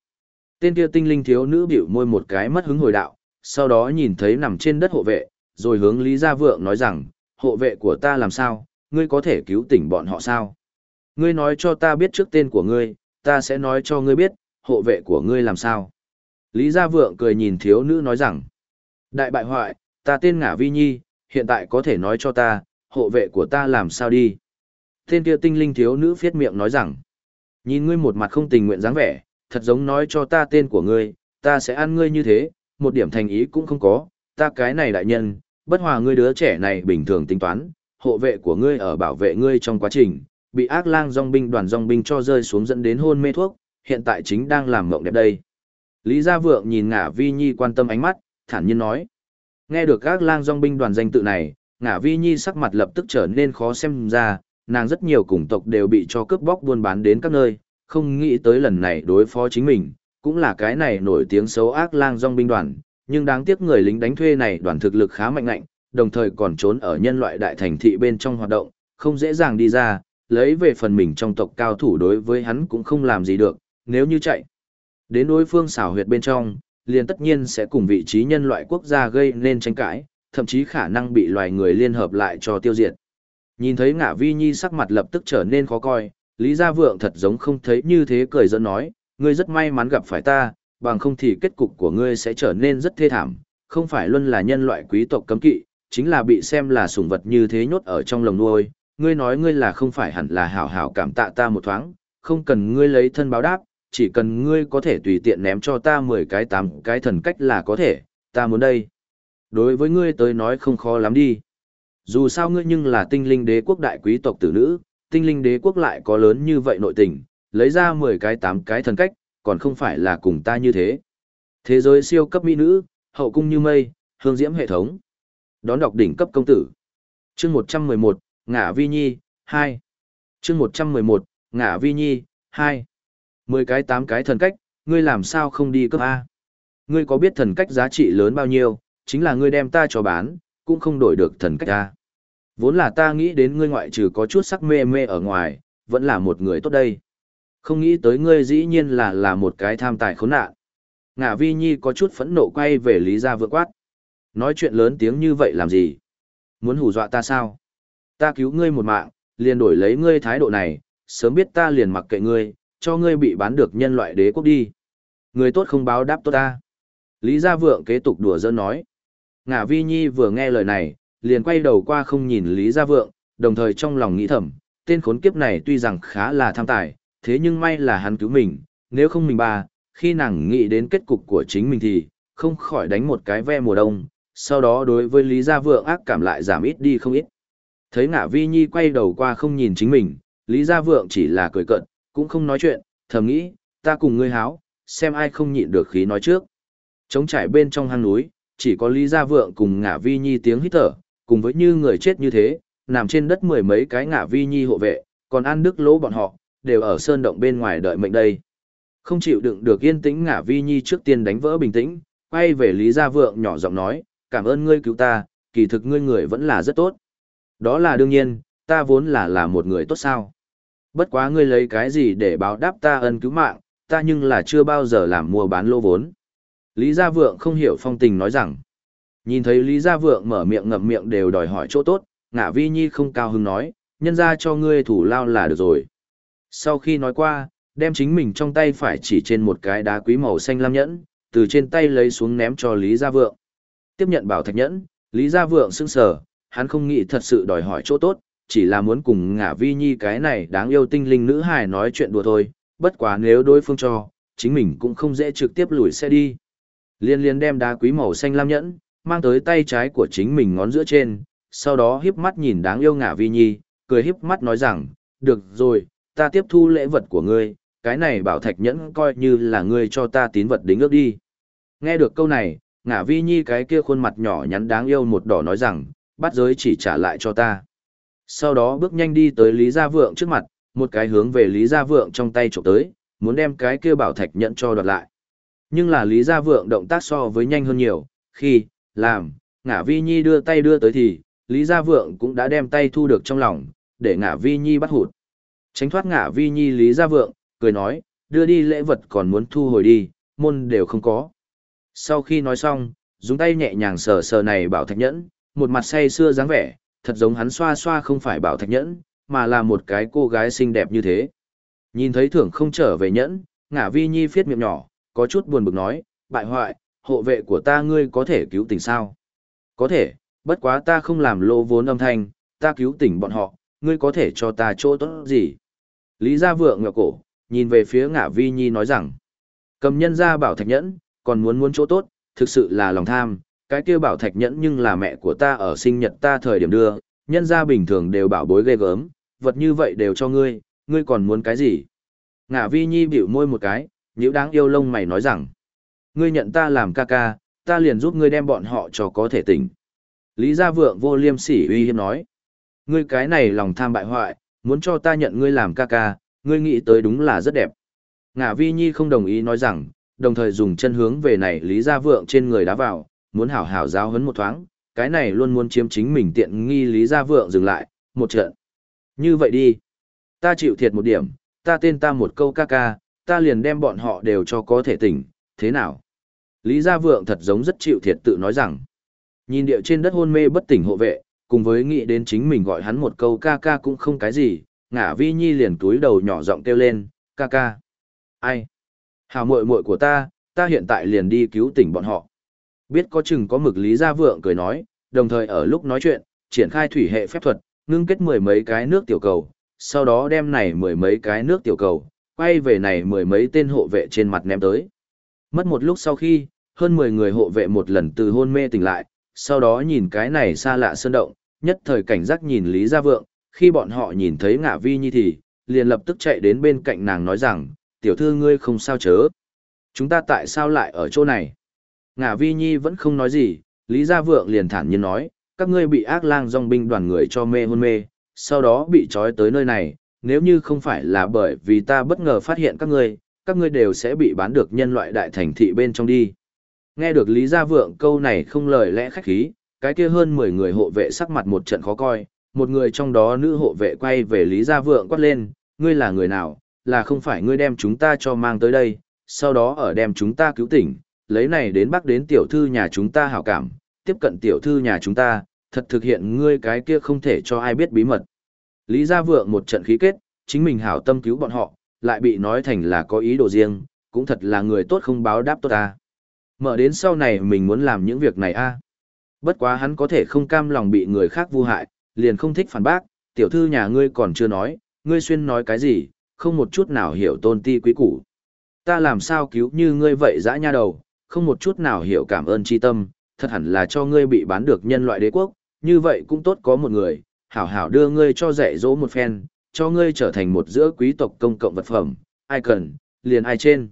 Tên kia tinh linh thiếu nữ biểu môi một cái mất hứng hồi đạo, sau đó nhìn thấy nằm trên đất hộ vệ, rồi hướng Lý Gia Vượng nói rằng, hộ vệ của ta làm sao, ngươi có thể cứu tỉnh bọn họ sao? Ngươi nói cho ta biết trước tên của ngươi, ta sẽ nói cho ngươi biết, hộ vệ của ngươi làm sao? Lý Gia Vượng cười nhìn thiếu nữ nói rằng, đại bại hoại, ta tên Ngả Vi Nhi, hiện tại có thể nói cho ta, hộ vệ của ta làm sao đi? Tên kia tinh linh thiếu nữ phiết miệng nói rằng, nhìn ngươi một mặt không tình nguyện dáng vẻ, thật giống nói cho ta tên của ngươi, ta sẽ ăn ngươi như thế, một điểm thành ý cũng không có, ta cái này đại nhân, bất hòa ngươi đứa trẻ này bình thường tính toán, hộ vệ của ngươi ở bảo vệ ngươi trong quá trình, bị ác lang dòng binh đoàn dòng binh cho rơi xuống dẫn đến hôn mê thuốc, hiện tại chính đang làm mộng đẹp đây. Lý Gia Vượng nhìn ngả Vi Nhi quan tâm ánh mắt, thản nhiên nói. Nghe được các lang dòng binh đoàn danh tự này, ngả vi nhi sắc mặt lập tức trở nên khó xem ra, nàng rất nhiều cùng tộc đều bị cho cướp bóc buôn bán đến các nơi, không nghĩ tới lần này đối phó chính mình, cũng là cái này nổi tiếng xấu ác lang dòng binh đoàn, nhưng đáng tiếc người lính đánh thuê này đoàn thực lực khá mạnh ngạnh, đồng thời còn trốn ở nhân loại đại thành thị bên trong hoạt động, không dễ dàng đi ra, lấy về phần mình trong tộc cao thủ đối với hắn cũng không làm gì được, nếu như chạy. Đến đối phương xảo huyệt bên trong, liền tất nhiên sẽ cùng vị trí nhân loại quốc gia gây nên tranh cãi, thậm chí khả năng bị loài người liên hợp lại cho tiêu diệt. Nhìn thấy ngả vi nhi sắc mặt lập tức trở nên khó coi, Lý Gia Vượng thật giống không thấy như thế cười giỡn nói, ngươi rất may mắn gặp phải ta, bằng không thì kết cục của ngươi sẽ trở nên rất thê thảm, không phải luôn là nhân loại quý tộc cấm kỵ, chính là bị xem là sủng vật như thế nhốt ở trong lồng nuôi, ngươi nói ngươi là không phải hẳn là hảo hảo cảm tạ ta một thoáng, không cần ngươi lấy thân báo đáp, chỉ cần ngươi có thể tùy tiện ném cho ta 10 cái 8 cái thần cách là có thể, ta muốn đây. Đối với ngươi tới nói không khó lắm đi. Dù sao ngươi nhưng là tinh linh đế quốc đại quý tộc tử nữ, tinh linh đế quốc lại có lớn như vậy nội tình, lấy ra 10 cái 8 cái thần cách, còn không phải là cùng ta như thế. Thế giới siêu cấp mỹ nữ, hậu cung như mây, hương diễm hệ thống. Đón đọc đỉnh cấp công tử. Chương 111, ngã Vi Nhi, 2. Chương 111, ngã Vi Nhi, 2. 10 cái tám cái thần cách, ngươi làm sao không đi cấp A? Ngươi có biết thần cách giá trị lớn bao nhiêu, chính là ngươi đem ta cho bán, cũng không đổi được thần cách A. Vốn là ta nghĩ đến ngươi ngoại trừ có chút sắc mê mê ở ngoài, vẫn là một người tốt đây. Không nghĩ tới ngươi dĩ nhiên là là một cái tham tài khốn nạn. Ngả vi nhi có chút phẫn nộ quay về Lý Gia vượng quát. Nói chuyện lớn tiếng như vậy làm gì? Muốn hù dọa ta sao? Ta cứu ngươi một mạng, liền đổi lấy ngươi thái độ này, sớm biết ta liền mặc kệ ngươi, cho ngươi bị bán được nhân loại đế quốc đi. Người tốt không báo đáp tốt ta. Lý Gia Vượng kế tục đùa giỡn nói. Ngả Vi Nhi vừa nghe lời này, liền quay đầu qua không nhìn Lý Gia Vượng, đồng thời trong lòng nghĩ thầm, tên khốn kiếp này tuy rằng khá là tham tài, thế nhưng may là hắn cứu mình, nếu không mình ba, khi nàng nghĩ đến kết cục của chính mình thì, không khỏi đánh một cái ve mùa đông, sau đó đối với Lý Gia Vượng ác cảm lại giảm ít đi không ít. Thấy ngả vi nhi quay đầu qua không nhìn chính mình, Lý Gia Vượng chỉ là cười cận, cũng không nói chuyện, thầm nghĩ, ta cùng ngươi háo, xem ai không nhịn được khí nói trước. Trống trải bên trong hang núi, chỉ có Lý Gia Vượng cùng ngả vi nhi tiếng hít thở, cùng với như người chết như thế, nằm trên đất mười mấy cái ngả vi nhi hộ vệ, còn ăn đức lỗ bọn họ, đều ở sơn động bên ngoài đợi mệnh đây. Không chịu đựng được yên tĩnh ngả vi nhi trước tiên đánh vỡ bình tĩnh, quay về Lý Gia Vượng nhỏ giọng nói, cảm ơn ngươi cứu ta, kỳ thực ngươi người vẫn là rất tốt. Đó là đương nhiên, ta vốn là là một người tốt sao. Bất quá ngươi lấy cái gì để báo đáp ta ân cứu mạng, ta nhưng là chưa bao giờ làm mua bán lô vốn. Lý Gia Vượng không hiểu phong tình nói rằng, nhìn thấy Lý Gia Vượng mở miệng ngậm miệng đều đòi hỏi chỗ tốt, ngả vi nhi không cao hứng nói, nhân ra cho ngươi thủ lao là được rồi. Sau khi nói qua, đem chính mình trong tay phải chỉ trên một cái đá quý màu xanh lam nhẫn, từ trên tay lấy xuống ném cho Lý Gia Vượng. Tiếp nhận bảo thạch nhẫn, Lý Gia Vượng sững sờ, hắn không nghĩ thật sự đòi hỏi chỗ tốt, chỉ là muốn cùng ngả vi nhi cái này đáng yêu tinh linh nữ hài nói chuyện đùa thôi, bất quá nếu đối phương cho, chính mình cũng không dễ trực tiếp lùi xe đi. Liên liên đem đá quý màu xanh lam nhẫn, mang tới tay trái của chính mình ngón giữa trên, sau đó hiếp mắt nhìn đáng yêu ngả vi nhi, cười hiếp mắt nói rằng, được rồi, ta tiếp thu lễ vật của ngươi, cái này bảo thạch nhẫn coi như là ngươi cho ta tín vật đính ước đi. Nghe được câu này, ngả vi nhi cái kia khuôn mặt nhỏ nhắn đáng yêu một đỏ nói rằng, bắt giới chỉ trả lại cho ta. Sau đó bước nhanh đi tới Lý Gia Vượng trước mặt, một cái hướng về Lý Gia Vượng trong tay chụp tới, muốn đem cái kia bảo thạch nhẫn cho đoạt lại. Nhưng là Lý Gia Vượng động tác so với nhanh hơn nhiều, khi, làm, ngả vi nhi đưa tay đưa tới thì, Lý Gia Vượng cũng đã đem tay thu được trong lòng, để ngả vi nhi bắt hụt. Tránh thoát ngả vi nhi Lý Gia Vượng, cười nói, đưa đi lễ vật còn muốn thu hồi đi, môn đều không có. Sau khi nói xong, dùng tay nhẹ nhàng sờ sờ này bảo thạch nhẫn, một mặt say xưa dáng vẻ, thật giống hắn xoa xoa không phải bảo thạch nhẫn, mà là một cái cô gái xinh đẹp như thế. Nhìn thấy thưởng không trở về nhẫn, ngả vi nhi phiết miệng nhỏ, có chút buồn bực nói, bại hoại, hộ vệ của ta ngươi có thể cứu tình sao? Có thể, bất quá ta không làm lô vốn âm thanh, ta cứu tỉnh bọn họ, ngươi có thể cho ta chỗ tốt gì? Lý Gia Vượng ngược cổ, nhìn về phía ngả vi nhi nói rằng, cầm nhân ra bảo thạch nhẫn, còn muốn muốn chỗ tốt, thực sự là lòng tham, cái kia bảo thạch nhẫn nhưng là mẹ của ta ở sinh nhật ta thời điểm đưa, nhân gia bình thường đều bảo bối ghê gớm, vật như vậy đều cho ngươi, ngươi còn muốn cái gì? Ngả vi nhi biểu môi một cái, nhữ đáng yêu lông mày nói rằng, ngươi nhận ta làm ca ca, ta liền giúp ngươi đem bọn họ cho có thể tỉnh. Lý Gia Vượng vô liêm sỉ uy hiếp nói. Ngươi cái này lòng tham bại hoại, muốn cho ta nhận ngươi làm ca ca, ngươi nghĩ tới đúng là rất đẹp. Ngả Vi Nhi không đồng ý nói rằng, đồng thời dùng chân hướng về này Lý Gia Vượng trên người đá vào, muốn hảo hảo giáo hấn một thoáng, cái này luôn muốn chiếm chính mình tiện nghi Lý Gia Vượng dừng lại, một trận. Như vậy đi, ta chịu thiệt một điểm, ta tên ta một câu ca ca, ta liền đem bọn họ đều cho có thể tỉnh, thế nào? Lý Gia Vượng thật giống rất chịu thiệt tự nói rằng, nhìn điệu trên đất hôn mê bất tỉnh hộ vệ, cùng với nghĩ đến chính mình gọi hắn một câu ca ca cũng không cái gì, ngả vi nhi liền túi đầu nhỏ giọng kêu lên, ca ca. Ai? Hào muội muội của ta, ta hiện tại liền đi cứu tỉnh bọn họ. Biết có chừng có mực Lý Gia Vượng cười nói, đồng thời ở lúc nói chuyện, triển khai thủy hệ phép thuật, ngưng kết mười mấy cái nước tiểu cầu, sau đó đem này mười mấy cái nước tiểu cầu, quay về này mười mấy tên hộ vệ trên mặt ném tới. Mất một lúc sau khi, hơn 10 người hộ vệ một lần từ hôn mê tỉnh lại, sau đó nhìn cái này xa lạ sơn động, nhất thời cảnh giác nhìn Lý Gia Vượng, khi bọn họ nhìn thấy ngạ vi nhi thì, liền lập tức chạy đến bên cạnh nàng nói rằng, tiểu thư ngươi không sao chớ. Chúng ta tại sao lại ở chỗ này? Ngạ vi nhi vẫn không nói gì, Lý Gia Vượng liền thản nhiên nói, các ngươi bị ác lang dòng binh đoàn người cho mê hôn mê, sau đó bị trói tới nơi này, nếu như không phải là bởi vì ta bất ngờ phát hiện các ngươi, các ngươi đều sẽ bị bán được nhân loại đại thành thị bên trong đi. Nghe được Lý Gia Vượng câu này không lời lẽ khách khí, cái kia hơn 10 người hộ vệ sắc mặt một trận khó coi, một người trong đó nữ hộ vệ quay về Lý Gia Vượng quát lên, ngươi là người nào, là không phải ngươi đem chúng ta cho mang tới đây, sau đó ở đem chúng ta cứu tỉnh, lấy này đến bắc đến tiểu thư nhà chúng ta hảo cảm, tiếp cận tiểu thư nhà chúng ta, thật thực hiện ngươi cái kia không thể cho ai biết bí mật. Lý Gia Vượng một trận khí kết, chính mình hảo tâm cứu bọn họ, lại bị nói thành là có ý đồ riêng, cũng thật là người tốt không báo đáp tốt ta. Mở đến sau này mình muốn làm những việc này a Bất quá hắn có thể không cam lòng bị người khác vu hại, liền không thích phản bác, tiểu thư nhà ngươi còn chưa nói, ngươi xuyên nói cái gì, không một chút nào hiểu tôn ti quý củ. Ta làm sao cứu như ngươi vậy dã nha đầu, không một chút nào hiểu cảm ơn chi tâm, thật hẳn là cho ngươi bị bán được nhân loại đế quốc, như vậy cũng tốt có một người, hảo hảo đưa ngươi cho dạy dỗ một phen, cho ngươi trở thành một giữa quý tộc công cộng vật phẩm, ai cần, liền ai trên.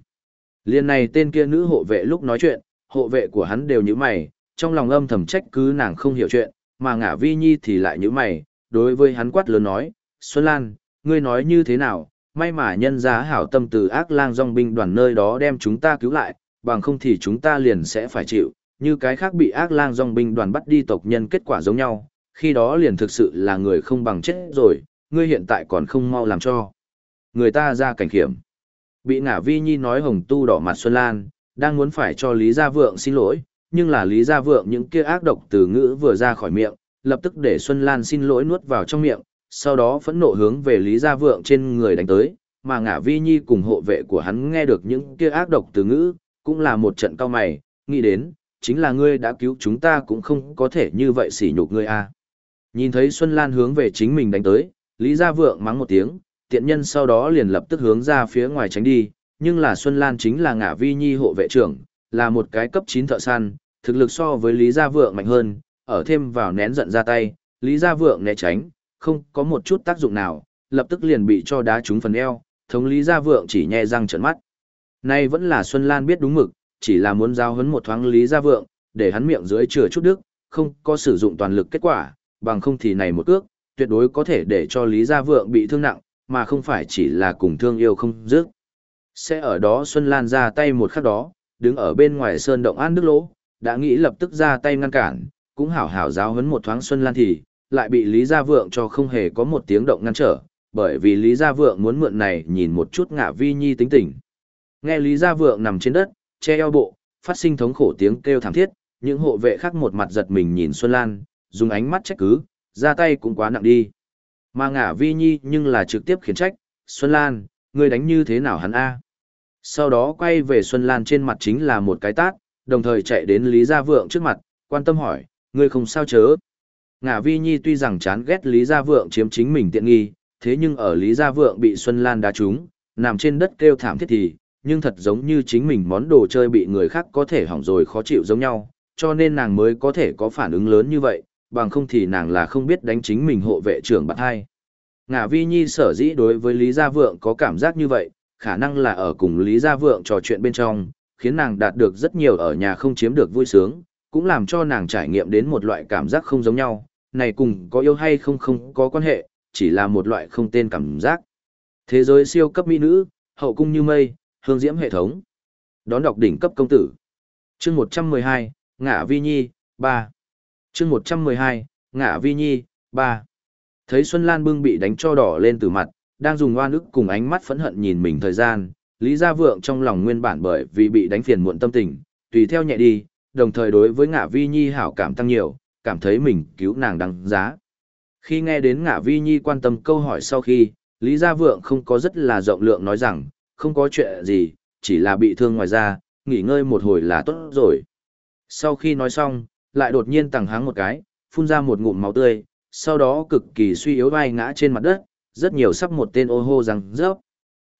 Liền này tên kia nữ hộ vệ lúc nói chuyện, hộ vệ của hắn đều như mày, trong lòng âm thầm trách cứ nàng không hiểu chuyện, mà ngả vi nhi thì lại như mày, đối với hắn quát lớn nói, Xuân Lan, ngươi nói như thế nào, may mà nhân giá hảo tâm từ ác lang dòng binh đoàn nơi đó đem chúng ta cứu lại, bằng không thì chúng ta liền sẽ phải chịu, như cái khác bị ác lang dòng binh đoàn bắt đi tộc nhân kết quả giống nhau, khi đó liền thực sự là người không bằng chết rồi, ngươi hiện tại còn không mau làm cho. Người ta ra cảnh khiểm. Bị ngả vi nhi nói hồng tu đỏ mặt Xuân Lan, đang muốn phải cho Lý Gia Vượng xin lỗi, nhưng là Lý Gia Vượng những kia ác độc từ ngữ vừa ra khỏi miệng, lập tức để Xuân Lan xin lỗi nuốt vào trong miệng, sau đó phẫn nộ hướng về Lý Gia Vượng trên người đánh tới, mà ngả vi nhi cùng hộ vệ của hắn nghe được những kia ác độc từ ngữ, cũng là một trận cao mày, nghĩ đến, chính là ngươi đã cứu chúng ta cũng không có thể như vậy sỉ nhục ngươi a. À. Nhìn thấy Xuân Lan hướng về chính mình đánh tới, Lý Gia Vượng mắng một tiếng, tiện nhân sau đó liền lập tức hướng ra phía ngoài tránh đi, nhưng là Xuân Lan chính là ngả vi nhi hộ vệ trưởng, là một cái cấp 9 thợ săn, thực lực so với Lý Gia Vượng mạnh hơn, ở thêm vào nén giận ra tay, Lý Gia Vượng né tránh, không có một chút tác dụng nào, lập tức liền bị cho đá trúng phần eo, thống Lý Gia Vượng chỉ nhe răng trợn mắt. Nay vẫn là Xuân Lan biết đúng mực, chỉ là muốn giao hấn một thoáng Lý Gia Vượng, để hắn miệng dưới chừa chút đức, không có sử dụng toàn lực kết quả, bằng không thì này một cước, tuyệt đối có thể để cho Lý Gia Vượng bị thương nặng, mà không phải chỉ là cùng thương yêu không dứt. Sẽ ở đó Xuân Lan ra tay một khắc đó, đứng ở bên ngoài sơn động an đức lỗ, đã nghĩ lập tức ra tay ngăn cản, cũng hảo hảo giáo huấn một thoáng Xuân Lan thì, lại bị Lý Gia Vượng cho không hề có một tiếng động ngăn trở, bởi vì Lý Gia Vượng muốn mượn này nhìn một chút ngạ vi nhi tính tình. Nghe Lý Gia Vượng nằm trên đất, che eo bộ, phát sinh thống khổ tiếng kêu thảm thiết, những hộ vệ khác một mặt giật mình nhìn Xuân Lan, dùng ánh mắt trách cứ, ra tay cũng quá nặng đi. Mà ngả vi nhi nhưng là trực tiếp khiển trách, Xuân Lan, ngươi đánh như thế nào hắn a? Sau đó quay về Xuân Lan trên mặt chính là một cái tát, đồng thời chạy đến Lý Gia Vượng trước mặt, quan tâm hỏi, ngươi không sao chớ. Ngả vi nhi tuy rằng chán ghét Lý Gia Vượng chiếm chính mình tiện nghi, thế nhưng ở Lý Gia Vượng bị Xuân Lan đá trúng, nằm trên đất kêu thảm thiết thì, nhưng thật giống như chính mình món đồ chơi bị người khác có thể hỏng rồi khó chịu giống nhau, cho nên nàng mới có thể có phản ứng lớn như vậy, bằng không thì nàng là không biết đánh chính mình hộ vệ trưởng bạn hai. Ngả Vi Nhi sở dĩ đối với Lý Gia Vượng có cảm giác như vậy, khả năng là ở cùng Lý Gia Vượng trò chuyện bên trong, khiến nàng đạt được rất nhiều ở nhà không chiếm được vui sướng, cũng làm cho nàng trải nghiệm đến một loại cảm giác không giống nhau, này cùng có yêu hay không không có quan hệ, chỉ là một loại không tên cảm giác. Thế giới siêu cấp mỹ nữ, hậu cung như mây, hương diễm hệ thống. Đón đọc đỉnh cấp công tử. Chương 112, Ngã Vi Nhi, 3. Chương 112, Ngã Vi Nhi, 3. Thấy Xuân Lan bưng bị đánh cho đỏ lên từ mặt, đang dùng oan ức cùng ánh mắt phẫn hận nhìn mình thời gian, Lý Gia Vượng trong lòng nguyên bản bởi vì bị đánh phiền muộn tâm tình, tùy theo nhẹ đi, đồng thời đối với ngã Vi Nhi hảo cảm tăng nhiều, cảm thấy mình cứu nàng đáng giá. Khi nghe đến ngã Vi Nhi quan tâm câu hỏi sau khi, Lý Gia Vượng không có rất là rộng lượng nói rằng, không có chuyện gì, chỉ là bị thương ngoài ra, nghỉ ngơi một hồi là tốt rồi. Sau khi nói xong, lại đột nhiên tàng háng một cái, phun ra một ngụm máu tươi, sau đó cực kỳ suy yếu vai ngã trên mặt đất, rất nhiều sắp một tên ô hô rằng rớp.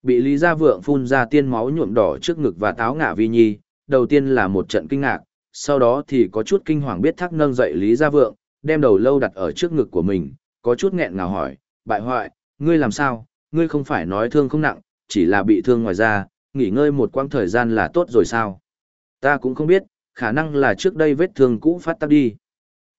Bị Lý Gia Vượng phun ra tiên máu nhuộm đỏ trước ngực và táo ngạ vi nhi, đầu tiên là một trận kinh ngạc, sau đó thì có chút kinh hoàng biết thắc nâng dậy Lý Gia Vượng, đem đầu lâu đặt ở trước ngực của mình, có chút nghẹn ngào hỏi, bại hoại, ngươi làm sao, ngươi không phải nói thương không nặng, chỉ là bị thương ngoài da, nghỉ ngơi một quãng thời gian là tốt rồi sao? Ta cũng không biết, khả năng là trước đây vết thương cũ phát tác đi.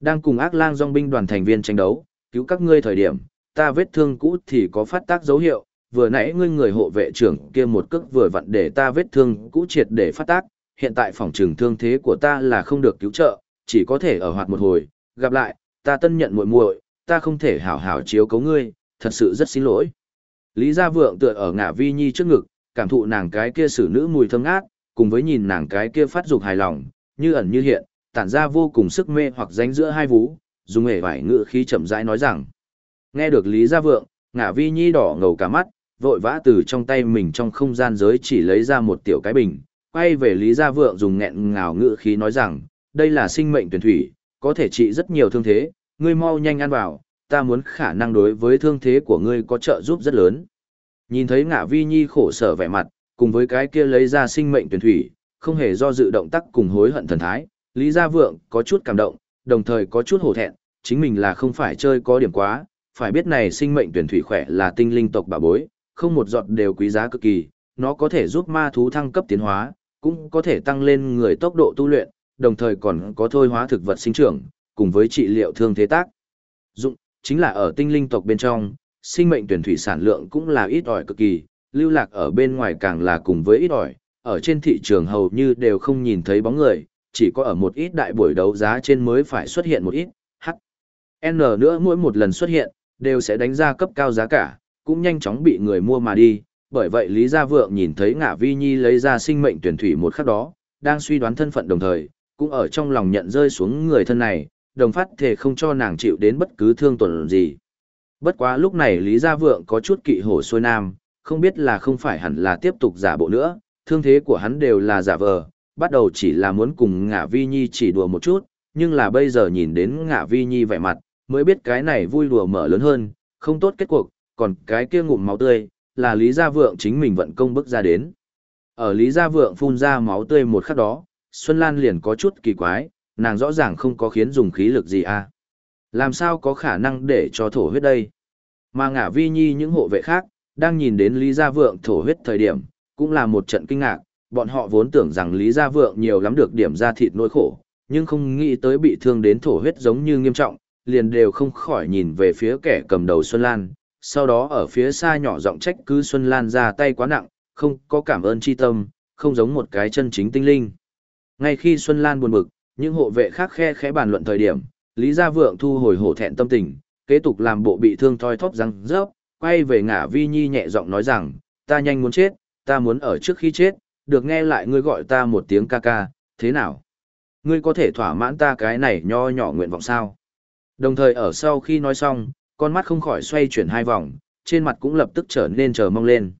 Đang cùng ác lang dòng binh đoàn thành viên tranh đấu, cứu các ngươi thời điểm, ta vết thương cũ thì có phát tác dấu hiệu, vừa nãy ngươi người hộ vệ trưởng kia một cước vừa vặn để ta vết thương cũ triệt để phát tác, hiện tại phòng trường thương thế của ta là không được cứu trợ, chỉ có thể ở hoạt một hồi, gặp lại, ta tân nhận muội muội, ta không thể hảo hảo chiếu cấu ngươi, thật sự rất xin lỗi. Lý Gia Vượng tựa ở ngã vi nhi trước ngực, cảm thụ nàng cái kia xử nữ mùi thơm ngát, cùng với nhìn nàng cái kia phát dục hài lòng, như ẩn như hiện, tản ra vô cùng sức mê hoặc danh giữa hai vú, dùng hề vải ngựa khí chậm rãi nói rằng. Nghe được Lý Gia Vượng, ngã vi nhi đỏ ngầu cả mắt, vội vã từ trong tay mình trong không gian giới chỉ lấy ra một tiểu cái bình, quay về Lý Gia Vượng dùng nghẹn ngào ngựa khí nói rằng, đây là sinh mệnh tuyển thủy, có thể trị rất nhiều thương thế, ngươi mau nhanh ăn vào, ta muốn khả năng đối với thương thế của ngươi có trợ giúp rất lớn. Nhìn thấy ngạ vi nhi khổ sở vẻ mặt, cùng với cái kia lấy ra sinh mệnh tuyển thủy, không hề do dự động tác cùng hối hận thần thái, Lý Gia Vượng có chút cảm động, đồng thời có chút hổ thẹn, chính mình là không phải chơi có điểm quá, phải biết này sinh mệnh tuyển thủy khỏe là tinh linh tộc bà bối, không một giọt đều quý giá cực kỳ, nó có thể giúp ma thú thăng cấp tiến hóa, cũng có thể tăng lên người tốc độ tu luyện, đồng thời còn có thôi hóa thực vật sinh trưởng, cùng với trị liệu thương thế tác. Dụng, chính là ở tinh linh tộc bên trong, sinh mệnh tuyển thủy sản lượng cũng là ít ỏi cực kỳ, lưu lạc ở bên ngoài càng là cùng với ít ỏi, ở trên thị trường hầu như đều không nhìn thấy bóng người, chỉ có ở một ít đại buổi đấu giá trên mới phải xuất hiện một ít, h. N nữa mỗi một lần xuất hiện, đều sẽ đánh ra cấp cao giá cả, cũng nhanh chóng bị người mua mà đi, bởi vậy Lý Gia Vượng nhìn thấy ngả vi nhi lấy ra sinh mệnh tuyển thủy một khắc đó, đang suy đoán thân phận đồng thời, cũng ở trong lòng nhận rơi xuống người thân này, đồng phát thể không cho nàng chịu đến bất cứ thương tổn gì. Bất quá lúc này Lý Gia Vượng có chút kỵ hổ xuôi nam, không biết là không phải hẳn là tiếp tục giả bộ nữa, thương thế của hắn đều là giả vờ, bắt đầu chỉ là muốn cùng Ngạ vi nhi chỉ đùa một chút, nhưng là bây giờ nhìn đến Ngạ vi nhi vẻ mặt, mới biết cái này vui đùa mở lớn hơn, không tốt kết cuộc, còn cái kia ngụm máu tươi, là Lý Gia Vượng chính mình vận công bước ra đến. Ở Lý Gia Vượng phun ra máu tươi một khắc đó, Xuân Lan liền có chút kỳ quái, nàng rõ ràng không có khiến dùng khí lực gì à. Làm sao có khả năng để cho thổ huyết đây? Mà ngả vi nhi những hộ vệ khác, đang nhìn đến Lý Gia Vượng thổ huyết thời điểm, cũng là một trận kinh ngạc, bọn họ vốn tưởng rằng Lý Gia Vượng nhiều lắm được điểm ra thịt nỗi khổ, nhưng không nghĩ tới bị thương đến thổ huyết giống như nghiêm trọng, liền đều không khỏi nhìn về phía kẻ cầm đầu Xuân Lan, sau đó ở phía xa nhỏ giọng trách cứ Xuân Lan ra tay quá nặng, không có cảm ơn chi tâm, không giống một cái chân chính tinh linh. Ngay khi Xuân Lan buồn bực, những hộ vệ khác khe khẽ bàn luận thời điểm, Lý Gia Vượng thu hồi hổ thẹn tâm tình, kế tục làm bộ bị thương thoi thóp răng rớp, quay về ngả vi nhi nhẹ giọng nói rằng, ta nhanh muốn chết, ta muốn ở trước khi chết, được nghe lại ngươi gọi ta một tiếng ca ca, thế nào? Ngươi có thể thỏa mãn ta cái này nho nhỏ nguyện vọng sao? Đồng thời ở sau khi nói xong, con mắt không khỏi xoay chuyển hai vòng, trên mặt cũng lập tức trở nên chờ mong lên.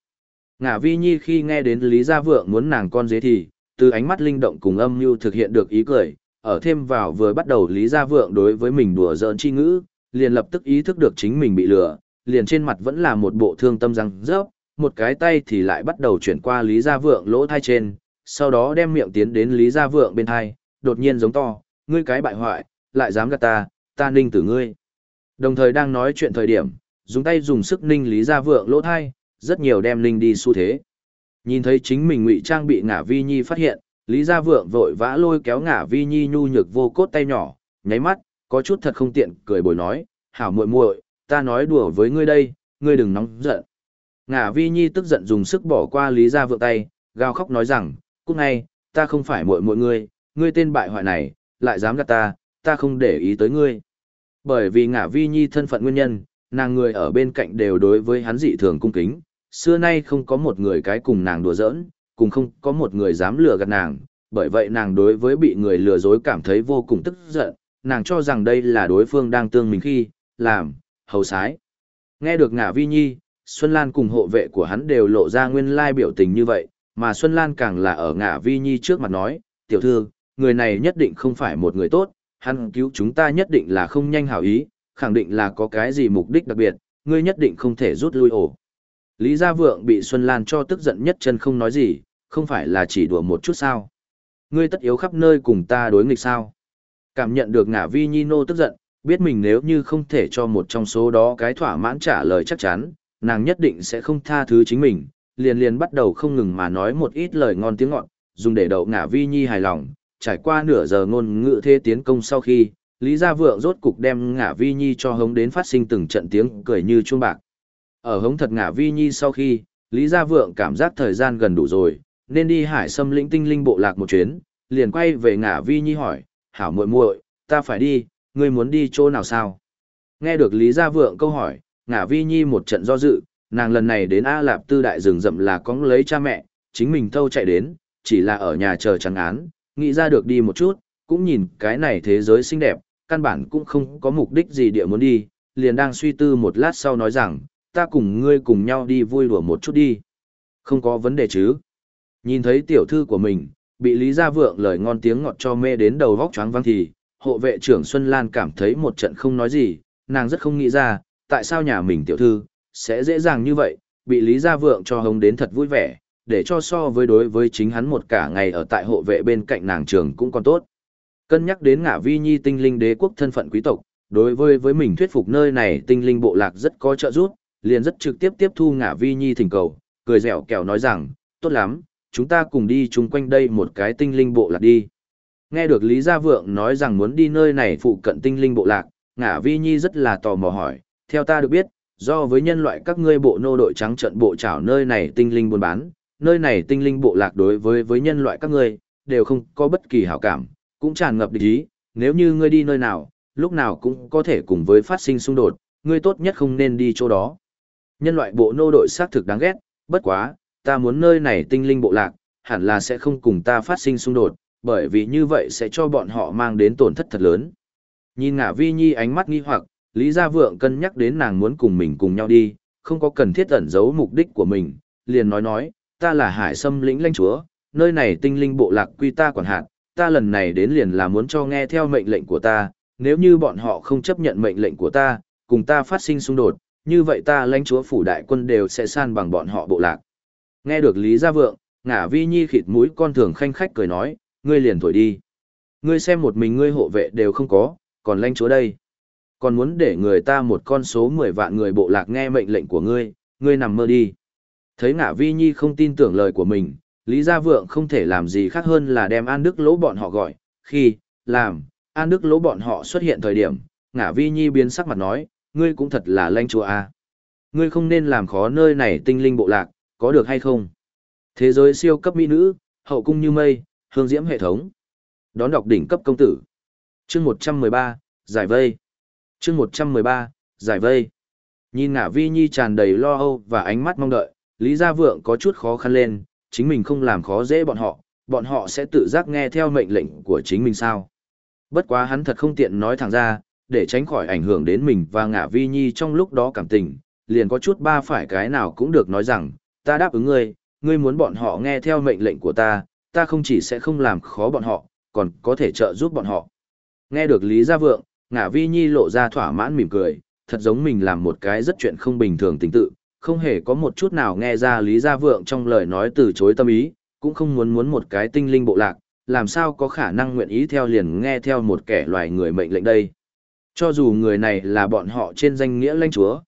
Ngả vi nhi khi nghe đến Lý Gia Vượng muốn nàng con dế thì, từ ánh mắt linh động cùng âm mưu thực hiện được ý cười, ở thêm vào vừa bắt đầu Lý Gia Vượng đối với mình đùa giỡn chi ngữ, liền lập tức ý thức được chính mình bị lừa, liền trên mặt vẫn là một bộ thương tâm răng rớp, một cái tay thì lại bắt đầu chuyển qua Lý Gia Vượng lỗ thai trên, sau đó đem miệng tiến đến Lý Gia Vượng bên thai, đột nhiên giống to, ngươi cái bại hoại, lại dám gạt ta, ta ninh tử ngươi. Đồng thời đang nói chuyện thời điểm, dùng tay dùng sức ninh Lý Gia Vượng lỗ thai, rất nhiều đem ninh đi xu thế. Nhìn thấy chính mình ngụy trang bị ngả vi nhi phát hiện, Lý Gia Vượng vội vã lôi kéo ngả vi nhi nhu nhược vô cốt tay nhỏ, nháy mắt, có chút thật không tiện, cười bồi nói, hảo muội muội, ta nói đùa với ngươi đây, ngươi đừng nóng giận. Ngả vi nhi tức giận dùng sức bỏ qua Lý Gia Vượng tay, gào khóc nói rằng, cút ngay, ta không phải muội muội ngươi, ngươi tên bại hoại này, lại dám gạt ta, ta không để ý tới ngươi. Bởi vì ngả vi nhi thân phận nguyên nhân, nàng người ở bên cạnh đều đối với hắn dị thường cung kính, xưa nay không có một người cái cùng nàng đùa giỡn, cùng không có một người dám lừa gạt nàng, bởi vậy nàng đối với bị người lừa dối cảm thấy vô cùng tức giận, nàng cho rằng đây là đối phương đang tương mình khi, làm, hầu sái. Nghe được ngả vi nhi, Xuân Lan cùng hộ vệ của hắn đều lộ ra nguyên lai biểu tình như vậy, mà Xuân Lan càng là ở ngả vi nhi trước mặt nói, tiểu thư, người này nhất định không phải một người tốt, hắn cứu chúng ta nhất định là không nhanh hảo ý, khẳng định là có cái gì mục đích đặc biệt, ngươi nhất định không thể rút lui ổ. Lý Gia Vượng bị Xuân Lan cho tức giận nhất chân không nói gì, không phải là chỉ đùa một chút sao. Ngươi tất yếu khắp nơi cùng ta đối nghịch sao. Cảm nhận được ngả vi nhi nô tức giận, biết mình nếu như không thể cho một trong số đó cái thỏa mãn trả lời chắc chắn, nàng nhất định sẽ không tha thứ chính mình, liền liền bắt đầu không ngừng mà nói một ít lời ngon tiếng ngọt, dùng để đậu ngả vi nhi hài lòng, trải qua nửa giờ ngôn ngữ thế tiến công sau khi, Lý Gia Vượng rốt cục đem ngả vi nhi cho hống đến phát sinh từng trận tiếng cười như chuông bạc. Ở hống thật ngả vi nhi sau khi, Lý Gia Vượng cảm giác thời gian gần đủ rồi, nên đi hải xâm lĩnh tinh linh bộ lạc một chuyến, liền quay về ngả vi nhi hỏi, hảo muội muội, ta phải đi, ngươi muốn đi chỗ nào sao? Nghe được Lý Gia Vượng câu hỏi, ngả vi nhi một trận do dự, nàng lần này đến A Lạp Tư Đại rừng rậm là có lấy cha mẹ, chính mình thâu chạy đến, chỉ là ở nhà chờ trắng án, nghĩ ra được đi một chút, cũng nhìn cái này thế giới xinh đẹp, căn bản cũng không có mục đích gì địa muốn đi, liền đang suy tư một lát sau nói rằng, ta cùng ngươi cùng nhau đi vui đùa một chút đi. Không có vấn đề chứ. Nhìn thấy tiểu thư của mình, bị Lý Gia Vượng lời ngon tiếng ngọt cho mê đến đầu vóc choáng văng thì, hộ vệ trưởng Xuân Lan cảm thấy một trận không nói gì, nàng rất không nghĩ ra, tại sao nhà mình tiểu thư, sẽ dễ dàng như vậy, bị Lý Gia Vượng cho hống đến thật vui vẻ, để cho so với đối với chính hắn một cả ngày ở tại hộ vệ bên cạnh nàng trường cũng còn tốt. Cân nhắc đến ngả vi nhi tinh linh đế quốc thân phận quý tộc, đối với với mình thuyết phục nơi này tinh linh bộ lạc rất có trợ giúp, liền rất trực tiếp tiếp thu ngả vi nhi thỉnh cầu, cười dẻo kẹo nói rằng, tốt lắm, chúng ta cùng đi chung quanh đây một cái tinh linh bộ lạc đi. Nghe được Lý Gia Vượng nói rằng muốn đi nơi này phụ cận tinh linh bộ lạc, ngả vi nhi rất là tò mò hỏi, theo ta được biết, do với nhân loại các ngươi bộ nô đội trắng trận bộ trảo nơi này tinh linh buôn bán, nơi này tinh linh bộ lạc đối với với nhân loại các ngươi, đều không có bất kỳ hảo cảm, cũng tràn ngập địch ý, nếu như ngươi đi nơi nào, lúc nào cũng có thể cùng với phát sinh xung đột, ngươi tốt nhất không nên đi chỗ đó. Nhân loại bộ nô đội xác thực đáng ghét, bất quá, ta muốn nơi này tinh linh bộ lạc, hẳn là sẽ không cùng ta phát sinh xung đột, bởi vì như vậy sẽ cho bọn họ mang đến tổn thất thật lớn. Nhìn ngả vi nhi ánh mắt nghi hoặc, Lý Gia Vượng cân nhắc đến nàng muốn cùng mình cùng nhau đi, không có cần thiết ẩn giấu mục đích của mình, liền nói nói, ta là hải sâm lĩnh lãnh chúa, nơi này tinh linh bộ lạc quy ta quản hạt, ta lần này đến liền là muốn cho nghe theo mệnh lệnh của ta, nếu như bọn họ không chấp nhận mệnh lệnh của ta, cùng ta phát sinh xung đột, như vậy ta lãnh chúa phủ đại quân đều sẽ san bằng bọn họ bộ lạc. Nghe được Lý Gia Vượng, ngả vi nhi khịt mũi con thường khanh khách cười nói, ngươi liền thổi đi. Ngươi xem một mình ngươi hộ vệ đều không có, còn lãnh chúa đây. Còn muốn để người ta một con số 10 vạn người bộ lạc nghe mệnh lệnh của ngươi, ngươi nằm mơ đi. Thấy ngả vi nhi không tin tưởng lời của mình, Lý Gia Vượng không thể làm gì khác hơn là đem An Đức lỗ bọn họ gọi, khi, làm, An Đức lỗ bọn họ xuất hiện thời điểm, ngả vi nhi biến sắc mặt nói, ngươi cũng thật là lanh chúa à. Ngươi không nên làm khó nơi này tinh linh bộ lạc, có được hay không? Thế giới siêu cấp mỹ nữ, hậu cung như mây, hương diễm hệ thống. Đón đọc đỉnh cấp công tử. Chương 113, giải vây. Chương 113, giải vây. Nhìn ngả vi nhi tràn đầy lo âu và ánh mắt mong đợi, Lý Gia Vượng có chút khó khăn lên, chính mình không làm khó dễ bọn họ, bọn họ sẽ tự giác nghe theo mệnh lệnh của chính mình sao. Bất quá hắn thật không tiện nói thẳng ra, để tránh khỏi ảnh hưởng đến mình và ngả vi nhi trong lúc đó cảm tình, liền có chút ba phải cái nào cũng được nói rằng, ta đáp ứng ngươi, ngươi muốn bọn họ nghe theo mệnh lệnh của ta, ta không chỉ sẽ không làm khó bọn họ, còn có thể trợ giúp bọn họ. Nghe được Lý Gia Vượng, ngả vi nhi lộ ra thỏa mãn mỉm cười, thật giống mình làm một cái rất chuyện không bình thường tình tự, không hề có một chút nào nghe ra Lý Gia Vượng trong lời nói từ chối tâm ý, cũng không muốn muốn một cái tinh linh bộ lạc, làm sao có khả năng nguyện ý theo liền nghe theo một kẻ loài người mệnh lệnh đây. Cho dù người này là bọn họ trên danh nghĩa lãnh chúa.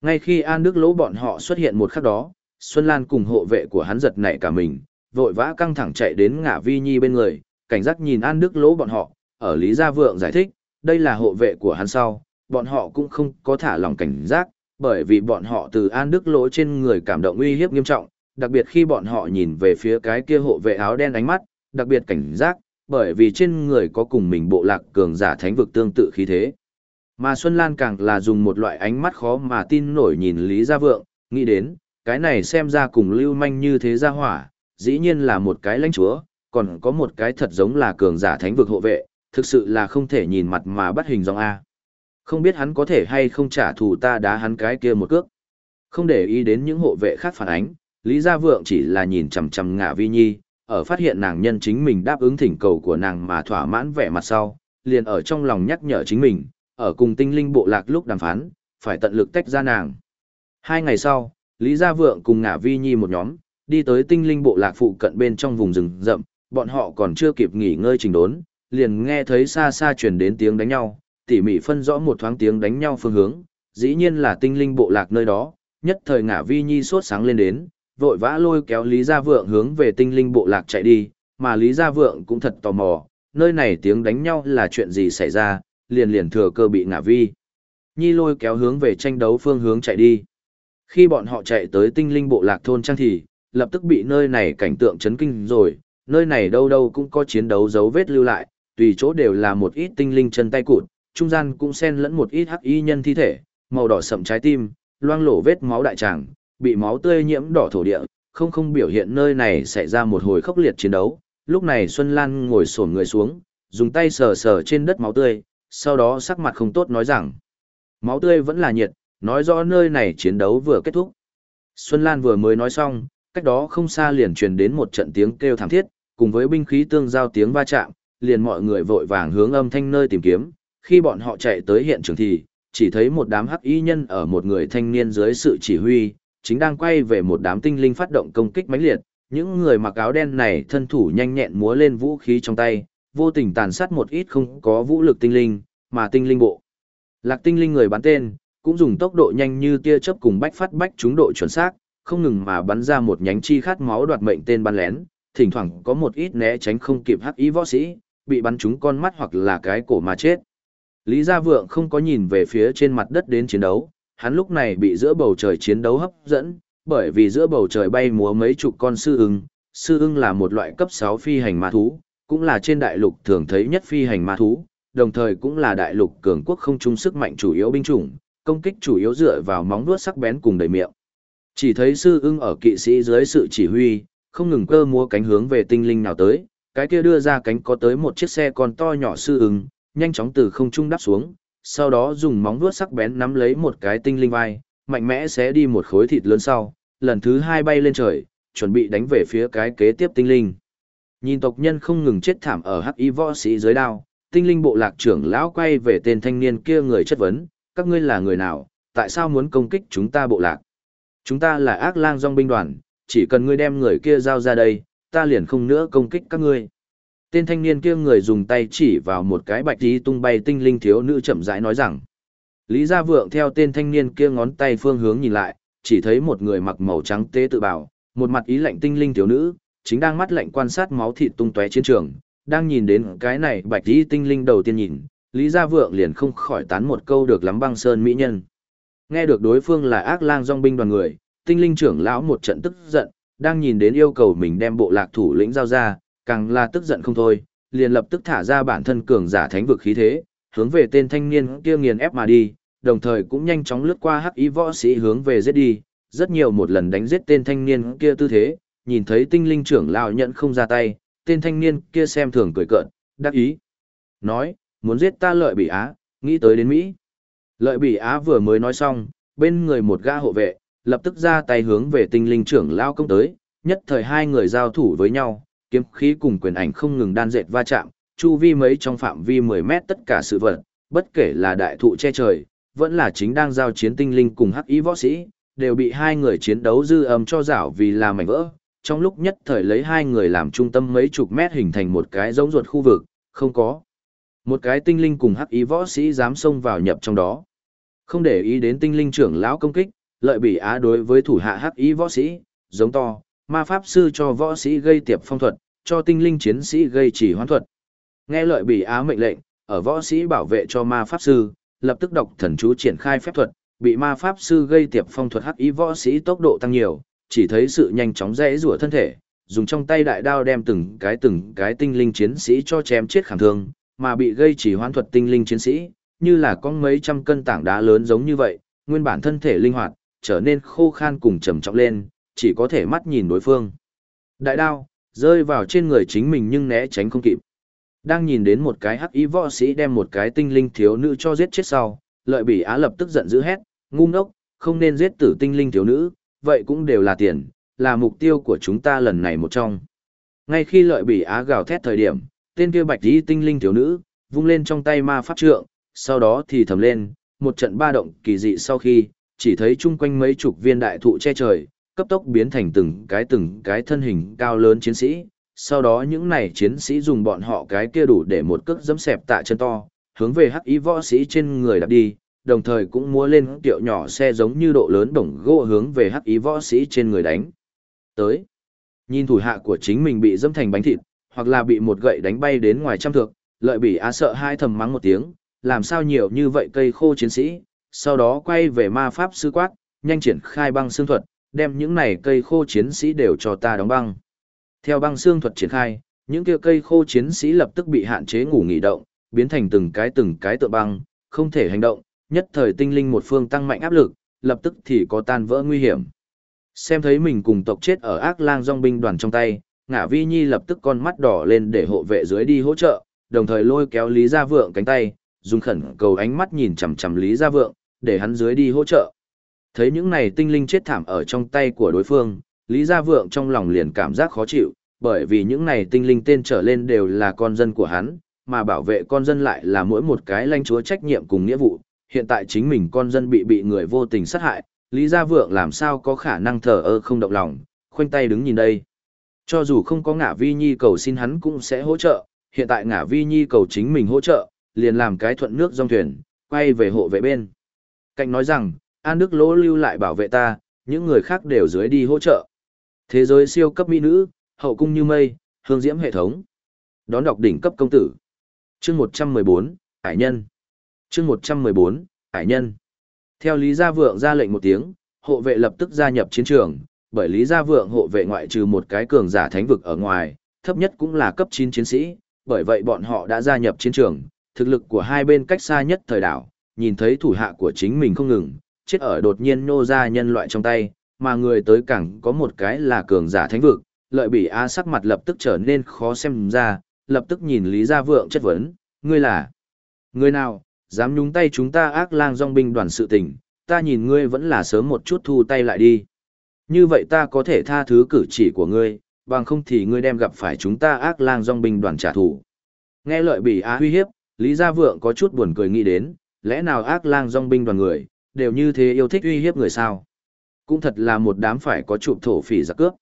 Ngay khi An Đức Lỗ bọn họ xuất hiện một khắc đó, Xuân Lan cùng hộ vệ của hắn giật nảy cả mình, vội vã căng thẳng chạy đến ngã vi nhi bên người, cảnh giác nhìn An Đức Lỗ bọn họ, ở Lý Gia Vượng giải thích, đây là hộ vệ của hắn sau, bọn họ cũng không có thả lòng cảnh giác, bởi vì bọn họ từ An Đức Lỗ trên người cảm động uy hiếp nghiêm trọng, đặc biệt khi bọn họ nhìn về phía cái kia hộ vệ áo đen ánh mắt, đặc biệt cảnh giác, bởi vì trên người có cùng mình bộ lạc cường giả thánh vực tương tự khí thế. Mà Xuân Lan càng là dùng một loại ánh mắt khó mà tin nổi nhìn Lý Gia Vượng, nghĩ đến, cái này xem ra cùng lưu manh như thế gia hỏa, dĩ nhiên là một cái lãnh chúa, còn có một cái thật giống là cường giả thánh vực hộ vệ, thực sự là không thể nhìn mặt mà bắt hình dòng A. Không biết hắn có thể hay không trả thù ta đá hắn cái kia một cước. Không để ý đến những hộ vệ khác phản ánh, Lý Gia Vượng chỉ là nhìn chằm chằm ngả vi nhi, ở phát hiện nàng nhân chính mình đáp ứng thỉnh cầu của nàng mà thỏa mãn vẻ mặt sau, liền ở trong lòng nhắc nhở chính mình, ở cùng tinh linh bộ lạc lúc đàm phán, phải tận lực tách ra nàng. Hai ngày sau, Lý Gia Vượng cùng ngả vi nhi một nhóm, đi tới tinh linh bộ lạc phụ cận bên trong vùng rừng rậm, bọn họ còn chưa kịp nghỉ ngơi trình đốn, liền nghe thấy xa xa truyền đến tiếng đánh nhau, tỉ mỉ phân rõ một thoáng tiếng đánh nhau phương hướng, dĩ nhiên là tinh linh bộ lạc nơi đó, nhất thời ngả vi nhi sốt sáng lên đến, vội vã lôi kéo Lý Gia Vượng hướng về tinh linh bộ lạc chạy đi, mà Lý Gia Vượng cũng thật tò mò, nơi này tiếng đánh nhau là chuyện gì xảy ra, liền liền thừa cơ bị ngả vi. Nhi lôi kéo hướng về tranh đấu phương hướng chạy đi. Khi bọn họ chạy tới tinh linh bộ lạc thôn trang thì, lập tức bị nơi này cảnh tượng chấn kinh rồi, nơi này đâu đâu cũng có chiến đấu dấu vết lưu lại, tùy chỗ đều là một ít tinh linh chân tay cụt, trung gian cũng xen lẫn một ít hắc y nhân thi thể, màu đỏ sậm trái tim, loang lổ vết máu đại tràng, bị máu tươi nhiễm đỏ thổ địa, không không biểu hiện nơi này xảy ra một hồi khốc liệt chiến đấu. Lúc này Xuân Lan ngồi xổm người xuống, dùng tay sờ sờ trên đất máu tươi, sau đó sắc mặt không tốt nói rằng, máu tươi vẫn là nhiệt, nói rõ nơi này chiến đấu vừa kết thúc. Xuân Lan vừa mới nói xong, cách đó không xa liền truyền đến một trận tiếng kêu thảm thiết, cùng với binh khí tương giao tiếng va chạm, liền mọi người vội vàng hướng âm thanh nơi tìm kiếm, khi bọn họ chạy tới hiện trường thì, chỉ thấy một đám hắc y nhân ở một người thanh niên dưới sự chỉ huy, chính đang quay về một đám tinh linh phát động công kích mãnh liệt, những người mặc áo đen này thân thủ nhanh nhẹn múa lên vũ khí trong tay, vô tình tàn sát một ít không có vũ lực tinh linh, mà tinh linh bộ. Lạc tinh linh người bán tên, cũng dùng tốc độ nhanh như tia chớp cùng bách phát bách trúng độ chuẩn xác, không ngừng mà bắn ra một nhánh chi khát máu đoạt mệnh tên bắn lén, thỉnh thoảng có một ít né tránh không kịp hắc ý võ sĩ, bị bắn trúng con mắt hoặc là cái cổ mà chết. Lý Gia Vượng không có nhìn về phía trên mặt đất đến chiến đấu, hắn lúc này bị giữa bầu trời chiến đấu hấp dẫn, bởi vì giữa bầu trời bay múa mấy chục con sư ưng, sư ưng là một loại cấp 6 phi hành ma thú, cũng là trên đại lục thường thấy nhất phi hành ma thú, đồng thời cũng là đại lục cường quốc không trung sức mạnh chủ yếu binh chủng, công kích chủ yếu dựa vào móng vuốt sắc bén cùng đầy miệng. Chỉ thấy sư ưng ở kỵ sĩ dưới sự chỉ huy, không ngừng cơ múa cánh hướng về tinh linh nào tới, cái kia đưa ra cánh có tới một chiếc xe còn to nhỏ sư ưng, nhanh chóng từ không trung đáp xuống, sau đó dùng móng vuốt sắc bén nắm lấy một cái tinh linh vai, mạnh mẽ xé đi một khối thịt lớn sau, lần thứ hai bay lên trời, chuẩn bị đánh về phía cái kế tiếp tinh linh. Nhìn tộc nhân không ngừng chết thảm ở hắc y võ sĩ dưới đao, tinh linh bộ lạc trưởng lão quay về tên thanh niên kia người chất vấn, các ngươi là người nào, tại sao muốn công kích chúng ta bộ lạc? Chúng ta là ác lang dòng binh đoàn, chỉ cần ngươi đem người kia giao ra đây, ta liền không nữa công kích các ngươi. Tên thanh niên kia người dùng tay chỉ vào một cái bạch tí tung bay tinh linh thiếu nữ chậm rãi nói rằng. Lý Gia Vượng theo tên thanh niên kia ngón tay phương hướng nhìn lại, chỉ thấy một người mặc màu trắng tế tự bảo, một mặt ý lạnh tinh linh thiếu nữ, chính đang mắt lạnh quan sát máu thịt tung tóe chiến trường, đang nhìn đến cái này bạch tí tinh linh đầu tiên nhìn, Lý Gia Vượng liền không khỏi tán một câu được lắm băng sơn mỹ nhân. Nghe được đối phương là ác lang dòng binh đoàn người, tinh linh trưởng lão một trận tức giận, đang nhìn đến yêu cầu mình đem bộ lạc thủ lĩnh giao ra, càng là tức giận không thôi, liền lập tức thả ra bản thân cường giả thánh vực khí thế, hướng về tên thanh niên kia nghiền ép mà đi, đồng thời cũng nhanh chóng lướt qua hắc ý võ sĩ hướng về giết đi, rất nhiều một lần đánh giết tên thanh niên kia tư thế, nhìn thấy tinh linh trưởng lão nhận không ra tay, tên thanh niên kia xem thường cười cợt, đắc ý. Nói, muốn giết ta lợi bị á, nghĩ tới đến Mỹ. Lợi bị á vừa mới nói xong, bên người một gã hộ vệ, lập tức ra tay hướng về tinh linh trưởng lao công tới, nhất thời hai người giao thủ với nhau, kiếm khí cùng quyền ảnh không ngừng đan dệt va chạm, chu vi mấy trong phạm vi 10 mét tất cả sự vật, bất kể là đại thụ che trời, vẫn là chính đang giao chiến tinh linh cùng hắc ý võ sĩ, đều bị hai người chiến đấu dư âm cho rảo vì là mảnh vỡ. Trong lúc nhất thời lấy hai người làm trung tâm mấy chục mét hình thành một cái giống ruột khu vực, không có. Một cái tinh linh cùng hắc ý võ sĩ dám xông vào nhập trong đó. Không để ý đến tinh linh trưởng lão công kích, lợi bị á đối với thủ hạ hắc ý võ sĩ, giống to, ma pháp sư cho võ sĩ gây tiệp phong thuật, cho tinh linh chiến sĩ gây chỉ hoán thuật. Nghe lợi bị á mệnh lệnh, ở võ sĩ bảo vệ cho ma pháp sư, lập tức đọc thần chú triển khai phép thuật, bị ma pháp sư gây tiệp phong thuật hắc ý võ sĩ tốc độ tăng nhiều, chỉ thấy sự nhanh chóng rẽ rủa thân thể, dùng trong tay đại đao đem từng cái từng cái tinh linh chiến sĩ cho chém chết khảm thương, mà bị gây chỉ hoán thuật tinh linh chiến sĩ, như là con mấy trăm cân tảng đá lớn giống như vậy, nguyên bản thân thể linh hoạt, trở nên khô khan cùng trầm trọng lên, chỉ có thể mắt nhìn đối phương. Đại đao, rơi vào trên người chính mình nhưng né tránh không kịp. Đang nhìn đến một cái hắc y võ sĩ đem một cái tinh linh thiếu nữ cho giết chết sau, lợi bị á lập tức giận dữ hét, ngu ngốc, không nên giết tử tinh linh thiếu nữ, vậy cũng đều là tiền, là mục tiêu của chúng ta lần này một trong. Ngay khi lợi bị á gào thét thời điểm, tên kia bạch y tinh linh thiếu nữ, vung lên trong tay ma pháp trượng, sau đó thì thầm lên, một trận ba động kỳ dị sau khi, chỉ thấy chung quanh mấy chục viên đại thụ che trời, cấp tốc biến thành từng cái từng cái thân hình cao lớn chiến sĩ. Sau đó những này chiến sĩ dùng bọn họ cái kia đủ để một cước dẫm xẹp tạ chân to, hướng về hắc ý võ sĩ trên người đạp đi, đồng thời cũng múa lên tiệu nhỏ xe giống như độ lớn đồng gỗ hướng về hắc ý võ sĩ trên người đánh. Tới, nhìn thủ hạ của chính mình bị dâm thành bánh thịt, hoặc là bị một gậy đánh bay đến ngoài trăm thước, lợi bị á sợ hai thầm mắng một tiếng, làm sao nhiều như vậy cây khô chiến sĩ, sau đó quay về ma pháp sư quát, nhanh triển khai băng xương thuật, đem những này cây khô chiến sĩ đều cho ta đóng băng. Theo băng xương thuật triển khai, những kia cây khô chiến sĩ lập tức bị hạn chế ngủ nghỉ động, biến thành từng cái từng cái tựa băng, không thể hành động, nhất thời tinh linh một phương tăng mạnh áp lực, lập tức thì có tan vỡ nguy hiểm. Xem thấy mình cùng tộc chết ở ác lang dòng binh đoàn trong tay, ngã vi nhi lập tức con mắt đỏ lên để hộ vệ dưới đi hỗ trợ, đồng thời lôi kéo Lý Gia Vượng cánh tay, dùng khẩn cầu ánh mắt nhìn chằm chằm Lý Gia Vượng, để hắn dưới đi hỗ trợ. Thấy những này tinh linh chết thảm ở trong tay của đối phương, Lý Gia Vượng trong lòng liền cảm giác khó chịu, bởi vì những này tinh linh tên trở lên đều là con dân của hắn, mà bảo vệ con dân lại là mỗi một cái lãnh chúa trách nhiệm cùng nghĩa vụ. Hiện tại chính mình con dân bị bị người vô tình sát hại, Lý Gia Vượng làm sao có khả năng thờ ơ không động lòng, khoanh tay đứng nhìn đây. Cho dù không có ngả vi nhi cầu xin hắn cũng sẽ hỗ trợ, hiện tại ngả vi nhi cầu chính mình hỗ trợ, liền làm cái thuận nước dòng thuyền, quay về hộ vệ bên. Cạnh nói rằng, An Đức Lỗ lưu lại bảo vệ ta, những người khác đều dưới đi hỗ trợ. Thế giới siêu cấp mỹ nữ, hậu cung như mây, hương diễm hệ thống. Đón đọc đỉnh cấp công tử. Chương 114, Hải Nhân. Chương 114, Hải Nhân. Theo Lý Gia Vượng ra lệnh một tiếng, hộ vệ lập tức gia nhập chiến trường, bởi Lý Gia Vượng hộ vệ ngoại trừ một cái cường giả thánh vực ở ngoài, thấp nhất cũng là cấp 9 chiến sĩ, bởi vậy bọn họ đã gia nhập chiến trường, thực lực của hai bên cách xa nhất thời đảo, nhìn thấy thủ hạ của chính mình không ngừng, chết ở đột nhiên nô ra nhân loại trong tay, mà người tới cảng có một cái là cường giả thánh vực, lợi bị á sắc mặt lập tức trở nên khó xem ra, lập tức nhìn Lý Gia Vượng chất vấn, ngươi là người nào, dám nhúng tay chúng ta ác lang dòng binh đoàn sự tình, ta nhìn ngươi vẫn là sớm một chút thu tay lại đi. Như vậy ta có thể tha thứ cử chỉ của ngươi, bằng không thì ngươi đem gặp phải chúng ta ác lang dòng binh đoàn trả thù. Nghe lợi bị á huy hiếp, Lý Gia Vượng có chút buồn cười nghĩ đến, lẽ nào ác lang dòng binh đoàn người, đều như thế yêu thích uy hiếp người sao? Cũng thật là một đám phải có chụp thổ phỉ giặc cướp.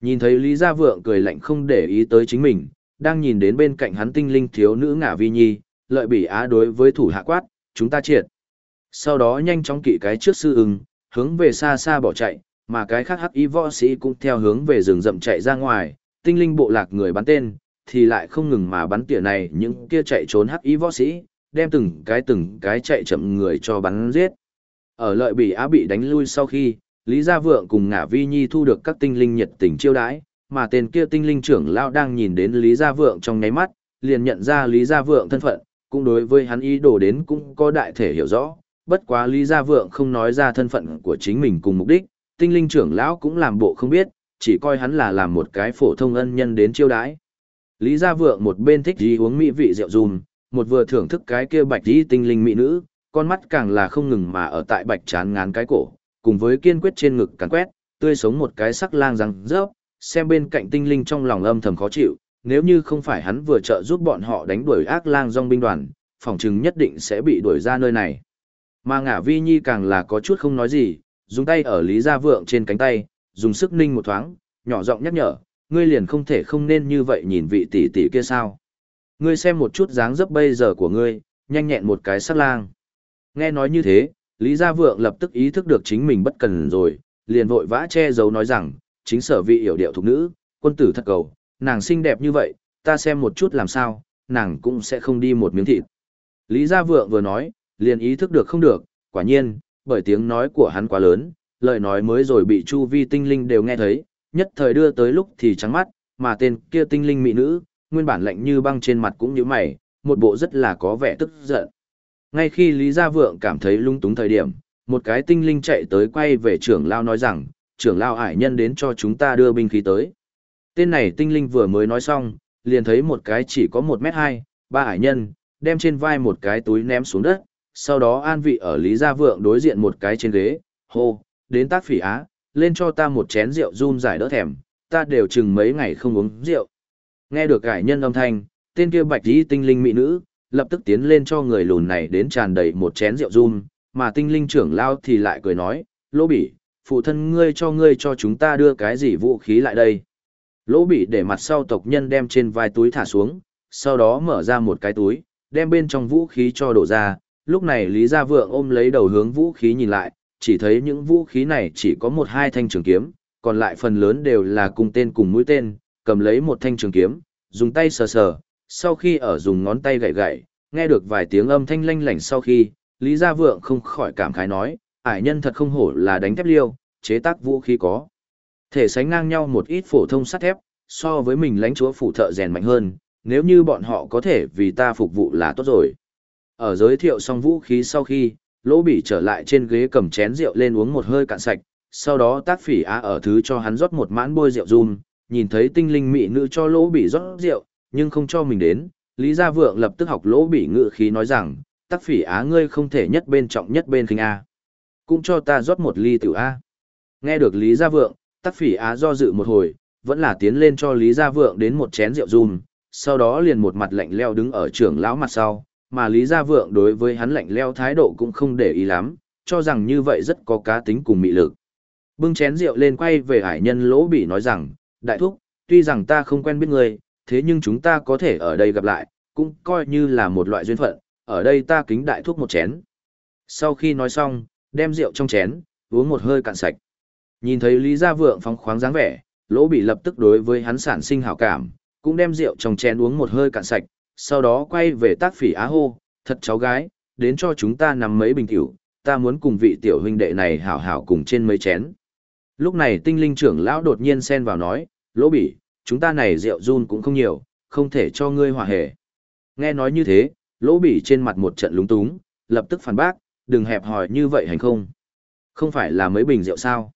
Nhìn thấy Lý Gia Vượng cười lạnh không để ý tới chính mình, đang nhìn đến bên cạnh hắn tinh linh thiếu nữ ngả vi nhi, lợi bị á đối với thủ hạ quát, chúng ta triệt. Sau đó nhanh chóng kỵ cái trước sư ưng, hướng về xa xa bỏ chạy, mà cái khác hắc y võ sĩ cũng theo hướng về rừng rậm chạy ra ngoài, tinh linh bộ lạc người bắn tên, thì lại không ngừng mà bắn tỉa này những kia chạy trốn hắc y võ sĩ, đem từng cái từng cái chạy chậm người cho bắn giết. Ở lợi bị á bị đánh lui sau khi, Lý Gia Vượng cùng Ngả Vi Nhi thu được các tinh linh nhiệt tình chiêu đãi, mà tên kia tinh linh trưởng lao đang nhìn đến Lý Gia Vượng trong nháy mắt, liền nhận ra Lý Gia Vượng thân phận, cũng đối với hắn ý đồ đến cũng có đại thể hiểu rõ, bất quá Lý Gia Vượng không nói ra thân phận của chính mình cùng mục đích, tinh linh trưởng lão cũng làm bộ không biết, chỉ coi hắn là làm một cái phổ thông ân nhân đến chiêu đãi. Lý Gia Vượng một bên thích gì uống mỹ vị rượu dùm, một vừa thưởng thức cái kia bạch tí tinh linh mỹ nữ, con mắt càng là không ngừng mà ở tại bạch chán ngán cái cổ, cùng với kiên quyết trên ngực cắn quét, tươi sống một cái sắc lang răng rớp, xem bên cạnh tinh linh trong lòng âm thầm khó chịu, nếu như không phải hắn vừa trợ giúp bọn họ đánh đuổi ác lang dòng binh đoàn, phòng chừng nhất định sẽ bị đuổi ra nơi này. Mà ngả vi nhi càng là có chút không nói gì, dùng tay ở Lý Gia Vượng trên cánh tay, dùng sức ninh một thoáng, nhỏ giọng nhắc nhở, ngươi liền không thể không nên như vậy nhìn vị tỷ tỷ kia sao. Ngươi xem một chút dáng dấp bây giờ của ngươi, nhanh nhẹn một cái sắc lang. Nghe nói như thế, Lý Gia Vượng lập tức ý thức được chính mình bất cần rồi, liền vội vã che giấu nói rằng, chính sở vị hiểu điệu thục nữ, quân tử thật cầu, nàng xinh đẹp như vậy, ta xem một chút làm sao, nàng cũng sẽ không đi một miếng thịt. Lý Gia Vượng vừa nói, liền ý thức được không được, quả nhiên, bởi tiếng nói của hắn quá lớn, lời nói mới rồi bị chu vi tinh linh đều nghe thấy, nhất thời đưa tới lúc thì trắng mắt, mà tên kia tinh linh mỹ nữ, nguyên bản lạnh như băng trên mặt cũng như mày, một bộ rất là có vẻ tức giận. Ngay khi Lý Gia Vượng cảm thấy lung túng thời điểm, một cái tinh linh chạy tới quay về trưởng lao nói rằng, trưởng lao ải nhân đến cho chúng ta đưa binh khí tới. Tên này tinh linh vừa mới nói xong, liền thấy một cái chỉ có một mét hai, ba ải nhân, đem trên vai một cái túi ném xuống đất, sau đó an vị ở Lý Gia Vượng đối diện một cái trên ghế, hô, đến tác phỉ á, lên cho ta một chén rượu run giải đỡ thèm, ta đều chừng mấy ngày không uống rượu. Nghe được cải nhân âm thanh, tên kia bạch dĩ tinh linh mỹ nữ, lập tức tiến lên cho người lùn này đến tràn đầy một chén rượu run, mà tinh linh trưởng lao thì lại cười nói, lỗ bỉ, phụ thân ngươi cho ngươi cho chúng ta đưa cái gì vũ khí lại đây. Lỗ bỉ để mặt sau tộc nhân đem trên vai túi thả xuống, sau đó mở ra một cái túi, đem bên trong vũ khí cho đổ ra. Lúc này Lý Gia Vượng ôm lấy đầu hướng vũ khí nhìn lại, chỉ thấy những vũ khí này chỉ có một hai thanh trường kiếm, còn lại phần lớn đều là cùng tên cùng mũi tên, cầm lấy một thanh trường kiếm, dùng tay sờ sờ, sau khi ở dùng ngón tay gậy gậy, nghe được vài tiếng âm thanh lanh lảnh sau khi, Lý Gia Vượng không khỏi cảm khái nói, ải nhân thật không hổ là đánh thép liêu, chế tác vũ khí có. Thể sánh ngang nhau một ít phổ thông sắt thép, so với mình lãnh chúa phủ thợ rèn mạnh hơn, nếu như bọn họ có thể vì ta phục vụ là tốt rồi. Ở giới thiệu xong vũ khí sau khi, lỗ bỉ trở lại trên ghế cầm chén rượu lên uống một hơi cạn sạch, sau đó tác phỉ á ở thứ cho hắn rót một mãn bôi rượu run, nhìn thấy tinh linh mỹ nữ cho lỗ bỉ rót rượu, nhưng không cho mình đến, Lý Gia Vượng lập tức học lỗ bỉ ngự khí nói rằng, tác phỉ á ngươi không thể nhất bên trọng nhất bên khinh A. Cũng cho ta rót một ly tiểu A. Nghe được Lý Gia Vượng, tác phỉ á do dự một hồi, vẫn là tiến lên cho Lý Gia Vượng đến một chén rượu run, sau đó liền một mặt lạnh leo đứng ở trưởng lão mặt sau, mà Lý Gia Vượng đối với hắn lạnh leo thái độ cũng không để ý lắm, cho rằng như vậy rất có cá tính cùng mị lực. Bưng chén rượu lên quay về hải nhân lỗ bỉ nói rằng, đại thúc, tuy rằng ta không quen biết người, thế nhưng chúng ta có thể ở đây gặp lại, cũng coi như là một loại duyên phận, ở đây ta kính đại thúc một chén. Sau khi nói xong, đem rượu trong chén, uống một hơi cạn sạch. Nhìn thấy Lý Gia Vượng phóng khoáng dáng vẻ, lỗ bị lập tức đối với hắn sản sinh hảo cảm, cũng đem rượu trong chén uống một hơi cạn sạch, sau đó quay về tác phỉ á hô, thật cháu gái, đến cho chúng ta nằm mấy bình tiểu, ta muốn cùng vị tiểu huynh đệ này hảo hảo cùng trên mấy chén. Lúc này tinh linh trưởng lão đột nhiên xen vào nói, lỗ bỉ, chúng ta này rượu run cũng không nhiều, không thể cho ngươi hòa hề. Nghe nói như thế, lỗ bỉ trên mặt một trận lúng túng, lập tức phản bác, đừng hẹp hỏi như vậy hành không. Không phải là mấy bình rượu sao?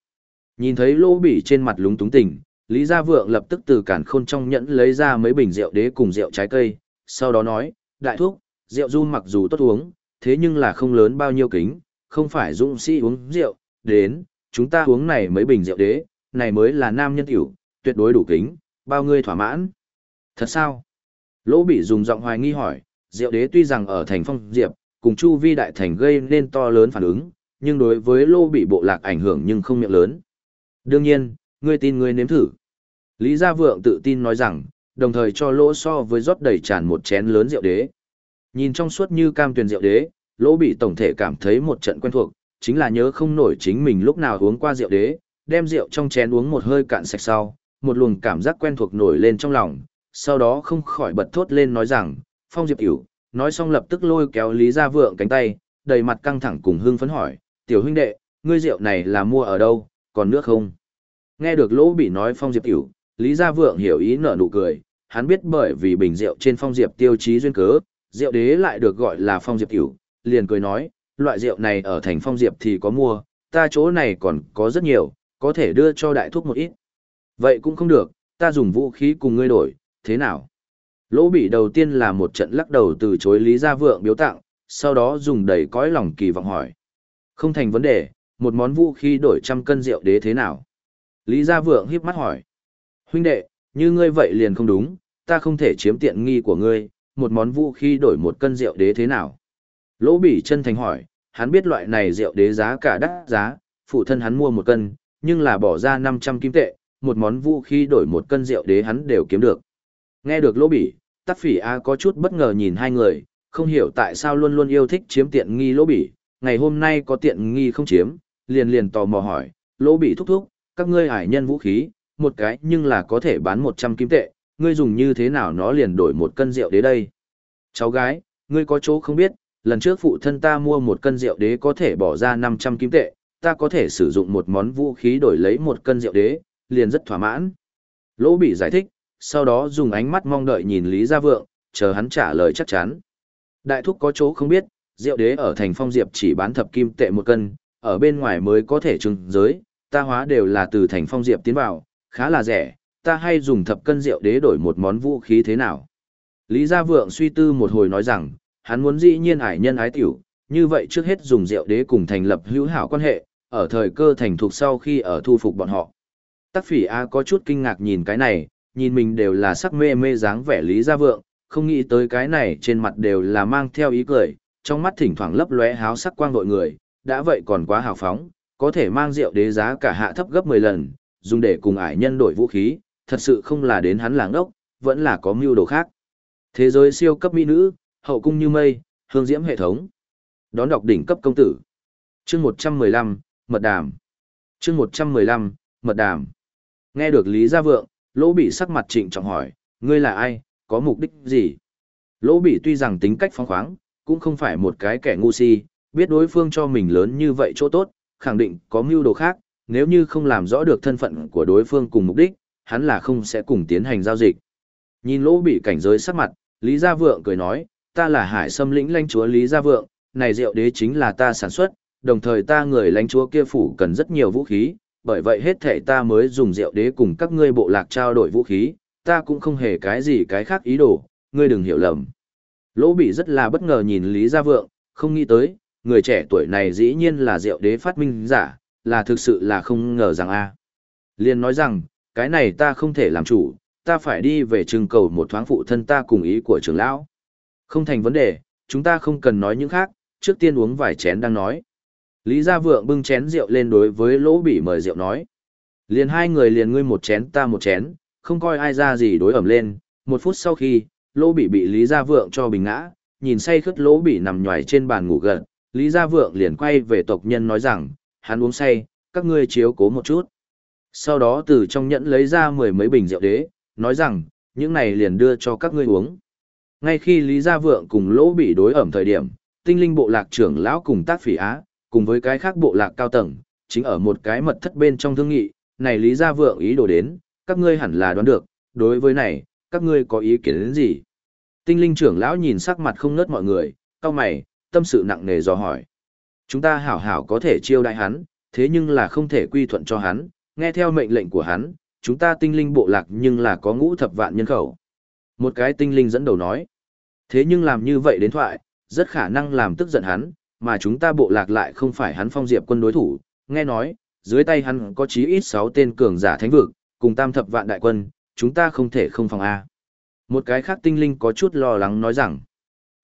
Nhìn thấy lỗ bỉ trên mặt lúng túng tỉnh, Lý Gia Vượng lập tức từ cản khôn trong nhẫn lấy ra mấy bình rượu đế cùng rượu trái cây, sau đó nói, đại thúc, rượu run mặc dù tốt uống, thế nhưng là không lớn bao nhiêu kính, không phải dũng sĩ uống rượu, đến, chúng ta uống này mấy bình rượu đế, này mới là nam nhân tiểu, tuyệt đối đủ kính, bao ngươi thỏa mãn. Thật sao? Lỗ bị dùng giọng hoài nghi hỏi, rượu đế tuy rằng ở thành phong diệp, cùng chu vi đại thành gây nên to lớn phản ứng, nhưng đối với lô bị bộ lạc ảnh hưởng nhưng không miệng lớn. Đương nhiên, ngươi tin ngươi nếm thử. Lý Gia Vượng tự tin nói rằng, đồng thời cho lỗ so với rót đầy tràn một chén lớn rượu đế. Nhìn trong suốt như cam tuyền rượu đế, lỗ bị tổng thể cảm thấy một trận quen thuộc, chính là nhớ không nổi chính mình lúc nào uống qua rượu đế, đem rượu trong chén uống một hơi cạn sạch sau, một luồng cảm giác quen thuộc nổi lên trong lòng, sau đó không khỏi bật thốt lên nói rằng, Phong Diệp hiểu, nói xong lập tức lôi kéo Lý Gia Vượng cánh tay, đầy mặt căng thẳng cùng hưng phấn hỏi, tiểu huynh đệ, ngươi rượu này là mua ở đâu, còn nước không? Nghe được lỗ bị nói Phong Diệp hiểu, Lý Gia Vượng hiểu ý nở nụ cười, hắn biết bởi vì bình rượu trên Phong Diệp tiêu chí duyên cớ, rượu đế lại được gọi là Phong Diệp tiểu, liền cười nói, loại rượu này ở thành Phong Diệp thì có mua, ta chỗ này còn có rất nhiều, có thể đưa cho đại thúc một ít. Vậy cũng không được, ta dùng vũ khí cùng ngươi đổi, thế nào? Lỗ bị đầu tiên là một trận lắc đầu từ chối Lý Gia Vượng biếu tặng, sau đó dùng đầy cõi lòng kỳ vọng hỏi. Không thành vấn đề, một món vũ khí đổi trăm cân rượu đế thế nào? Lý Gia Vượng híp mắt hỏi. Huynh đệ, như ngươi vậy liền không đúng, ta không thể chiếm tiện nghi của ngươi, một món vũ khí đổi một cân rượu đế thế nào? Lỗ bỉ chân thành hỏi, hắn biết loại này rượu đế giá cả đắt giá, phụ thân hắn mua một cân, nhưng là bỏ ra 500 kim tệ, một món vũ khí đổi một cân rượu đế hắn đều kiếm được. Nghe được lỗ bỉ, tắc phỉ A có chút bất ngờ nhìn hai người, không hiểu tại sao luôn luôn yêu thích chiếm tiện nghi lỗ bỉ, ngày hôm nay có tiện nghi không chiếm, liền liền tò mò hỏi, lỗ bỉ thúc thúc, các ngươi hải nhân vũ khí, một cái nhưng là có thể bán 100 kim tệ, ngươi dùng như thế nào nó liền đổi một cân rượu đế đây. Cháu gái, ngươi có chỗ không biết, lần trước phụ thân ta mua một cân rượu đế có thể bỏ ra 500 kim tệ, ta có thể sử dụng một món vũ khí đổi lấy một cân rượu đế, liền rất thỏa mãn. Lỗ bị giải thích, sau đó dùng ánh mắt mong đợi nhìn Lý Gia Vượng, chờ hắn trả lời chắc chắn. Đại thúc có chỗ không biết, rượu đế ở thành phong diệp chỉ bán thập kim tệ một cân, ở bên ngoài mới có thể trưng giới, ta hóa đều là từ thành phong diệp tiến vào, khá là rẻ, ta hay dùng thập cân rượu đế đổi một món vũ khí thế nào. Lý Gia Vượng suy tư một hồi nói rằng, hắn muốn dĩ nhiên ải nhân ái tiểu, như vậy trước hết dùng rượu đế cùng thành lập hữu hảo quan hệ, ở thời cơ thành thục sau khi ở thu phục bọn họ. Tắc phỉ A có chút kinh ngạc nhìn cái này, nhìn mình đều là sắc mê mê dáng vẻ Lý Gia Vượng, không nghĩ tới cái này trên mặt đều là mang theo ý cười, trong mắt thỉnh thoảng lấp lóe háo sắc quang đội người, đã vậy còn quá hào phóng, có thể mang rượu đế giá cả hạ thấp gấp 10 lần, dùng để cùng ải nhân đổi vũ khí, thật sự không là đến hắn làng ốc, vẫn là có mưu đồ khác. Thế giới siêu cấp mỹ nữ, hậu cung như mây, hương diễm hệ thống. Đón đọc đỉnh cấp công tử. Chương 115, mật đàm. Chương 115, mật đàm. Nghe được Lý Gia Vượng, Lỗ Bị sắc mặt trịnh trọng hỏi, ngươi là ai, có mục đích gì? Lỗ Bị tuy rằng tính cách phóng khoáng, cũng không phải một cái kẻ ngu si, biết đối phương cho mình lớn như vậy chỗ tốt, khẳng định có mưu đồ khác, nếu như không làm rõ được thân phận của đối phương cùng mục đích, hắn là không sẽ cùng tiến hành giao dịch. Nhìn Lỗ Bị cảnh giới sắc mặt, Lý Gia Vượng cười nói, ta là hải sâm lĩnh lãnh chúa Lý Gia Vượng, này rượu đế chính là ta sản xuất, đồng thời ta người lãnh chúa kia phủ cần rất nhiều vũ khí, bởi vậy hết thể ta mới dùng rượu đế cùng các ngươi bộ lạc trao đổi vũ khí, ta cũng không hề cái gì cái khác ý đồ, ngươi đừng hiểu lầm. Lỗ bị rất là bất ngờ nhìn Lý Gia Vượng, không nghĩ tới, người trẻ tuổi này dĩ nhiên là rượu đế phát minh giả, là thực sự là không ngờ rằng a. À. Liên nói rằng, cái này ta không thể làm chủ, ta phải đi về trưng cầu một thoáng phụ thân ta cùng ý của trưởng lão. Không thành vấn đề, chúng ta không cần nói những khác, trước tiên uống vài chén đang nói. Lý Gia Vượng bưng chén rượu lên đối với Lỗ Bỉ mời rượu nói. Liền hai người liền ngươi một chén ta một chén, không coi ai ra gì đối ẩm lên. Một phút sau khi, Lỗ Bỉ bị Lý Gia Vượng cho bình ngã, nhìn say khướt Lỗ Bỉ nằm nhòi trên bàn ngủ gần. Lý Gia Vượng liền quay về tộc nhân nói rằng, hắn uống say, các ngươi chiếu cố một chút. Sau đó từ trong nhẫn lấy ra mười mấy bình rượu đế, nói rằng, những này liền đưa cho các ngươi uống. Ngay khi Lý Gia Vượng cùng Lỗ bị đối ẩm thời điểm, tinh linh bộ lạc trưởng lão cùng tác phỉ á, cùng với cái khác bộ lạc cao tầng, chính ở một cái mật thất bên trong thương nghị, này Lý Gia Vượng ý đồ đến, các ngươi hẳn là đoán được, đối với này, các ngươi có ý kiến đến gì? Tinh linh trưởng lão nhìn sắc mặt không nớt mọi người, cao mày, tâm sự nặng nề dò hỏi. Chúng ta hảo hảo có thể chiêu đại hắn, thế nhưng là không thể quy thuận cho hắn, nghe theo mệnh lệnh của hắn, chúng ta tinh linh bộ lạc nhưng là có ngũ thập vạn nhân khẩu. Một cái tinh linh dẫn đầu nói. Thế nhưng làm như vậy đến thoại, rất khả năng làm tức giận hắn, mà chúng ta bộ lạc lại không phải hắn phong diệp quân đối thủ, nghe nói, dưới tay hắn có chí ít 6 tên cường giả thánh vực, cùng tam thập vạn đại quân, chúng ta không thể không phòng A. Một cái khác tinh linh có chút lo lắng nói rằng,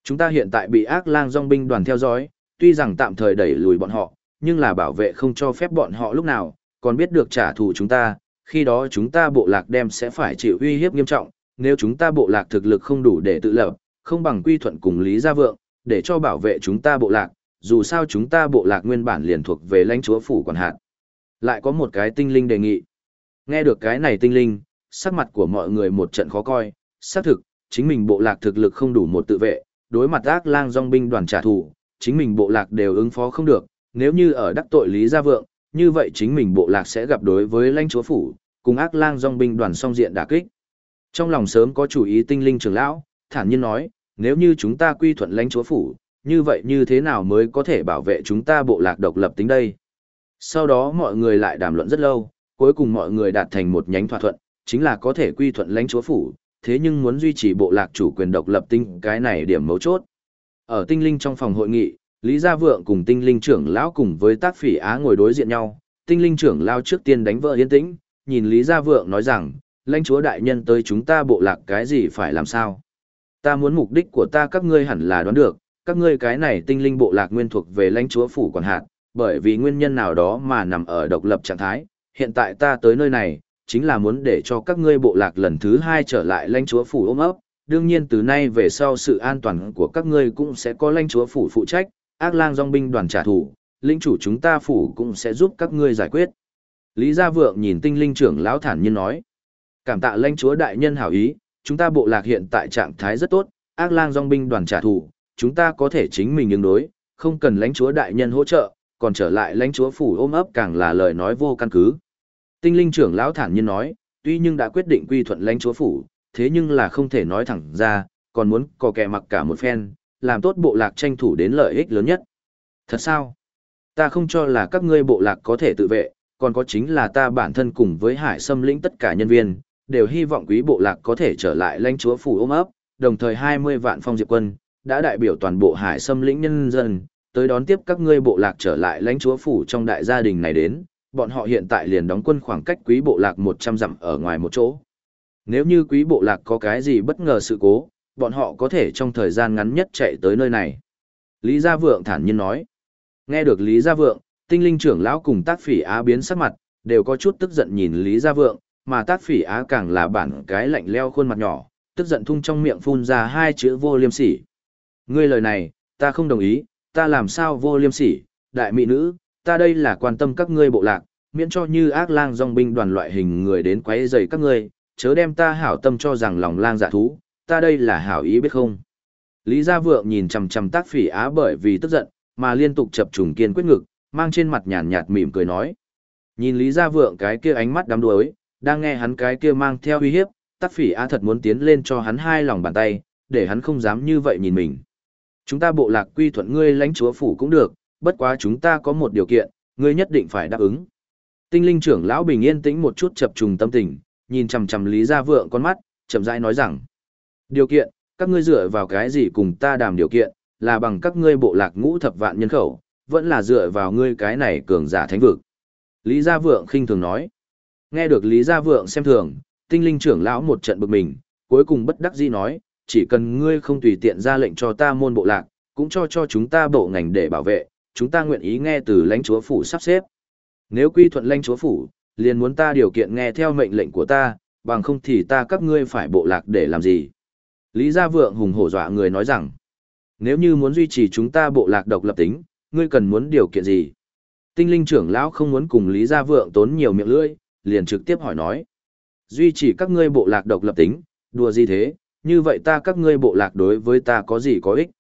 chúng ta hiện tại bị ác lang dòng binh đoàn theo dõi, tuy rằng tạm thời đẩy lùi bọn họ, nhưng là bảo vệ không cho phép bọn họ lúc nào, còn biết được trả thù chúng ta, khi đó chúng ta bộ lạc đem sẽ phải chịu uy hiếp nghiêm trọng, nếu chúng ta bộ lạc thực lực không đủ để tự lập, không bằng quy thuận cùng Lý Gia Vượng, để cho bảo vệ chúng ta bộ lạc, dù sao chúng ta bộ lạc nguyên bản liền thuộc về lãnh chúa phủ quản hạt. Lại có một cái tinh linh đề nghị. Nghe được cái này tinh linh, sắc mặt của mọi người một trận khó coi, xác thực, chính mình bộ lạc thực lực không đủ một tự vệ, đối mặt ác lang dòng binh đoàn trả thù, chính mình bộ lạc đều ứng phó không được, nếu như ở đắc tội Lý Gia Vượng, như vậy chính mình bộ lạc sẽ gặp đối với lãnh chúa phủ, cùng ác lang dòng binh đoàn song diện đả kích. Trong lòng sớm có chủ ý tinh linh trưởng lão, thản nhiên nói, nếu như chúng ta quy thuận lãnh chúa phủ, như vậy như thế nào mới có thể bảo vệ chúng ta bộ lạc độc lập tính đây? Sau đó mọi người lại đàm luận rất lâu, cuối cùng mọi người đạt thành một nhánh thỏa thuận, chính là có thể quy thuận lãnh chúa phủ, thế nhưng muốn duy trì bộ lạc chủ quyền độc lập tính cái này điểm mấu chốt. Ở tinh linh trong phòng hội nghị, Lý Gia Vượng cùng tinh linh trưởng lão cùng với tác phỉ á ngồi đối diện nhau, tinh linh trưởng lão trước tiên đánh vỡ yên tĩnh, nhìn Lý Gia Vượng nói rằng, lãnh chúa đại nhân tới chúng ta bộ lạc cái gì phải làm sao? Ta muốn mục đích của ta các ngươi hẳn là đoán được, các ngươi cái này tinh linh bộ lạc nguyên thuộc về lãnh chúa phủ quản hạt, bởi vì nguyên nhân nào đó mà nằm ở độc lập trạng thái, hiện tại ta tới nơi này, chính là muốn để cho các ngươi bộ lạc lần thứ hai trở lại lãnh chúa phủ ôm ấp, đương nhiên từ nay về sau sự an toàn của các ngươi cũng sẽ có lãnh chúa phủ phụ trách, ác lang dòng binh đoàn trả thù, linh chủ chúng ta phủ cũng sẽ giúp các ngươi giải quyết. Lý Gia Vượng nhìn tinh linh trưởng lão thản nhiên nói. Cảm tạ lãnh chúa đại nhân hảo ý, chúng ta bộ lạc hiện tại trạng thái rất tốt, ác lang dòng binh đoàn trả thù, chúng ta có thể chính mình ứng đối, không cần lãnh chúa đại nhân hỗ trợ, còn trở lại lãnh chúa phủ ôm ấp càng là lời nói vô căn cứ. Tinh linh trưởng lão thản nhiên nói, tuy nhưng đã quyết định quy thuận lãnh chúa phủ, thế nhưng là không thể nói thẳng ra, còn muốn có kẻ mặc cả một phen, làm tốt bộ lạc tranh thủ đến lợi ích lớn nhất. Thật sao? Ta không cho là các ngươi bộ lạc có thể tự vệ, còn có chính là ta bản thân cùng với hải xâm lĩnh tất cả nhân viên, đều hy vọng quý bộ lạc có thể trở lại lãnh chúa phủ ôm ấp, đồng thời 20 vạn phong diệp quân, đã đại biểu toàn bộ hải xâm lĩnh nhân dân, tới đón tiếp các ngươi bộ lạc trở lại lãnh chúa phủ trong đại gia đình này đến, bọn họ hiện tại liền đóng quân khoảng cách quý bộ lạc 100 dặm ở ngoài một chỗ. Nếu như quý bộ lạc có cái gì bất ngờ sự cố, bọn họ có thể trong thời gian ngắn nhất chạy tới nơi này. Lý Gia Vượng thản nhiên nói. Nghe được Lý Gia Vượng, tinh linh trưởng lão cùng tác phỉ á biến sắc mặt, đều có chút tức giận nhìn Lý Gia Vượng, mà tác phỉ á càng là bản cái lạnh leo khuôn mặt nhỏ, tức giận thung trong miệng phun ra hai chữ vô liêm sỉ. Ngươi lời này, ta không đồng ý, ta làm sao vô liêm sỉ, đại mỹ nữ, ta đây là quan tâm các ngươi bộ lạc, miễn cho như ác lang dòng binh đoàn loại hình người đến quấy rầy các ngươi, chớ đem ta hảo tâm cho rằng lòng lang dạ thú, ta đây là hảo ý biết không. Lý Gia Vượng nhìn chằm chằm tác phỉ á bởi vì tức giận, mà liên tục chập trùng kiên quyết ngực, mang trên mặt nhàn nhạt mỉm cười nói. Nhìn Lý Gia Vượng cái kia ánh mắt đắm đuối, đang nghe hắn cái kia mang theo uy hiếp, tác phỉ á thật muốn tiến lên cho hắn hai lòng bàn tay, để hắn không dám như vậy nhìn mình. Chúng ta bộ lạc quy thuận ngươi lãnh chúa phủ cũng được, bất quá chúng ta có một điều kiện, ngươi nhất định phải đáp ứng. Tinh linh trưởng lão bình yên tĩnh một chút chập trùng tâm tình, nhìn chằm chằm Lý Gia Vượng con mắt, chậm rãi nói rằng: "Điều kiện, các ngươi dựa vào cái gì cùng ta đàm điều kiện, là bằng các ngươi bộ lạc ngũ thập vạn nhân khẩu, vẫn là dựa vào ngươi cái này cường giả thánh vực." Lý Gia Vượng khinh thường nói. Nghe được Lý Gia Vượng xem thường, tinh linh trưởng lão một trận bực mình, cuối cùng bất đắc dĩ nói, chỉ cần ngươi không tùy tiện ra lệnh cho ta môn bộ lạc, cũng cho cho chúng ta bộ ngành để bảo vệ, chúng ta nguyện ý nghe từ lãnh chúa phủ sắp xếp. Nếu quy thuận lãnh chúa phủ, liền muốn ta điều kiện nghe theo mệnh lệnh của ta, bằng không thì ta các ngươi phải bộ lạc để làm gì. Lý Gia Vượng hùng hổ dọa người nói rằng, nếu như muốn duy trì chúng ta bộ lạc độc lập tính, ngươi cần muốn điều kiện gì? Tinh linh trưởng lão không muốn cùng Lý Gia Vượng tốn nhiều miệng lưỡi, liền trực tiếp hỏi nói. Duy trì các ngươi bộ lạc độc lập tính, đùa gì thế, như vậy ta các ngươi bộ lạc đối với ta có gì có ích?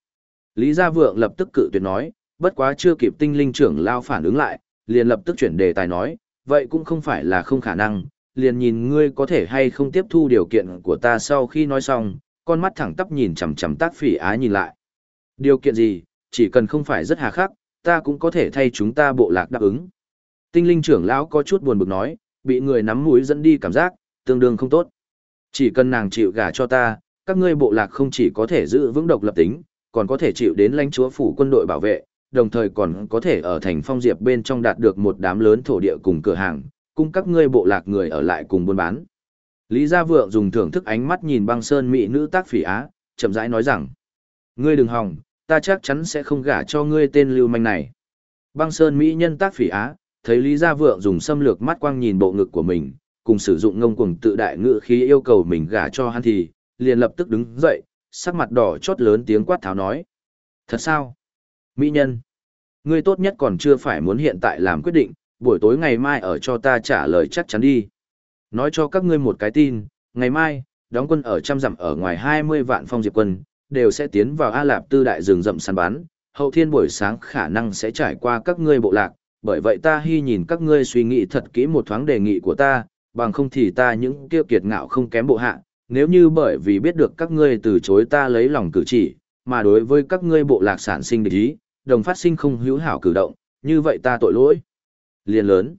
Lý Gia Vượng lập tức cự tuyệt nói, bất quá chưa kịp tinh linh trưởng lão phản ứng lại, liền lập tức chuyển đề tài nói, vậy cũng không phải là không khả năng, liền nhìn ngươi có thể hay không tiếp thu điều kiện của ta sau khi nói xong, con mắt thẳng tắp nhìn chằm chằm tác phỉ á nhìn lại. Điều kiện gì, chỉ cần không phải rất hà khắc, ta cũng có thể thay chúng ta bộ lạc đáp ứng. Tinh linh trưởng lão có chút buồn bực nói, bị người nắm mũi dẫn đi cảm giác, tương đương không tốt. Chỉ cần nàng chịu gả cho ta, các ngươi bộ lạc không chỉ có thể giữ vững độc lập tính, còn có thể chịu đến lãnh chúa phủ quân đội bảo vệ, đồng thời còn có thể ở thành phong diệp bên trong đạt được một đám lớn thổ địa cùng cửa hàng, cung các ngươi bộ lạc người ở lại cùng buôn bán. Lý Gia Vượng dùng thưởng thức ánh mắt nhìn băng sơn mỹ nữ tác phỉ á, chậm rãi nói rằng, ngươi đừng hòng, ta chắc chắn sẽ không gả cho ngươi tên lưu manh này. Băng sơn mỹ nhân tác phỉ á, thấy Lý Gia Vượng dùng xâm lược mắt quang nhìn bộ ngực của mình, cùng sử dụng ngông cuồng tự đại ngữ khí yêu cầu mình gả cho hắn thì, liền lập tức đứng dậy, sắc mặt đỏ chót lớn tiếng quát tháo nói. Thật sao? Mỹ nhân, ngươi tốt nhất còn chưa phải muốn hiện tại làm quyết định, buổi tối ngày mai ở cho ta trả lời chắc chắn đi. Nói cho các ngươi một cái tin, ngày mai, đóng quân ở trăm dặm ở ngoài 20 vạn phong diệp quân, đều sẽ tiến vào A Lạp tư đại rừng rậm săn bắn, hậu thiên buổi sáng khả năng sẽ trải qua các ngươi bộ lạc, bởi vậy ta hy nhìn các ngươi suy nghĩ thật kỹ một thoáng đề nghị của ta, bằng không thì ta những kêu kiệt ngạo không kém bộ hạ, nếu như bởi vì biết được các ngươi từ chối ta lấy lòng cử chỉ, mà đối với các ngươi bộ lạc sản sinh địch ý, đồng phát sinh không hữu hảo cử động, như vậy ta tội lỗi. liên lớn.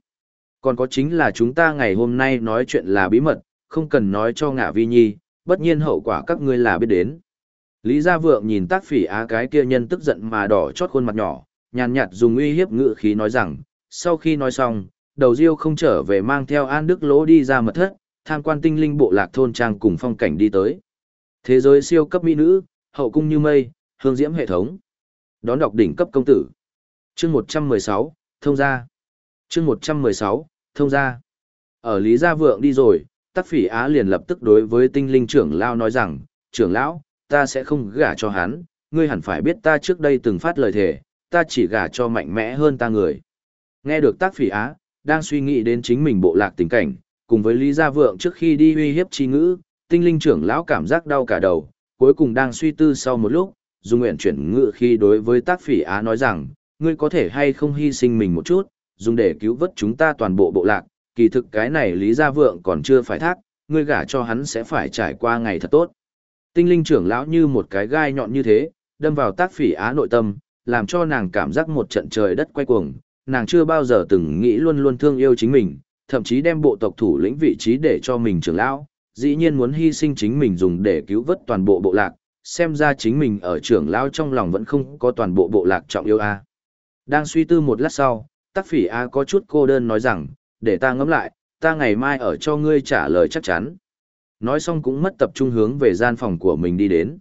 Còn có chính là chúng ta ngày hôm nay nói chuyện là bí mật, không cần nói cho ngạ vi nhi, bất nhiên hậu quả các ngươi là biết đến. Lý Gia Vượng nhìn tác phỉ á cái kia nhân tức giận mà đỏ chót khuôn mặt nhỏ, nhàn nhạt dùng uy hiếp ngữ khí nói rằng, sau khi nói xong, đầu riêu không trở về mang theo An Đức Lỗ đi ra mật thất, tham quan tinh linh bộ lạc thôn trang cùng phong cảnh đi tới. Thế giới siêu cấp mỹ nữ, hậu cung như mây, hương diễm hệ thống. Đón đọc đỉnh cấp công tử. Chương 116, thông gia. Chương 116, thông gia. Ở Lý Gia Vượng đi rồi, Tắc Phỉ Á liền lập tức đối với tinh linh trưởng lão nói rằng, trưởng lão, ta sẽ không gả cho hắn, ngươi hẳn phải biết ta trước đây từng phát lời thề, ta chỉ gả cho mạnh mẽ hơn ta người. Nghe được Tắc Phỉ Á, đang suy nghĩ đến chính mình bộ lạc tình cảnh, cùng với Lý Gia Vượng trước khi đi uy hiếp chi ngữ, tinh linh trưởng lão cảm giác đau cả đầu, cuối cùng đang suy tư sau một lúc, dùng nguyện chuyển ngự khi đối với tác phỉ á nói rằng, ngươi có thể hay không hy sinh mình một chút, dùng để cứu vớt chúng ta toàn bộ bộ lạc, kỳ thực cái này Lý Gia Vượng còn chưa phải thác, ngươi gả cho hắn sẽ phải trải qua ngày thật tốt. Tinh linh trưởng lão như một cái gai nhọn như thế, đâm vào tác phỉ á nội tâm, làm cho nàng cảm giác một trận trời đất quay cuồng, nàng chưa bao giờ từng nghĩ luôn luôn thương yêu chính mình, thậm chí đem bộ tộc thủ lĩnh vị trí để cho mình trưởng lão, dĩ nhiên muốn hy sinh chính mình dùng để cứu vớt toàn bộ bộ lạc, xem ra chính mình ở trưởng lão trong lòng vẫn không có toàn bộ bộ lạc trọng yêu a. Đang suy tư một lát sau, Tắc Phỉ A có chút cô đơn nói rằng, để ta ngẫm lại, ta ngày mai ở cho ngươi trả lời chắc chắn. Nói xong cũng mất tập trung hướng về gian phòng của mình đi đến.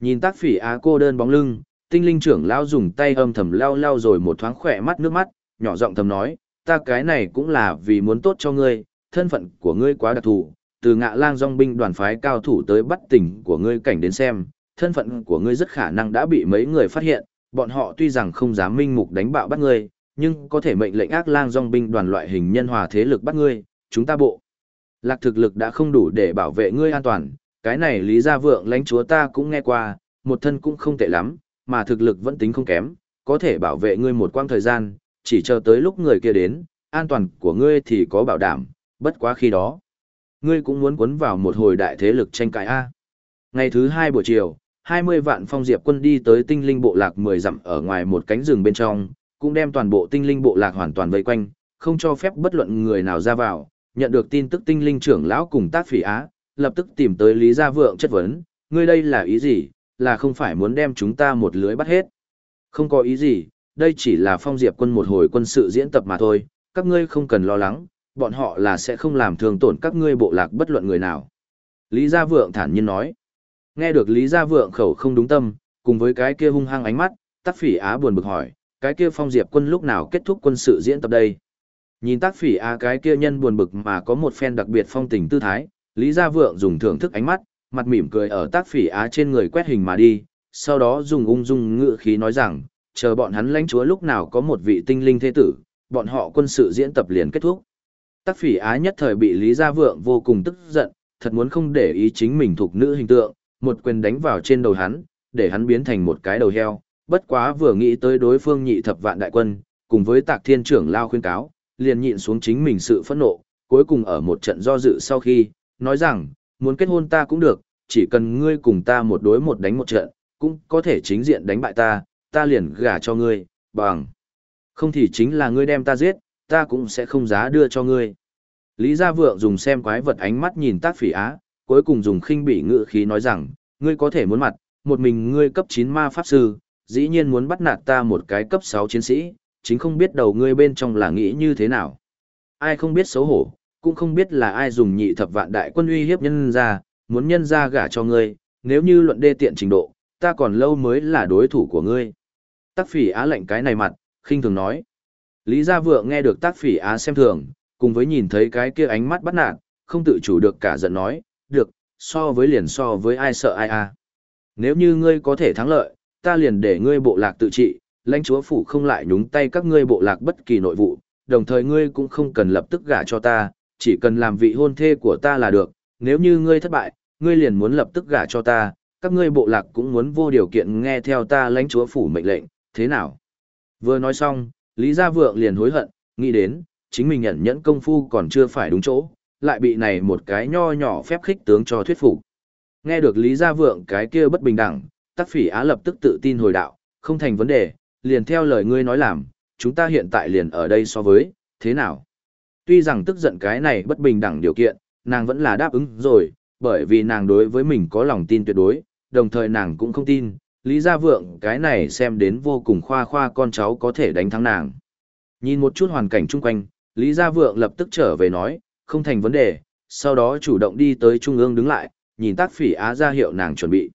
Nhìn Tắc Phỉ A cô đơn bóng lưng, tinh linh trưởng lão dùng tay âm thầm lau lau rồi một thoáng khỏe mắt nước mắt, nhỏ giọng thầm nói, ta cái này cũng là vì muốn tốt cho ngươi, thân phận của ngươi quá đặc thù, từ ngạ lang dòng binh đoàn phái cao thủ tới bắt tỉnh của ngươi cảnh đến xem, thân phận của ngươi rất khả năng đã bị mấy người phát hiện, bọn họ tuy rằng không dám minh mục đánh bạo bắt ngươi, nhưng có thể mệnh lệnh ác lang dòng binh đoàn loại hình nhân hòa thế lực bắt ngươi, chúng ta bộ. Lạc thực lực đã không đủ để bảo vệ ngươi an toàn, cái này lý gia vượng lãnh chúa ta cũng nghe qua, một thân cũng không tệ lắm, mà thực lực vẫn tính không kém, có thể bảo vệ ngươi một quãng thời gian, chỉ chờ tới lúc người kia đến, an toàn của ngươi thì có bảo đảm, bất quá khi đó. Ngươi cũng muốn cuốn vào một hồi đại thế lực tranh cãi A. Ngày thứ hai buổi chiều, 20 vạn phong diệp quân đi tới tinh linh bộ lạc 10 dặm ở ngoài một cánh rừng bên trong, cũng đem toàn bộ tinh linh bộ lạc hoàn toàn vây quanh, không cho phép bất luận người nào ra vào. Nhận được tin tức tinh linh trưởng lão cùng tác phỉ á, lập tức tìm tới Lý Gia Vượng chất vấn, ngươi đây là ý gì, là không phải muốn đem chúng ta một lưới bắt hết. Không có ý gì, đây chỉ là phong diệp quân một hồi quân sự diễn tập mà thôi, các ngươi không cần lo lắng, bọn họ là sẽ không làm thương tổn các ngươi bộ lạc bất luận người nào. Lý Gia Vượng thản nhiên nói. Nghe được Lý Gia Vượng khẩu không đúng tâm, cùng với cái kia hung hăng ánh mắt, Tắc Phỉ Á buồn bực hỏi, cái kia Phong Diệp quân lúc nào kết thúc quân sự diễn tập đây? Nhìn Tắc Phỉ Á cái kia nhân buồn bực mà có một phen đặc biệt phong tình tư thái, Lý Gia Vượng dùng thưởng thức ánh mắt, mặt mỉm cười ở Tắc Phỉ Á trên người quét hình mà đi, sau đó dùng ung dung ngữ khí nói rằng, chờ bọn hắn lãnh chúa lúc nào có một vị tinh linh thế tử, bọn họ quân sự diễn tập liền kết thúc. Tắc Phỉ Á nhất thời bị Lý Gia Vượng vô cùng tức giận, thật muốn không để ý chính mình thuộc nữ hình tượng, một quyền đánh vào trên đầu hắn, để hắn biến thành một cái đầu heo, bất quá vừa nghĩ tới đối phương nhị thập vạn đại quân, cùng với tạc thiên trưởng lao khuyên cáo, liền nhịn xuống chính mình sự phẫn nộ, cuối cùng ở một trận do dự sau khi, nói rằng, muốn kết hôn ta cũng được, chỉ cần ngươi cùng ta một đối một đánh một trận, cũng có thể chính diện đánh bại ta, ta liền gả cho ngươi, bằng. Không thì chính là ngươi đem ta giết, ta cũng sẽ không giá đưa cho ngươi. Lý Gia Vượng dùng xem quái vật ánh mắt nhìn tác phỉ á, cuối cùng dùng khinh bỉ ngữ khí nói rằng, ngươi có thể muốn mặt, một mình ngươi cấp 9 ma pháp sư, dĩ nhiên muốn bắt nạt ta một cái cấp 6 chiến sĩ, chính không biết đầu ngươi bên trong là nghĩ như thế nào. Ai không biết xấu hổ, cũng không biết là ai dùng nhị thập vạn đại quân uy hiếp nhân ra, muốn nhân ra gả cho ngươi, nếu như luận đê tiện trình độ, ta còn lâu mới là đối thủ của ngươi. Tác phỉ á lệnh cái này mặt, khinh thường nói. Lý Gia Vượng nghe được tác phỉ á xem thường, cùng với nhìn thấy cái kia ánh mắt bắt nạt, không tự chủ được cả giận nói, được, so với liền so với ai sợ ai à. Nếu như ngươi có thể thắng lợi, ta liền để ngươi bộ lạc tự trị, lãnh chúa phủ không lại nhúng tay các ngươi bộ lạc bất kỳ nội vụ, đồng thời ngươi cũng không cần lập tức gả cho ta, chỉ cần làm vị hôn thê của ta là được, nếu như ngươi thất bại, ngươi liền muốn lập tức gả cho ta, các ngươi bộ lạc cũng muốn vô điều kiện nghe theo ta lãnh chúa phủ mệnh lệnh, thế nào? Vừa nói xong, Lý Gia Vượng liền hối hận, nghĩ đến, chính mình nhận nhẫn công phu còn chưa phải đúng chỗ, lại bị này một cái nho nhỏ phép khích tướng cho thuyết phục. Nghe được Lý Gia Vượng cái kia bất bình đẳng, Tắc Phỉ Á lập tức tự tin hồi đạo, không thành vấn đề, liền theo lời ngươi nói làm, chúng ta hiện tại liền ở đây so với, thế nào? Tuy rằng tức giận cái này bất bình đẳng điều kiện, nàng vẫn là đáp ứng rồi, bởi vì nàng đối với mình có lòng tin tuyệt đối, đồng thời nàng cũng không tin, Lý Gia Vượng cái này xem đến vô cùng khoa khoa con cháu có thể đánh thắng nàng. Nhìn một chút hoàn cảnh chung quanh, Lý Gia Vượng lập tức trở về nói, không thành vấn đề, sau đó chủ động đi tới trung ương đứng lại, nhìn tác phỉ á ra hiệu nàng chuẩn bị.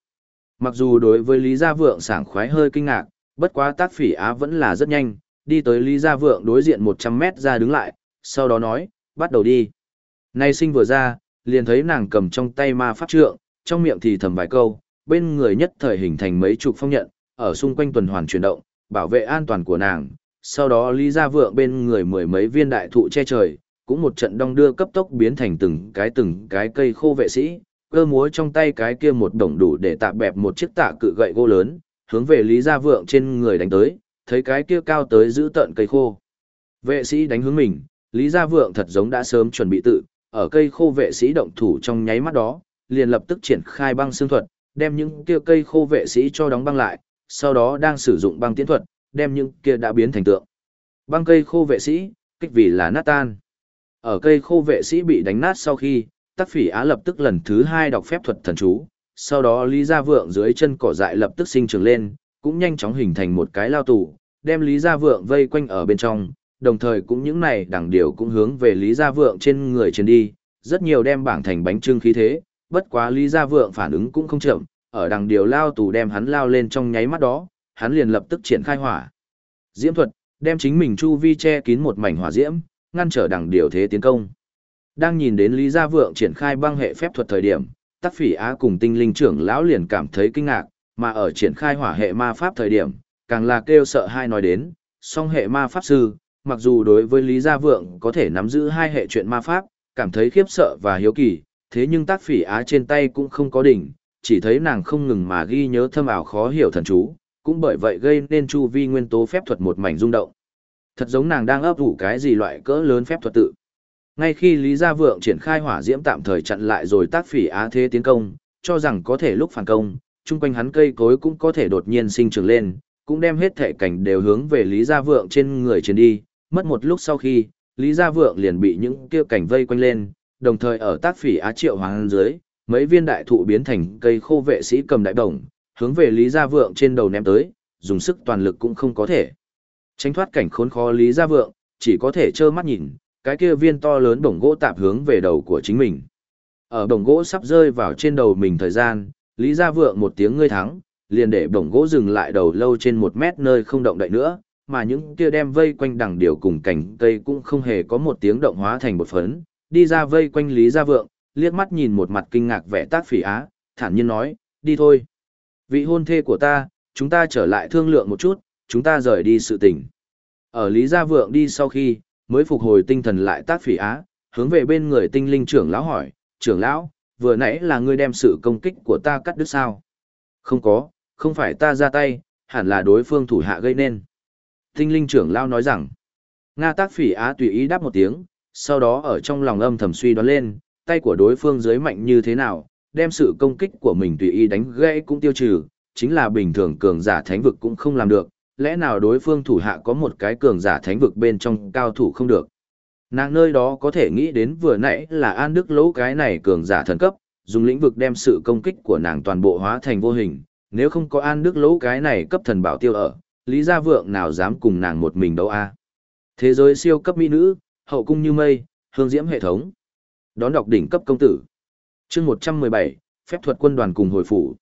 Mặc dù đối với Lý Gia Vượng sảng khoái hơi kinh ngạc, bất quá tác phỉ á vẫn là rất nhanh, đi tới Lý Gia Vượng đối diện 100 mét ra đứng lại, sau đó nói, bắt đầu đi. Nay sinh vừa ra, liền thấy nàng cầm trong tay ma pháp trượng, trong miệng thì thầm vài câu, bên người nhất thời hình thành mấy chục phong nhận, ở xung quanh tuần hoàn chuyển động, bảo vệ an toàn của nàng, sau đó Lý Gia Vượng bên người mười mấy viên đại thụ che trời, cũng một trận đong đưa cấp tốc biến thành từng cái từng cái cây khô vệ sĩ, cơ múa trong tay cái kia một đồng đủ để tạm bẹp một chiếc tạ cự gậy gỗ lớn, hướng về Lý Gia Vượng trên người đánh tới, thấy cái kia cao tới giữ tận cây khô. Vệ sĩ đánh hướng mình, Lý Gia Vượng thật giống đã sớm chuẩn bị tự, ở cây khô vệ sĩ động thủ trong nháy mắt đó, liền lập tức triển khai băng xương thuật, đem những kia cây khô vệ sĩ cho đóng băng lại, sau đó đang sử dụng băng tiến thuật, đem những kia đã biến thành tượng. Băng cây khô vệ sĩ, kích vì là nát tan. Ở cây khô vệ sĩ bị đánh nát sau khi, Tắc Phỉ Á lập tức lần thứ hai đọc phép thuật thần chú, sau đó Lý Gia Vượng dưới chân cỏ dại lập tức sinh trưởng lên, cũng nhanh chóng hình thành một cái lao tủ, đem Lý Gia Vượng vây quanh ở bên trong, đồng thời cũng những này đẳng điều cũng hướng về Lý Gia Vượng trên người trên đi, rất nhiều đem bảng thành bánh trưng khí thế, bất quá Lý Gia Vượng phản ứng cũng không chậm, ở đằng điều lao tù đem hắn lao lên trong nháy mắt đó, hắn liền lập tức triển khai hỏa. Diễm thuật, đem chính mình chu vi che kín một mảnh hỏa diễm, ngăn trở đằng điều thế tiến công. Đang nhìn đến Lý Gia Vượng triển khai băng hệ phép thuật thời điểm, Tắc Phỉ Á cùng Tinh Linh trưởng lão liền cảm thấy kinh ngạc, mà ở triển khai hỏa hệ ma pháp thời điểm, càng là kêu sợ hai nói đến, song hệ ma pháp sư, mặc dù đối với Lý Gia Vượng có thể nắm giữ hai hệ chuyện ma pháp, cảm thấy khiếp sợ và hiếu kỳ, thế nhưng Tắc phỉ á trên tay cũng không có đỉnh, chỉ thấy nàng không ngừng mà ghi nhớ thâm ảo khó hiểu thần chú, cũng bởi vậy gây nên chu vi nguyên tố phép thuật một mảnh rung động. Thật giống nàng đang ấp ủ cái gì loại cỡ lớn phép thuật tự. Ngay khi Lý Gia Vượng triển khai hỏa diễm tạm thời chặn lại rồi tác phỉ á thế tiến công, cho rằng có thể lúc phản công, chung quanh hắn cây cối cũng có thể đột nhiên sinh trưởng lên, cũng đem hết thể cảnh đều hướng về Lý Gia Vượng trên người trên đi, mất một lúc sau khi, Lý Gia Vượng liền bị những kia cảnh vây quanh lên, đồng thời ở tác phỉ á triệu hoàng dưới, mấy viên đại thụ biến thành cây khô vệ sĩ cầm đại đồng, hướng về Lý Gia Vượng trên đầu ném tới, dùng sức toàn lực cũng không có thể. Tránh thoát cảnh khốn khó Lý Gia Vượng, chỉ có thể trơ mắt nhìn, cái kia viên to lớn đồng gỗ tạp hướng về đầu của chính mình. Ở đồng gỗ sắp rơi vào trên đầu mình thời gian, Lý Gia Vượng một tiếng ngươi thắng, liền để đồng gỗ dừng lại đầu lâu trên một mét nơi không động đậy nữa, mà những kia đem vây quanh đằng điều cùng cảnh cây cũng không hề có một tiếng động hóa thành một phấn, đi ra vây quanh Lý Gia Vượng, liếc mắt nhìn một mặt kinh ngạc vẻ tác phỉ á, thản nhiên nói, đi thôi. Vị hôn thê của ta, chúng ta trở lại thương lượng một chút, chúng ta rời đi sự tình. Ở Lý Gia Vượng đi sau khi, mới phục hồi tinh thần lại tác phỉ á, hướng về bên người tinh linh trưởng lão hỏi, trưởng lão, vừa nãy là ngươi đem sự công kích của ta cắt đứt sao? Không có, không phải ta ra tay, hẳn là đối phương thủ hạ gây nên. Tinh linh trưởng lão nói rằng, Nga tác phỉ á tùy ý đáp một tiếng, sau đó ở trong lòng âm thầm suy đoán lên, tay của đối phương dưới mạnh như thế nào, đem sự công kích của mình tùy ý đánh gãy cũng tiêu trừ, chính là bình thường cường giả thánh vực cũng không làm được, lẽ nào đối phương thủ hạ có một cái cường giả thánh vực bên trong cao thủ không được. Nàng nơi đó có thể nghĩ đến vừa nãy là An Đức Lỗ cái này cường giả thần cấp, dùng lĩnh vực đem sự công kích của nàng toàn bộ hóa thành vô hình, nếu không có An Đức Lỗ cái này cấp thần bảo tiêu ở, Lý Gia Vượng nào dám cùng nàng một mình đấu a. Thế giới siêu cấp mỹ nữ, hậu cung như mây, hương diễm hệ thống. Đón đọc đỉnh cấp công tử. Chương 117, phép thuật quân đoàn cùng hồi phủ.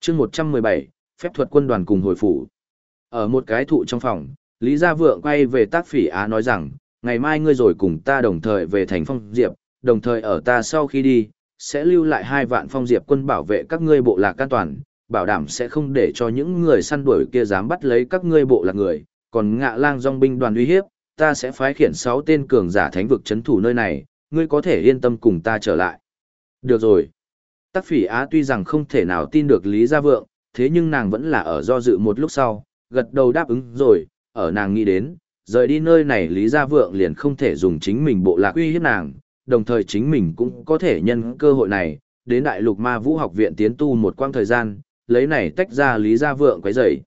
Chương 117, phép thuật quân đoàn cùng hồi phủ. Ở một cái thụ trong phòng, Lý Gia Vượng quay về tác phỉ Á nói rằng, ngày mai ngươi rồi cùng ta đồng thời về thành phong diệp, đồng thời ở ta sau khi đi, sẽ lưu lại hai vạn phong diệp quân bảo vệ các ngươi bộ lạc an toàn, bảo đảm sẽ không để cho những người săn đuổi kia dám bắt lấy các ngươi bộ lạc người, còn ngạ lang dòng binh đoàn uy hiếp, ta sẽ phái khiển sáu tên cường giả thánh vực chấn thủ nơi này, ngươi có thể yên tâm cùng ta trở lại. Được rồi. Tắc phỉ Á tuy rằng không thể nào tin được Lý Gia Vượng, thế nhưng nàng vẫn là ở do dự một lúc sau, gật đầu đáp ứng rồi, ở nàng nghĩ đến, rời đi nơi này Lý Gia Vượng liền không thể dùng chính mình bộ lạc uy hiếp nàng, đồng thời chính mình cũng có thể nhân cơ hội này, đến Đại lục Ma Vũ học viện tiến tu một quãng thời gian, lấy này tách ra Lý Gia Vượng quấy rầy.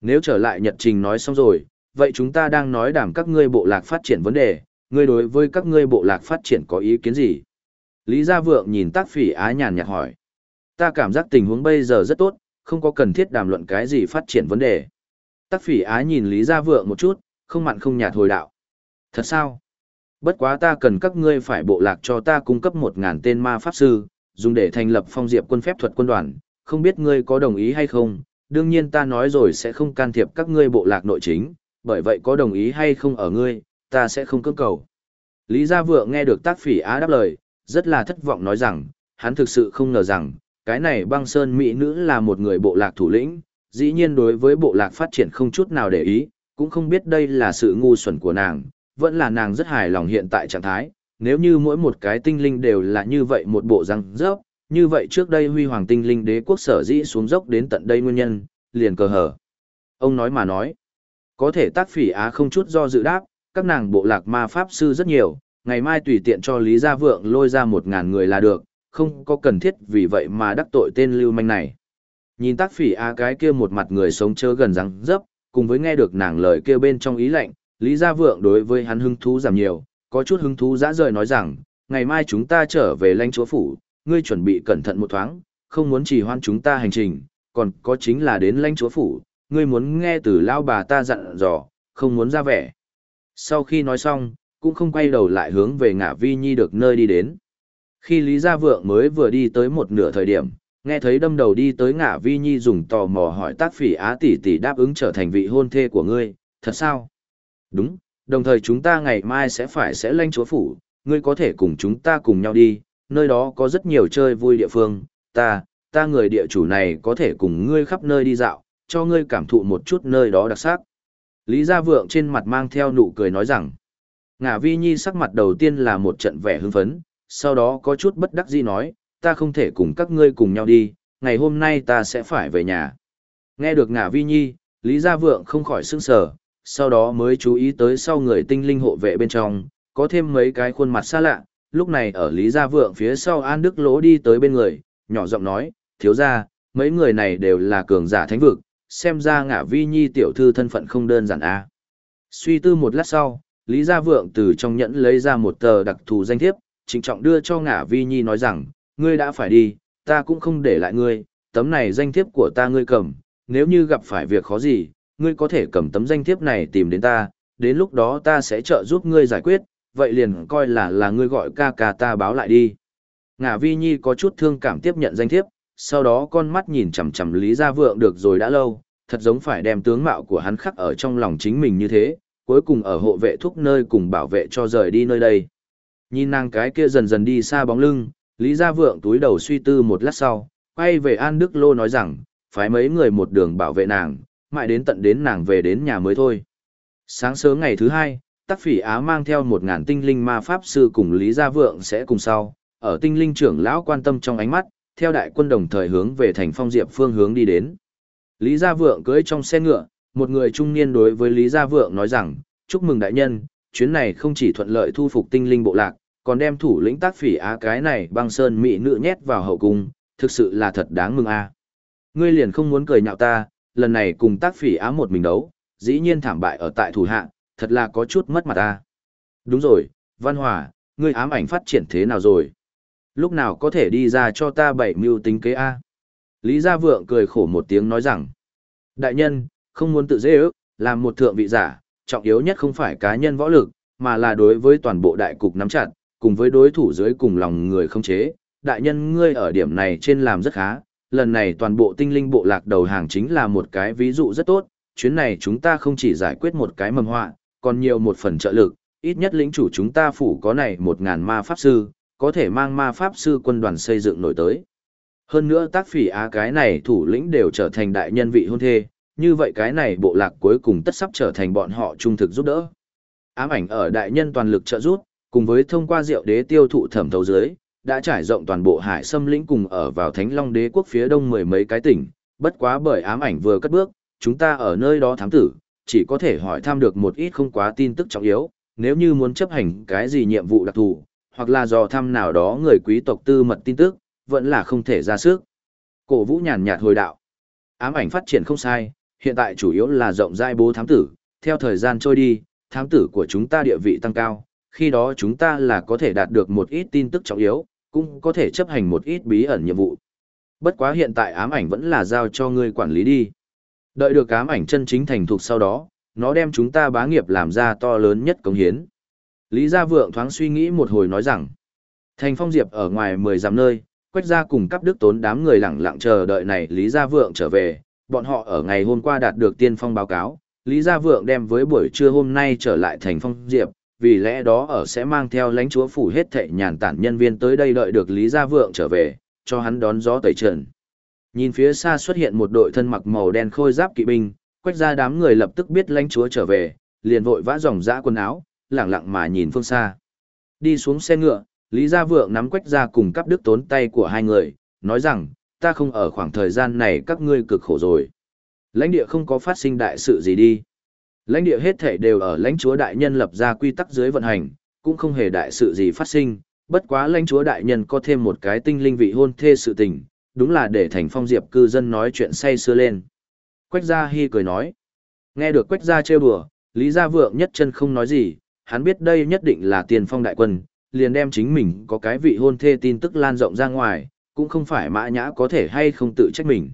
Nếu trở lại nhật trình nói xong rồi, vậy chúng ta đang nói đảm các ngươi bộ lạc phát triển vấn đề, ngươi đối với các ngươi bộ lạc phát triển có ý kiến gì? Lý Gia Vượng nhìn tác phỉ á nhàn nhạt hỏi. Ta cảm giác tình huống bây giờ rất tốt, không có cần thiết đàm luận cái gì phát triển vấn đề. Tác phỉ á nhìn Lý Gia Vượng một chút, không mặn không nhạt hồi đạo. Thật sao? Bất quá ta cần các ngươi phải bộ lạc cho ta cung cấp một ngàn tên ma pháp sư, dùng để thành lập phong diệp quân phép thuật quân đoàn, không biết ngươi có đồng ý hay không, đương nhiên ta nói rồi sẽ không can thiệp các ngươi bộ lạc nội chính, bởi vậy có đồng ý hay không ở ngươi, ta sẽ không cưỡng cầu. Lý Gia Vượng nghe được tác phỉ á đáp lời, rất là thất vọng nói rằng, hắn thực sự không ngờ rằng, cái này băng sơn mỹ nữ là một người bộ lạc thủ lĩnh, dĩ nhiên đối với bộ lạc phát triển không chút nào để ý, cũng không biết đây là sự ngu xuẩn của nàng, vẫn là nàng rất hài lòng hiện tại trạng thái, nếu như mỗi một cái tinh linh đều là như vậy một bộ răng rớp, như vậy trước đây huy hoàng tinh linh đế quốc sở dĩ xuống dốc đến tận đây nguyên nhân, liền cờ hở. Ông nói mà nói, có thể tác phỉ á không chút do dự đáp, các nàng bộ lạc ma pháp sư rất nhiều, ngày mai tùy tiện cho Lý Gia Vượng lôi ra một ngàn người là được, không có cần thiết vì vậy mà đắc tội tên lưu manh này. Nhìn tác phỉ a cái kia một mặt người sống chớ gần răng dấp, cùng với nghe được nàng lời kia bên trong ý lệnh, Lý Gia Vượng đối với hắn hứng thú giảm nhiều, có chút hứng thú dã rời nói rằng, ngày mai chúng ta trở về lãnh chúa phủ, ngươi chuẩn bị cẩn thận một thoáng, không muốn trì hoãn chúng ta hành trình, còn có chính là đến lãnh chúa phủ, ngươi muốn nghe từ lao bà ta dặn dò, không muốn ra vẻ. Sau khi nói xong, cũng không quay đầu lại hướng về ngã vi nhi được nơi đi đến. Khi Lý Gia Vượng mới vừa đi tới một nửa thời điểm, nghe thấy đâm đầu đi tới ngã vi nhi dùng tò mò hỏi tác phỉ á tỷ tỷ đáp ứng trở thành vị hôn thê của ngươi, thật sao? Đúng, đồng thời chúng ta ngày mai sẽ phải sẽ lên chúa phủ, ngươi có thể cùng chúng ta cùng nhau đi, nơi đó có rất nhiều chơi vui địa phương, ta, ta người địa chủ này có thể cùng ngươi khắp nơi đi dạo, cho ngươi cảm thụ một chút nơi đó đặc sắc. Lý Gia Vượng trên mặt mang theo nụ cười nói rằng, ngả vi nhi sắc mặt đầu tiên là một trận vẻ hưng phấn, sau đó có chút bất đắc dĩ nói, ta không thể cùng các ngươi cùng nhau đi, ngày hôm nay ta sẽ phải về nhà. Nghe được ngả vi nhi, Lý Gia Vượng không khỏi sững sờ, sau đó mới chú ý tới sau người tinh linh hộ vệ bên trong, có thêm mấy cái khuôn mặt xa lạ, lúc này ở Lý Gia Vượng phía sau An Đức Lỗ đi tới bên người, nhỏ giọng nói, thiếu ra, mấy người này đều là cường giả thánh vực, xem ra ngả vi nhi tiểu thư thân phận không đơn giản a à. Suy tư một lát sau, Lý Gia Vượng từ trong nhẫn lấy ra một tờ đặc thù danh thiếp, trịnh trọng đưa cho ngả vi nhi nói rằng, ngươi đã phải đi, ta cũng không để lại ngươi, tấm này danh thiếp của ta ngươi cầm, nếu như gặp phải việc khó gì, ngươi có thể cầm tấm danh thiếp này tìm đến ta, đến lúc đó ta sẽ trợ giúp ngươi giải quyết, vậy liền coi là là ngươi gọi ca ca ta báo lại đi. Ngả vi nhi có chút thương cảm tiếp nhận danh thiếp, sau đó con mắt nhìn chằm chằm Lý Gia Vượng được rồi đã lâu, thật giống phải đem tướng mạo của hắn khắc ở trong lòng chính mình như thế, cuối cùng ở hộ vệ thúc nơi cùng bảo vệ cho rời đi nơi đây. Nhìn nàng cái kia dần dần đi xa bóng lưng, Lý Gia Vượng túi đầu suy tư một lát sau, quay về An Đức Lô nói rằng, phải mấy người một đường bảo vệ nàng, mãi đến tận đến nàng về đến nhà mới thôi. Sáng sớm ngày thứ hai, Tắc Phỉ Á mang theo một ngàn tinh linh ma pháp sư cùng Lý Gia Vượng sẽ cùng sau, ở tinh linh trưởng lão quan tâm trong ánh mắt, theo đại quân đồng thời hướng về thành phong diệp phương hướng đi đến. Lý Gia Vượng cưỡi trong xe ngựa, một người trung niên đối với Lý Gia Vượng nói rằng, chúc mừng đại nhân, chuyến này không chỉ thuận lợi thu phục tinh linh bộ lạc, còn đem thủ lĩnh tác phỉ á cái này băng sơn mỹ nữ nhét vào hậu cung, thực sự là thật đáng mừng a. Ngươi liền không muốn cười nhạo ta, lần này cùng tác phỉ á một mình đấu, dĩ nhiên thảm bại ở tại thủ hạ, thật là có chút mất mặt ta. Đúng rồi, Văn Hòa, ngươi ám ảnh phát triển thế nào rồi? Lúc nào có thể đi ra cho ta bảy mưu tính kế A? Lý Gia Vượng cười khổ một tiếng nói rằng, Đại nhân, không muốn tự dễ ước, làm một thượng vị giả, trọng yếu nhất không phải cá nhân võ lực, mà là đối với toàn bộ đại cục nắm chặt, cùng với đối thủ dưới cùng lòng người không chế. Đại nhân ngươi ở điểm này trên làm rất khá, lần này toàn bộ tinh linh bộ lạc đầu hàng chính là một cái ví dụ rất tốt, chuyến này chúng ta không chỉ giải quyết một cái mầm họa, còn nhiều một phần trợ lực, ít nhất lĩnh chủ chúng ta phủ có này một ngàn ma pháp sư, có thể mang ma pháp sư quân đoàn xây dựng nổi tới. Hơn nữa tác phỉ á cái này thủ lĩnh đều trở thành đại nhân vị hôn thê, như vậy cái này bộ lạc cuối cùng tất sắp trở thành bọn họ trung thực giúp đỡ. Ám ảnh ở đại nhân toàn lực trợ giúp, cùng với thông qua rượu đế tiêu thụ thẩm thấu dưới, đã trải rộng toàn bộ hải xâm lĩnh cùng ở vào thánh long đế quốc phía đông mười mấy cái tỉnh, bất quá bởi ám ảnh vừa cất bước, chúng ta ở nơi đó thám tử, chỉ có thể hỏi thăm được một ít không quá tin tức trọng yếu, nếu như muốn chấp hành cái gì nhiệm vụ đặc thù, hoặc là dò thăm nào đó người quý tộc tư mật tin tức, vẫn là không thể ra sức. Cổ vũ nhàn nhạt hồi đạo. Ám ảnh phát triển không sai, hiện tại chủ yếu là rộng rãi bố thám tử, theo thời gian trôi đi, thám tử của chúng ta địa vị tăng cao, khi đó chúng ta là có thể đạt được một ít tin tức trọng yếu, cũng có thể chấp hành một ít bí ẩn nhiệm vụ. Bất quá hiện tại ám ảnh vẫn là giao cho ngươi quản lý đi. Đợi được ám ảnh chân chính thành thục sau đó, nó đem chúng ta bá nghiệp làm ra to lớn nhất công hiến. Lý Gia Vượng thoáng suy nghĩ một hồi nói rằng, thành phong diệp ở ngoài 10 dặm nơi, quách gia cùng cấp đức tốn đám người lặng lặng chờ đợi này Lý Gia Vượng trở về, bọn họ ở ngày hôm qua đạt được tiên phong báo cáo, Lý Gia Vượng đem với buổi trưa hôm nay trở lại thành phong diệp, vì lẽ đó ở sẽ mang theo lãnh chúa phủ hết thệ nhàn tản nhân viên tới đây đợi được Lý Gia Vượng trở về, cho hắn đón gió tẩy trần. Nhìn phía xa xuất hiện một đội thân mặc màu đen khôi giáp kỵ binh, quách ra đám người lập tức biết lãnh chúa trở về, liền vội vã dòng dã quần áo, lẳng lặng mà nhìn phương xa. Đi xuống xe ngựa, Lý Gia Vượng nắm quách ra cùng cắp đức tốn tay của hai người, nói rằng, ta không ở khoảng thời gian này các ngươi cực khổ rồi. Lãnh địa không có phát sinh đại sự gì đi. Lãnh địa hết thể đều ở lãnh chúa đại nhân lập ra quy tắc dưới vận hành, cũng không hề đại sự gì phát sinh, bất quá lãnh chúa đại nhân có thêm một cái tinh linh vị hôn thê sự tình, đúng là để thành phong diệp cư dân nói chuyện say sưa lên. Quách gia Hi cười nói. Nghe được quách gia trêu đùa, Lý Gia Vượng nhất chân không nói gì, hắn biết đây nhất định là tiền phong đại quân, liền đem chính mình có cái vị hôn thê tin tức lan rộng ra ngoài, cũng không phải mã nhã có thể hay không tự trách mình.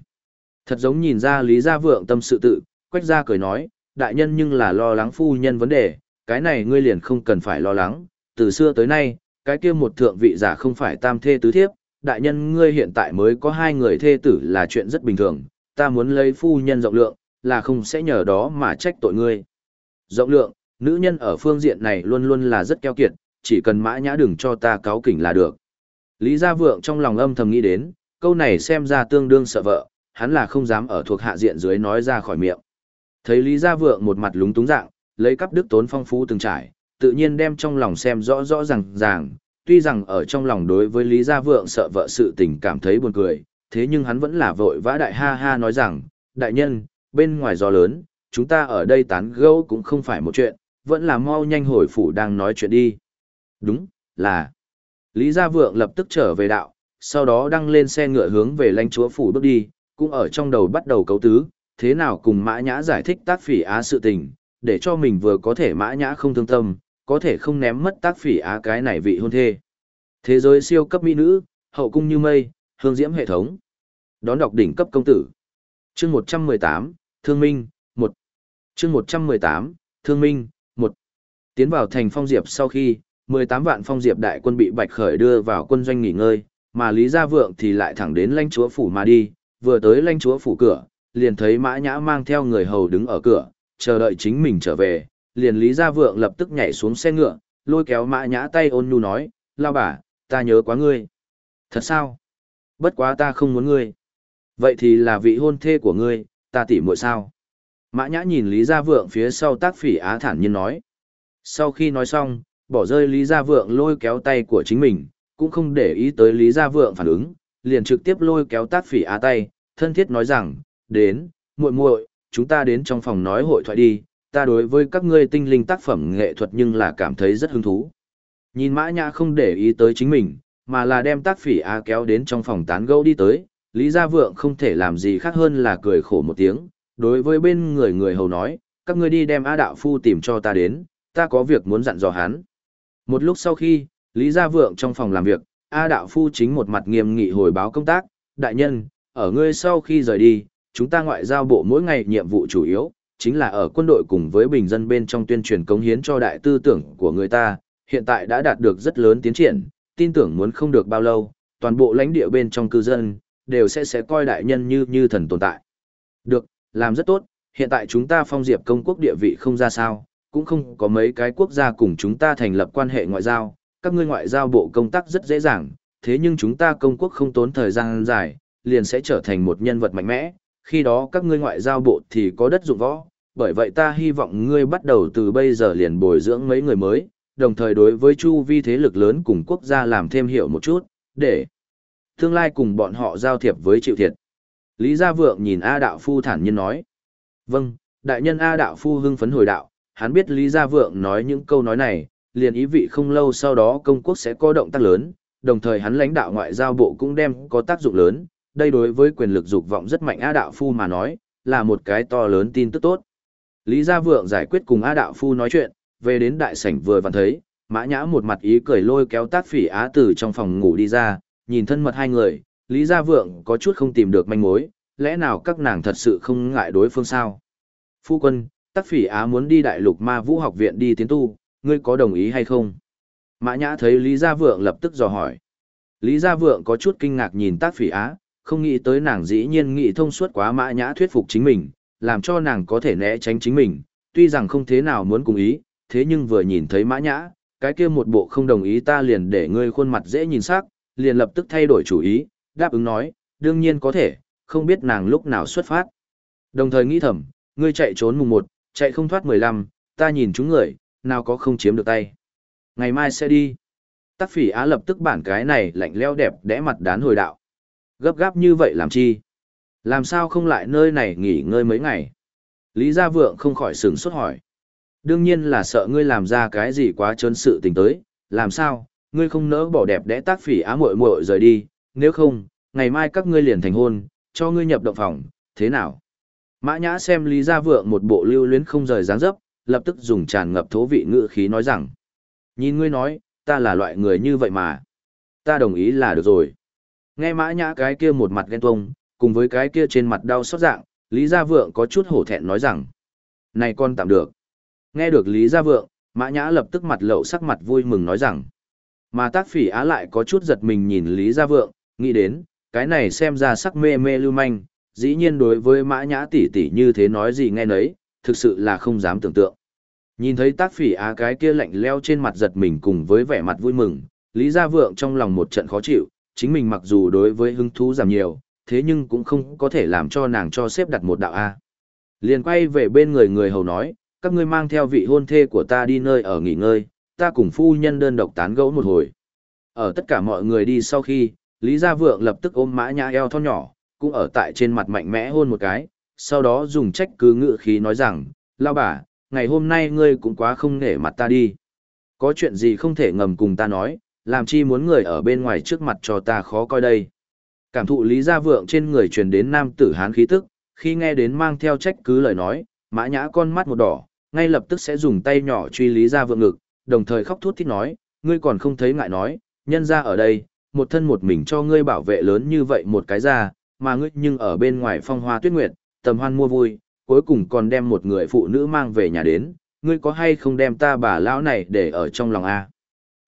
Thật giống nhìn ra Lý Gia Vượng tâm sự tự, quách gia cười nói, đại nhân nhưng là lo lắng phu nhân vấn đề, cái này ngươi liền không cần phải lo lắng, từ xưa tới nay, cái kia một thượng vị giả không phải tam thê tứ thiếp, đại nhân ngươi hiện tại mới có hai người thê tử là chuyện rất bình thường, ta muốn lấy phu nhân rộng lượng, là không sẽ nhờ đó mà trách tội ngươi. Rộng lượng, nữ nhân ở phương diện này luôn luôn là rất keo kiệt, chỉ cần mã nhã đừng cho ta cáo kỉnh là được. Lý Gia Vượng trong lòng âm thầm nghĩ đến, câu này xem ra tương đương sợ vợ, hắn là không dám ở thuộc hạ diện dưới nói ra khỏi miệng. Thấy Lý Gia Vượng một mặt lúng túng dạng, lấy cắp đức tốn phong phú từng trải, tự nhiên đem trong lòng xem rõ rõ ràng ràng, tuy rằng ở trong lòng đối với Lý Gia Vượng sợ vợ sự tình cảm thấy buồn cười, thế nhưng hắn vẫn là vội vã đại ha ha nói rằng, đại nhân, bên ngoài gió lớn, chúng ta ở đây tán gẫu cũng không phải một chuyện, vẫn là mau nhanh hồi phủ đang nói chuyện đi. Đúng, là. Lý Gia Vượng lập tức trở về đạo, sau đó đăng lên xe ngựa hướng về lãnh chúa phủ bước đi, cũng ở trong đầu bắt đầu cấu tứ, thế nào cùng mã nhã giải thích tác phỉ á sự tình, để cho mình vừa có thể mã nhã không thương tâm, có thể không ném mất tác phỉ á cái này vị hôn thê. Thế giới siêu cấp mỹ nữ, hậu cung như mây, hương diễm hệ thống. Đón đọc đỉnh cấp công tử. Chương 118, Thương Minh, 1. Chương 118, Thương Minh, 1. Tiến vào thành phong diệp sau khi, 18 vạn phong diệp đại quân bị Bạch Khởi đưa vào quân doanh nghỉ ngơi, mà Lý Gia Vượng thì lại thẳng đến lãnh chúa phủ mà đi, vừa tới lãnh chúa phủ cửa, liền thấy Mã Nhã mang theo người hầu đứng ở cửa, chờ đợi chính mình trở về, liền Lý Gia Vượng lập tức nhảy xuống xe ngựa, lôi kéo Mã Nhã tay ôn nhu nói, lao bà, ta nhớ quá ngươi. Thật sao? Bất quá ta không muốn ngươi. Vậy thì là vị hôn thê của ngươi, ta tỉ muội sao? Mã Nhã nhìn Lý Gia Vượng phía sau tác phỉ á thản nhiên nói. Sau khi nói xong, bỏ rơi Lý Gia Vượng lôi kéo tay của chính mình, cũng không để ý tới Lý Gia Vượng phản ứng, liền trực tiếp lôi kéo tác phỉ á tay, thân thiết nói rằng, đến, muội muội, chúng ta đến trong phòng nói hội thoại đi, ta đối với các ngươi tinh linh tác phẩm nghệ thuật nhưng là cảm thấy rất hứng thú. Nhìn Mã Nhã không để ý tới chính mình, mà là đem tác phỉ á kéo đến trong phòng tán gẫu đi tới, Lý Gia Vượng không thể làm gì khác hơn là cười khổ một tiếng, đối với bên người người hầu nói, các ngươi đi đem A Đạo Phu tìm cho ta đến, ta có việc muốn dặn dò hắn. Một lúc sau khi, Lý Gia Vượng trong phòng làm việc, A Đạo Phu chính một mặt nghiêm nghị hồi báo công tác, đại nhân, ở ngươi sau khi rời đi, chúng ta ngoại giao bộ mỗi ngày nhiệm vụ chủ yếu, chính là ở quân đội cùng với bình dân bên trong tuyên truyền cống hiến cho đại tư tưởng của người ta, hiện tại đã đạt được rất lớn tiến triển, tin tưởng muốn không được bao lâu, toàn bộ lãnh địa bên trong cư dân, đều sẽ sẽ coi đại nhân như như thần tồn tại. Được, làm rất tốt, hiện tại chúng ta phong diệp công quốc địa vị không ra sao, cũng không có mấy cái quốc gia cùng chúng ta thành lập quan hệ ngoại giao, các ngươi ngoại giao bộ công tác rất dễ dàng, thế nhưng chúng ta công quốc không tốn thời gian dài, liền sẽ trở thành một nhân vật mạnh mẽ, khi đó các ngươi ngoại giao bộ thì có đất dụng võ, bởi vậy ta hy vọng ngươi bắt đầu từ bây giờ liền bồi dưỡng mấy người mới, đồng thời đối với chu vi thế lực lớn cùng quốc gia làm thêm hiểu một chút, để tương lai cùng bọn họ giao thiệp với chịu thiệt. Lý Gia Vượng nhìn A Đạo Phu thản nhiên nói. Vâng, đại nhân A Đạo Phu hưng phấn hồi đạo, hắn biết Lý Gia Vượng nói những câu nói này, liền ý vị không lâu sau đó công quốc sẽ có động tác lớn, đồng thời hắn lãnh đạo ngoại giao bộ cũng đem có tác dụng lớn, đây đối với quyền lực dục vọng rất mạnh A Đạo Phu mà nói, là một cái to lớn tin tức tốt. Lý Gia Vượng giải quyết cùng A Đạo Phu nói chuyện, về đến đại sảnh vừa vặn thấy, Mã Nhã một mặt ý cười lôi kéo tác phỉ Á tử trong phòng ngủ đi ra, nhìn thân mật hai người, Lý Gia Vượng có chút không tìm được manh mối, lẽ nào các nàng thật sự không ngại đối phương sao? Phu quân, Tắc phỉ Á muốn đi đại lục ma vũ học viện đi tiến tu, ngươi có đồng ý hay không? Mã Nhã thấy Lý Gia Vượng lập tức dò hỏi. Lý Gia Vượng có chút kinh ngạc nhìn tác phỉ Á, không nghĩ tới nàng dĩ nhiên nghĩ thông suốt quá Mã Nhã thuyết phục chính mình, làm cho nàng có thể né tránh chính mình, tuy rằng không thế nào muốn cùng ý, thế nhưng vừa nhìn thấy Mã Nhã, cái kia một bộ không đồng ý ta liền để ngươi khuôn mặt dễ nhìn sắc, liền lập tức thay đổi chủ ý, đáp ứng nói, đương nhiên có thể, không biết nàng lúc nào xuất phát. Đồng thời nghĩ thầm, Ngươi chạy trốn mùng một, chạy không thoát 15, ta nhìn chúng người, nào có không chiếm được tay. Ngày mai sẽ đi. Tắc phỉ á lập tức bản cái này lạnh leo đẹp đẽ mặt đán hồi đạo. Gấp gáp như vậy làm chi? Làm sao không lại nơi này nghỉ ngơi mấy ngày? Lý Gia Vượng không khỏi sửng sốt hỏi. Đương nhiên là sợ ngươi làm ra cái gì quá trơn sự tình tới, làm sao, ngươi không nỡ bỏ đẹp đẽ tác phỉ á muội muội rời đi, nếu không, ngày mai các ngươi liền thành hôn, cho ngươi nhập động phòng, thế nào? Mã Nhã xem Lý Gia Vượng một bộ lưu luyến không rời dáng dấp, lập tức dùng tràn ngập thố vị ngữ khí nói rằng. Nhìn ngươi nói, ta là loại người như vậy mà. Ta đồng ý là được rồi. Nghe Mã Nhã cái kia một mặt ghen tuông, cùng với cái kia trên mặt đau xót dạng, Lý Gia Vượng có chút hổ thẹn nói rằng. Này con tạm được. Nghe được Lý Gia Vượng, Mã Nhã lập tức mặt lậu sắc mặt vui mừng nói rằng. Mà tác phỉ á lại có chút giật mình nhìn Lý Gia Vượng, nghĩ đến, cái này xem ra sắc mê mê lưu manh, dĩ nhiên đối với Mã Nhã tỷ tỷ như thế nói gì nghe nấy, thực sự là không dám tưởng tượng. Nhìn thấy tác phỉ á cái kia lạnh leo trên mặt giật mình cùng với vẻ mặt vui mừng, Lý Gia Vượng trong lòng một trận khó chịu, chính mình mặc dù đối với hứng thú giảm nhiều, thế nhưng cũng không có thể làm cho nàng cho xếp đặt một đạo A. Liền quay về bên người người hầu nói, các ngươi mang theo vị hôn thê của ta đi nơi ở nghỉ ngơi, ta cùng phu nhân đơn độc tán gẫu một hồi. Ở tất cả mọi người đi sau khi, Lý Gia Vượng lập tức ôm mã nhã eo thon nhỏ, cũng ở tại trên mặt mạnh mẽ hôn một cái, sau đó dùng trách cứ ngự khí nói rằng, lao bà, ngày hôm nay ngươi cũng quá không nể mặt ta đi. Có chuyện gì không thể ngầm cùng ta nói, làm chi muốn người ở bên ngoài trước mặt cho ta khó coi đây. Cảm thụ Lý Gia Vượng trên người truyền đến nam tử hán khí tức, khi nghe đến mang theo trách cứ lời nói, mã nhã con mắt một đỏ, ngay lập tức sẽ dùng tay nhỏ truy Lý Gia Vượng ngực, đồng thời khóc thút thít nói, ngươi còn không thấy ngại nói, nhân ra ở đây, một thân một mình cho ngươi bảo vệ lớn như vậy một cái ra, mà ngươi nhưng ở bên ngoài phong hoa tuyết nguyệt, tầm hoan mua vui, cuối cùng còn đem một người phụ nữ mang về nhà đến, ngươi có hay không đem ta bà lão này để ở trong lòng a?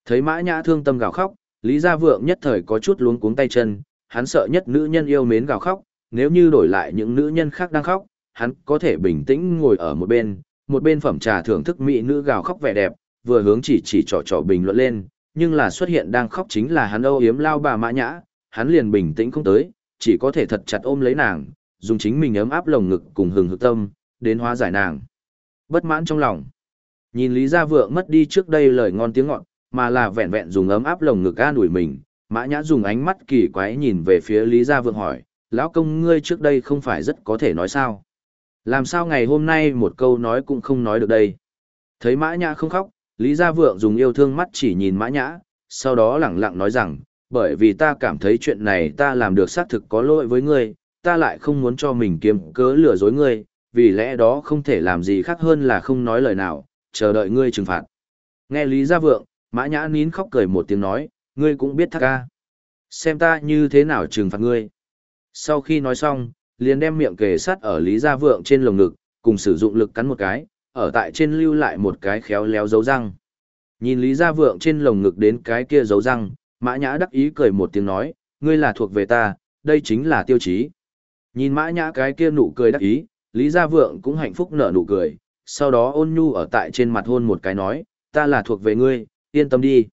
Thấy Mã Nhã thương tâm gào khóc, Lý Gia Vượng nhất thời có chút luống cuống tay chân, hắn sợ nhất nữ nhân yêu mến gào khóc, nếu như đổi lại những nữ nhân khác đang khóc, hắn có thể bình tĩnh ngồi ở một bên, một bên phẩm trà thưởng thức mỹ nữ gào khóc vẻ đẹp, vừa hướng chỉ chỉ trò trò bình luận lên, nhưng là xuất hiện đang khóc chính là hắn âu yếm lao bà Mã Nhã, hắn liền bình tĩnh không tới, chỉ có thể thật chặt ôm lấy nàng, dùng chính mình ấm áp lồng ngực cùng hừng hực tâm, đến hóa giải nàng. Bất mãn trong lòng. Nhìn Lý Gia Vượng mất đi trước đây lời ngon tiếng ngọt, mà là vẹn vẹn dùng ấm áp lồng ngực an ủi mình, Mã Nhã dùng ánh mắt kỳ quái nhìn về phía Lý Gia Vượng hỏi, lão công ngươi trước đây không phải rất có thể nói sao? Làm sao ngày hôm nay một câu nói cũng không nói được đây? Thấy Mã Nhã không khóc, Lý Gia Vượng dùng yêu thương mắt chỉ nhìn Mã Nhã, sau đó lẳng lặng nói rằng, bởi vì ta cảm thấy chuyện này ta làm được xác thực có lỗi với ngươi, ta lại không muốn cho mình kiếm cớ lừa dối ngươi, vì lẽ đó không thể làm gì khác hơn là không nói lời nào, chờ đợi ngươi trừng phạt. Nghe Lý Gia Vượng, Mã Nhã nín khóc cười một tiếng nói, ngươi cũng biết thắc ca. Xem ta như thế nào trừng phạt ngươi. Sau khi nói xong, liền đem miệng kề sát ở Lý Gia Vượng trên lồng ngực, cùng sử dụng lực cắn một cái, ở tại trên lưu lại một cái khéo léo dấu răng. Nhìn Lý Gia Vượng trên lồng ngực đến cái kia dấu răng, Mã Nhã đắc ý cười một tiếng nói, ngươi là thuộc về ta, đây chính là tiêu chí. Nhìn Mã Nhã cái kia nụ cười đắc ý, Lý Gia Vượng cũng hạnh phúc nở nụ cười, sau đó ôn nhu ở tại trên mặt hôn một cái nói, ta là thuộc về ngươi, yên tâm đi.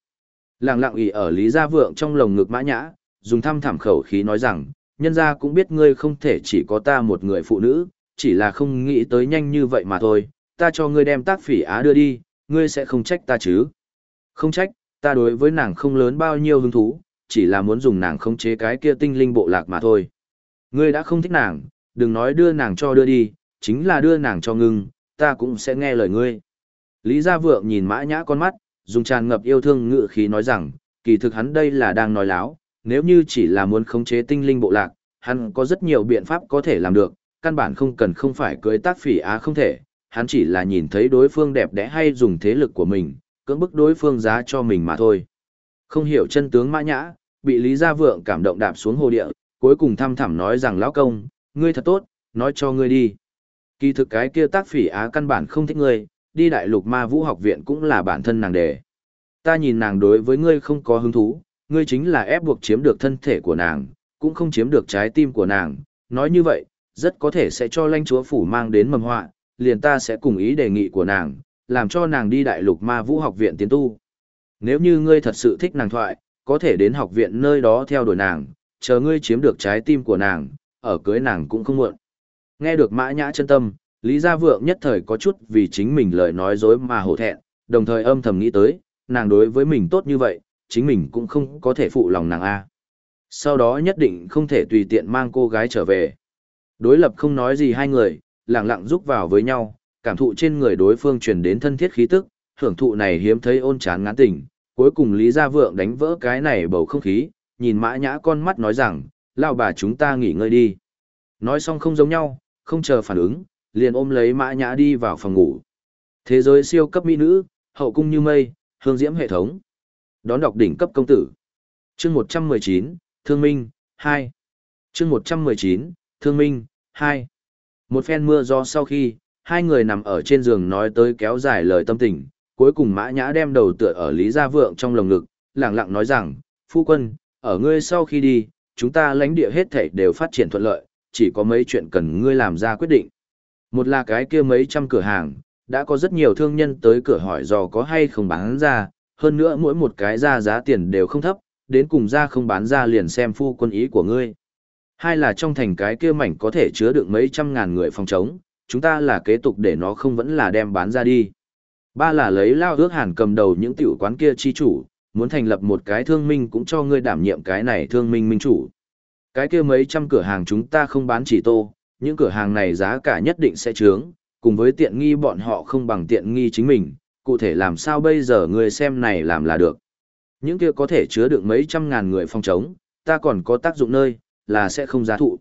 Lặng lặng ỉ ở Lý Gia Vượng trong lồng ngực Mã Nhã, dùng thăm thảm khẩu khí nói rằng, nhân gia cũng biết ngươi không thể chỉ có ta một người phụ nữ, chỉ là không nghĩ tới nhanh như vậy mà thôi, ta cho ngươi đem tác phỉ á đưa đi, ngươi sẽ không trách ta chứ. Không trách, ta đối với nàng không lớn bao nhiêu hứng thú, chỉ là muốn dùng nàng khống chế cái kia tinh linh bộ lạc mà thôi. Ngươi đã không thích nàng, đừng nói đưa nàng cho đưa đi, chính là đưa nàng cho ngưng, ta cũng sẽ nghe lời ngươi. Lý Gia Vượng nhìn mã nhã con mắt, dùng tràn ngập yêu thương ngự khí nói rằng, kỳ thực hắn đây là đang nói láo, nếu như chỉ là muốn khống chế tinh linh bộ lạc, hắn có rất nhiều biện pháp có thể làm được, căn bản không cần không phải cưới tác phỉ á không thể, hắn chỉ là nhìn thấy đối phương đẹp đẽ hay dùng thế lực của mình, cưỡng bức đối phương giá cho mình mà thôi. Không hiểu chân tướng mã nhã, bị Lý Gia Vượng cảm động đạp xuống hồ địa, cuối cùng thăm thẳm nói rằng lão công, ngươi thật tốt, nói cho ngươi đi. Kỳ thực cái kia tác phỉ á căn bản không thích ngươi, đi đại lục ma vũ học viện cũng là bản thân nàng đề. Ta nhìn nàng đối với ngươi không có hứng thú, ngươi chính là ép buộc chiếm được thân thể của nàng, cũng không chiếm được trái tim của nàng. Nói như vậy, rất có thể sẽ cho lãnh chúa phủ mang đến mầm họa, liền ta sẽ cùng ý đề nghị của nàng, làm cho nàng đi đại lục ma vũ học viện tiến tu. Nếu như ngươi thật sự thích nàng thoại, có thể đến học viện nơi đó theo đuổi nàng, chờ ngươi chiếm được trái tim của nàng, ở cưới nàng cũng không muộn. Nghe được mã nhã chân tâm, Lý Gia Vượng nhất thời có chút vì chính mình lời nói dối mà hổ thẹn, đồng thời âm thầm nghĩ tới, nàng đối với mình tốt như vậy, chính mình cũng không có thể phụ lòng nàng A. Sau đó nhất định không thể tùy tiện mang cô gái trở về. Đối lập không nói gì hai người, lặng lặng giúp vào với nhau, cảm thụ trên người đối phương truyền đến thân thiết khí tức, hưởng thụ này hiếm thấy ôn chán ngán tình. Cuối cùng Lý Gia Vượng đánh vỡ cái này bầu không khí, nhìn mã nhã con mắt nói rằng, lao bà chúng ta nghỉ ngơi đi. Nói xong không giống nhau, không chờ phản ứng, liền ôm lấy mã nhã đi vào phòng ngủ. Thế giới siêu cấp mỹ nữ, hậu cung như mây, hương diễm hệ thống. Đón đọc đỉnh cấp công tử. Chương 119, Thương Minh, 2. Chương 119, Thương Minh, 2. Một phen mưa gió sau khi, hai người nằm ở trên giường nói tới kéo dài lời tâm tình, cuối cùng Mã Nhã đem đầu tựa ở Lý Gia Vượng trong lồng ngực, lặng lặng nói rằng, phu quân, ở ngươi sau khi đi, chúng ta lãnh địa hết thảy đều phát triển thuận lợi, chỉ có mấy chuyện cần ngươi làm ra quyết định. Một là cái kia mấy trăm cửa hàng, đã có rất nhiều thương nhân tới cửa hỏi dò có hay không bán ra, hơn nữa mỗi một cái ra giá tiền đều không thấp, đến cùng ra không bán ra liền xem phu quân ý của ngươi. Hai là trong thành cái kia mảnh có thể chứa được mấy trăm ngàn người phòng chống, chúng ta là kế tục để nó không vẫn là đem bán ra đi. Ba là lấy lao ước hàn cầm đầu những tiểu quán kia chi chủ, muốn thành lập một cái thương minh cũng cho ngươi đảm nhiệm cái này thương minh minh chủ. Cái kia mấy trăm cửa hàng chúng ta không bán chỉ tô, những cửa hàng này giá cả nhất định sẽ trướng, cùng với tiện nghi bọn họ không bằng tiện nghi chính mình, cụ thể làm sao bây giờ người xem này làm là được. Những kia có thể chứa được mấy trăm ngàn người phong trống, ta còn có tác dụng nơi, là sẽ không giá thụ.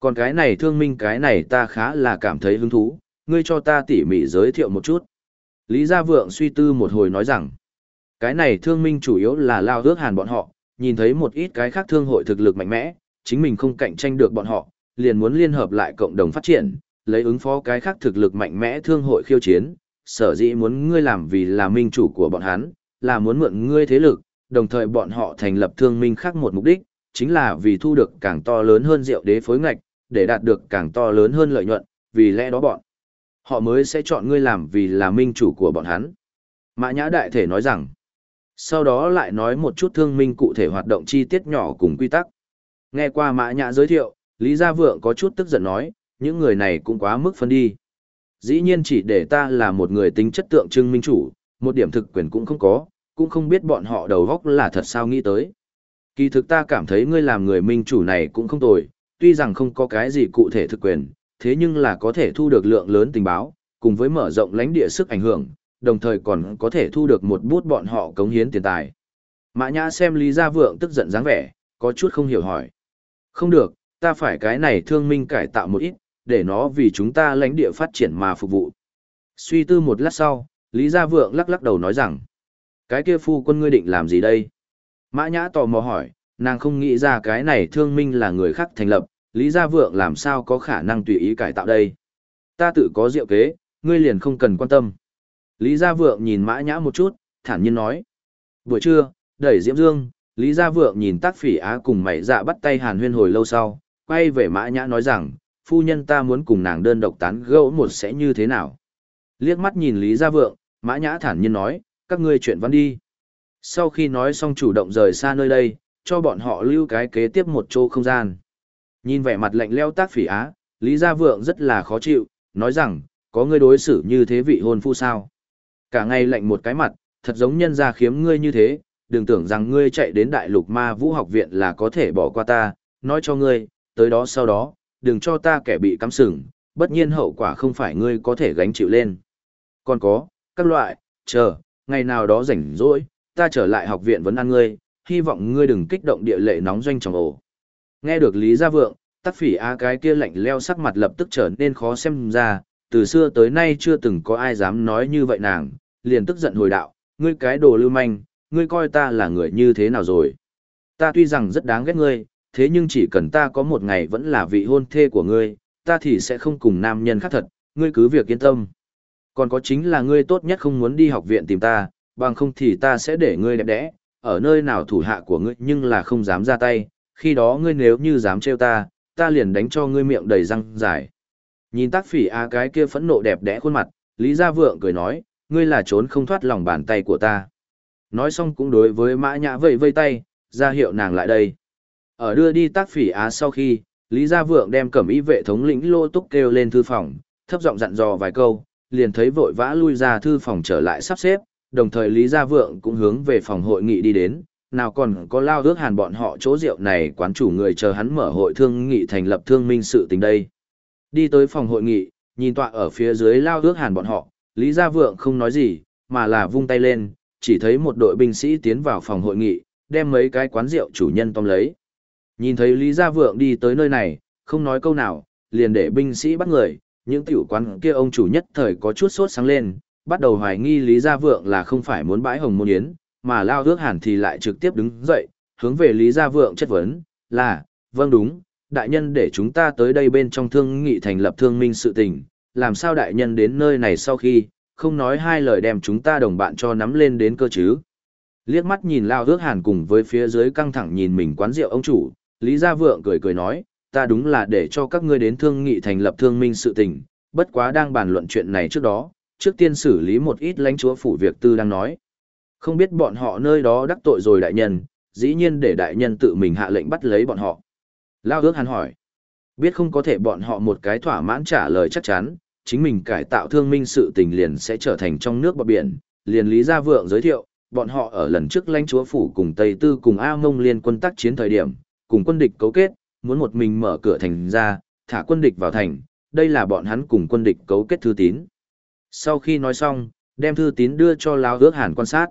Còn cái này thương minh cái này ta khá là cảm thấy hứng thú, ngươi cho ta tỉ mỉ giới thiệu một chút. Lý Gia Vượng suy tư một hồi nói rằng, cái này thương minh chủ yếu là lao ước hàn bọn họ, nhìn thấy một ít cái khác thương hội thực lực mạnh mẽ, chính mình không cạnh tranh được bọn họ, liền muốn liên hợp lại cộng đồng phát triển, lấy ứng phó cái khác thực lực mạnh mẽ thương hội khiêu chiến, sở dĩ muốn ngươi làm vì là minh chủ của bọn hắn, là muốn mượn ngươi thế lực, đồng thời bọn họ thành lập thương minh khác một mục đích, chính là vì thu được càng to lớn hơn rượu đế phối ngạch, để đạt được càng to lớn hơn lợi nhuận, vì lẽ đó bọn họ mới sẽ chọn ngươi làm vì là minh chủ của bọn hắn. Mã Nhã Đại Thể nói rằng, sau đó lại nói một chút thương minh cụ thể hoạt động chi tiết nhỏ cùng quy tắc. Nghe qua Mã Nhã giới thiệu, Lý Gia Vượng có chút tức giận nói, những người này cũng quá mức phân đi. Dĩ nhiên chỉ để ta là một người tính chất tượng trưng minh chủ, một điểm thực quyền cũng không có, cũng không biết bọn họ đầu góc là thật sao nghĩ tới. Kỳ thực ta cảm thấy ngươi làm người minh chủ này cũng không tồi, tuy rằng không có cái gì cụ thể thực quyền, thế nhưng là có thể thu được lượng lớn tình báo, cùng với mở rộng lãnh địa sức ảnh hưởng, đồng thời còn có thể thu được một bút bọn họ cống hiến tiền tài. Mã Nhã xem Lý Gia Vượng tức giận dáng vẻ, có chút không hiểu hỏi. Không được, ta phải cái này thương minh cải tạo một ít, để nó vì chúng ta lãnh địa phát triển mà phục vụ. Suy tư một lát sau, Lý Gia Vượng lắc lắc đầu nói rằng, cái kia phu quân ngươi định làm gì đây? Mã Nhã tò mò hỏi, nàng không nghĩ ra cái này thương minh là người khác thành lập, Lý Gia Vượng làm sao có khả năng tùy ý cải tạo đây? Ta tự có diệu kế, ngươi liền không cần quan tâm. Lý Gia Vượng nhìn Mã Nhã một chút, thản nhiên nói. Buổi trưa, đẩy Diễm Dương, Lý Gia Vượng nhìn tác phỉ á cùng mày dạ bắt tay hàn huyên hồi lâu sau, quay về Mã Nhã nói rằng, phu nhân ta muốn cùng nàng đơn độc tán gẫu một sẽ như thế nào. Liếc mắt nhìn Lý Gia Vượng, Mã Nhã thản nhiên nói, các ngươi chuyện văn đi. Sau khi nói xong chủ động rời xa nơi đây, cho bọn họ lưu cái kế tiếp một chỗ không gian. Nhìn vẻ mặt lạnh leo tác phỉ á, Lý Gia Vượng rất là khó chịu, nói rằng, có ngươi đối xử như thế vị hôn phu sao. Cả ngày lạnh một cái mặt, thật giống nhân gia khiếm ngươi như thế, đừng tưởng rằng ngươi chạy đến đại lục ma vũ học viện là có thể bỏ qua ta, nói cho ngươi, tới đó sau đó, đừng cho ta kẻ bị cắm sừng, bất nhiên hậu quả không phải ngươi có thể gánh chịu lên. Còn có, các loại, chờ, ngày nào đó rảnh rỗi, ta trở lại học viện vấn an ngươi, hy vọng ngươi đừng kích động địa lệ nóng doanh trong ổ. Nghe được Lý Gia Vượng, tắc phỉ á cái kia lạnh leo sắc mặt lập tức trở nên khó xem ra, từ xưa tới nay chưa từng có ai dám nói như vậy nàng, liền tức giận hồi đạo, ngươi cái đồ lưu manh, ngươi coi ta là người như thế nào rồi. Ta tuy rằng rất đáng ghét ngươi, thế nhưng chỉ cần ta có một ngày vẫn là vị hôn thê của ngươi, ta thì sẽ không cùng nam nhân khác thật, ngươi cứ việc yên tâm. Còn có chính là ngươi tốt nhất không muốn đi học viện tìm ta, bằng không thì ta sẽ để ngươi đẹp đẽ, ở nơi nào thủ hạ của ngươi nhưng là không dám ra tay, khi đó ngươi nếu như dám trêu ta, ta liền đánh cho ngươi miệng đầy răng dài. Nhìn tác phỉ á cái kia phẫn nộ đẹp đẽ khuôn mặt, Lý Gia Vượng cười nói, ngươi là trốn không thoát lòng bàn tay của ta. Nói xong cũng đối với mã nhã vây vây tay, ra hiệu nàng lại đây. Ở đưa đi tác phỉ á sau khi, Lý Gia Vượng đem cẩm y vệ thống lĩnh lô túc kêu lên thư phòng, Thấp giọng dặn dò vài câu, liền thấy vội vã lui ra thư phòng trở lại sắp xếp, đồng thời Lý Gia Vượng cũng hướng về phòng hội nghị đi đến, nào còn có lao ước hàn bọn họ chỗ rượu này quán chủ người chờ hắn mở hội thương nghị thành lập thương minh sự tình đây. Đi tới phòng hội nghị, nhìn tọa ở phía dưới lao ước hàn bọn họ, Lý Gia Vượng không nói gì, mà là vung tay lên, chỉ thấy một đội binh sĩ tiến vào phòng hội nghị, đem mấy cái quán rượu chủ nhân tóm lấy. Nhìn thấy Lý Gia Vượng đi tới nơi này, không nói câu nào, liền để binh sĩ bắt người, những tiểu quán kia ông chủ nhất thời có chút sốt sáng lên, bắt đầu hoài nghi Lý Gia Vượng là không phải muốn bãi hồng môn yến, mà Lao Ước Hàn thì lại trực tiếp đứng dậy, hướng về Lý Gia Vượng chất vấn, là, vâng đúng, đại nhân để chúng ta tới đây bên trong thương nghị thành lập thương minh sự tình, làm sao đại nhân đến nơi này sau khi, không nói hai lời đem chúng ta đồng bạn cho nắm lên đến cơ chứ. Liếc mắt nhìn Lao Ước Hàn cùng với phía dưới căng thẳng nhìn mình quán rượu ông chủ, Lý Gia Vượng cười cười nói, ta đúng là để cho các ngươi đến thương nghị thành lập thương minh sự tình, bất quá đang bàn luận chuyện này trước đó, trước tiên xử lý một ít lãnh chúa phủ việc tư đang nói. Không biết bọn họ nơi đó đắc tội rồi đại nhân, dĩ nhiên để đại nhân tự mình hạ lệnh bắt lấy bọn họ. Lao ước hắn hỏi. Biết không có thể bọn họ một cái thỏa mãn trả lời chắc chắn, chính mình cải tạo thương minh sự tình liền sẽ trở thành trong nước bọc biển. Liền Lý Gia Vượng giới thiệu, bọn họ ở lần trước lãnh chúa phủ cùng Tây Tư cùng A Mông liên quân tác chiến thời điểm, cùng quân địch cấu kết, muốn một mình mở cửa thành ra, thả quân địch vào thành, đây là bọn hắn cùng quân địch cấu kết thư tín. Sau khi nói xong, đem thư tín đưa cho Lao ước hàn quan sát.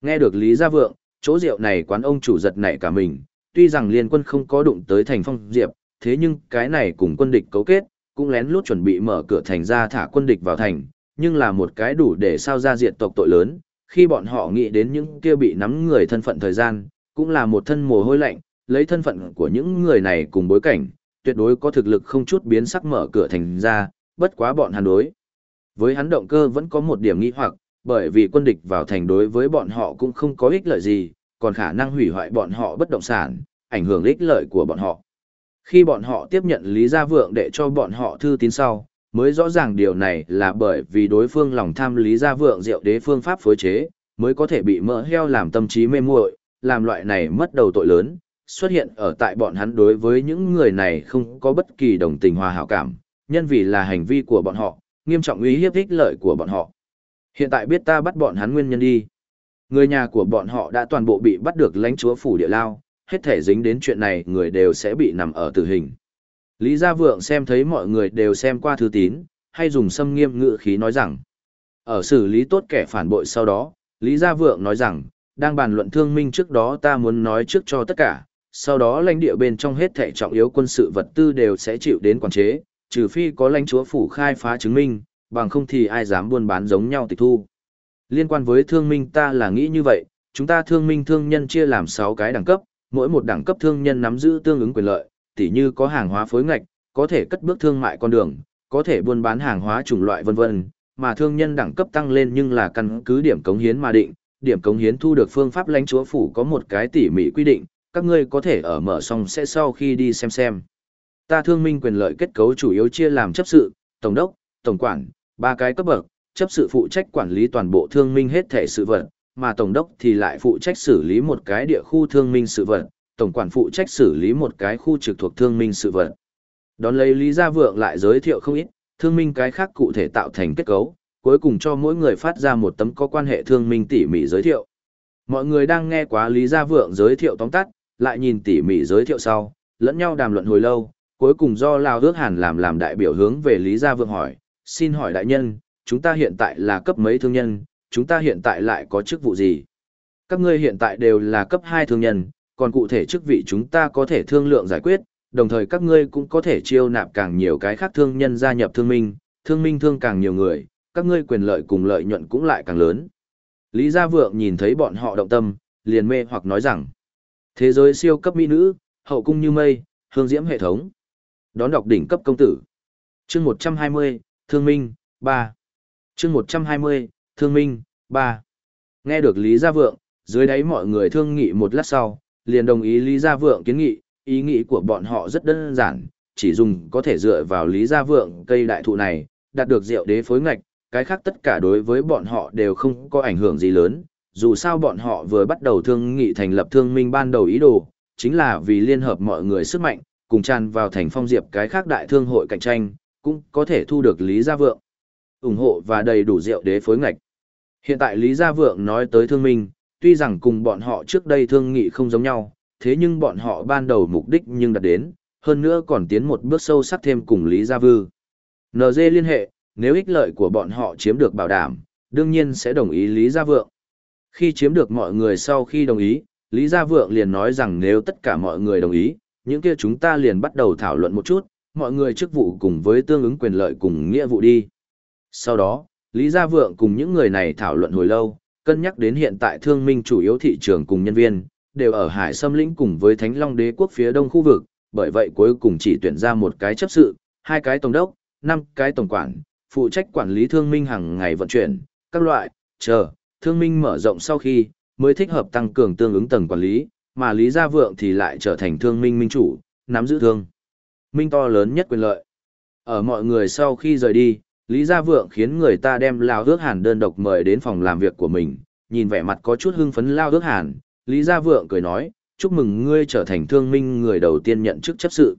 Nghe được Lý Gia Vượng, chỗ rượu này quán ông chủ giật nảy cả mình, tuy rằng liên quân không có đụng tới thành phong diệp, thế nhưng cái này cùng quân địch cấu kết, cũng lén lút chuẩn bị mở cửa thành ra thả quân địch vào thành, nhưng là một cái đủ để sao ra diệt tộc tội lớn, khi bọn họ nghĩ đến những kia bị nắm người thân phận thời gian, cũng là một thân mồ hôi lạnh, lấy thân phận của những người này cùng bối cảnh, tuyệt đối có thực lực không chút biến sắc mở cửa thành ra, bất quá bọn Hàn đối. Với hắn động cơ vẫn có một điểm nghi hoặc, bởi vì quân địch vào thành đối với bọn họ cũng không có ích lợi gì, còn khả năng hủy hoại bọn họ bất động sản, ảnh hưởng ích lợi của bọn họ. Khi bọn họ tiếp nhận Lý Gia Vượng để cho bọn họ thư tín sau, mới rõ ràng điều này là bởi vì đối phương lòng tham Lý Gia Vượng diệu đế phương pháp phối chế, mới có thể bị mỡ heo làm tâm trí mê muội, làm loại này mất đầu tội lớn, xuất hiện ở tại bọn hắn đối với những người này không có bất kỳ đồng tình hòa hảo cảm, nhân vì là hành vi của bọn họ, nghiêm trọng uy hiếp ích lợi của bọn họ. Hiện tại biết ta bắt bọn hắn nguyên nhân đi. Người nhà của bọn họ đã toàn bộ bị bắt được lãnh chúa phủ địa lao, hết thể dính đến chuyện này người đều sẽ bị nằm ở tử hình. Lý Gia Vượng xem thấy mọi người đều xem qua thư tín, hay dùng xâm nghiêm ngữ khí nói rằng, ở xử lý tốt kẻ phản bội sau đó, Lý Gia Vượng nói rằng, đang bàn luận thương minh trước đó ta muốn nói trước cho tất cả, sau đó lãnh địa bên trong hết thể trọng yếu quân sự vật tư đều sẽ chịu đến quản chế, trừ phi có lãnh chúa phủ khai phá chứng minh, bằng không thì ai dám buôn bán giống nhau tịch thu. Liên quan với thương minh ta là nghĩ như vậy, chúng ta thương minh thương nhân chia làm 6 cái đẳng cấp, mỗi một đẳng cấp thương nhân nắm giữ tương ứng quyền lợi, tỉ như có hàng hóa phối ngạch, có thể cất bước thương mại con đường, có thể buôn bán hàng hóa chủng loại vân vân, mà thương nhân đẳng cấp tăng lên nhưng là căn cứ điểm cống hiến mà định, điểm cống hiến thu được phương pháp lãnh chúa phủ có một cái tỉ mỉ quy định, các ngươi có thể ở mở xong sẽ sau khi đi xem xem. Ta thương minh quyền lợi kết cấu chủ yếu chia làm chấp sự, tổng đốc, tổng quản, ba cái cấp bậc, chấp sự phụ trách quản lý toàn bộ thương minh hết thể sự vật, mà tổng đốc thì lại phụ trách xử lý một cái địa khu thương minh sự vật, tổng quản phụ trách xử lý một cái khu trực thuộc thương minh sự vật. Đón lấy Lý Gia Vượng lại giới thiệu không ít, thương minh cái khác cụ thể tạo thành kết cấu, cuối cùng cho mỗi người phát ra một tấm có quan hệ thương minh tỉ mỉ giới thiệu. Mọi người đang nghe quá Lý Gia Vượng giới thiệu tóm tắt, lại nhìn tỉ mỉ giới thiệu sau, lẫn nhau đàm luận hồi lâu, cuối cùng do Lao Ước Hàn làm làm đại biểu hướng về Lý Gia Vượng hỏi, xin hỏi đại nhân, chúng ta hiện tại là cấp mấy thương nhân, chúng ta hiện tại lại có chức vụ gì? Các ngươi hiện tại đều là cấp 2 thương nhân, còn cụ thể chức vị chúng ta có thể thương lượng giải quyết, đồng thời các ngươi cũng có thể chiêu nạp càng nhiều cái khác thương nhân gia nhập thương minh, thương minh thương càng nhiều người, các ngươi quyền lợi cùng lợi nhuận cũng lại càng lớn. Lý Gia Vượng nhìn thấy bọn họ động tâm, liền mê hoặc nói rằng, thế giới siêu cấp mỹ nữ, hậu cung như mây, hương diễm hệ thống. Đón đọc đỉnh cấp công tử. chương 120, Thương Minh, 3. chương 120, Thương Minh, 3. Nghe được Lý Gia Vượng, dưới đáy mọi người thương nghị một lát sau, liền đồng ý Lý Gia Vượng kiến nghị, ý nghĩ của bọn họ rất đơn giản, chỉ dùng có thể dựa vào Lý Gia Vượng cây đại thụ này, đạt được rượu đế phối ngạch, cái khác tất cả đối với bọn họ đều không có ảnh hưởng gì lớn, dù sao bọn họ vừa bắt đầu thương nghị thành lập thương minh ban đầu ý đồ, chính là vì liên hợp mọi người sức mạnh, cùng tràn vào thành phong diệp cái khác đại thương hội cạnh tranh, cũng có thể thu được Lý Gia Vượng. ủng hộ và đầy đủ rượu đế phối ngạch. Hiện tại Lý Gia Vượng nói tới thương minh, tuy rằng cùng bọn họ trước đây thương nghị không giống nhau, thế nhưng bọn họ ban đầu mục đích nhưng đạt đến, hơn nữa còn tiến một bước sâu sắc thêm cùng Lý Gia Vư. NG liên hệ, nếu ích lợi của bọn họ chiếm được bảo đảm, đương nhiên sẽ đồng ý Lý Gia Vượng. Khi chiếm được mọi người sau khi đồng ý, Lý Gia Vượng liền nói rằng nếu tất cả mọi người đồng ý, những kia chúng ta liền bắt đầu thảo luận một chút, mọi người chức vụ cùng với tương ứng quyền lợi cùng nghĩa vụ đi. Sau đó, Lý Gia Vượng cùng những người này thảo luận hồi lâu, cân nhắc đến hiện tại thương minh chủ yếu thị trường cùng nhân viên, đều ở Hải Sâm Lĩnh cùng với Thánh Long Đế quốc phía đông khu vực, bởi vậy cuối cùng chỉ tuyển ra một cái chấp sự, hai cái tổng đốc, năm cái tổng quản, phụ trách quản lý thương minh hàng ngày vận chuyển, các loại, chờ, thương minh mở rộng sau khi, mới thích hợp tăng cường tương ứng tầng quản lý, mà Lý Gia Vượng thì lại trở thành thương minh minh chủ, nắm giữ thương. Minh to lớn nhất quyền lợi. Ở mọi người sau khi rời đi, Lý Gia Vượng khiến người ta đem Lao Ước Hàn đơn độc mời đến phòng làm việc của mình, nhìn vẻ mặt có chút hưng phấn Lao Ước Hàn, Lý Gia Vượng cười nói, chúc mừng ngươi trở thành thương minh người đầu tiên nhận chức chấp sự.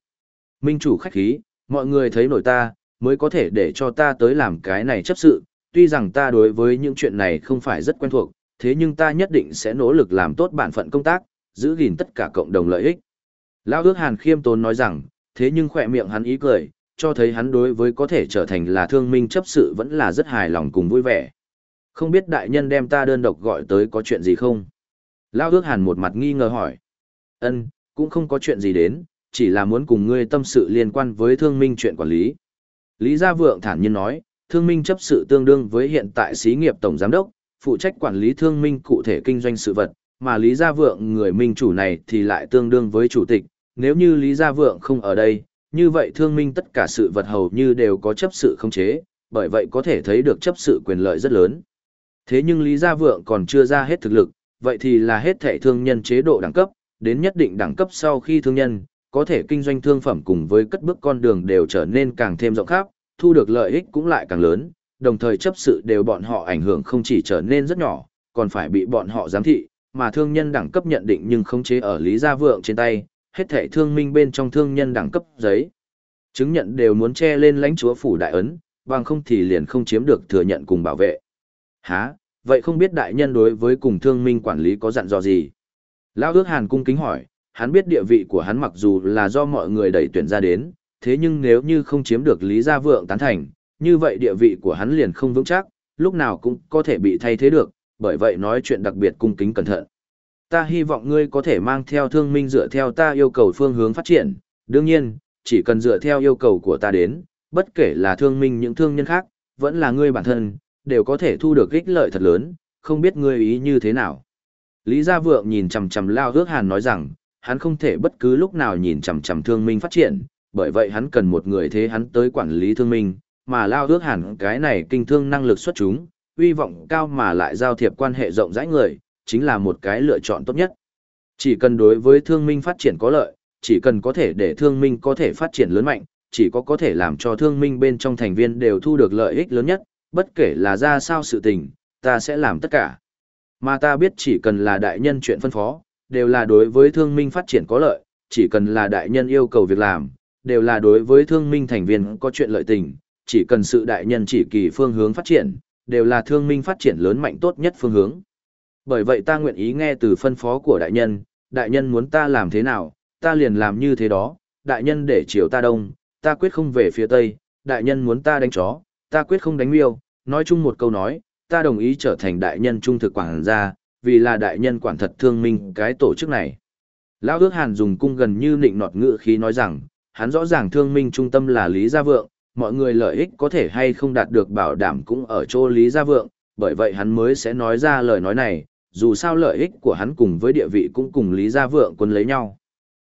Minh chủ khách khí, mọi người thấy nổi ta, mới có thể để cho ta tới làm cái này chấp sự, tuy rằng ta đối với những chuyện này không phải rất quen thuộc, thế nhưng ta nhất định sẽ nỗ lực làm tốt bản phận công tác, giữ gìn tất cả cộng đồng lợi ích. Lão ước hàn khiêm tốn nói rằng, thế nhưng khỏe miệng hắn ý cười, cho thấy hắn đối với có thể trở thành là thương minh chấp sự vẫn là rất hài lòng cùng vui vẻ. Không biết đại nhân đem ta đơn độc gọi tới có chuyện gì không? Lão ước hàn một mặt nghi ngờ hỏi. Ân, cũng không có chuyện gì đến, chỉ là muốn cùng ngươi tâm sự liên quan với thương minh chuyện quản lý. Lý Gia Vượng thản nhiên nói, thương minh chấp sự tương đương với hiện tại xí nghiệp tổng giám đốc, phụ trách quản lý thương minh cụ thể kinh doanh sự vật, mà Lý Gia Vượng người minh chủ này thì lại tương đương với chủ tịch, nếu như Lý Gia Vượng không ở đây, như vậy thương minh tất cả sự vật hầu như đều có chấp sự không chế, bởi vậy có thể thấy được chấp sự quyền lợi rất lớn. Thế nhưng Lý Gia Vượng còn chưa ra hết thực lực, vậy thì là hết thể thương nhân chế độ đẳng cấp, đến nhất định đẳng cấp sau khi thương nhân, có thể kinh doanh thương phẩm cùng với cất bước con đường đều trở nên càng thêm rộng khắp, thu được lợi ích cũng lại càng lớn, đồng thời chấp sự đều bọn họ ảnh hưởng không chỉ trở nên rất nhỏ, còn phải bị bọn họ giám thị, mà thương nhân đẳng cấp nhận định nhưng không chế ở Lý Gia Vượng trên tay, hết thể thương minh bên trong thương nhân đẳng cấp giấy. Chứng nhận đều muốn che lên lãnh chúa phủ đại ấn, bằng không thì liền không chiếm được thừa nhận cùng bảo vệ. Hả, vậy không biết đại nhân đối với cùng thương minh quản lý có dặn dò gì? Lão ước hàn cung kính hỏi, hắn biết địa vị của hắn mặc dù là do mọi người đẩy tuyển ra đến, thế nhưng nếu như không chiếm được Lý Gia Vượng tán thành, như vậy địa vị của hắn liền không vững chắc, lúc nào cũng có thể bị thay thế được, bởi vậy nói chuyện đặc biệt cung kính cẩn thận. Ta hy vọng ngươi có thể mang theo thương minh dựa theo ta yêu cầu phương hướng phát triển, đương nhiên, chỉ cần dựa theo yêu cầu của ta đến, bất kể là thương minh những thương nhân khác, vẫn là ngươi bản thân, đều có thể thu được ích lợi thật lớn, không biết ngươi ý như thế nào. Lý Gia Vượng nhìn chằm chằm Lao Ước Hàn nói rằng, hắn không thể bất cứ lúc nào nhìn chằm chằm thương minh phát triển, bởi vậy hắn cần một người thế hắn tới quản lý thương minh, mà Lao Ước Hàn cái này kinh thương năng lực xuất chúng, uy vọng cao mà lại giao thiệp quan hệ rộng rãi người, chính là một cái lựa chọn tốt nhất. Chỉ cần đối với thương minh phát triển có lợi, chỉ cần có thể để thương minh có thể phát triển lớn mạnh, chỉ có có thể làm cho thương minh bên trong thành viên đều thu được lợi ích lớn nhất, bất kể là ra sao sự tình, ta sẽ làm tất cả. Mà ta biết chỉ cần là đại nhân chuyện phân phó, đều là đối với thương minh phát triển có lợi, chỉ cần là đại nhân yêu cầu việc làm, đều là đối với thương minh thành viên có chuyện lợi tình, chỉ cần sự đại nhân chỉ kỳ phương hướng phát triển, đều là thương minh phát triển lớn mạnh tốt nhất phương hướng. Bởi vậy ta nguyện ý nghe từ phân phó của đại nhân, đại nhân muốn ta làm thế nào, ta liền làm như thế đó, đại nhân để chiều ta đông, ta quyết không về phía tây, đại nhân muốn ta đánh chó, ta quyết không đánh miêu, nói chung một câu nói, ta đồng ý trở thành đại nhân trung thực quản gia, vì là đại nhân quản thật thương minh cái tổ chức này. Lão ước hàn dùng cung gần như nịnh nọt ngữ khí nói rằng, hắn rõ ràng thương minh trung tâm là Lý Gia Vượng, mọi người lợi ích có thể hay không đạt được bảo đảm cũng ở chỗ Lý Gia Vượng, bởi vậy hắn mới sẽ nói ra lời nói này, dù sao lợi ích của hắn cùng với địa vị cũng cùng Lý Gia Vượng quân lấy nhau.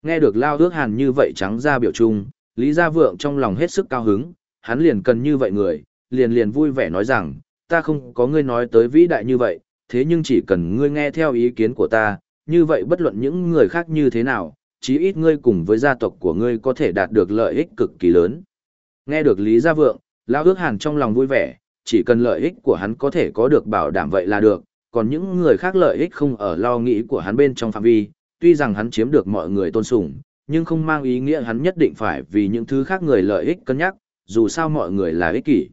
Nghe được Lao ước hàn như vậy trắng ra biểu trung, Lý Gia Vượng trong lòng hết sức cao hứng, hắn liền cần như vậy người, liền liền vui vẻ nói rằng, ta không có ngươi nói tới vĩ đại như vậy, thế nhưng chỉ cần ngươi nghe theo ý kiến của ta, như vậy bất luận những người khác như thế nào, chí ít ngươi cùng với gia tộc của ngươi có thể đạt được lợi ích cực kỳ lớn. Nghe được Lý Gia Vượng, Lão ước hàn trong lòng vui vẻ, chỉ cần lợi ích của hắn có thể có được bảo đảm vậy là được, còn những người khác lợi ích không ở lo nghĩ của hắn bên trong phạm vi, tuy rằng hắn chiếm được mọi người tôn sùng, nhưng không mang ý nghĩa hắn nhất định phải vì những thứ khác người lợi ích cân nhắc, dù sao mọi người là ích kỷ.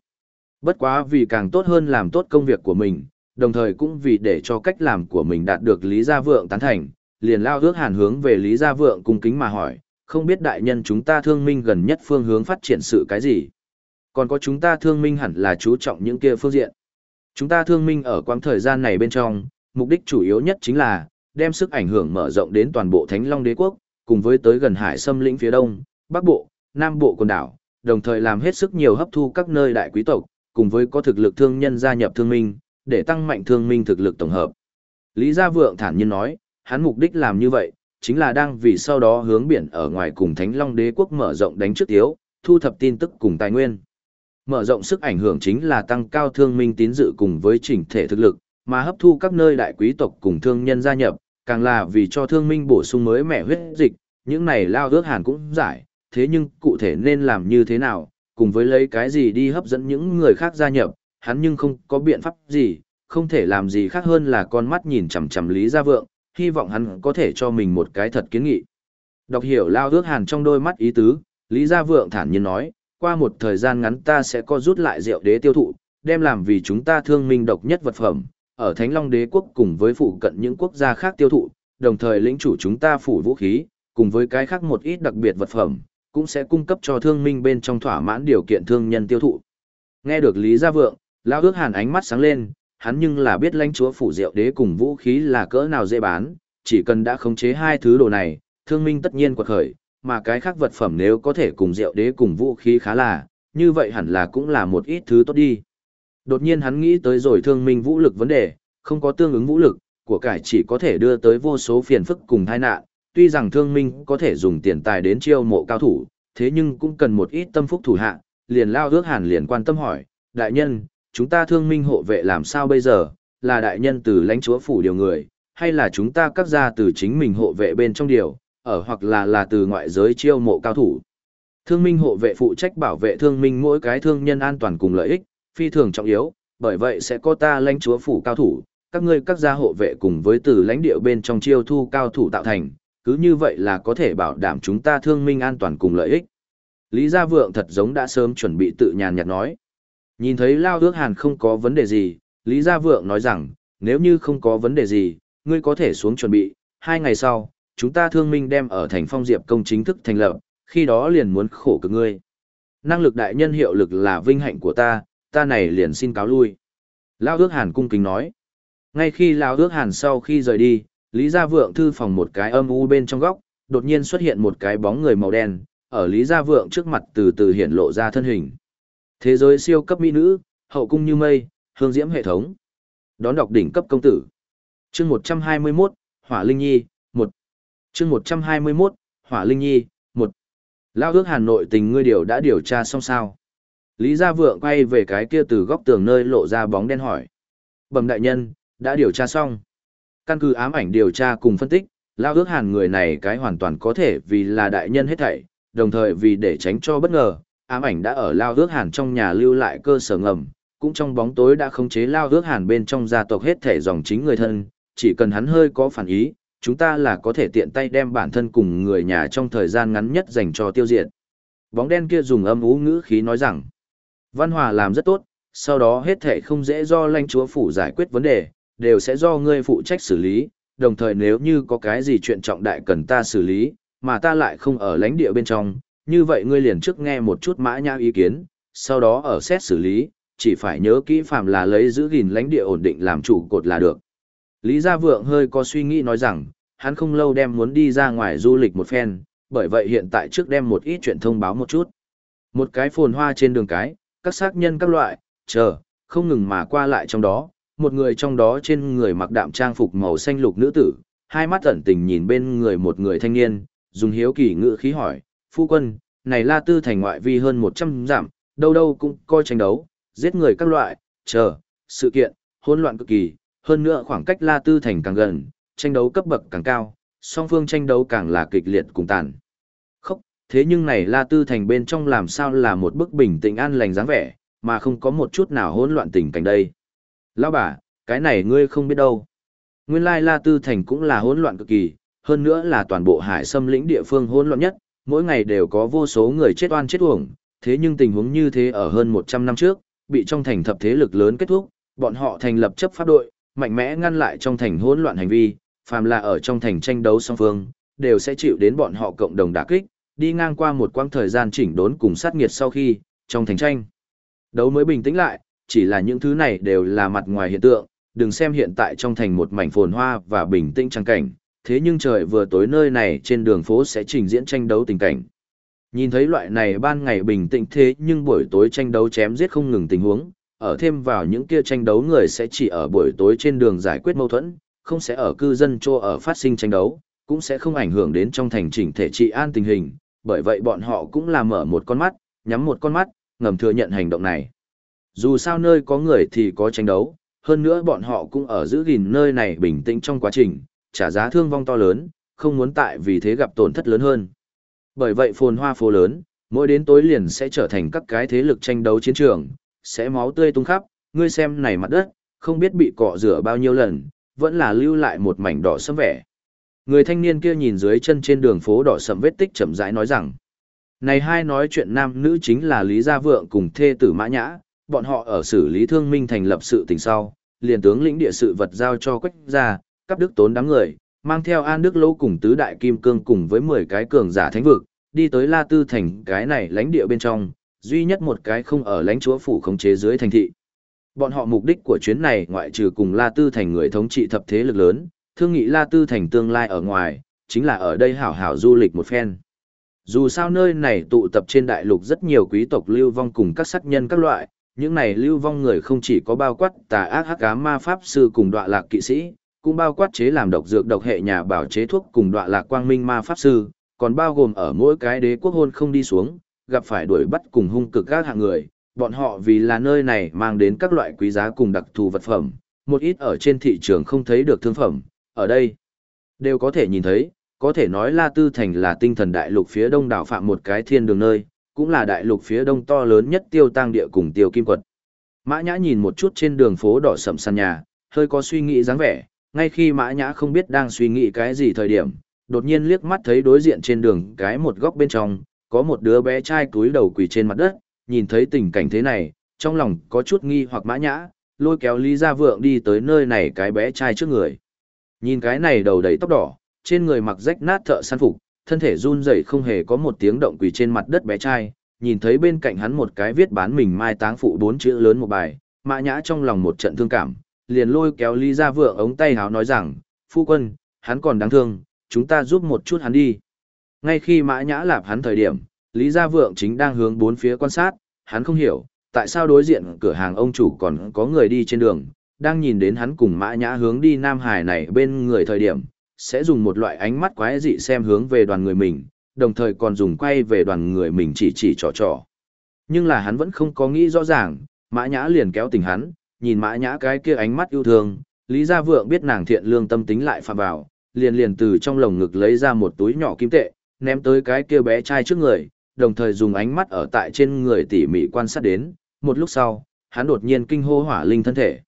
Bất quá vì càng tốt hơn làm tốt công việc của mình, đồng thời cũng vì để cho cách làm của mình đạt được Lý Gia Vượng tán thành, liền lao ước hàn hướng về Lý Gia Vượng cung kính mà hỏi, không biết đại nhân chúng ta thương minh gần nhất phương hướng phát triển sự cái gì. Còn có chúng ta thương minh hẳn là chú trọng những kia phương diện. Chúng ta thương minh ở quãng thời gian này bên trong, mục đích chủ yếu nhất chính là đem sức ảnh hưởng mở rộng đến toàn bộ Thánh Long Đế quốc, cùng với tới gần hải xâm lĩnh phía đông, bắc bộ, nam bộ quần đảo, đồng thời làm hết sức nhiều hấp thu các nơi đại quý tộc, cùng với có thực lực thương nhân gia nhập thương minh, để tăng mạnh thương minh thực lực tổng hợp. Lý Gia Vượng thản nhiên nói, hắn mục đích làm như vậy, chính là đang vì sau đó hướng biển ở ngoài cùng Thánh Long Đế quốc mở rộng đánh trước tiếu, thu thập tin tức cùng tài nguyên. Mở rộng sức ảnh hưởng chính là tăng cao thương minh tín dự cùng với chỉnh thể thực lực, mà hấp thu các nơi đại quý tộc cùng thương nhân gia nhập, càng là vì cho thương minh bổ sung mới mẻ huyết dịch, những này lao ước hàn cũng giải, thế nhưng cụ thể nên làm như thế nào, cùng với lấy cái gì đi hấp dẫn những người khác gia nhập, hắn nhưng không có biện pháp gì, không thể làm gì khác hơn là con mắt nhìn chằm chằm Lý Gia Vượng, hy vọng hắn có thể cho mình một cái thật kiến nghị. Đọc hiểu lao ước hàn trong đôi mắt ý tứ, Lý Gia Vượng thản nhiên nói, qua một thời gian ngắn ta sẽ có rút lại rượu đế tiêu thụ, đem làm vì chúng ta thương minh độc nhất vật phẩm, ở Thánh Long Đế quốc cùng với phụ cận những quốc gia khác tiêu thụ, đồng thời lĩnh chủ chúng ta phủ vũ khí, cùng với cái khác một ít đặc biệt vật phẩm, cũng sẽ cung cấp cho thương minh bên trong thỏa mãn điều kiện thương nhân tiêu thụ. Nghe được Lý Gia Vượng, Lão ước hàn ánh mắt sáng lên, hắn nhưng là biết lãnh chúa phủ diệu đế cùng vũ khí là cỡ nào dễ bán, chỉ cần đã khống chế hai thứ đồ này, thương minh tất nhiên quật khởi, mà cái khác vật phẩm nếu có thể cùng diệu đế cùng vũ khí khá là, như vậy hẳn là cũng là một ít thứ tốt đi. Đột nhiên hắn nghĩ tới rồi thương minh vũ lực vấn đề, không có tương ứng vũ lực, của cải chỉ có thể đưa tới vô số phiền phức cùng tai nạn, tuy rằng thương minh có thể dùng tiền tài đến chiêu mộ cao thủ, thế nhưng cũng cần một ít tâm phúc thủ hạ, liền lao ước hàn liền quan tâm hỏi, đại nhân, chúng ta thương minh hộ vệ làm sao bây giờ, là đại nhân từ lãnh chúa phủ điều người, hay là chúng ta cắt ra từ chính mình hộ vệ bên trong điều, ở hoặc là là từ ngoại giới chiêu mộ cao thủ. Thương minh hộ vệ phụ trách bảo vệ thương minh mỗi cái thương nhân an toàn cùng lợi ích, phi thường trọng yếu, bởi vậy sẽ có ta lãnh chúa phủ cao thủ, các ngươi các gia hộ vệ cùng với từ lãnh địa bên trong chiêu thu cao thủ tạo thành, cứ như vậy là có thể bảo đảm chúng ta thương minh an toàn cùng lợi ích. Lý Gia Vượng thật giống đã sớm chuẩn bị tự nhàn nhạt nói. Nhìn thấy Lao Ước Hàn không có vấn đề gì, Lý Gia Vượng nói rằng, nếu như không có vấn đề gì, ngươi có thể xuống chuẩn bị, hai ngày sau, chúng ta thương minh đem ở thành phong diệp công chính thức thành lập, khi đó liền muốn khổ cực ngươi. Năng lực đại nhân hiệu lực là vinh hạnh của ta, ta này liền xin cáo lui. Lao ước hàn cung kính nói. Ngay khi Lao ước hàn sau khi rời đi, Lý Gia Vượng thư phòng một cái âm u bên trong góc, đột nhiên xuất hiện một cái bóng người màu đen, ở Lý Gia Vượng trước mặt từ từ hiện lộ ra thân hình. Thế giới siêu cấp mỹ nữ, hậu cung như mây, hương diễm hệ thống. Đón đọc đỉnh cấp công tử. Chương 121, Hỏa Linh Nhi, 1. Chương 121, Hỏa Linh Nhi, 1. Lao ước Hà Nội tình ngươi điều đã điều tra xong sao? Lý Gia Vượng quay về cái kia từ góc tường nơi lộ ra bóng đen hỏi. Bẩm đại nhân, đã điều tra xong. Căn cứ ám ảnh điều tra cùng phân tích, Lao ước hàn người này cái hoàn toàn có thể vì là đại nhân hết thảy, đồng thời vì để tránh cho bất ngờ, ám ảnh đã ở Lao ước hàn trong nhà lưu lại cơ sở ngầm, cũng trong bóng tối đã khống chế Lao ước hàn bên trong gia tộc hết thể dòng chính người thân, chỉ cần hắn hơi có phản ý, chúng ta là có thể tiện tay đem bản thân cùng người nhà trong thời gian ngắn nhất dành cho tiêu diệt. Bóng đen kia dùng âm ú ngữ khí nói rằng, Văn Hòa làm rất tốt, sau đó hết thể không dễ do lãnh chúa phủ giải quyết vấn đề, đều sẽ do ngươi phụ trách xử lý, đồng thời nếu như có cái gì chuyện trọng đại cần ta xử lý, mà ta lại không ở lãnh địa bên trong, như vậy ngươi liền trước nghe một chút mã nhã ý kiến, sau đó ở xét xử lý, chỉ phải nhớ kỹ phạm là lấy giữ gìn lãnh địa ổn định làm chủ cột là được. Lý Gia Vượng hơi có suy nghĩ nói rằng, hắn không lâu đem muốn đi ra ngoài du lịch một phen, bởi vậy hiện tại trước đem một ít chuyện thông báo một chút. Một cái phồn hoa trên đường cái, các xác nhân các loại, chờ, không ngừng mà qua lại trong đó, một người trong đó trên người mặc đạm trang phục màu xanh lục nữ tử, hai mắt ẩn tình nhìn bên người một người thanh niên, dùng hiếu kỳ ngữ khí hỏi, phu quân, này la tư thành ngoại vi hơn 100 giảm, đâu đâu cũng coi tranh đấu, giết người các loại, chờ, sự kiện, hỗn loạn cực kỳ, hơn nữa khoảng cách la tư thành càng gần, tranh đấu cấp bậc càng cao, song phương tranh đấu càng là kịch liệt cùng tàn. Khốc, thế nhưng này La Tư Thành bên trong làm sao là một bức bình tĩnh an lành dáng vẻ, mà không có một chút nào hỗn loạn tình cảnh đây. Lão bà, cái này ngươi không biết đâu. Nguyên lai La Tư Thành cũng là hỗn loạn cực kỳ, hơn nữa là toàn bộ hải xâm lĩnh địa phương hỗn loạn nhất, mỗi ngày đều có vô số người chết oan chết uổng, Thế nhưng tình huống như thế ở hơn 100 năm trước, bị trong thành thập thế lực lớn kết thúc, bọn họ thành lập chấp pháp đội, mạnh mẽ ngăn lại trong thành hỗn loạn hành vi, phàm là ở trong thành tranh đấu song phương, đều sẽ chịu đến bọn họ cộng đồng đả kích, đi ngang qua một quãng thời gian chỉnh đốn cùng sát nghiệt sau khi, trong thành tranh. Đấu mới bình tĩnh lại, chỉ là những thứ này đều là mặt ngoài hiện tượng, đừng xem hiện tại trong thành một mảnh phồn hoa và bình tĩnh trang cảnh, thế nhưng trời vừa tối nơi này trên đường phố sẽ trình diễn tranh đấu tình cảnh. Nhìn thấy loại này ban ngày bình tĩnh thế nhưng buổi tối tranh đấu chém giết không ngừng tình huống, ở thêm vào những kia tranh đấu người sẽ chỉ ở buổi tối trên đường giải quyết mâu thuẫn, không sẽ ở cư dân chỗ ở phát sinh tranh đấu, cũng sẽ không ảnh hưởng đến trong thành chỉnh thể trị an tình hình, bởi vậy bọn họ cũng là mở một con mắt, nhắm một con mắt, ngầm thừa nhận hành động này. Dù sao nơi có người thì có tranh đấu, hơn nữa bọn họ cũng ở giữ gìn nơi này bình tĩnh trong quá trình, trả giá thương vong to lớn, không muốn tại vì thế gặp tổn thất lớn hơn. Bởi vậy phồn hoa phố lớn, mỗi đến tối liền sẽ trở thành các cái thế lực tranh đấu chiến trường, sẽ máu tươi tung khắp, ngươi xem này mặt đất, không biết bị cọ rửa bao nhiêu lần, vẫn là lưu lại một mảnh đỏ sẫm vẻ. Người thanh niên kia nhìn dưới chân trên đường phố đỏ sẫm vết tích chậm rãi nói rằng, này hai nói chuyện nam nữ chính là Lý Gia Vượng cùng thê tử Mã Nhã, bọn họ ở xử lý thương minh thành lập sự tình sau, liền tướng lĩnh địa sự vật giao cho quách gia, cắp đức tốn đám người, mang theo An Đức Lô cùng tứ đại kim cương cùng với 10 cái cường giả thánh vực, đi tới La Tư thành cái này lãnh địa bên trong, duy nhất một cái không ở lãnh chúa phủ khống chế dưới thành thị. Bọn họ mục đích của chuyến này ngoại trừ cùng La Tư thành người thống trị thập thế lực lớn, thương nghị La Tư thành tương lai ở ngoài, chính là ở đây hảo hảo du lịch một phen. Dù sao nơi này tụ tập trên đại lục rất nhiều quý tộc lưu vong cùng các sắc nhân các loại, những này lưu vong người không chỉ có bao quát tà ác hắc ám ma pháp sư cùng đọa lạc kỵ sĩ, cũng bao quát chế làm độc dược độc hệ nhà bảo chế thuốc cùng đọa lạc quang minh ma pháp sư, còn bao gồm ở mỗi cái đế quốc hôn không đi xuống, gặp phải đuổi bắt cùng hung cực các hạng người, bọn họ vì là nơi này mang đến các loại quý giá cùng đặc thù vật phẩm, một ít ở trên thị trường không thấy được thương phẩm, ở đây đều có thể nhìn thấy, có thể nói La Tư Thành là tinh thần đại lục phía đông đảo phạm một cái thiên đường nơi, cũng là đại lục phía đông to lớn nhất tiêu tăng địa cùng tiêu kim quật. Mã Nhã nhìn một chút trên đường phố đỏ sậm sàn nhà, hơi có suy nghĩ dáng vẻ, ngay khi Mã Nhã không biết đang suy nghĩ cái gì thời điểm, đột nhiên liếc mắt thấy đối diện trên đường cái một góc bên trong, có một đứa bé trai cúi đầu quỳ trên mặt đất, nhìn thấy tình cảnh thế này, trong lòng có chút nghi hoặc Mã Nhã, lôi kéo Lý Gia Vượng đi tới nơi này cái bé trai trước người. Nhìn cái này đầu đầy tóc đỏ, trên người mặc rách nát thợ săn phục, thân thể run rẩy không hề có một tiếng động quỳ trên mặt đất bé trai, nhìn thấy bên cạnh hắn một cái viết bán mình mai táng phụ bốn chữ lớn một bài, mã nhã trong lòng một trận thương cảm, liền lôi kéo Lý Gia Vượng ống tay háo nói rằng, phu quân, hắn còn đáng thương, chúng ta giúp một chút hắn đi. Ngay khi mã nhã lạp hắn thời điểm, Lý Gia Vượng chính đang hướng bốn phía quan sát, hắn không hiểu, tại sao đối diện cửa hàng ông chủ còn có người đi trên đường, đang nhìn đến hắn cùng mã nhã hướng đi Nam Hải này bên người thời điểm, sẽ dùng một loại ánh mắt quái dị xem hướng về đoàn người mình, đồng thời còn dùng quay về đoàn người mình chỉ chỉ trò trò. Nhưng là hắn vẫn không có nghĩ rõ ràng, mã nhã liền kéo tình hắn, nhìn mã nhã cái kia ánh mắt yêu thương, Lý Gia Vượng biết nàng thiện lương tâm tính lại phạm vào, liền liền từ trong lồng ngực lấy ra một túi nhỏ kim tệ, ném tới cái kia bé trai trước người, đồng thời dùng ánh mắt ở tại trên người tỉ mỉ quan sát đến, một lúc sau, hắn đột nhiên kinh hô hỏa linh thân thể.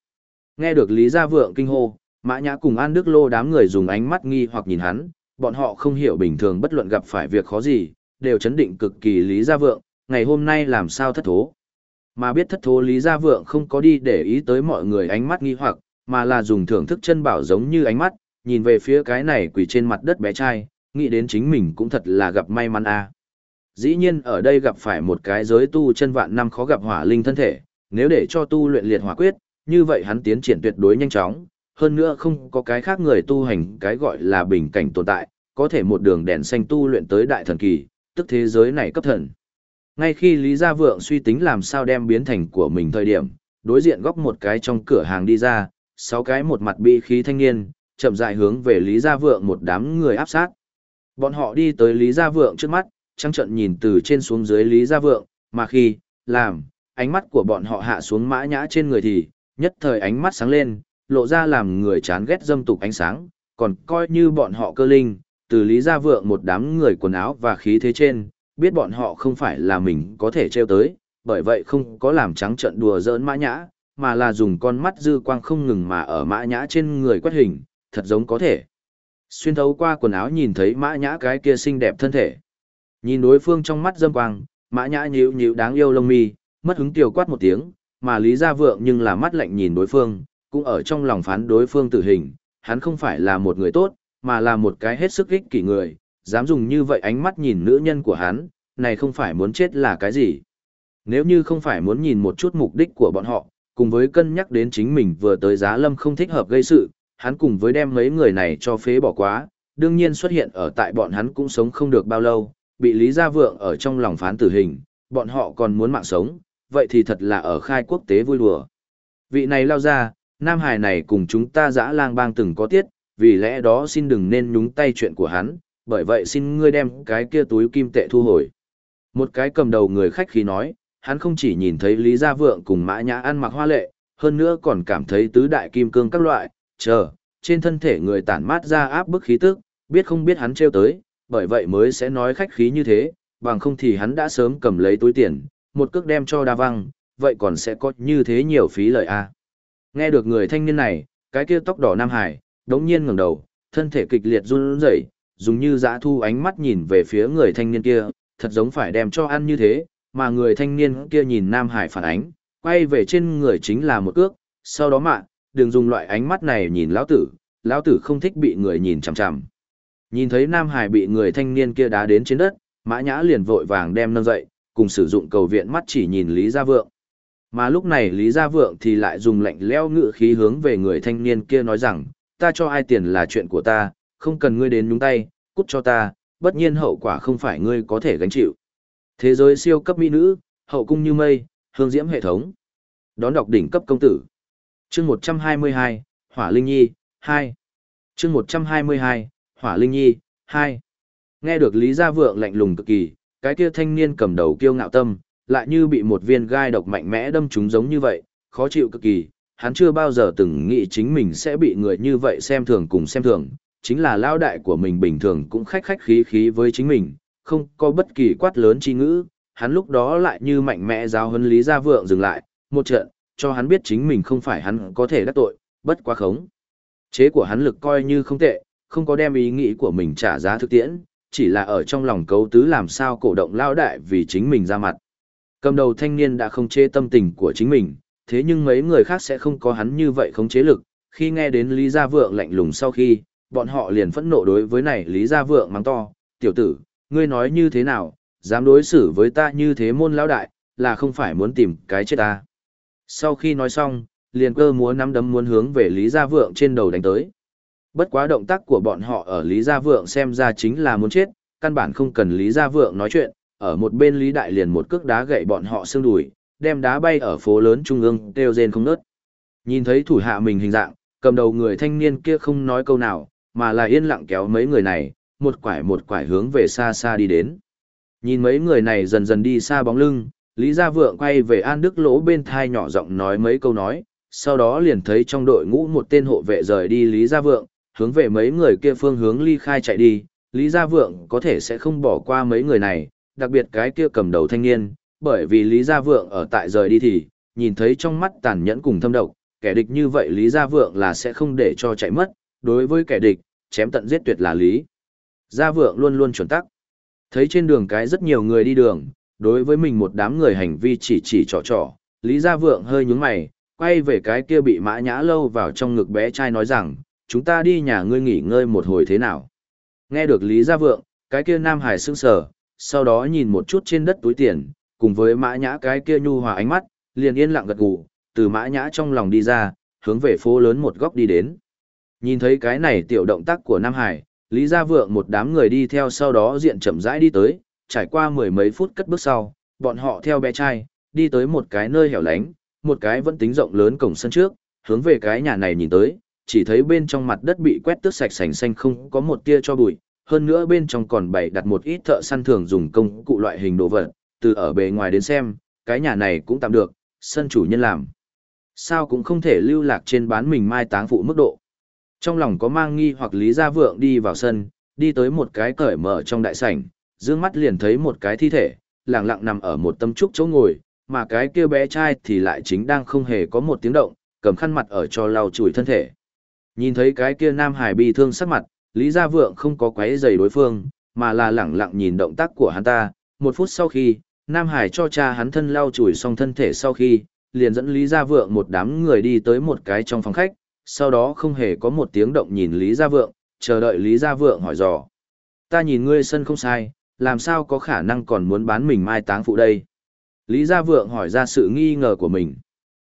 Nghe được Lý Gia Vượng kinh hô, Mã Nhã cùng An Đức Lô đám người dùng ánh mắt nghi hoặc nhìn hắn, bọn họ không hiểu bình thường bất luận gặp phải việc khó gì, đều chấn định cực kỳ Lý Gia Vượng, ngày hôm nay làm sao thất thố. Mà biết thất thố Lý Gia Vượng không có đi để ý tới mọi người ánh mắt nghi hoặc, mà là dùng thưởng thức chân bảo giống như ánh mắt, nhìn về phía cái này quỳ trên mặt đất bé trai, nghĩ đến chính mình cũng thật là gặp may mắn a. À. Dĩ nhiên ở đây gặp phải một cái giới tu chân vạn năm khó gặp hỏa linh thân thể, nếu để cho tu luyện liệt hỏa quyết, như vậy hắn tiến triển tuyệt đối nhanh chóng, hơn nữa không có cái khác người tu hành cái gọi là bình cảnh tồn tại, có thể một đường đèn xanh tu luyện tới đại thần kỳ, tức thế giới này cấp thần. Ngay khi Lý Gia Vượng suy tính làm sao đem biến thành của mình thời điểm, đối diện góc một cái trong cửa hàng đi ra, sáu cái một mặt bị khí thanh niên, chậm rãi hướng về Lý Gia Vượng một đám người áp sát. Bọn họ đi tới Lý Gia Vượng trước mắt, trăng trận nhìn từ trên xuống dưới Lý Gia Vượng, mà khi, làm, ánh mắt của bọn họ hạ xuống mã nhã trên người thì, nhất thời ánh mắt sáng lên, lộ ra làm người chán ghét dâm tục ánh sáng, còn coi như bọn họ cơ linh, từ lý gia vượng một đám người quần áo và khí thế trên, biết bọn họ không phải là mình có thể treo tới, bởi vậy không có làm trắng trận đùa giỡn mã nhã, mà là dùng con mắt dư quang không ngừng mà ở mã nhã trên người quét hình, thật giống có thể. Xuyên thấu qua quần áo nhìn thấy mã nhã cái kia xinh đẹp thân thể. Nhìn đối phương trong mắt dâm quang, mã nhã nhíu nhíu đáng yêu lông mi, mất hứng tiểu quát một tiếng, mà Lý Gia Vượng nhưng là mắt lạnh nhìn đối phương, cũng ở trong lòng phán đối phương tử hình, hắn không phải là một người tốt, mà là một cái hết sức ích kỷ người, dám dùng như vậy ánh mắt nhìn nữ nhân của hắn, này không phải muốn chết là cái gì. Nếu như không phải muốn nhìn một chút mục đích của bọn họ, cùng với cân nhắc đến chính mình vừa tới giá lâm không thích hợp gây sự, hắn cùng với đem mấy người này cho phế bỏ quá, đương nhiên xuất hiện ở tại bọn hắn cũng sống không được bao lâu, bị Lý Gia Vượng ở trong lòng phán tử hình, bọn họ còn muốn mạng sống, vậy thì thật là ở khai quốc tế vui đùa. Vị này lao ra, Nam Hải này cùng chúng ta dã lang bang từng có tiết, vì lẽ đó xin đừng nên nhúng tay chuyện của hắn, bởi vậy xin ngươi đem cái kia túi kim tệ thu hồi. Một cái cầm đầu người khách khí nói, hắn không chỉ nhìn thấy Lý Gia Vượng cùng Mã Nhã ăn mặc hoa lệ, hơn nữa còn cảm thấy tứ đại kim cương các loại, chờ, trên thân thể người tản mát ra áp bức khí tức, biết không biết hắn treo tới, bởi vậy mới sẽ nói khách khí như thế, bằng không thì hắn đã sớm cầm lấy túi tiền, một cước đem cho đa văng, vậy còn sẽ có như thế nhiều phí lợi a. À. Nghe được người thanh niên này, cái kia tóc đỏ Nam Hải, đống nhiên ngẩng đầu, thân thể kịch liệt run rẩy, dùng như dã thu ánh mắt nhìn về phía người thanh niên kia, thật giống phải đem cho ăn như thế, mà người thanh niên kia nhìn Nam Hải phản ánh, quay về trên người chính là một cước, sau đó mạ, đừng dùng loại ánh mắt này nhìn lão tử, lão tử không thích bị người nhìn chằm chằm. Nhìn thấy Nam Hải bị người thanh niên kia đá đến trên đất, Mã Nhã liền vội vàng đem nâng dậy, cùng sử dụng cầu viện mắt chỉ nhìn Lý Gia Vượng. Mà lúc này Lý Gia Vượng thì lại dùng lạnh leo ngự khí hướng về người thanh niên kia nói rằng, ta cho ai tiền là chuyện của ta, không cần ngươi đến nhúng tay, cút cho ta, bất nhiên hậu quả không phải ngươi có thể gánh chịu. Thế giới siêu cấp mỹ nữ, hậu cung như mây, hương diễm hệ thống. Đón đọc đỉnh cấp công tử. Chương 122, Hỏa Linh Nhi, 2. Chương 122, Hỏa Linh Nhi, 2. Nghe được Lý Gia Vượng lạnh lùng cực kỳ, cái kia thanh niên cầm đầu kiêu ngạo tâm, lại như bị một viên gai độc mạnh mẽ đâm trúng giống như vậy, khó chịu cực kỳ. Hắn chưa bao giờ từng nghĩ chính mình sẽ bị người như vậy xem thường cùng xem thường, chính là lao đại của mình bình thường cũng khách khách khí khí với chính mình, không có bất kỳ quát lớn chi ngữ, hắn lúc đó lại như mạnh mẽ giáo huấn Lý Gia Vượng dừng lại, một trận, cho hắn biết chính mình không phải hắn có thể đắc tội, bất quá khống. Chế của hắn lực coi như không tệ, không có đem ý nghĩ của mình trả giá thực tiễn, chỉ là ở trong lòng cấu tứ làm sao cổ động lao đại vì chính mình ra mặt. Cầm đầu thanh niên đã không chế tâm tình của chính mình, thế nhưng mấy người khác sẽ không có hắn như vậy không chế lực, khi nghe đến Lý Gia Vượng lạnh lùng sau khi, bọn họ liền phẫn nộ đối với này Lý Gia Vượng mắng to, tiểu tử, ngươi nói như thế nào, dám đối xử với ta như thế môn lão đại, là không phải muốn tìm cái chết ta. Sau khi nói xong, liền cơ múa nắm đấm muốn hướng về Lý Gia Vượng trên đầu đánh tới. Bất quá động tác của bọn họ ở Lý Gia Vượng xem ra chính là muốn chết, căn bản không cần Lý Gia Vượng nói chuyện, ở một bên Lý Đại liền một cước đá gậy bọn họ xương đùi, đem đá bay ở phố lớn trung ương, kêu rên không nớt. Nhìn thấy thủ hạ mình hình dạng, cầm đầu người thanh niên kia không nói câu nào, mà là yên lặng kéo mấy người này, một quải một quải hướng về xa xa đi đến. Nhìn mấy người này dần dần đi xa bóng lưng, Lý Gia Vượng quay về An Đức Lỗ bên thai nhỏ giọng nói mấy câu nói, sau đó liền thấy trong đội ngũ một tên hộ vệ rời đi Lý Gia Vượng, hướng về mấy người kia phương hướng ly khai chạy đi, Lý Gia Vượng có thể sẽ không bỏ qua mấy người này, đặc biệt cái kia cầm đầu thanh niên, bởi vì Lý Gia Vượng ở tại rời đi thì, nhìn thấy trong mắt tàn nhẫn cùng thâm độc, kẻ địch như vậy Lý Gia Vượng là sẽ không để cho chạy mất, đối với kẻ địch, chém tận giết tuyệt là Lý. Gia Vượng luôn luôn chuẩn tắc. Thấy trên đường cái rất nhiều người đi đường, đối với mình một đám người hành vi chỉ chỉ trò trò, Lý Gia Vượng hơi nhướng mày, quay về cái kia bị mã nhã lâu vào trong ngực bé trai nói rằng, chúng ta đi nhà ngươi nghỉ ngơi một hồi thế nào. Nghe được Lý Gia Vượng, cái kia Nam Hải sững sờ, sau đó nhìn một chút trên đất túi tiền, cùng với mã nhã cái kia nhu hòa ánh mắt, liền yên lặng gật gù, từ mã nhã trong lòng đi ra, hướng về phố lớn một góc đi đến. Nhìn thấy cái này tiểu động tác của Nam Hải, Lý Gia Vượng một đám người đi theo sau đó diện chậm rãi đi tới, trải qua mười mấy phút cất bước sau, bọn họ theo bé trai, đi tới một cái nơi hẻo lánh, một cái vẫn tính rộng lớn cổng sân trước, hướng về cái nhà này nhìn tới, chỉ thấy bên trong mặt đất bị quét tước sạch sành xanh không có một tia cho bụi, hơn nữa bên trong còn bày đặt một ít thợ săn thường dùng công cụ loại hình đồ vật, từ ở bề ngoài đến xem, cái nhà này cũng tạm được, sân chủ nhân làm. Sao cũng không thể lưu lạc trên bán mình mai táng phụ mức độ. Trong lòng có mang nghi hoặc Lý Gia Vượng đi vào sân, đi tới một cái cởi mở trong đại sảnh, dương mắt liền thấy một cái thi thể, lặng lặng nằm ở một tâm trúc chỗ ngồi, mà cái kia bé trai thì lại chính đang không hề có một tiếng động, cầm khăn mặt ở cho lau chùi thân thể. Nhìn thấy cái kia nam hải bị thương sắc mặt, Lý Gia Vượng không có quấy giày đối phương, mà là lặng lặng nhìn động tác của hắn ta, một phút sau khi, Nam Hải cho cha hắn thân lau chùi xong thân thể sau khi, liền dẫn Lý Gia Vượng một đám người đi tới một cái trong phòng khách, sau đó không hề có một tiếng động nhìn Lý Gia Vượng, chờ đợi Lý Gia Vượng hỏi dò. Ta nhìn ngươi sân không sai, làm sao có khả năng còn muốn bán mình mai táng phụ đây? Lý Gia Vượng hỏi ra sự nghi ngờ của mình.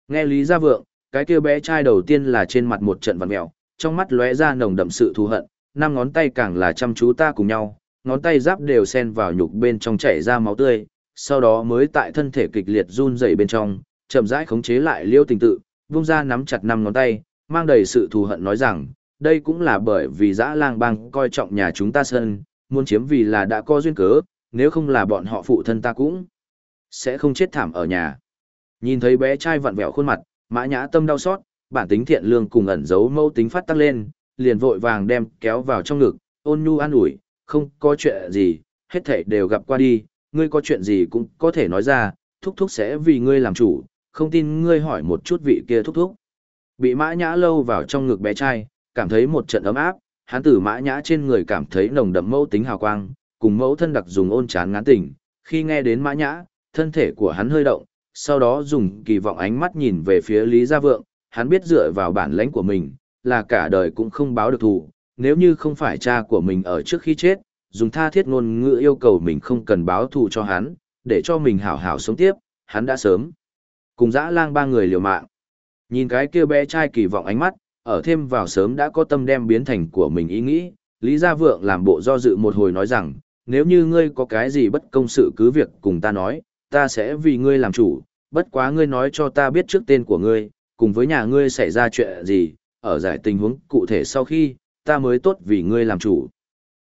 Nghe Lý Gia Vượng, cái kia bé trai đầu tiên là trên mặt một trận vằn mèo, trong mắt lóe ra nồng đậm sự thù hận, năm ngón tay càng là chăm chú ta cùng nhau, ngón tay giáp đều xen vào nhục bên trong chảy ra máu tươi, sau đó mới tại thân thể kịch liệt run rẩy bên trong, chậm rãi khống chế lại Liêu Tình Tự, vung ra nắm chặt năm ngón tay, mang đầy sự thù hận nói rằng, đây cũng là bởi vì dã lang bang coi trọng nhà chúng ta sơn, muốn chiếm vì là đã có duyên cớ, nếu không là bọn họ phụ thân ta cũng sẽ không chết thảm ở nhà. Nhìn thấy bé trai vặn vẹo khuôn mặt, mã nhã tâm đau xót, bản tính thiện lương cùng ẩn giấu mâu tính phát tăng lên, liền vội vàng đem kéo vào trong ngực, ôn nhu an ủi, không có chuyện gì, hết thảy đều gặp qua đi, ngươi có chuyện gì cũng có thể nói ra, thúc thúc sẽ vì ngươi làm chủ, không tin ngươi hỏi một chút vị kia thúc thúc. Bị mã nhã lâu vào trong ngực bé trai, cảm thấy một trận ấm áp, hắn từ mã nhã trên người cảm thấy nồng đậm mẫu tính hào quang, cùng mẫu thân đặc dùng ôn chán ngán tỉnh khi nghe đến mã nhã, thân thể của hắn hơi động, sau đó dùng kỳ vọng ánh mắt nhìn về phía Lý Gia Vượng, hắn biết dựa vào bản lãnh của mình, là cả đời cũng không báo được thù, nếu như không phải cha của mình ở trước khi chết, dùng tha thiết ngôn ngữ yêu cầu mình không cần báo thù cho hắn, để cho mình hảo hảo sống tiếp, hắn đã sớm. Cùng dã lang ba người liều mạng. Nhìn cái kia bé trai kỳ vọng ánh mắt, ở thêm vào sớm đã có tâm đem biến thành của mình ý nghĩ, Lý Gia Vượng làm bộ do dự một hồi nói rằng, nếu như ngươi có cái gì bất công sự cứ việc cùng ta nói, ta sẽ vì ngươi làm chủ, bất quá ngươi nói cho ta biết trước tên của ngươi, cùng với nhà ngươi xảy ra chuyện gì, ở giải tình huống cụ thể sau khi, ta mới tốt vì ngươi làm chủ.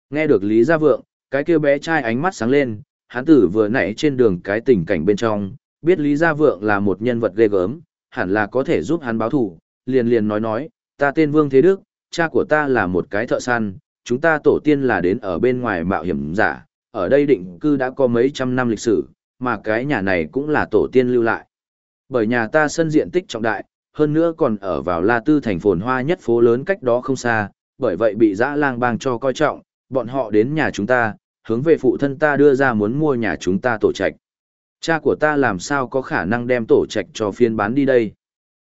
Nghe được Lý Gia Vượng, cái kia bé trai ánh mắt sáng lên, hắn tử vừa nãy trên đường cái tình cảnh bên trong, biết Lý Gia Vượng là một nhân vật ghê gớm, hẳn là có thể giúp hắn báo thủ, liền liền nói nói, ta tên Vương Thế Đức, cha của ta là một cái thợ săn, chúng ta tổ tiên là đến ở bên ngoài mạo hiểm giả, ở đây định cư đã có mấy trăm năm lịch sử, mà cái nhà này cũng là tổ tiên lưu lại. Bởi nhà ta sân diện tích trọng đại, hơn nữa còn ở vào La Tư thành phồn hoa nhất phố lớn cách đó không xa, bởi vậy bị dã lang bang cho coi trọng, bọn họ đến nhà chúng ta, hướng về phụ thân ta đưa ra muốn mua nhà chúng ta tổ trạch. Cha của ta làm sao có khả năng đem tổ trạch cho phiên bán đi đây?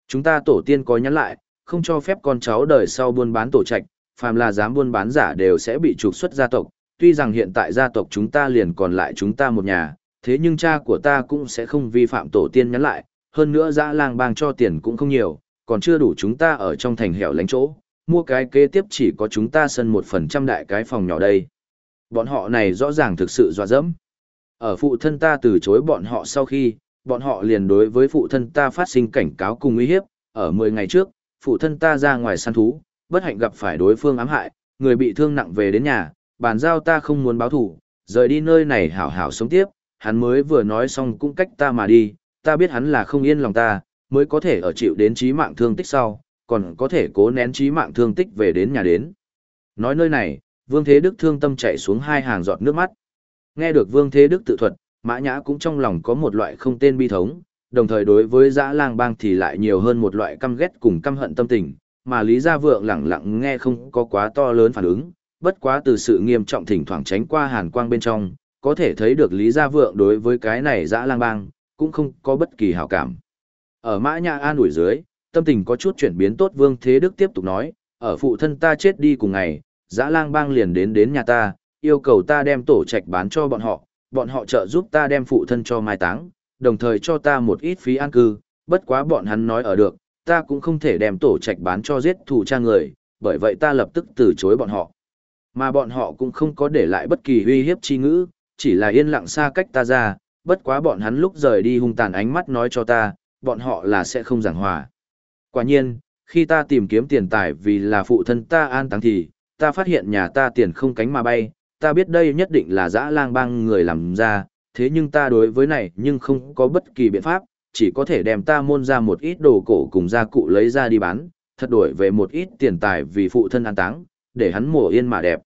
Chúng ta tổ tiên có nhắn lại, không cho phép con cháu đời sau buôn bán tổ trạch, phàm là dám buôn bán giả đều sẽ bị trục xuất gia tộc. Tuy rằng hiện tại gia tộc chúng ta liền còn lại chúng ta một nhà, thế nhưng cha của ta cũng sẽ không vi phạm tổ tiên nhắn lại, hơn nữa dã lang bang cho tiền cũng không nhiều, còn chưa đủ chúng ta ở trong thành hẻo lánh chỗ, mua cái kế tiếp chỉ có chúng ta sân một phần trăm đại cái phòng nhỏ đây. Bọn họ này rõ ràng thực sự dọa dẫm. Ở phụ thân ta từ chối bọn họ sau khi, bọn họ liền đối với phụ thân ta phát sinh cảnh cáo cùng uy hiếp, ở 10 ngày trước, phụ thân ta ra ngoài săn thú, bất hạnh gặp phải đối phương ám hại, người bị thương nặng về đến nhà, bàn giao ta không muốn báo thủ, rời đi nơi này hảo hảo sống tiếp, hắn mới vừa nói xong cũng cách ta mà đi, ta biết hắn là không yên lòng ta, mới có thể ở chịu đến trí mạng thương tích sau, còn có thể cố nén trí mạng thương tích về đến nhà đến. Nói nơi này, Vương Thế Đức thương tâm chảy xuống hai hàng giọt nước mắt. Nghe được Vương Thế Đức tự thuật, Mã Nhã cũng trong lòng có một loại không tên bi thống, đồng thời đối với dã lang bang thì lại nhiều hơn một loại căm ghét cùng căm hận tâm tình, mà Lý Gia Vượng lặng lặng nghe không có quá to lớn phản ứng, bất quá từ sự nghiêm trọng thỉnh thoảng tránh qua hàn quang bên trong, có thể thấy được Lý Gia Vượng đối với cái này dã lang bang, cũng không có bất kỳ hảo cảm. Ở Mã Nhã an ủi dưới, tâm tình có chút chuyển biến tốt Vương Thế Đức tiếp tục nói, ở phụ thân ta chết đi cùng ngày, dã lang bang liền đến đến nhà ta, yêu cầu ta đem tổ trạch bán cho bọn họ, bọn họ trợ giúp ta đem phụ thân cho mai táng, đồng thời cho ta một ít phí an cư, bất quá bọn hắn nói ở được, ta cũng không thể đem tổ trạch bán cho giết thủ cha người, bởi vậy ta lập tức từ chối bọn họ. Mà bọn họ cũng không có để lại bất kỳ uy hiếp chi ngữ, chỉ là yên lặng xa cách ta ra, bất quá bọn hắn lúc rời đi hung tàn ánh mắt nói cho ta, bọn họ là sẽ không giảng hòa. Quả nhiên, khi ta tìm kiếm tiền tài vì là phụ thân ta an táng thì, ta phát hiện nhà ta tiền không cánh mà bay, ta biết đây nhất định là dã lang bang người làm ra, thế nhưng ta đối với này nhưng không có bất kỳ biện pháp, chỉ có thể đem ta môn ra một ít đồ cổ cùng gia cụ lấy ra đi bán, thật đổi về một ít tiền tài vì phụ thân an táng, để hắn mổ yên mà đẹp.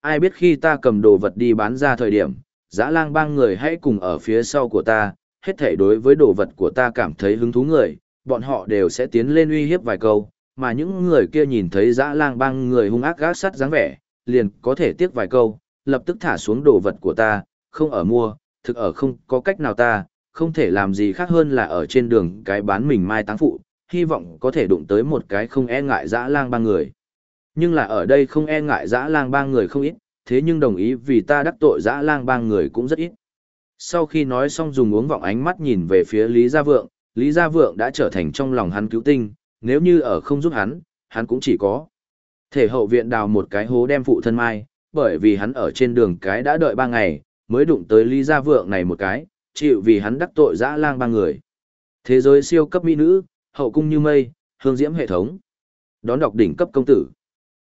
Ai biết khi ta cầm đồ vật đi bán ra thời điểm, dã lang bang người hãy cùng ở phía sau của ta, hết thể đối với đồ vật của ta cảm thấy hứng thú người, bọn họ đều sẽ tiến lên uy hiếp vài câu, mà những người kia nhìn thấy dã lang bang người hung ác gác sắt dáng vẻ, liền có thể tiếc vài câu, lập tức thả xuống đồ vật của ta, không ở mua, thực ở không có cách nào ta, không thể làm gì khác hơn là ở trên đường cái bán mình mai táng phụ, hy vọng có thể đụng tới một cái không e ngại dã lang ba người. Nhưng là ở đây không e ngại dã lang ba người không ít, thế nhưng đồng ý vì ta đắc tội dã lang ba người cũng rất ít. Sau khi nói xong dùng uống vọng ánh mắt nhìn về phía Lý Gia Vượng, Lý Gia Vượng đã trở thành trong lòng hắn cứu tinh, nếu như ở không giúp hắn, hắn cũng chỉ có thể hậu viện đào một cái hố đem phụ thân mai, bởi vì hắn ở trên đường cái đã đợi ba ngày, mới đụng tới Lý Gia Vượng này một cái, chịu vì hắn đắc tội dã lang ba người. Thế giới siêu cấp mỹ nữ, hậu cung như mây, hương diễm hệ thống. Đón đọc đỉnh cấp công tử.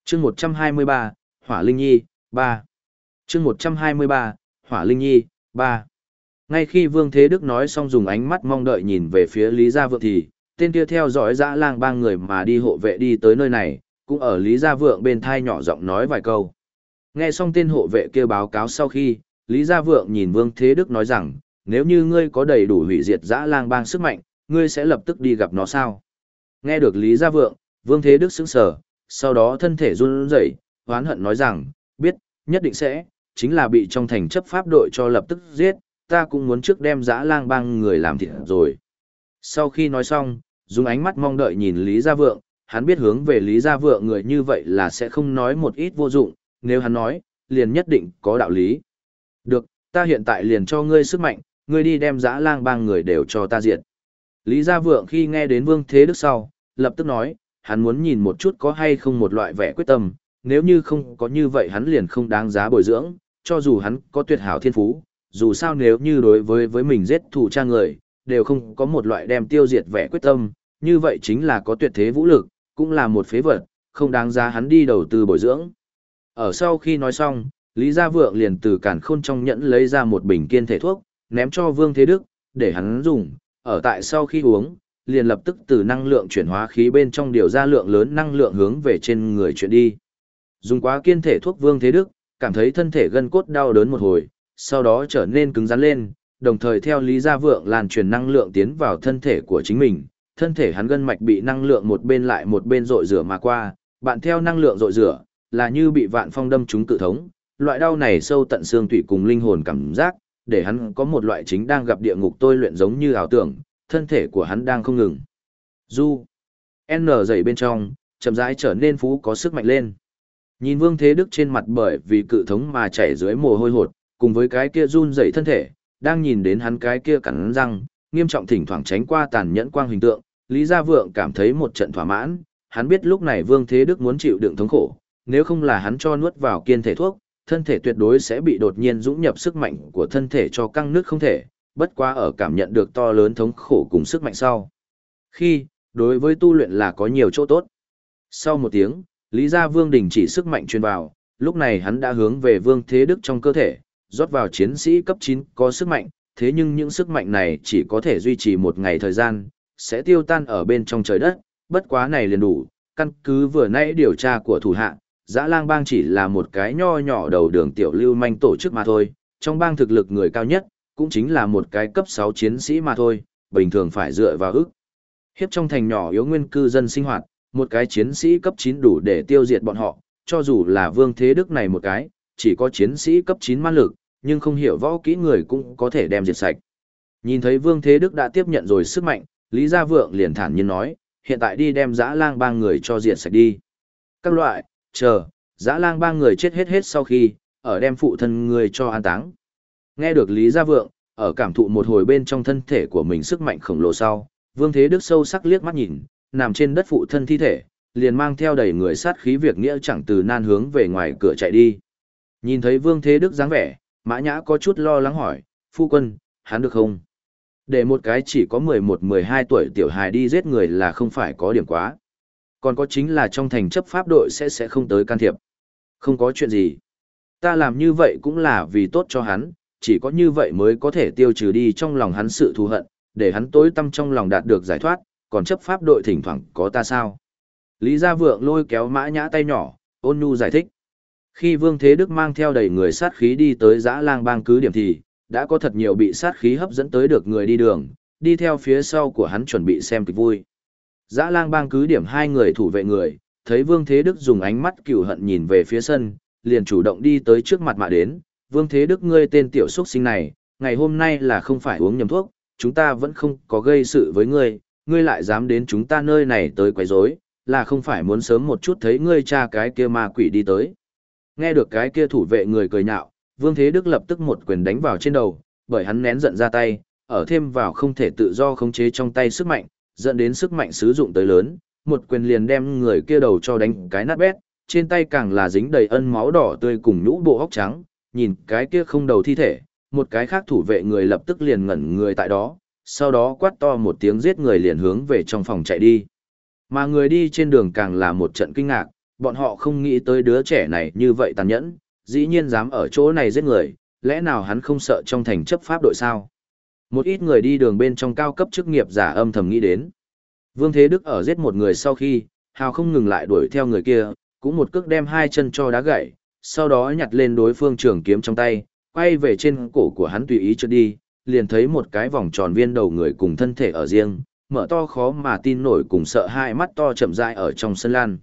Chương 123, Hỏa Linh Nhi, 3. Chương 123, Hỏa Linh Nhi, 3. Ngay khi Vương Thế Đức nói xong dùng ánh mắt mong đợi nhìn về phía Lý Gia Vượng thì, tên kia theo dõi dã lang ba người mà đi hộ vệ đi tới nơi này, cũng ở Lý Gia Vượng bên thai nhỏ giọng nói vài câu. Nghe xong tên hộ vệ kia báo cáo sau khi, Lý Gia Vượng nhìn Vương Thế Đức nói rằng, nếu như ngươi có đầy đủ hủy diệt dã lang bang sức mạnh, ngươi sẽ lập tức đi gặp nó sao? Nghe được Lý Gia Vượng, Vương Thế Đức sững sờ, sau đó thân thể run rẩy, hoán hận nói rằng, biết, nhất định sẽ, chính là bị trong thành chấp pháp đội cho lập tức giết, ta cũng muốn trước đem dã lang bang người làm thịt rồi. Sau khi nói xong, dùng ánh mắt mong đợi nhìn Lý Gia Vượng, hắn biết hướng về Lý Gia Vượng người như vậy là sẽ không nói một ít vô dụng, nếu hắn nói, liền nhất định có đạo lý. Được, ta hiện tại liền cho ngươi sức mạnh, ngươi đi đem dã lang bang người đều cho ta diệt. Lý Gia Vượng khi nghe đến Vương Thế Đức sau, lập tức nói, hắn muốn nhìn một chút có hay không một loại vẻ quyết tâm, nếu như không có như vậy hắn liền không đáng giá bồi dưỡng, cho dù hắn có tuyệt hảo thiên phú, dù sao nếu như đối với với mình giết thủ cha người, đều không có một loại đem tiêu diệt vẻ quyết tâm, như vậy chính là có tuyệt thế vũ lực, cũng là một phế vật, không đáng giá hắn đi đầu tư bồi dưỡng. Ở sau khi nói xong, Lý Gia Vượng liền từ cản khôn trong nhẫn lấy ra một bình kiên thể thuốc, ném cho Vương Thế Đức, để hắn dùng, ở tại sau khi uống, liền lập tức từ năng lượng chuyển hóa khí bên trong điều ra lượng lớn năng lượng hướng về trên người chuyển đi. Dùng quá kiên thể thuốc Vương Thế Đức, cảm thấy thân thể gân cốt đau đớn một hồi, sau đó trở nên cứng rắn lên, đồng thời theo Lý Gia Vượng lan truyền năng lượng tiến vào thân thể của chính mình, thân thể hắn gân mạch bị năng lượng một bên lại một bên rội rửa mà qua, bạn theo năng lượng rội rửa, là như bị vạn phong đâm trúng cự thống, loại đau này sâu tận xương tủy cùng linh hồn cảm giác, để hắn có một loại chính đang gặp địa ngục tôi luyện giống như ảo tưởng, thân thể của hắn đang không ngừng. Du. N dậy bên trong, chậm rãi trở nên phú có sức mạnh lên. Nhìn Vương Thế Đức trên mặt bởi vì cự thống mà chảy dưới mồ hôi hột, cùng với cái kia run dậy thân thể, đang nhìn đến hắn cái kia cắn răng, nghiêm trọng thỉnh thoảng tránh qua tàn nhẫn quang hình tượng, Lý Gia Vượng cảm thấy một trận thỏa mãn, hắn biết lúc này Vương Thế Đức muốn chịu đựng thống khổ, nếu không là hắn cho nuốt vào kiên thể thuốc, thân thể tuyệt đối sẽ bị đột nhiên dũng nhập sức mạnh của thân thể cho căng nước không thể, bất quá ở cảm nhận được to lớn thống khổ cùng sức mạnh sau. Khi, đối với tu luyện là có nhiều chỗ tốt. Sau một tiếng, Lý Gia Vương đình chỉ sức mạnh truyền vào, lúc này hắn đã hướng về Vương Thế Đức trong cơ thể, rót vào chiến sĩ cấp 9 có sức mạnh, thế nhưng những sức mạnh này chỉ có thể duy trì một ngày thời gian, sẽ tiêu tan ở bên trong trời đất, bất quá này liền đủ, căn cứ vừa nãy điều tra của thủ hạ, Dã Lang Bang chỉ là một cái nho nhỏ đầu đường tiểu lưu manh tổ chức mà thôi, trong bang thực lực người cao nhất, cũng chính là một cái cấp 6 chiến sĩ mà thôi, bình thường phải dựa vào ức. Hiếp trong thành nhỏ yếu nguyên cư dân sinh hoạt, một cái chiến sĩ cấp 9 đủ để tiêu diệt bọn họ, cho dù là Vương Thế Đức này một cái, chỉ có chiến sĩ cấp 9 man lực, nhưng không hiểu võ kỹ người cũng có thể đem diệt sạch. Nhìn thấy Vương Thế Đức đã tiếp nhận rồi sức mạnh, Lý Gia Vượng liền thản nhiên nói, hiện tại đi đem dã lang ba người cho diệt sạch đi. Các loại, chờ, dã lang ba người chết hết hết sau khi, ở đem phụ thân người cho an táng. Nghe được Lý Gia Vượng, ở cảm thụ một hồi bên trong thân thể của mình sức mạnh khổng lồ sau, Vương Thế Đức sâu sắc liếc mắt nhìn, nằm trên đất phụ thân thi thể, liền mang theo đầy người sát khí việc nghĩa chẳng từ nan hướng về ngoài cửa chạy đi. Nhìn thấy Vương Thế Đức dáng vẻ, Mã Nhã có chút lo lắng hỏi, phu quân, hắn được không? Để một cái chỉ có 11-12 tuổi tiểu hài đi giết người là không phải có điểm quá. Còn có chính là trong thành chấp pháp đội sẽ sẽ không tới can thiệp. Không có chuyện gì. Ta làm như vậy cũng là vì tốt cho hắn, chỉ có như vậy mới có thể tiêu trừ đi trong lòng hắn sự thù hận, để hắn tối tâm trong lòng đạt được giải thoát, còn chấp pháp đội thỉnh thoảng có ta sao. Lý Gia Vượng lôi kéo mã nhã tay nhỏ, ôn nhu giải thích. Khi Vương Thế Đức mang theo đầy người sát khí đi tới giã lang bang cứ điểm thì, đã có thật nhiều bị sát khí hấp dẫn tới được người đi đường, đi theo phía sau của hắn chuẩn bị xem kịch vui. Giã lang bang cứ điểm hai người thủ vệ người, thấy Vương Thế Đức dùng ánh mắt cừu hận nhìn về phía sân, liền chủ động đi tới trước mặt mà đến. Vương Thế Đức ngươi tên tiểu xuất sinh này, ngày hôm nay là không phải uống nhầm thuốc, chúng ta vẫn không có gây sự với ngươi, ngươi lại dám đến chúng ta nơi này tới quấy rối, là không phải muốn sớm một chút thấy ngươi cha cái kia ma quỷ đi tới. Nghe được cái kia thủ vệ người cười nhạo, Vương Thế Đức lập tức một quyền đánh vào trên đầu, bởi hắn nén giận ra tay, ở thêm vào không thể tự do khống chế trong tay sức mạnh, dẫn đến sức mạnh sử dụng tới lớn, một quyền liền đem người kia đầu cho đánh cái nát bét, trên tay càng là dính đầy ân máu đỏ tươi cùng nhũ bộ hốc trắng, nhìn cái kia không đầu thi thể, một cái khác thủ vệ người lập tức liền ngẩn người tại đó, sau đó quát to một tiếng giết người liền hướng về trong phòng chạy đi. Mà người đi trên đường càng là một trận kinh ngạc, bọn họ không nghĩ tới đứa trẻ này như vậy tàn nhẫn, dĩ nhiên dám ở chỗ này giết người, lẽ nào hắn không sợ trong thành chấp pháp đội sao? Một ít người đi đường bên trong cao cấp chức nghiệp giả âm thầm nghĩ đến. Vương Thế Đức ở giết một người sau khi, hào không ngừng lại đuổi theo người kia, cũng một cước đem hai chân cho đá gãy, sau đó nhặt lên đối phương trường kiếm trong tay, quay về trên cổ của hắn tùy ý trượt đi, liền thấy một cái vòng tròn viên đầu người cùng thân thể ở riêng, mở to khó mà tin nổi cùng sợ hai mắt to chậm rãi ở trong sân lan.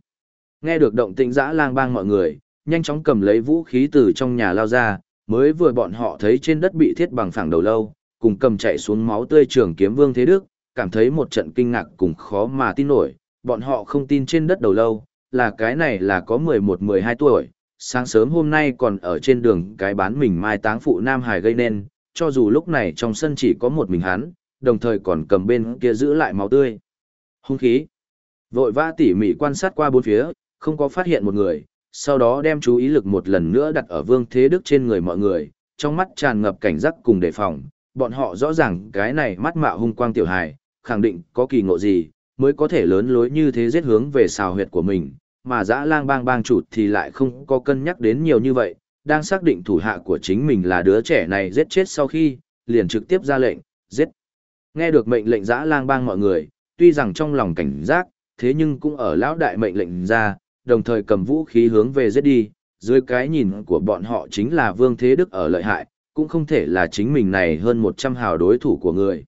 Nghe được động tĩnh dã lang bang mọi người, nhanh chóng cầm lấy vũ khí từ trong nhà lao ra, mới vừa bọn họ thấy trên đất bị thiết bằng phẳng đầu lâu, cùng cầm chạy xuống máu tươi trường kiếm vương thế đức, cảm thấy một trận kinh ngạc cùng khó mà tin nổi, bọn họ không tin trên đất đầu lâu, là cái này là có 11-12 tuổi, sáng sớm hôm nay còn ở trên đường cái bán mình mai táng phụ Nam Hải gây nên, cho dù lúc này trong sân chỉ có một mình hắn, đồng thời còn cầm bên kia giữ lại máu tươi. Hung khí. Vội vã tỉ mỉ quan sát qua bốn phía, không có phát hiện một người, sau đó đem chú ý lực một lần nữa đặt ở Vương Thế Đức trên người mọi người, trong mắt tràn ngập cảnh giác cùng đề phòng, bọn họ rõ ràng cái này mắt mạo hung quang tiểu hài, khẳng định có kỳ ngộ gì, mới có thể lớn lối như thế giết hướng về xào huyệt của mình, mà dã lang bang bang chủ thì lại không có cân nhắc đến nhiều như vậy, đang xác định thủ hạ của chính mình là đứa trẻ này giết chết sau khi, liền trực tiếp ra lệnh, giết. Nghe được mệnh lệnh dã lang bang mọi người, tuy rằng trong lòng cảnh giác, thế nhưng cũng ở lão đại mệnh lệnh ra, đồng thời cầm vũ khí hướng về giết đi, dưới cái nhìn của bọn họ chính là Vương Thế Đức ở lợi hại, cũng không thể là chính mình này hơn 100 hào đối thủ của người.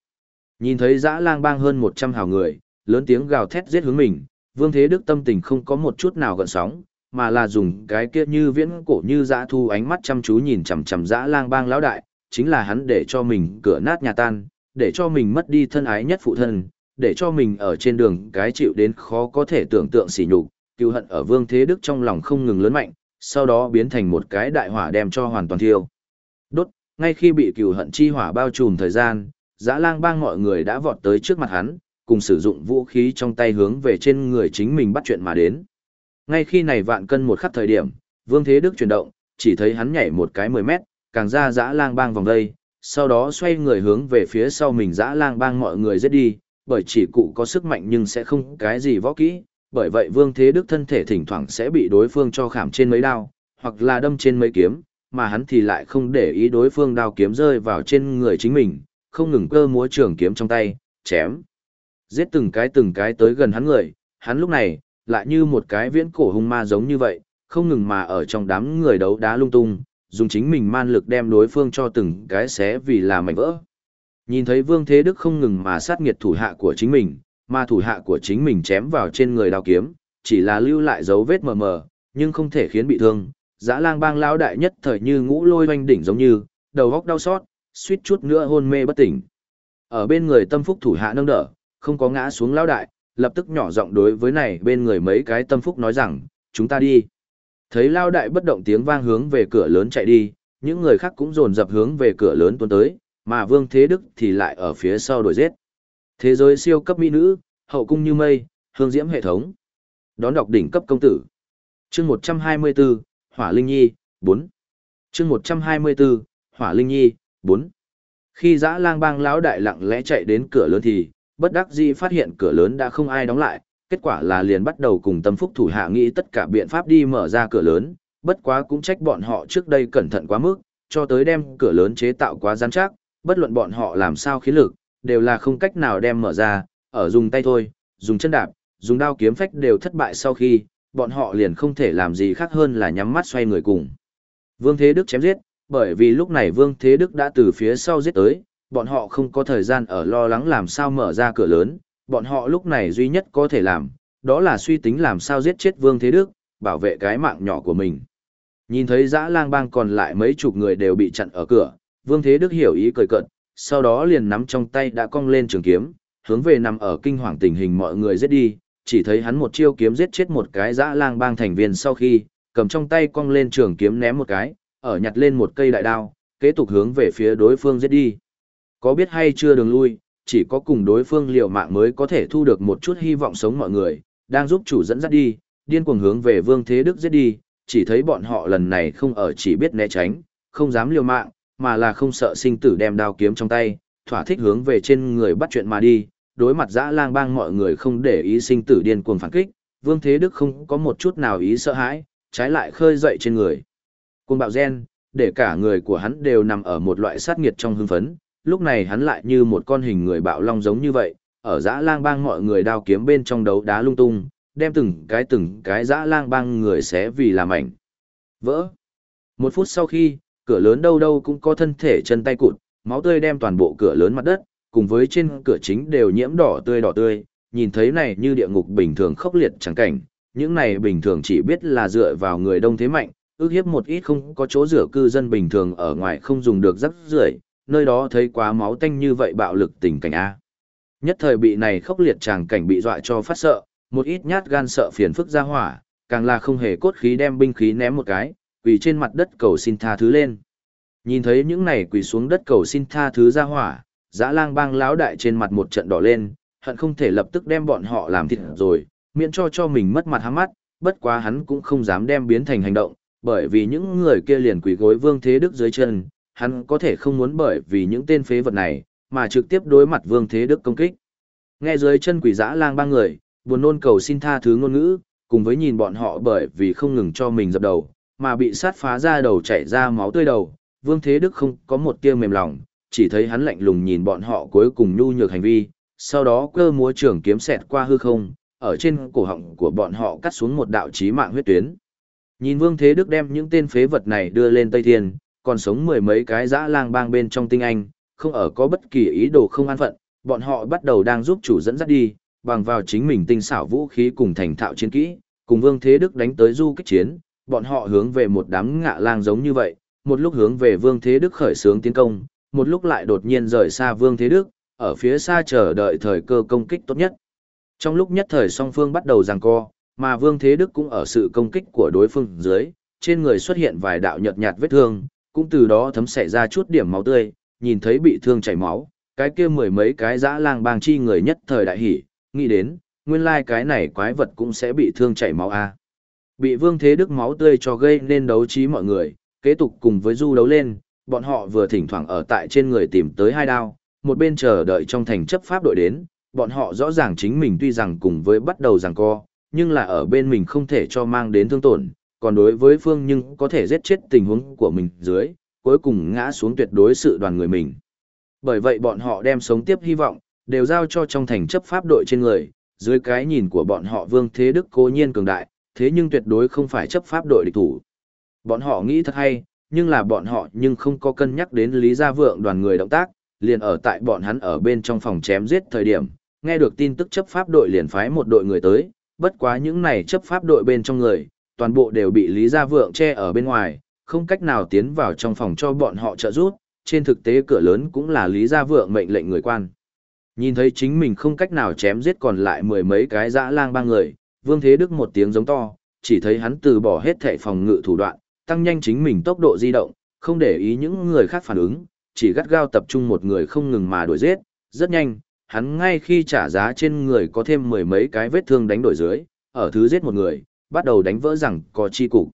Nhìn thấy dã lang bang hơn 100 hào người, lớn tiếng gào thét giết hướng mình, Vương Thế Đức tâm tình không có một chút nào gợn sóng, mà là dùng cái kia như viễn cổ như dã thu ánh mắt chăm chú nhìn chằm chằm dã lang bang lão đại, chính là hắn để cho mình cửa nát nhà tan, để cho mình mất đi thân ái nhất phụ thân, để cho mình ở trên đường cái chịu đến khó có thể tưởng tượng sỉ nhục, cựu hận ở Vương Thế Đức trong lòng không ngừng lớn mạnh, sau đó biến thành một cái đại hỏa đem cho hoàn toàn thiêu. Ngay khi bị cửu hận chi hỏa bao trùm thời gian, dã lang bang mọi người đã vọt tới trước mặt hắn, cùng sử dụng vũ khí trong tay hướng về trên người chính mình bắt chuyện mà đến. Ngay khi này vạn cân một khắc thời điểm, Vương Thế Đức chuyển động, chỉ thấy hắn nhảy một cái 10 mét, càng ra dã lang bang vòng đây, sau đó xoay người hướng về phía sau mình dã lang bang mọi người giết đi, bởi chỉ cụ có sức mạnh nhưng sẽ không cái gì võ kỹ, bởi vậy Vương Thế Đức thân thể thỉnh thoảng sẽ bị đối phương cho khảm trên mấy đao, hoặc là đâm trên mấy kiếm, mà hắn thì lại không để ý đối phương đao kiếm rơi vào trên người chính mình, không ngừng cơ múa trường kiếm trong tay, chém. Giết từng cái từng cái tới gần hắn người, hắn lúc này, lại như một cái viễn cổ hung ma giống như vậy, không ngừng mà ở trong đám người đấu đá lung tung, dùng chính mình man lực đem đối phương cho từng cái xé vì là mảnh vỡ. Nhìn thấy Vương Thế Đức không ngừng mà sát nghiệt thủ hạ của chính mình, mà thủ hạ của chính mình chém vào trên người đao kiếm, chỉ là lưu lại dấu vết mờ mờ, nhưng không thể khiến bị thương. Dã lang bang lão đại nhất thời như ngũ lôi oanh đỉnh giống như, đầu góc đau xót, suýt chút nữa hôn mê bất tỉnh. Ở bên người tâm phúc thủ hạ nâng đỡ, không có ngã xuống lão đại, lập tức nhỏ giọng đối với này bên người mấy cái tâm phúc nói rằng, chúng ta đi. Thấy lão đại bất động tiếng vang hướng về cửa lớn chạy đi, những người khác cũng dồn dập hướng về cửa lớn tuôn tới, mà Vương Thế Đức thì lại ở phía sau đuổi giết. Thế giới siêu cấp mỹ nữ, hậu cung như mây, hương diễm hệ thống. Đón đọc đỉnh cấp công tử. Chương 124, Hỏa Linh Nhi, 4. Chương 124, Hỏa Linh Nhi, 4. Khi dã lang bang lão đại lặng lẽ chạy đến cửa lớn thì, bất đắc dĩ phát hiện cửa lớn đã không ai đóng lại, kết quả là liền bắt đầu cùng tâm phúc thủ hạ nghĩ tất cả biện pháp đi mở ra cửa lớn, bất quá cũng trách bọn họ trước đây cẩn thận quá mức, cho tới đem cửa lớn chế tạo quá gian chắc, bất luận bọn họ làm sao khí lực, đều là không cách nào đem mở ra, ở dùng tay thôi, dùng chân đạp, dùng đao kiếm phách đều thất bại sau khi, bọn họ liền không thể làm gì khác hơn là nhắm mắt xoay người cùng. Vương Thế Đức chém giết, bởi vì lúc này Vương Thế Đức đã từ phía sau giết tới, bọn họ không có thời gian ở lo lắng làm sao mở ra cửa lớn, bọn họ lúc này duy nhất có thể làm, đó là suy tính làm sao giết chết Vương Thế Đức, bảo vệ cái mạng nhỏ của mình. Nhìn thấy dã lang bang còn lại mấy chục người đều bị chặn ở cửa, Vương Thế Đức hiểu ý cười cận, sau đó liền nắm trong tay đã cong lên trường kiếm, hướng về nằm ở kinh hoàng tình hình mọi người giết đi, chỉ thấy hắn một chiêu kiếm giết chết một cái dã lang bang thành viên sau khi, cầm trong tay cong lên trường kiếm ném một cái, ở nhặt lên một cây đại đao, kế tục hướng về phía đối phương giết đi. Có biết hay chưa đường lui, chỉ có cùng đối phương liều mạng mới có thể thu được một chút hy vọng sống mọi người, đang giúp chủ dẫn dắt đi, điên cuồng hướng về Vương Thế Đức giết đi, chỉ thấy bọn họ lần này không ở chỉ biết né tránh, không dám liều mạng, mà là không sợ sinh tử đem đao kiếm trong tay, thỏa thích hướng về trên người bắt chuyện mà đi, đối mặt dã lang bang mọi người không để ý sinh tử điên cuồng phản kích, Vương Thế Đức không có một chút nào ý sợ hãi, trái lại khơi dậy trên người. Cuồng bạo gen, để cả người của hắn đều nằm ở một loại sát nghiệt trong hưng phấn, lúc này hắn lại như một con hình người bạo long giống như vậy, ở dã lang bang mọi người đao kiếm bên trong đấu đá lung tung, đem từng cái từng cái dã lang bang người xé vì làm ảnh. Vỡ. Một phút sau khi, cửa lớn đâu đâu cũng có thân thể chân tay cụt, máu tươi đem toàn bộ cửa lớn mặt đất, cùng với trên cửa chính đều nhiễm đỏ tươi đỏ tươi, nhìn thấy này như địa ngục bình thường khốc liệt chẳng cảnh, những này bình thường chỉ biết là dựa vào người đông thế mạnh, ước hiếp một ít không có chỗ rửa cư dân bình thường ở ngoài không dùng được rắc rưởi, nơi đó thấy quá máu tanh như vậy bạo lực tình cảnh A. Nhất thời bị này khốc liệt tràng cảnh bị dọa cho phát sợ, một ít nhát gan sợ phiền phức ra hỏa, càng là không hề cốt khí đem binh khí ném một cái, quỳ trên mặt đất cầu xin tha thứ lên. Nhìn thấy những này quỳ xuống đất cầu xin tha thứ ra hỏa, dã lang bang lão đại trên mặt một trận đỏ lên, hận không thể lập tức đem bọn họ làm thịt rồi, miễn cho cho mình mất mặt hám mắt, bất quá hắn cũng không dám đem biến thành hành động, bởi vì những người kia liền quỷ gối vương thế đức dưới chân, hắn có thể không muốn bởi vì những tên phế vật này, mà trực tiếp đối mặt vương thế đức công kích. Nghe dưới chân quỷ dã lang ba người, buồn nôn cầu xin tha thứ ngôn ngữ, cùng với nhìn bọn họ bởi vì không ngừng cho mình dập đầu, mà bị sát phá ra đầu chảy ra máu tươi đầu, vương thế đức không có một tia mềm lòng, chỉ thấy hắn lạnh lùng nhìn bọn họ cuối cùng nhu nhược hành vi, sau đó cơ múa trường kiếm xẹt qua hư không, ở trên cổ họng của bọn họ cắt xuống một đạo chí mạng huyết tuyến. Nhìn Vương Thế Đức đem những tên phế vật này đưa lên Tây Thiên, còn sống mười mấy cái dã lang bang bên trong tinh anh, không ở có bất kỳ ý đồ không an phận, bọn họ bắt đầu đang giúp chủ dẫn dắt đi, bằng vào chính mình tinh xảo vũ khí cùng thành thạo chiến kỹ, cùng Vương Thế Đức đánh tới du kích chiến, bọn họ hướng về một đám ngạ lang giống như vậy, một lúc hướng về Vương Thế Đức khởi xướng tiến công, một lúc lại đột nhiên rời xa Vương Thế Đức, ở phía xa chờ đợi thời cơ công kích tốt nhất. Trong lúc nhất thời song phương bắt đầu giằng co, mà Vương Thế Đức cũng ở sự công kích của đối phương dưới, trên người xuất hiện vài đạo nhợt nhạt vết thương, cũng từ đó thấm xẻ ra chút điểm máu tươi, nhìn thấy bị thương chảy máu, cái kia mười mấy cái dã lang bang chi người nhất thời đại hỉ, nghĩ đến, nguyên lai cái này quái vật cũng sẽ bị thương chảy máu a. Bị Vương Thế Đức máu tươi cho gây nên đấu trí mọi người, kế tục cùng với du đấu lên, bọn họ vừa thỉnh thoảng ở tại trên người tìm tới hai đao, một bên chờ đợi trong thành chấp pháp đội đến, bọn họ rõ ràng chính mình tuy rằng cùng với bắt đầu rằng co, nhưng là ở bên mình không thể cho mang đến thương tổn, còn đối với phương nhưng có thể giết chết tình huống của mình dưới, cuối cùng ngã xuống tuyệt đối sự đoàn người mình. Bởi vậy bọn họ đem sống tiếp hy vọng, đều giao cho trong thành chấp pháp đội trên người, dưới cái nhìn của bọn họ Vương Thế Đức cố nhiên cường đại, thế nhưng tuyệt đối không phải chấp pháp đội địch thủ. Bọn họ nghĩ thật hay, nhưng là bọn họ nhưng không có cân nhắc đến Lý Gia Vượng đoàn người động tác, liền ở tại bọn hắn ở bên trong phòng chém giết thời điểm, nghe được tin tức chấp pháp đội liền phái một đội người tới, bất quá những này chấp pháp đội bên trong người, toàn bộ đều bị Lý Gia Vượng che ở bên ngoài, không cách nào tiến vào trong phòng cho bọn họ trợ giúp, trên thực tế cửa lớn cũng là Lý Gia Vượng mệnh lệnh người quan. Nhìn thấy chính mình không cách nào chém giết còn lại mười mấy cái dã lang ba người, Vương Thế Đức một tiếng giống to, chỉ thấy hắn từ bỏ hết thảy phòng ngự thủ đoạn, tăng nhanh chính mình tốc độ di động, không để ý những người khác phản ứng, chỉ gắt gao tập trung một người không ngừng mà đuổi giết, rất nhanh, hắn ngay khi trả giá trên người có thêm mười mấy cái vết thương đánh đổi dưới, ở thứ giết một người, bắt đầu đánh vỡ rằng có chi cục.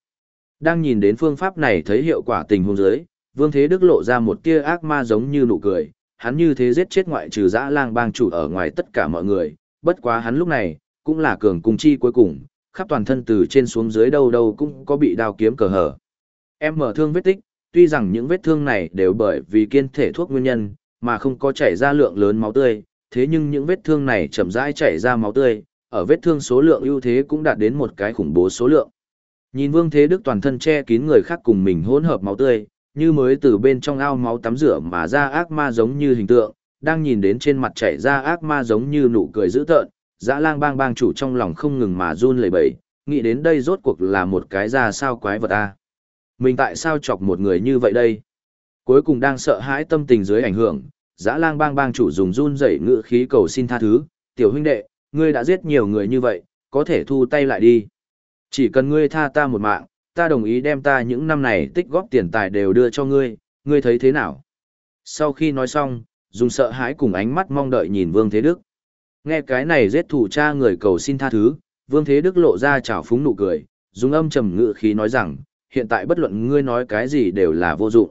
Đang nhìn đến phương pháp này thấy hiệu quả tình huống dưới, Vương Thế Đức lộ ra một tia ác ma giống như nụ cười, hắn như thế giết chết ngoại trừ dã lang bang chủ ở ngoài tất cả mọi người, bất quá hắn lúc này, cũng là cường cung chi cuối cùng, khắp toàn thân từ trên xuống dưới đâu đâu cũng có bị đao kiếm cờ hở. Em mở thương vết tích, tuy rằng những vết thương này đều bởi vì kiên thể thuốc nguyên nhân, mà không có chảy ra lượng lớn máu tươi, thế nhưng những vết thương này chậm rãi chảy ra máu tươi, ở vết thương số lượng ưu thế cũng đạt đến một cái khủng bố số lượng. Nhìn Vương Thế Đức toàn thân che kín người khác cùng mình hỗn hợp máu tươi, như mới từ bên trong ao máu tắm rửa mà ra ác ma giống như hình tượng, đang nhìn đến trên mặt chảy ra ác ma giống như nụ cười dữ tợn, dã lang bang bang chủ trong lòng không ngừng mà run lẩy bẩy, nghĩ đến đây rốt cuộc là một cái ra sao quái vật a. Mình tại sao chọc một người như vậy đây? Cuối cùng đang sợ hãi tâm tình dưới ảnh hưởng, dã lang bang bang chủ dùng run rẩy ngựa khí cầu xin tha thứ, tiểu huynh đệ, ngươi đã giết nhiều người như vậy, có thể thu tay lại đi. Chỉ cần ngươi tha ta một mạng, ta đồng ý đem ta những năm này tích góp tiền tài đều đưa cho ngươi, ngươi thấy thế nào? Sau khi nói xong, dùng sợ hãi cùng ánh mắt mong đợi nhìn Vương Thế Đức. Nghe cái này giết thủ cha người cầu xin tha thứ, Vương Thế Đức lộ ra trào phúng nụ cười, dùng âm trầm ngự khí nói rằng, hiện tại bất luận ngươi nói cái gì đều là vô dụng.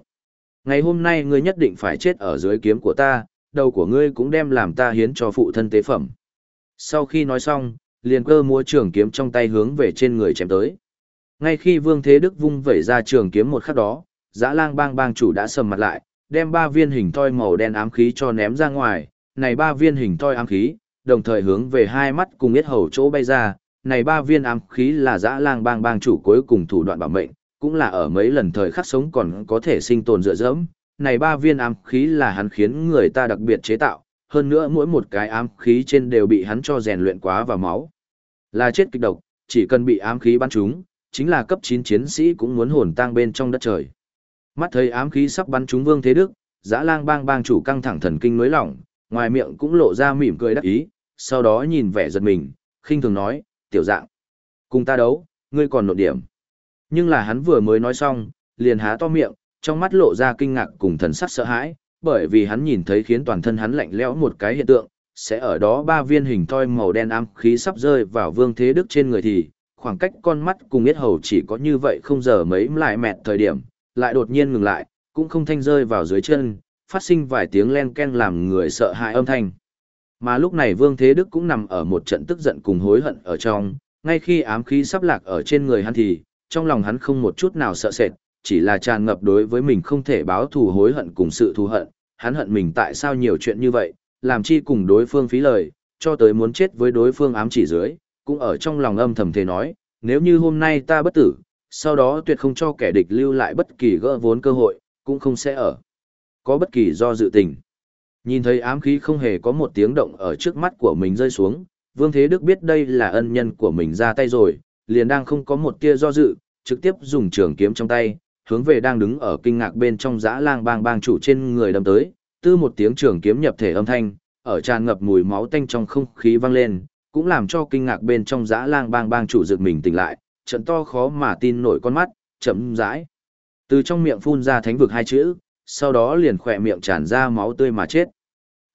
Ngày hôm nay ngươi nhất định phải chết ở dưới kiếm của ta, đầu của ngươi cũng đem làm ta hiến cho phụ thân tế phẩm. Sau khi nói xong, liền cơ múa trường kiếm trong tay hướng về trên người chém tới. Ngay khi Vương Thế Đức vung vẩy ra trường kiếm một khắc đó, Dã Lang Bang bang chủ đã sầm mặt lại, đem ba viên hình thoi màu đen ám khí cho ném ra ngoài, này ba viên hình thoi ám khí, đồng thời hướng về hai mắt cùng yết hầu chỗ bay ra, này ba viên ám khí là Dã Lang Bang bang chủ cuối cùng thủ đoạn bảo mệnh, cũng là ở mấy lần thời khắc sống còn có thể sinh tồn dựa dẫm. Này ba viên ám khí là hắn khiến người ta đặc biệt chế tạo, hơn nữa mỗi một cái ám khí trên đều bị hắn cho rèn luyện quá vào máu. Là chết kịch độc, chỉ cần bị ám khí bắn trúng, chính là cấp 9 chiến sĩ cũng muốn hồn tang bên trong đất trời. Mắt thấy ám khí sắp bắn trúng Vương Thế Đức, Dã Lang Bang bang chủ căng thẳng thần kinh nối lỏng, ngoài miệng cũng lộ ra mỉm cười đắc ý, sau đó nhìn vẻ giật mình, khinh thường nói, "Tiểu dạng, cùng ta đấu, ngươi còn nộp điểm." Nhưng là hắn vừa mới nói xong, liền há to miệng, trong mắt lộ ra kinh ngạc cùng thần sắc sợ hãi, bởi vì hắn nhìn thấy khiến toàn thân hắn lạnh lẽo một cái hiện tượng, sẽ ở đó ba viên hình thoi màu đen ám khí sắp rơi vào Vương Thế Đức trên người thì, khoảng cách con mắt cùng yết hầu chỉ có như vậy không giờ mấy lại mẹt thời điểm, lại đột nhiên ngừng lại, cũng không thanh rơi vào dưới chân, phát sinh vài tiếng len ken làm người sợ hãi âm thanh. Mà lúc này Vương Thế Đức cũng nằm ở một trận tức giận cùng hối hận ở trong, ngay khi ám khí sắp lạc ở trên người hắn thì, trong lòng hắn không một chút nào sợ sệt, chỉ là tràn ngập đối với mình không thể báo thù hối hận cùng sự thù hận, hắn hận mình tại sao nhiều chuyện như vậy, làm chi cùng đối phương phí lời, cho tới muốn chết với đối phương ám chỉ dưới, cũng ở trong lòng âm thầm thế nói, nếu như hôm nay ta bất tử, sau đó tuyệt không cho kẻ địch lưu lại bất kỳ gỡ vốn cơ hội, cũng không sẽ ở. Có bất kỳ do dự tình. Nhìn thấy ám khí không hề có một tiếng động ở trước mắt của mình rơi xuống, Vương Thế Đức biết đây là ân nhân của mình ra tay rồi, liền đang không có một tia do dự, trực tiếp dùng trường kiếm trong tay, hướng về đang đứng ở kinh ngạc bên trong dã lang bang bang chủ trên người đâm tới, tư một tiếng trường kiếm nhập thể âm thanh, ở tràn ngập mùi máu tanh trong không khí vang lên, cũng làm cho kinh ngạc bên trong dã lang bang bang chủ giật mình tỉnh lại, trận to khó mà tin nổi con mắt, chậm rãi. Từ trong miệng phun ra thánh vực hai chữ, sau đó liền khỏe miệng tràn ra máu tươi mà chết.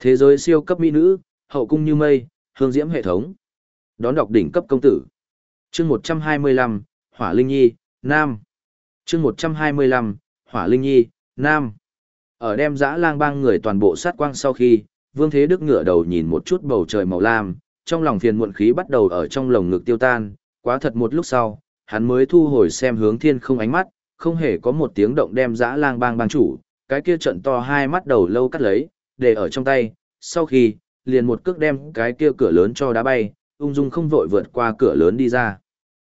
Thế giới siêu cấp mỹ nữ, hậu cung như mây, hương diễm hệ thống. Đón đọc đỉnh cấp công tử. Chương 125, Hỏa Linh Nhi, Nam. Chương 125, Hỏa Linh Nhi, Nam. Ở đem dã lang bang người toàn bộ sát quang sau khi, Vương Thế Đức ngửa đầu nhìn một chút bầu trời màu lam, trong lòng phiền muộn khí bắt đầu ở trong lồng ngực tiêu tan, quá thật một lúc sau, hắn mới thu hồi xem hướng thiên không ánh mắt, không hề có một tiếng động đem dã lang bang bang chủ, cái kia trận to hai mắt đầu lâu cắt lấy, để ở trong tay, sau khi, liền một cước đem cái kia cửa lớn cho đá bay, ung dung không vội vượt qua cửa lớn đi ra.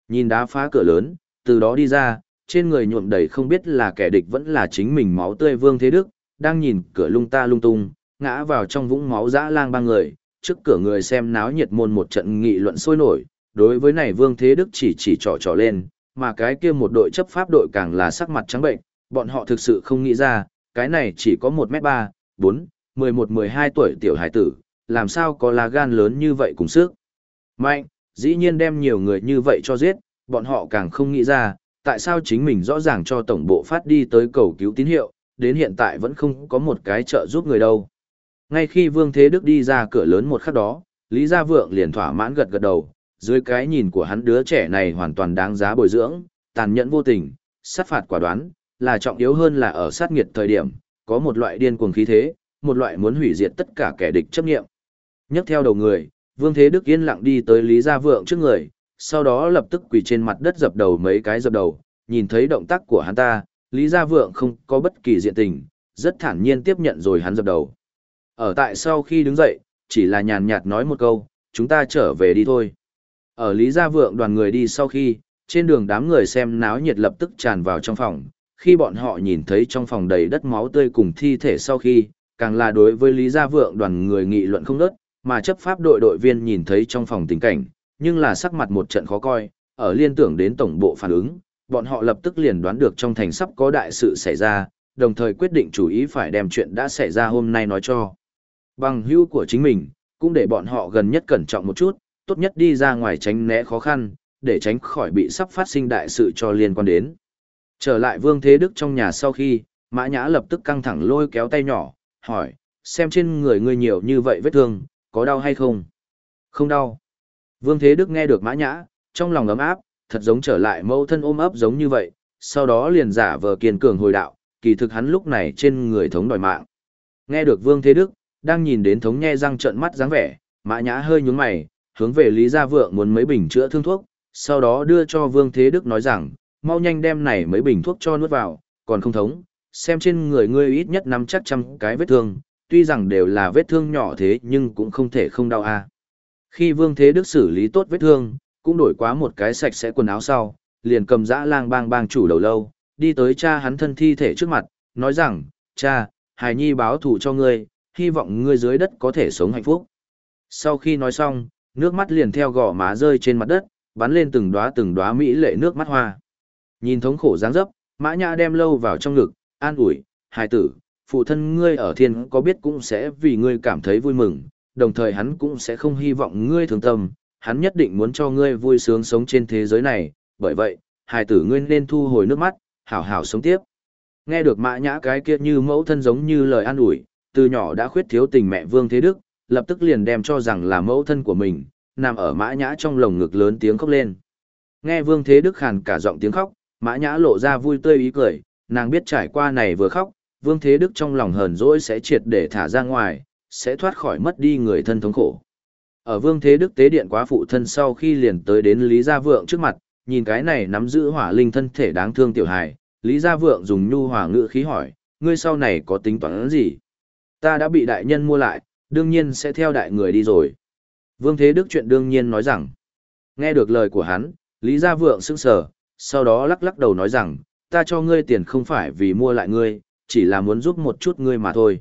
Nhìn đá phá cửa lớn, từ đó đi ra, trên người nhuộm đầy không biết là kẻ địch vẫn là chính mình máu tươi vương thế đức, đang nhìn cửa lung ta lung tung, ngã vào trong vũng máu dã lang ba người, trước cửa người xem náo nhiệt môn một trận nghị luận sôi nổi, đối với này vương thế đức chỉ chỉ trỏ trỏ lên, mà cái kia một đội chấp pháp đội càng là sắc mặt trắng bệnh, bọn họ thực sự không nghĩ ra, cái này chỉ có 1m3, 4, 11-12 tuổi tiểu hải tử, làm sao có lá gan lớn như vậy cùng sức. Mạnh, dĩ nhiên đem nhiều người như vậy cho giết, bọn họ càng không nghĩ ra, tại sao chính mình rõ ràng cho tổng bộ phát đi tới cầu cứu tín hiệu, đến hiện tại vẫn không có một cái trợ giúp người đâu. Ngay khi Vương Thế Đức đi ra cửa lớn một khắc đó, Lý Gia Vượng liền thỏa mãn gật gật đầu, dưới cái nhìn của hắn đứa trẻ này hoàn toàn đáng giá bồi dưỡng, tàn nhẫn vô tình, sát phạt quả đoán, là trọng yếu hơn là ở sát nghiệt thời điểm, có một loại điên cuồng khí thế, một loại muốn hủy diệt tất cả kẻ địch chấp nghiệm. Nhấc theo đầu người, Vương Thế Đức yên lặng đi tới Lý Gia Vượng trước người, sau đó lập tức quỳ trên mặt đất dập đầu mấy cái dập đầu, nhìn thấy động tác của hắn ta, Lý Gia Vượng không có bất kỳ diện tình, rất thản nhiên tiếp nhận rồi hắn dập đầu. Ở tại sau khi đứng dậy, chỉ là nhàn nhạt nói một câu, chúng ta trở về đi thôi. Ở Lý Gia Vượng đoàn người đi sau khi, trên đường đám người xem náo nhiệt lập tức tràn vào trong phòng, khi bọn họ nhìn thấy trong phòng đầy đất máu tươi cùng thi thể sau khi, càng là đối với Lý Gia Vượng đoàn người nghị luận không đớt, mà chấp pháp đội đội viên nhìn thấy trong phòng tình cảnh, nhưng là sắc mặt một trận khó coi, ở liên tưởng đến tổng bộ phản ứng, bọn họ lập tức liền đoán được trong thành sắp có đại sự xảy ra, đồng thời quyết định chủ ý phải đem chuyện đã xảy ra hôm nay nói cho. Bằng hữu của chính mình, cũng để bọn họ gần nhất cẩn trọng một chút, tốt nhất đi ra ngoài tránh né khó khăn, để tránh khỏi bị sắp phát sinh đại sự cho liên quan đến. Trở lại Vương Thế Đức trong nhà sau khi, Mã Nhã lập tức căng thẳng lôi kéo tay nhỏ, hỏi, xem trên người ngươi nhiều như vậy vết thương, có đau hay không? Không đau. Vương Thế Đức nghe được Mã Nhã, trong lòng ấm áp, thật giống trở lại mẫu thân ôm ấp giống như vậy, sau đó liền giả vờ kiên cường hồi đạo, kỳ thực hắn lúc này trên người thống đòi mạng. Nghe được Vương Thế Đức, đang nhìn đến thống nhe răng trợn mắt dáng vẻ, Mã Nhã hơi nhún mày, hướng về Lý Gia Vượng muốn mấy bình chữa thương thuốc, sau đó đưa cho Vương Thế Đức nói rằng, mau nhanh đem này mấy bình thuốc cho nuốt vào, còn không thống, xem trên người ngươi ít nhất nắm chắc trăm cái vết thương, tuy rằng đều là vết thương nhỏ thế nhưng cũng không thể không đau a. À. Khi Vương Thế Đức xử lý tốt vết thương, cũng đổi quá một cái sạch sẽ quần áo sau, liền cầm dã lang bang bang chủ đầu lâu, đi tới cha hắn thân thi thể trước mặt, nói rằng, cha, hài nhi báo thù cho ngươi, hy vọng ngươi dưới đất có thể sống hạnh phúc. Sau khi nói xong, nước mắt liền theo gò má rơi trên mặt đất, bắn lên từng đóa từng đóa mỹ lệ nước mắt hoa. Nhìn thống khổ dáng dấp, Mã Nhã đem lâu vào trong ngực, an ủi, hài tử, phụ thân ngươi ở thiên có biết cũng sẽ vì ngươi cảm thấy vui mừng, đồng thời hắn cũng sẽ không hy vọng ngươi thương tâm, hắn nhất định muốn cho ngươi vui sướng sống trên thế giới này, bởi vậy, hài tử ngươi nên thu hồi nước mắt, hảo hảo sống tiếp. Nghe được mã nhã cái kia như mẫu thân giống như lời an ủi, từ nhỏ đã khuyết thiếu tình mẹ Vương Thế Đức, lập tức liền đem cho rằng là mẫu thân của mình, nằm ở mã nhã trong lồng ngực lớn tiếng khóc lên. Nghe Vương Thế Đức khàn cả giọng tiếng khóc, mã nhã lộ ra vui tươi ý cười, nàng biết trải qua này vừa khóc, Vương Thế Đức trong lòng hờn dỗi sẽ triệt để thả ra ngoài, sẽ thoát khỏi mất đi người thân thống khổ. Ở Vương Thế Đức tế điện quá phụ thân sau khi liền tới đến Lý Gia Vượng trước mặt, nhìn cái này nắm giữ hỏa linh thân thể đáng thương tiểu hài, Lý Gia Vượng dùng nhu hòa ngữ khí hỏi, ngươi sau này có tính toán gì? Ta đã bị đại nhân mua lại, đương nhiên sẽ theo đại người đi rồi. Vương Thế Đức chuyện đương nhiên nói rằng, nghe được lời của hắn, Lý Gia Vượng sững sờ, sau đó lắc lắc đầu nói rằng, ta cho ngươi tiền không phải vì mua lại ngươi, chỉ là muốn giúp một chút ngươi mà thôi.